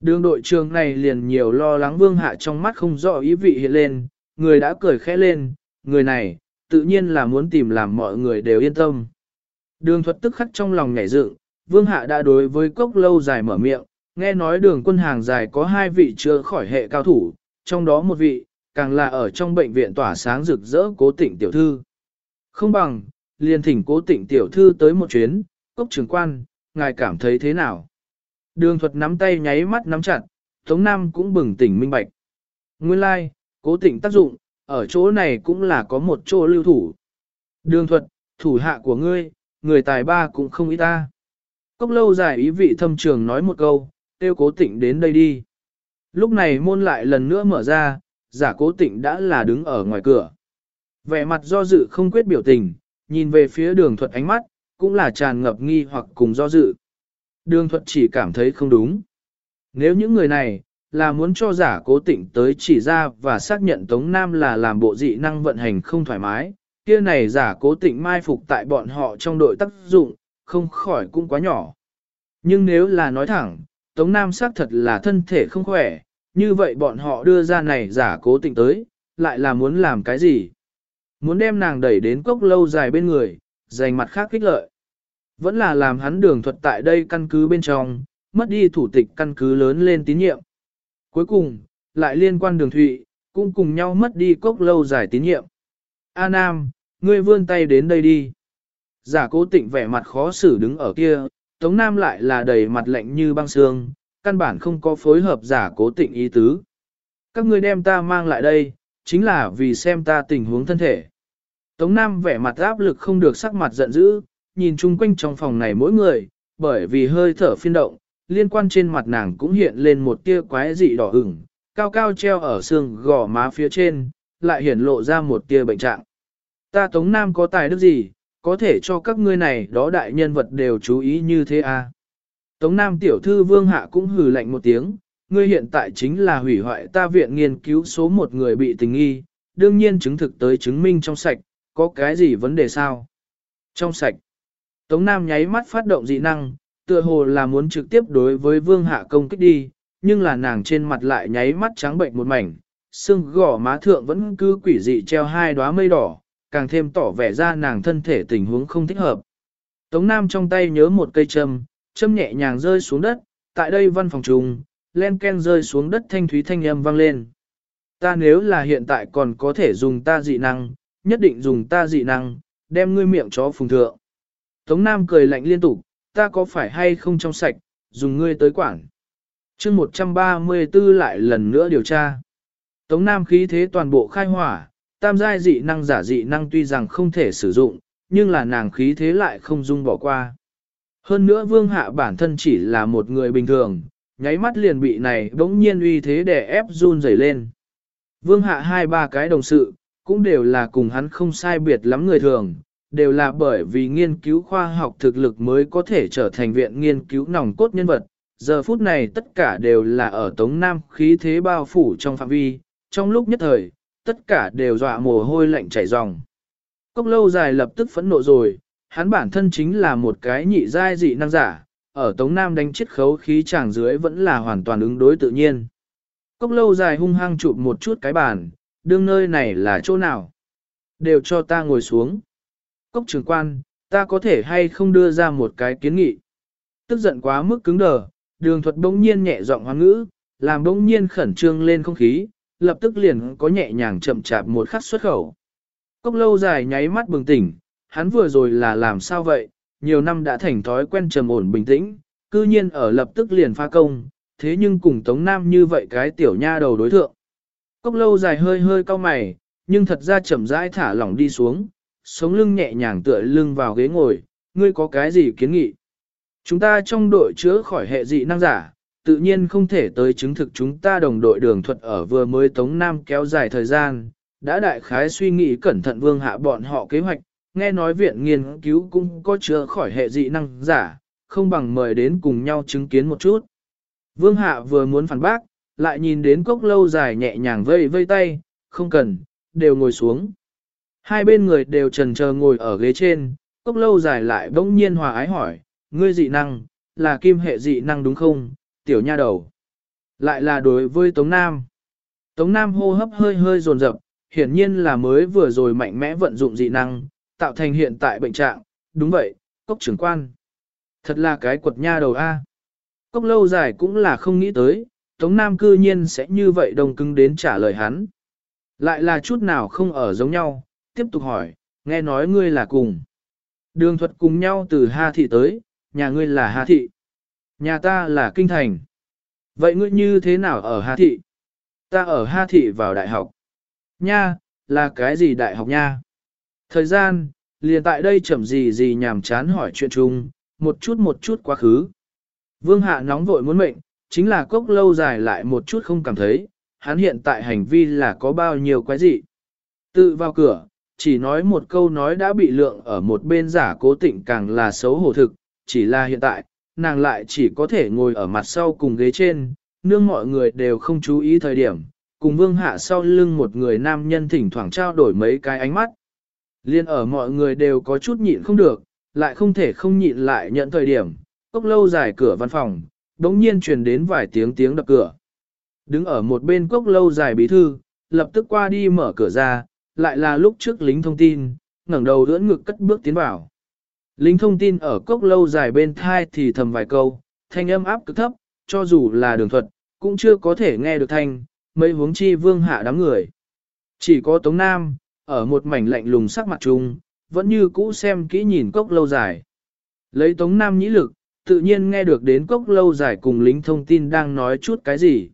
Đường đội trường này liền nhiều lo lắng vương hạ trong mắt không rõ ý vị hiện lên, người đã cười khẽ lên, người này, tự nhiên là muốn tìm làm mọi người đều yên tâm. Đường thuật tức khắc trong lòng nhảy dựng, vương hạ đã đối với cốc lâu dài mở miệng, nghe nói đường quân hàng dài có hai vị chưa khỏi hệ cao thủ, trong đó một vị, càng là ở trong bệnh viện tỏa sáng rực rỡ cố tịnh tiểu thư. Không bằng, liền thỉnh cố tịnh tiểu thư tới một chuyến, cốc trưởng quan, ngài cảm thấy thế nào? Đường thuật nắm tay nháy mắt nắm chặt, Tống Nam cũng bừng tỉnh minh bạch. Nguyên lai, like, cố tịnh tác dụng, ở chỗ này cũng là có một chỗ lưu thủ. Đường thuật, thủ hạ của ngươi, người tài ba cũng không ý ta. Cốc lâu dài ý vị thâm trường nói một câu, tiêu cố tịnh đến đây đi. Lúc này môn lại lần nữa mở ra, giả cố tịnh đã là đứng ở ngoài cửa. Vẻ mặt do dự không quyết biểu tình, nhìn về phía đường thuật ánh mắt, cũng là tràn ngập nghi hoặc cùng do dự. Đường thuật chỉ cảm thấy không đúng. Nếu những người này, là muốn cho giả cố tịnh tới chỉ ra và xác nhận Tống Nam là làm bộ dị năng vận hành không thoải mái, kia này giả cố tịnh mai phục tại bọn họ trong đội tác dụng, không khỏi cũng quá nhỏ. Nhưng nếu là nói thẳng, Tống Nam xác thật là thân thể không khỏe, như vậy bọn họ đưa ra này giả cố tình tới, lại là muốn làm cái gì? Muốn đem nàng đẩy đến cốc lâu dài bên người, giành mặt khác kích lợi. Vẫn là làm hắn đường thuật tại đây căn cứ bên trong, mất đi thủ tịch căn cứ lớn lên tín nhiệm. Cuối cùng, lại liên quan đường thụy, cũng cùng nhau mất đi cốc lâu dài tín nhiệm. A Nam, ngươi vươn tay đến đây đi. Giả cố tịnh vẻ mặt khó xử đứng ở kia, Tống Nam lại là đầy mặt lạnh như băng xương, căn bản không có phối hợp giả cố tịnh ý tứ. Các ngươi đem ta mang lại đây, chính là vì xem ta tình huống thân thể. Tống Nam vẻ mặt áp lực không được sắc mặt giận dữ, nhìn chung quanh trong phòng này mỗi người, bởi vì hơi thở phiên động, liên quan trên mặt nàng cũng hiện lên một tia quái dị đỏ ửng, cao cao treo ở xương gò má phía trên, lại hiển lộ ra một tia bệnh trạng. Ta Tống Nam có tài đức gì, có thể cho các ngươi này đó đại nhân vật đều chú ý như thế à? Tống Nam tiểu thư vương hạ cũng hừ lạnh một tiếng, ngươi hiện tại chính là hủy hoại ta viện nghiên cứu số một người bị tình nghi, đương nhiên chứng thực tới chứng minh trong sạch, có cái gì vấn đề sao? Trong sạch. Tống Nam nháy mắt phát động dị năng, tựa hồ là muốn trực tiếp đối với vương hạ công kích đi, nhưng là nàng trên mặt lại nháy mắt trắng bệnh một mảnh, xương gỏ má thượng vẫn cứ quỷ dị treo hai đóa mây đỏ, càng thêm tỏ vẻ ra nàng thân thể tình huống không thích hợp. Tống Nam trong tay nhớ một cây châm, châm nhẹ nhàng rơi xuống đất, tại đây văn phòng trùng, len ken rơi xuống đất thanh thúy thanh âm vang lên. Ta nếu là hiện tại còn có thể dùng ta dị năng, nhất định dùng ta dị năng, đem ngươi miệng chó phùng thượng. Tống Nam cười lạnh liên tục, ta có phải hay không trong sạch, dùng ngươi tới quản. chương 134 lại lần nữa điều tra. Tống Nam khí thế toàn bộ khai hỏa, tam giai dị năng giả dị năng tuy rằng không thể sử dụng, nhưng là nàng khí thế lại không dung bỏ qua. Hơn nữa vương hạ bản thân chỉ là một người bình thường, nháy mắt liền bị này bỗng nhiên uy thế để ép run rẩy lên. Vương hạ hai ba cái đồng sự, cũng đều là cùng hắn không sai biệt lắm người thường, đều là bởi vì nghiên cứu khoa học thực lực mới có thể trở thành viện nghiên cứu nòng cốt nhân vật. Giờ phút này tất cả đều là ở Tống Nam khí thế bao phủ trong phạm vi, trong lúc nhất thời, tất cả đều dọa mồ hôi lạnh chảy ròng. Cốc lâu dài lập tức phẫn nộ rồi, hắn bản thân chính là một cái nhị giai dị năng giả, ở Tống Nam đánh chết khấu khí chàng dưới vẫn là hoàn toàn ứng đối tự nhiên. Cốc lâu dài hung hăng chụp một chút cái bàn, đương nơi này là chỗ nào? Đều cho ta ngồi xuống. Cốc trưởng quan, ta có thể hay không đưa ra một cái kiến nghị? Tức giận quá mức cứng đờ, đường thuật bỗng nhiên nhẹ giọng hoang ngữ, làm bỗng nhiên khẩn trương lên không khí, lập tức liền có nhẹ nhàng chậm chạp một khắc xuất khẩu. Cốc lâu dài nháy mắt bừng tỉnh, hắn vừa rồi là làm sao vậy, nhiều năm đã thành thói quen trầm ổn bình tĩnh, cư nhiên ở lập tức liền pha công, thế nhưng cùng Tống Nam như vậy cái tiểu nha đầu đối thượng. Cốc lâu dài hơi hơi cau mày, nhưng thật ra chậm rãi thả lỏng đi xuống, sống lưng nhẹ nhàng tựa lưng vào ghế ngồi, ngươi có cái gì kiến nghị? Chúng ta trong đội chữa khỏi hệ dị năng giả, tự nhiên không thể tới chứng thực chúng ta đồng đội đường thuật ở vừa mới Tống Nam kéo dài thời gian, đã đại khái suy nghĩ cẩn thận vương hạ bọn họ kế hoạch, nghe nói viện nghiên cứu cũng có chữa khỏi hệ dị năng giả, không bằng mời đến cùng nhau chứng kiến một chút. Vương hạ vừa muốn phản bác, lại nhìn đến cốc lâu dài nhẹ nhàng vây vây tay, không cần, đều ngồi xuống. Hai bên người đều trần chờ ngồi ở ghế trên, cốc lâu dài lại bỗng nhiên hòa ái hỏi, ngươi dị năng, là kim hệ dị năng đúng không, tiểu nha đầu. Lại là đối với Tống Nam. Tống Nam hô hấp hơi hơi dồn dập, hiển nhiên là mới vừa rồi mạnh mẽ vận dụng dị năng, tạo thành hiện tại bệnh trạng, đúng vậy, cốc trưởng quan. Thật là cái quật nha đầu A. Cốc lâu dài cũng là không nghĩ tới, Tống Nam cư nhiên sẽ như vậy đồng cứng đến trả lời hắn. Lại là chút nào không ở giống nhau, tiếp tục hỏi, nghe nói ngươi là cùng. Đường thuật cùng nhau từ hà Thị tới, nhà ngươi là hà Thị. Nhà ta là Kinh Thành. Vậy ngươi như thế nào ở hà Thị? Ta ở hà Thị vào đại học. Nha, là cái gì đại học nha? Thời gian, liền tại đây chậm gì gì nhàm chán hỏi chuyện chung, một chút một chút quá khứ. Vương hạ nóng vội muốn mệnh, chính là cốc lâu dài lại một chút không cảm thấy, hắn hiện tại hành vi là có bao nhiêu quái gì. Tự vào cửa, chỉ nói một câu nói đã bị lượng ở một bên giả cố tịnh càng là xấu hổ thực, chỉ là hiện tại, nàng lại chỉ có thể ngồi ở mặt sau cùng ghế trên, nương mọi người đều không chú ý thời điểm, cùng vương hạ sau lưng một người nam nhân thỉnh thoảng trao đổi mấy cái ánh mắt. Liên ở mọi người đều có chút nhịn không được, lại không thể không nhịn lại nhận thời điểm, cốc lâu dài cửa văn phòng, đống nhiên truyền đến vài tiếng tiếng đập cửa. Đứng ở một bên cốc lâu dài bí thư, lập tức qua đi mở cửa ra, lại là lúc trước lính thông tin, ngẩng đầu đỡ ngực cất bước tiến vào. Lính thông tin ở cốc lâu dài bên thai thì thầm vài câu, thanh âm áp cực thấp, cho dù là đường thuật, cũng chưa có thể nghe được thanh, mấy huống chi vương hạ đám người. Chỉ có Tống Nam, ở một mảnh lạnh lùng sắc mặt trung, vẫn như cũ xem kỹ nhìn cốc lâu dài. Lấy Tống Nam nhĩ lực, tự nhiên nghe được đến cốc lâu dài cùng lính thông tin đang nói chút cái gì.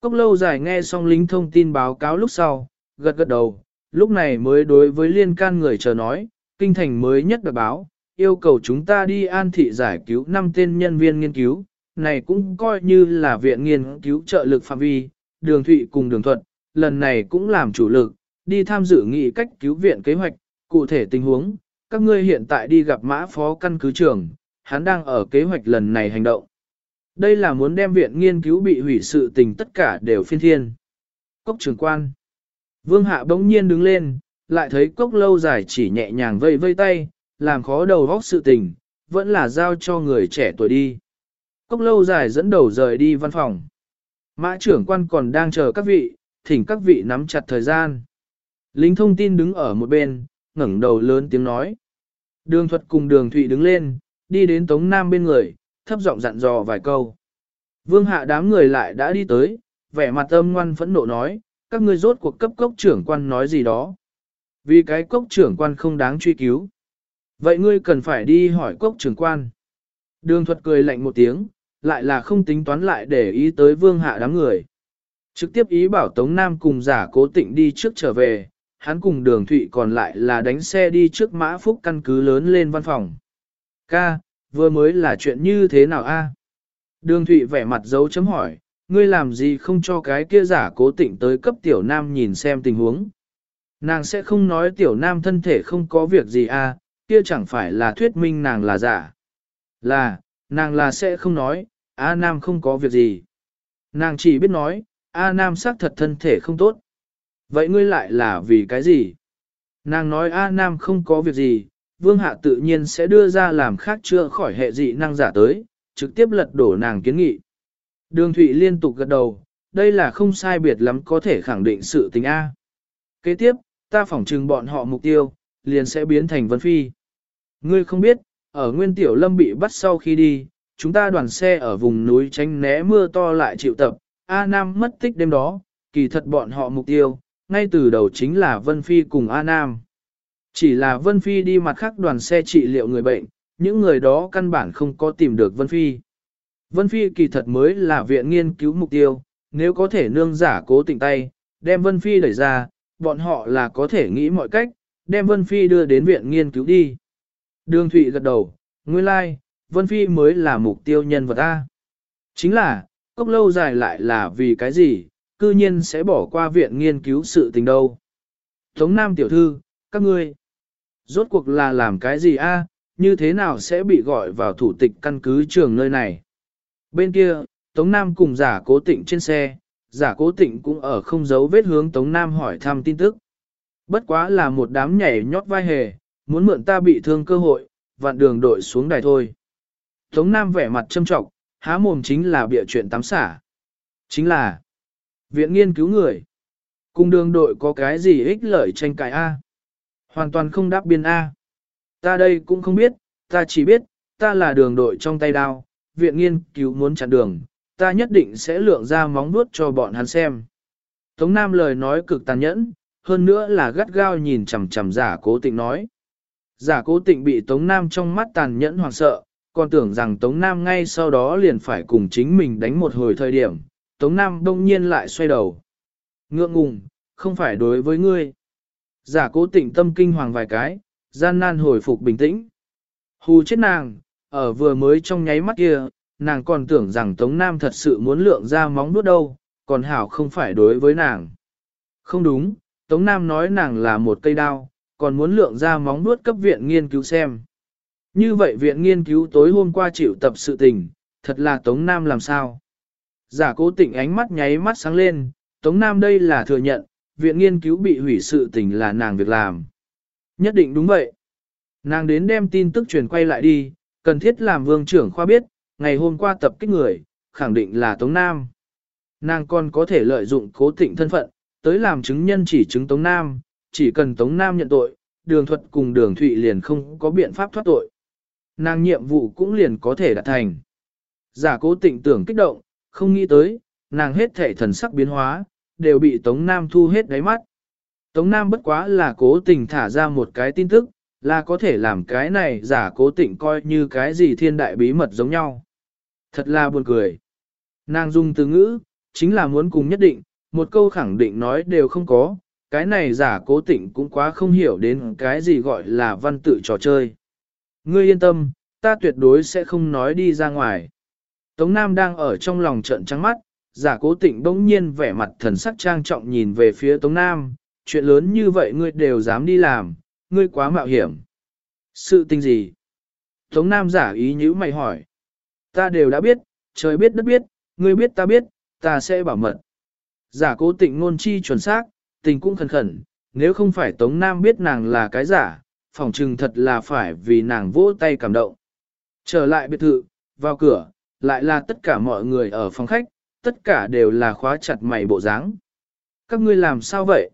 Cốc lâu dài nghe xong lính thông tin báo cáo lúc sau, gật gật đầu, lúc này mới đối với liên can người chờ nói, kinh thành mới nhất được báo, yêu cầu chúng ta đi an thị giải cứu 5 tên nhân viên nghiên cứu, này cũng coi như là viện nghiên cứu trợ lực phạm vi, đường thụy cùng đường thuận lần này cũng làm chủ lực, đi tham dự nghị cách cứu viện kế hoạch, cụ thể tình huống, các ngươi hiện tại đi gặp mã phó căn cứ trưởng, hắn đang ở kế hoạch lần này hành động. Đây là muốn đem viện nghiên cứu bị hủy sự tình tất cả đều phiên thiên. Cốc trưởng quan. Vương hạ bỗng nhiên đứng lên, lại thấy cốc lâu dài chỉ nhẹ nhàng vây vây tay, làm khó đầu vóc sự tình, vẫn là giao cho người trẻ tuổi đi. Cốc lâu dài dẫn đầu rời đi văn phòng. Mã trưởng quan còn đang chờ các vị, thỉnh các vị nắm chặt thời gian. Lính thông tin đứng ở một bên, ngẩng đầu lớn tiếng nói. Đường thuật cùng đường thụy đứng lên, đi đến Tống Nam bên người, thấp giọng dặn dò vài câu. Vương hạ đám người lại đã đi tới, vẻ mặt âm ngoan phẫn nộ nói, các ngươi rốt cuộc cấp cốc trưởng quan nói gì đó. Vì cái cốc trưởng quan không đáng truy cứu. Vậy ngươi cần phải đi hỏi cốc trưởng quan. Đường thuật cười lạnh một tiếng, lại là không tính toán lại để ý tới vương hạ đám người. Trực tiếp ý bảo Tống Nam cùng giả cố tịnh đi trước trở về, hắn cùng đường thụy còn lại là đánh xe đi trước mã phúc căn cứ lớn lên văn phòng. Ca, vừa mới là chuyện như thế nào a? Đường thụy vẻ mặt dấu chấm hỏi, ngươi làm gì không cho cái kia giả cố tịnh tới cấp tiểu nam nhìn xem tình huống. Nàng sẽ không nói tiểu nam thân thể không có việc gì a, kia chẳng phải là thuyết minh nàng là giả. Là, nàng là sẽ không nói, A Nam không có việc gì. Nàng chỉ biết nói, A Nam xác thật thân thể không tốt. Vậy ngươi lại là vì cái gì? Nàng nói A Nam không có việc gì, Vương Hạ tự nhiên sẽ đưa ra làm khác chưa khỏi hệ dị năng giả tới, trực tiếp lật đổ nàng kiến nghị. Đường Thụy liên tục gật đầu, đây là không sai biệt lắm có thể khẳng định sự tình A. Kế tiếp, ta phỏng trừng bọn họ mục tiêu, liền sẽ biến thành Vân Phi. Ngươi không biết, ở Nguyên Tiểu Lâm bị bắt sau khi đi, chúng ta đoàn xe ở vùng núi tránh né mưa to lại chịu tập, A Nam mất tích đêm đó, kỳ thật bọn họ mục tiêu, ngay từ đầu chính là Vân Phi cùng A Nam. Chỉ là Vân Phi đi mặt khác đoàn xe trị liệu người bệnh, những người đó căn bản không có tìm được Vân Phi. Vân Phi kỳ thật mới là viện nghiên cứu mục tiêu, nếu có thể nương giả cố tình tay, đem Vân Phi đẩy ra, bọn họ là có thể nghĩ mọi cách, đem Vân Phi đưa đến viện nghiên cứu đi. Đường Thụy gật đầu, nguyên lai, like, Vân Phi mới là mục tiêu nhân vật A. Chính là, cốc lâu dài lại là vì cái gì, cư nhiên sẽ bỏ qua viện nghiên cứu sự tình đâu. Tống Nam tiểu thư, các ngươi, rốt cuộc là làm cái gì a? như thế nào sẽ bị gọi vào thủ tịch căn cứ trường nơi này. Bên kia, Tống Nam cùng giả cố tịnh trên xe, giả cố tịnh cũng ở không giấu vết hướng Tống Nam hỏi thăm tin tức. Bất quá là một đám nhảy nhót vai hề, muốn mượn ta bị thương cơ hội, vạn đường đội xuống đài thôi. Tống Nam vẻ mặt châm trọng, há mồm chính là bịa chuyện tắm xả. Chính là viện nghiên cứu người. Cùng đường đội có cái gì ích lợi tranh cãi A. Hoàn toàn không đáp biên A. Ta đây cũng không biết, ta chỉ biết, ta là đường đội trong tay đao, viện nghiên cứu muốn chặn đường, ta nhất định sẽ lượng ra móng vuốt cho bọn hắn xem. Tống Nam lời nói cực tàn nhẫn, hơn nữa là gắt gao nhìn chằm chằm giả cố tịnh nói. Giả cố tịnh bị Tống Nam trong mắt tàn nhẫn hoảng sợ, còn tưởng rằng Tống Nam ngay sau đó liền phải cùng chính mình đánh một hồi thời điểm, Tống Nam đông nhiên lại xoay đầu. Ngượng ngùng, không phải đối với ngươi. Giả cố tịnh tâm kinh hoàng vài cái, gian nan hồi phục bình tĩnh. Hù chết nàng, ở vừa mới trong nháy mắt kia, nàng còn tưởng rằng Tống Nam thật sự muốn lượng ra móng nuốt đâu, còn Hảo không phải đối với nàng. Không đúng, Tống Nam nói nàng là một cây đao, còn muốn lượng ra móng nuốt cấp viện nghiên cứu xem. Như vậy viện nghiên cứu tối hôm qua chịu tập sự tình, thật là Tống Nam làm sao? Giả cố tịnh ánh mắt nháy mắt sáng lên, Tống Nam đây là thừa nhận, viện nghiên cứu bị hủy sự tình là nàng việc làm. Nhất định đúng vậy. Nàng đến đem tin tức truyền quay lại đi, cần thiết làm vương trưởng khoa biết, ngày hôm qua tập kích người, khẳng định là Tống Nam. Nàng còn có thể lợi dụng cố tịnh thân phận, tới làm chứng nhân chỉ chứng Tống Nam, chỉ cần Tống Nam nhận tội, đường thuật cùng đường thụy liền không có biện pháp thoát tội. Nàng nhiệm vụ cũng liền có thể đạt thành. Giả cố tịnh tưởng kích động, không nghĩ tới, nàng hết thể thần sắc biến hóa, đều bị Tống Nam thu hết đáy mắt. Tống Nam bất quá là cố tình thả ra một cái tin tức, là có thể làm cái này giả cố tình coi như cái gì thiên đại bí mật giống nhau. Thật là buồn cười. Nàng dùng từ ngữ, chính là muốn cùng nhất định, một câu khẳng định nói đều không có, cái này giả cố tình cũng quá không hiểu đến cái gì gọi là văn tự trò chơi. Ngươi yên tâm, ta tuyệt đối sẽ không nói đi ra ngoài. Tống Nam đang ở trong lòng trận trắng mắt, giả cố tịnh bỗng nhiên vẻ mặt thần sắc trang trọng nhìn về phía Tống Nam, chuyện lớn như vậy ngươi đều dám đi làm, ngươi quá mạo hiểm. Sự tình gì? Tống Nam giả ý nhữ mày hỏi. Ta đều đã biết, trời biết đất biết, ngươi biết ta biết, ta sẽ bảo mật. Giả cố tịnh ngôn chi chuẩn xác, tình cũng khẩn khẩn, nếu không phải Tống Nam biết nàng là cái giả, phỏng chừng thật là phải vì nàng vỗ tay cảm động. Trở lại biệt thự, vào cửa, lại là tất cả mọi người ở phòng khách, tất cả đều là khóa chặt mày bộ dáng. Các ngươi làm sao vậy?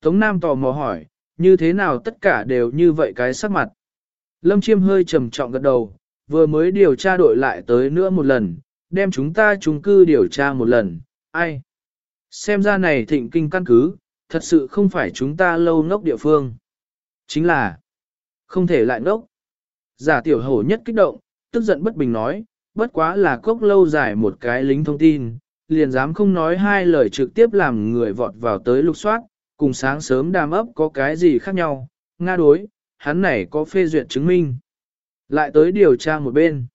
Tống Nam tò mò hỏi, như thế nào tất cả đều như vậy cái sắc mặt? Lâm Chiêm hơi trầm trọng gật đầu, vừa mới điều tra đội lại tới nữa một lần, đem chúng ta chung cư điều tra một lần, ai? Xem ra này thịnh kinh căn cứ, thật sự không phải chúng ta lâu ngốc địa phương. Chính là, không thể lại ngốc. Giả tiểu hổ nhất kích động, tức giận bất bình nói, bất quá là cốc lâu dài một cái lính thông tin, liền dám không nói hai lời trực tiếp làm người vọt vào tới lục soát, cùng sáng sớm đàm ấp có cái gì khác nhau, nga đối, hắn này có phê duyệt chứng minh. Lại tới điều tra một bên.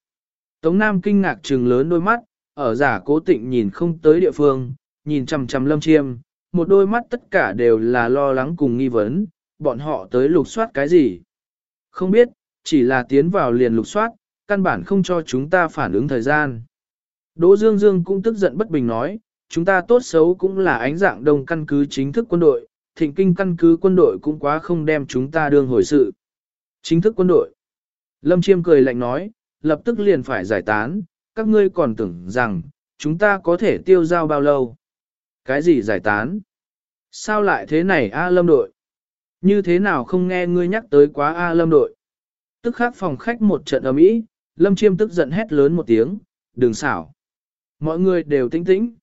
Tống Nam kinh ngạc trừng lớn đôi mắt, ở giả cố tịnh nhìn không tới địa phương, nhìn chằm chằm lâm chiêm, một đôi mắt tất cả đều là lo lắng cùng nghi vấn, bọn họ tới lục soát cái gì. Không biết, chỉ là tiến vào liền lục soát, căn bản không cho chúng ta phản ứng thời gian. Đỗ Dương Dương cũng tức giận bất bình nói, chúng ta tốt xấu cũng là ánh dạng đông căn cứ chính thức quân đội, thịnh kinh căn cứ quân đội cũng quá không đem chúng ta đương hồi sự. Chính thức quân đội. Lâm Chiêm cười lạnh nói, lập tức liền phải giải tán, các ngươi còn tưởng rằng, chúng ta có thể tiêu giao bao lâu. Cái gì giải tán? Sao lại thế này A Lâm đội? Như thế nào không nghe ngươi nhắc tới quá A Lâm đội? Tức khắc phòng khách một trận ầm ĩ, Lâm Chiêm tức giận hét lớn một tiếng, đừng xảo. Mọi người đều tĩnh tĩnh.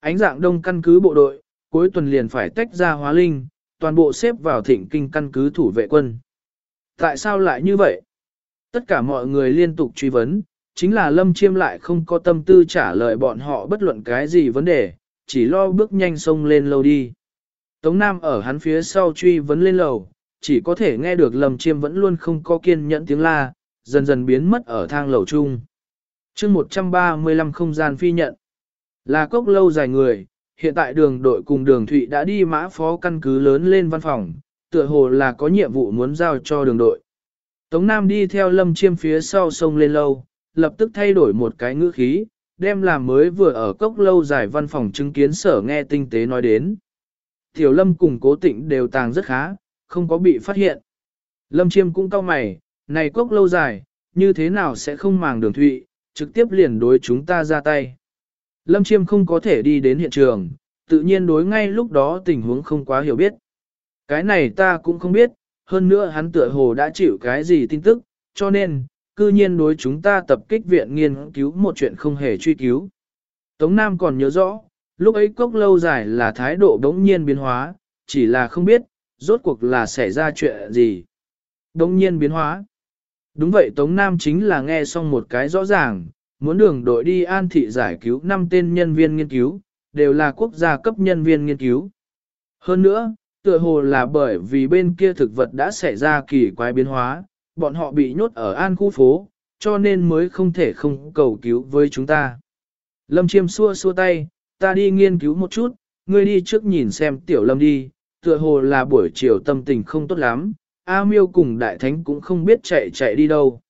Ánh dạng đông căn cứ bộ đội, cuối tuần liền phải tách ra hóa linh, toàn bộ xếp vào thịnh kinh căn cứ thủ vệ quân. Tại sao lại như vậy? Tất cả mọi người liên tục truy vấn, chính là Lâm Chiêm lại không có tâm tư trả lời bọn họ bất luận cái gì vấn đề, chỉ lo bước nhanh sông lên lầu đi. Tống Nam ở hắn phía sau truy vấn lên lầu, chỉ có thể nghe được Lâm Chiêm vẫn luôn không có kiên nhẫn tiếng la, dần dần biến mất ở thang lầu chung. chương 135 không gian phi nhận. Là cốc lâu dài người, hiện tại đường đội cùng đường thụy đã đi mã phó căn cứ lớn lên văn phòng, tựa hồ là có nhiệm vụ muốn giao cho đường đội. Tống Nam đi theo lâm chiêm phía sau sông lên lâu, lập tức thay đổi một cái ngữ khí, đem làm mới vừa ở cốc lâu dài văn phòng chứng kiến sở nghe tinh tế nói đến. Tiểu lâm cùng cố tịnh đều tàng rất khá, không có bị phát hiện. Lâm chiêm cũng cau mày, này quốc lâu dài, như thế nào sẽ không màng đường thụy, trực tiếp liền đối chúng ta ra tay. Lâm chiêm không có thể đi đến hiện trường, tự nhiên đối ngay lúc đó tình huống không quá hiểu biết. Cái này ta cũng không biết, hơn nữa hắn tựa hồ đã chịu cái gì tin tức, cho nên, cư nhiên đối chúng ta tập kích viện nghiên cứu một chuyện không hề truy cứu. Tống Nam còn nhớ rõ, lúc ấy cốc lâu dài là thái độ đống nhiên biến hóa, chỉ là không biết, rốt cuộc là xảy ra chuyện gì. Đống nhiên biến hóa. Đúng vậy Tống Nam chính là nghe xong một cái rõ ràng, muốn đường đội đi an thị giải cứu 5 tên nhân viên nghiên cứu, đều là quốc gia cấp nhân viên nghiên cứu. Hơn nữa, tựa hồ là bởi vì bên kia thực vật đã xảy ra kỳ quái biến hóa, bọn họ bị nhốt ở an khu phố, cho nên mới không thể không cầu cứu với chúng ta. Lâm chiêm xua xua tay, ta đi nghiên cứu một chút, ngươi đi trước nhìn xem tiểu lâm đi, tựa hồ là buổi chiều tâm tình không tốt lắm, A miêu cùng đại thánh cũng không biết chạy chạy đi đâu.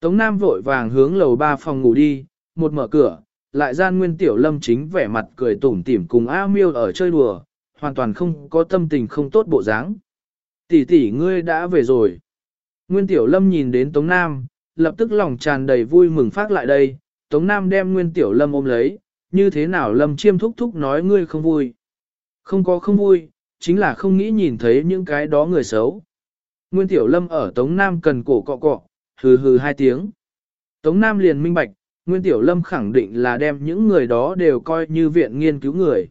Tống Nam vội vàng hướng lầu ba phòng ngủ đi, một mở cửa, lại gian nguyên tiểu lâm chính vẻ mặt cười tủm tỉm cùng A miêu ở chơi đùa, hoàn toàn không có tâm tình không tốt bộ dáng. Tỷ tỷ ngươi đã về rồi. Nguyên Tiểu Lâm nhìn đến Tống Nam, lập tức lòng tràn đầy vui mừng phát lại đây. Tống Nam đem Nguyên Tiểu Lâm ôm lấy, như thế nào Lâm chiêm thúc thúc nói ngươi không vui. Không có không vui, chính là không nghĩ nhìn thấy những cái đó người xấu. Nguyên Tiểu Lâm ở Tống Nam cần cổ cọ cọ, hừ hừ hai tiếng. Tống Nam liền minh bạch, Nguyên Tiểu Lâm khẳng định là đem những người đó đều coi như viện nghiên cứu người.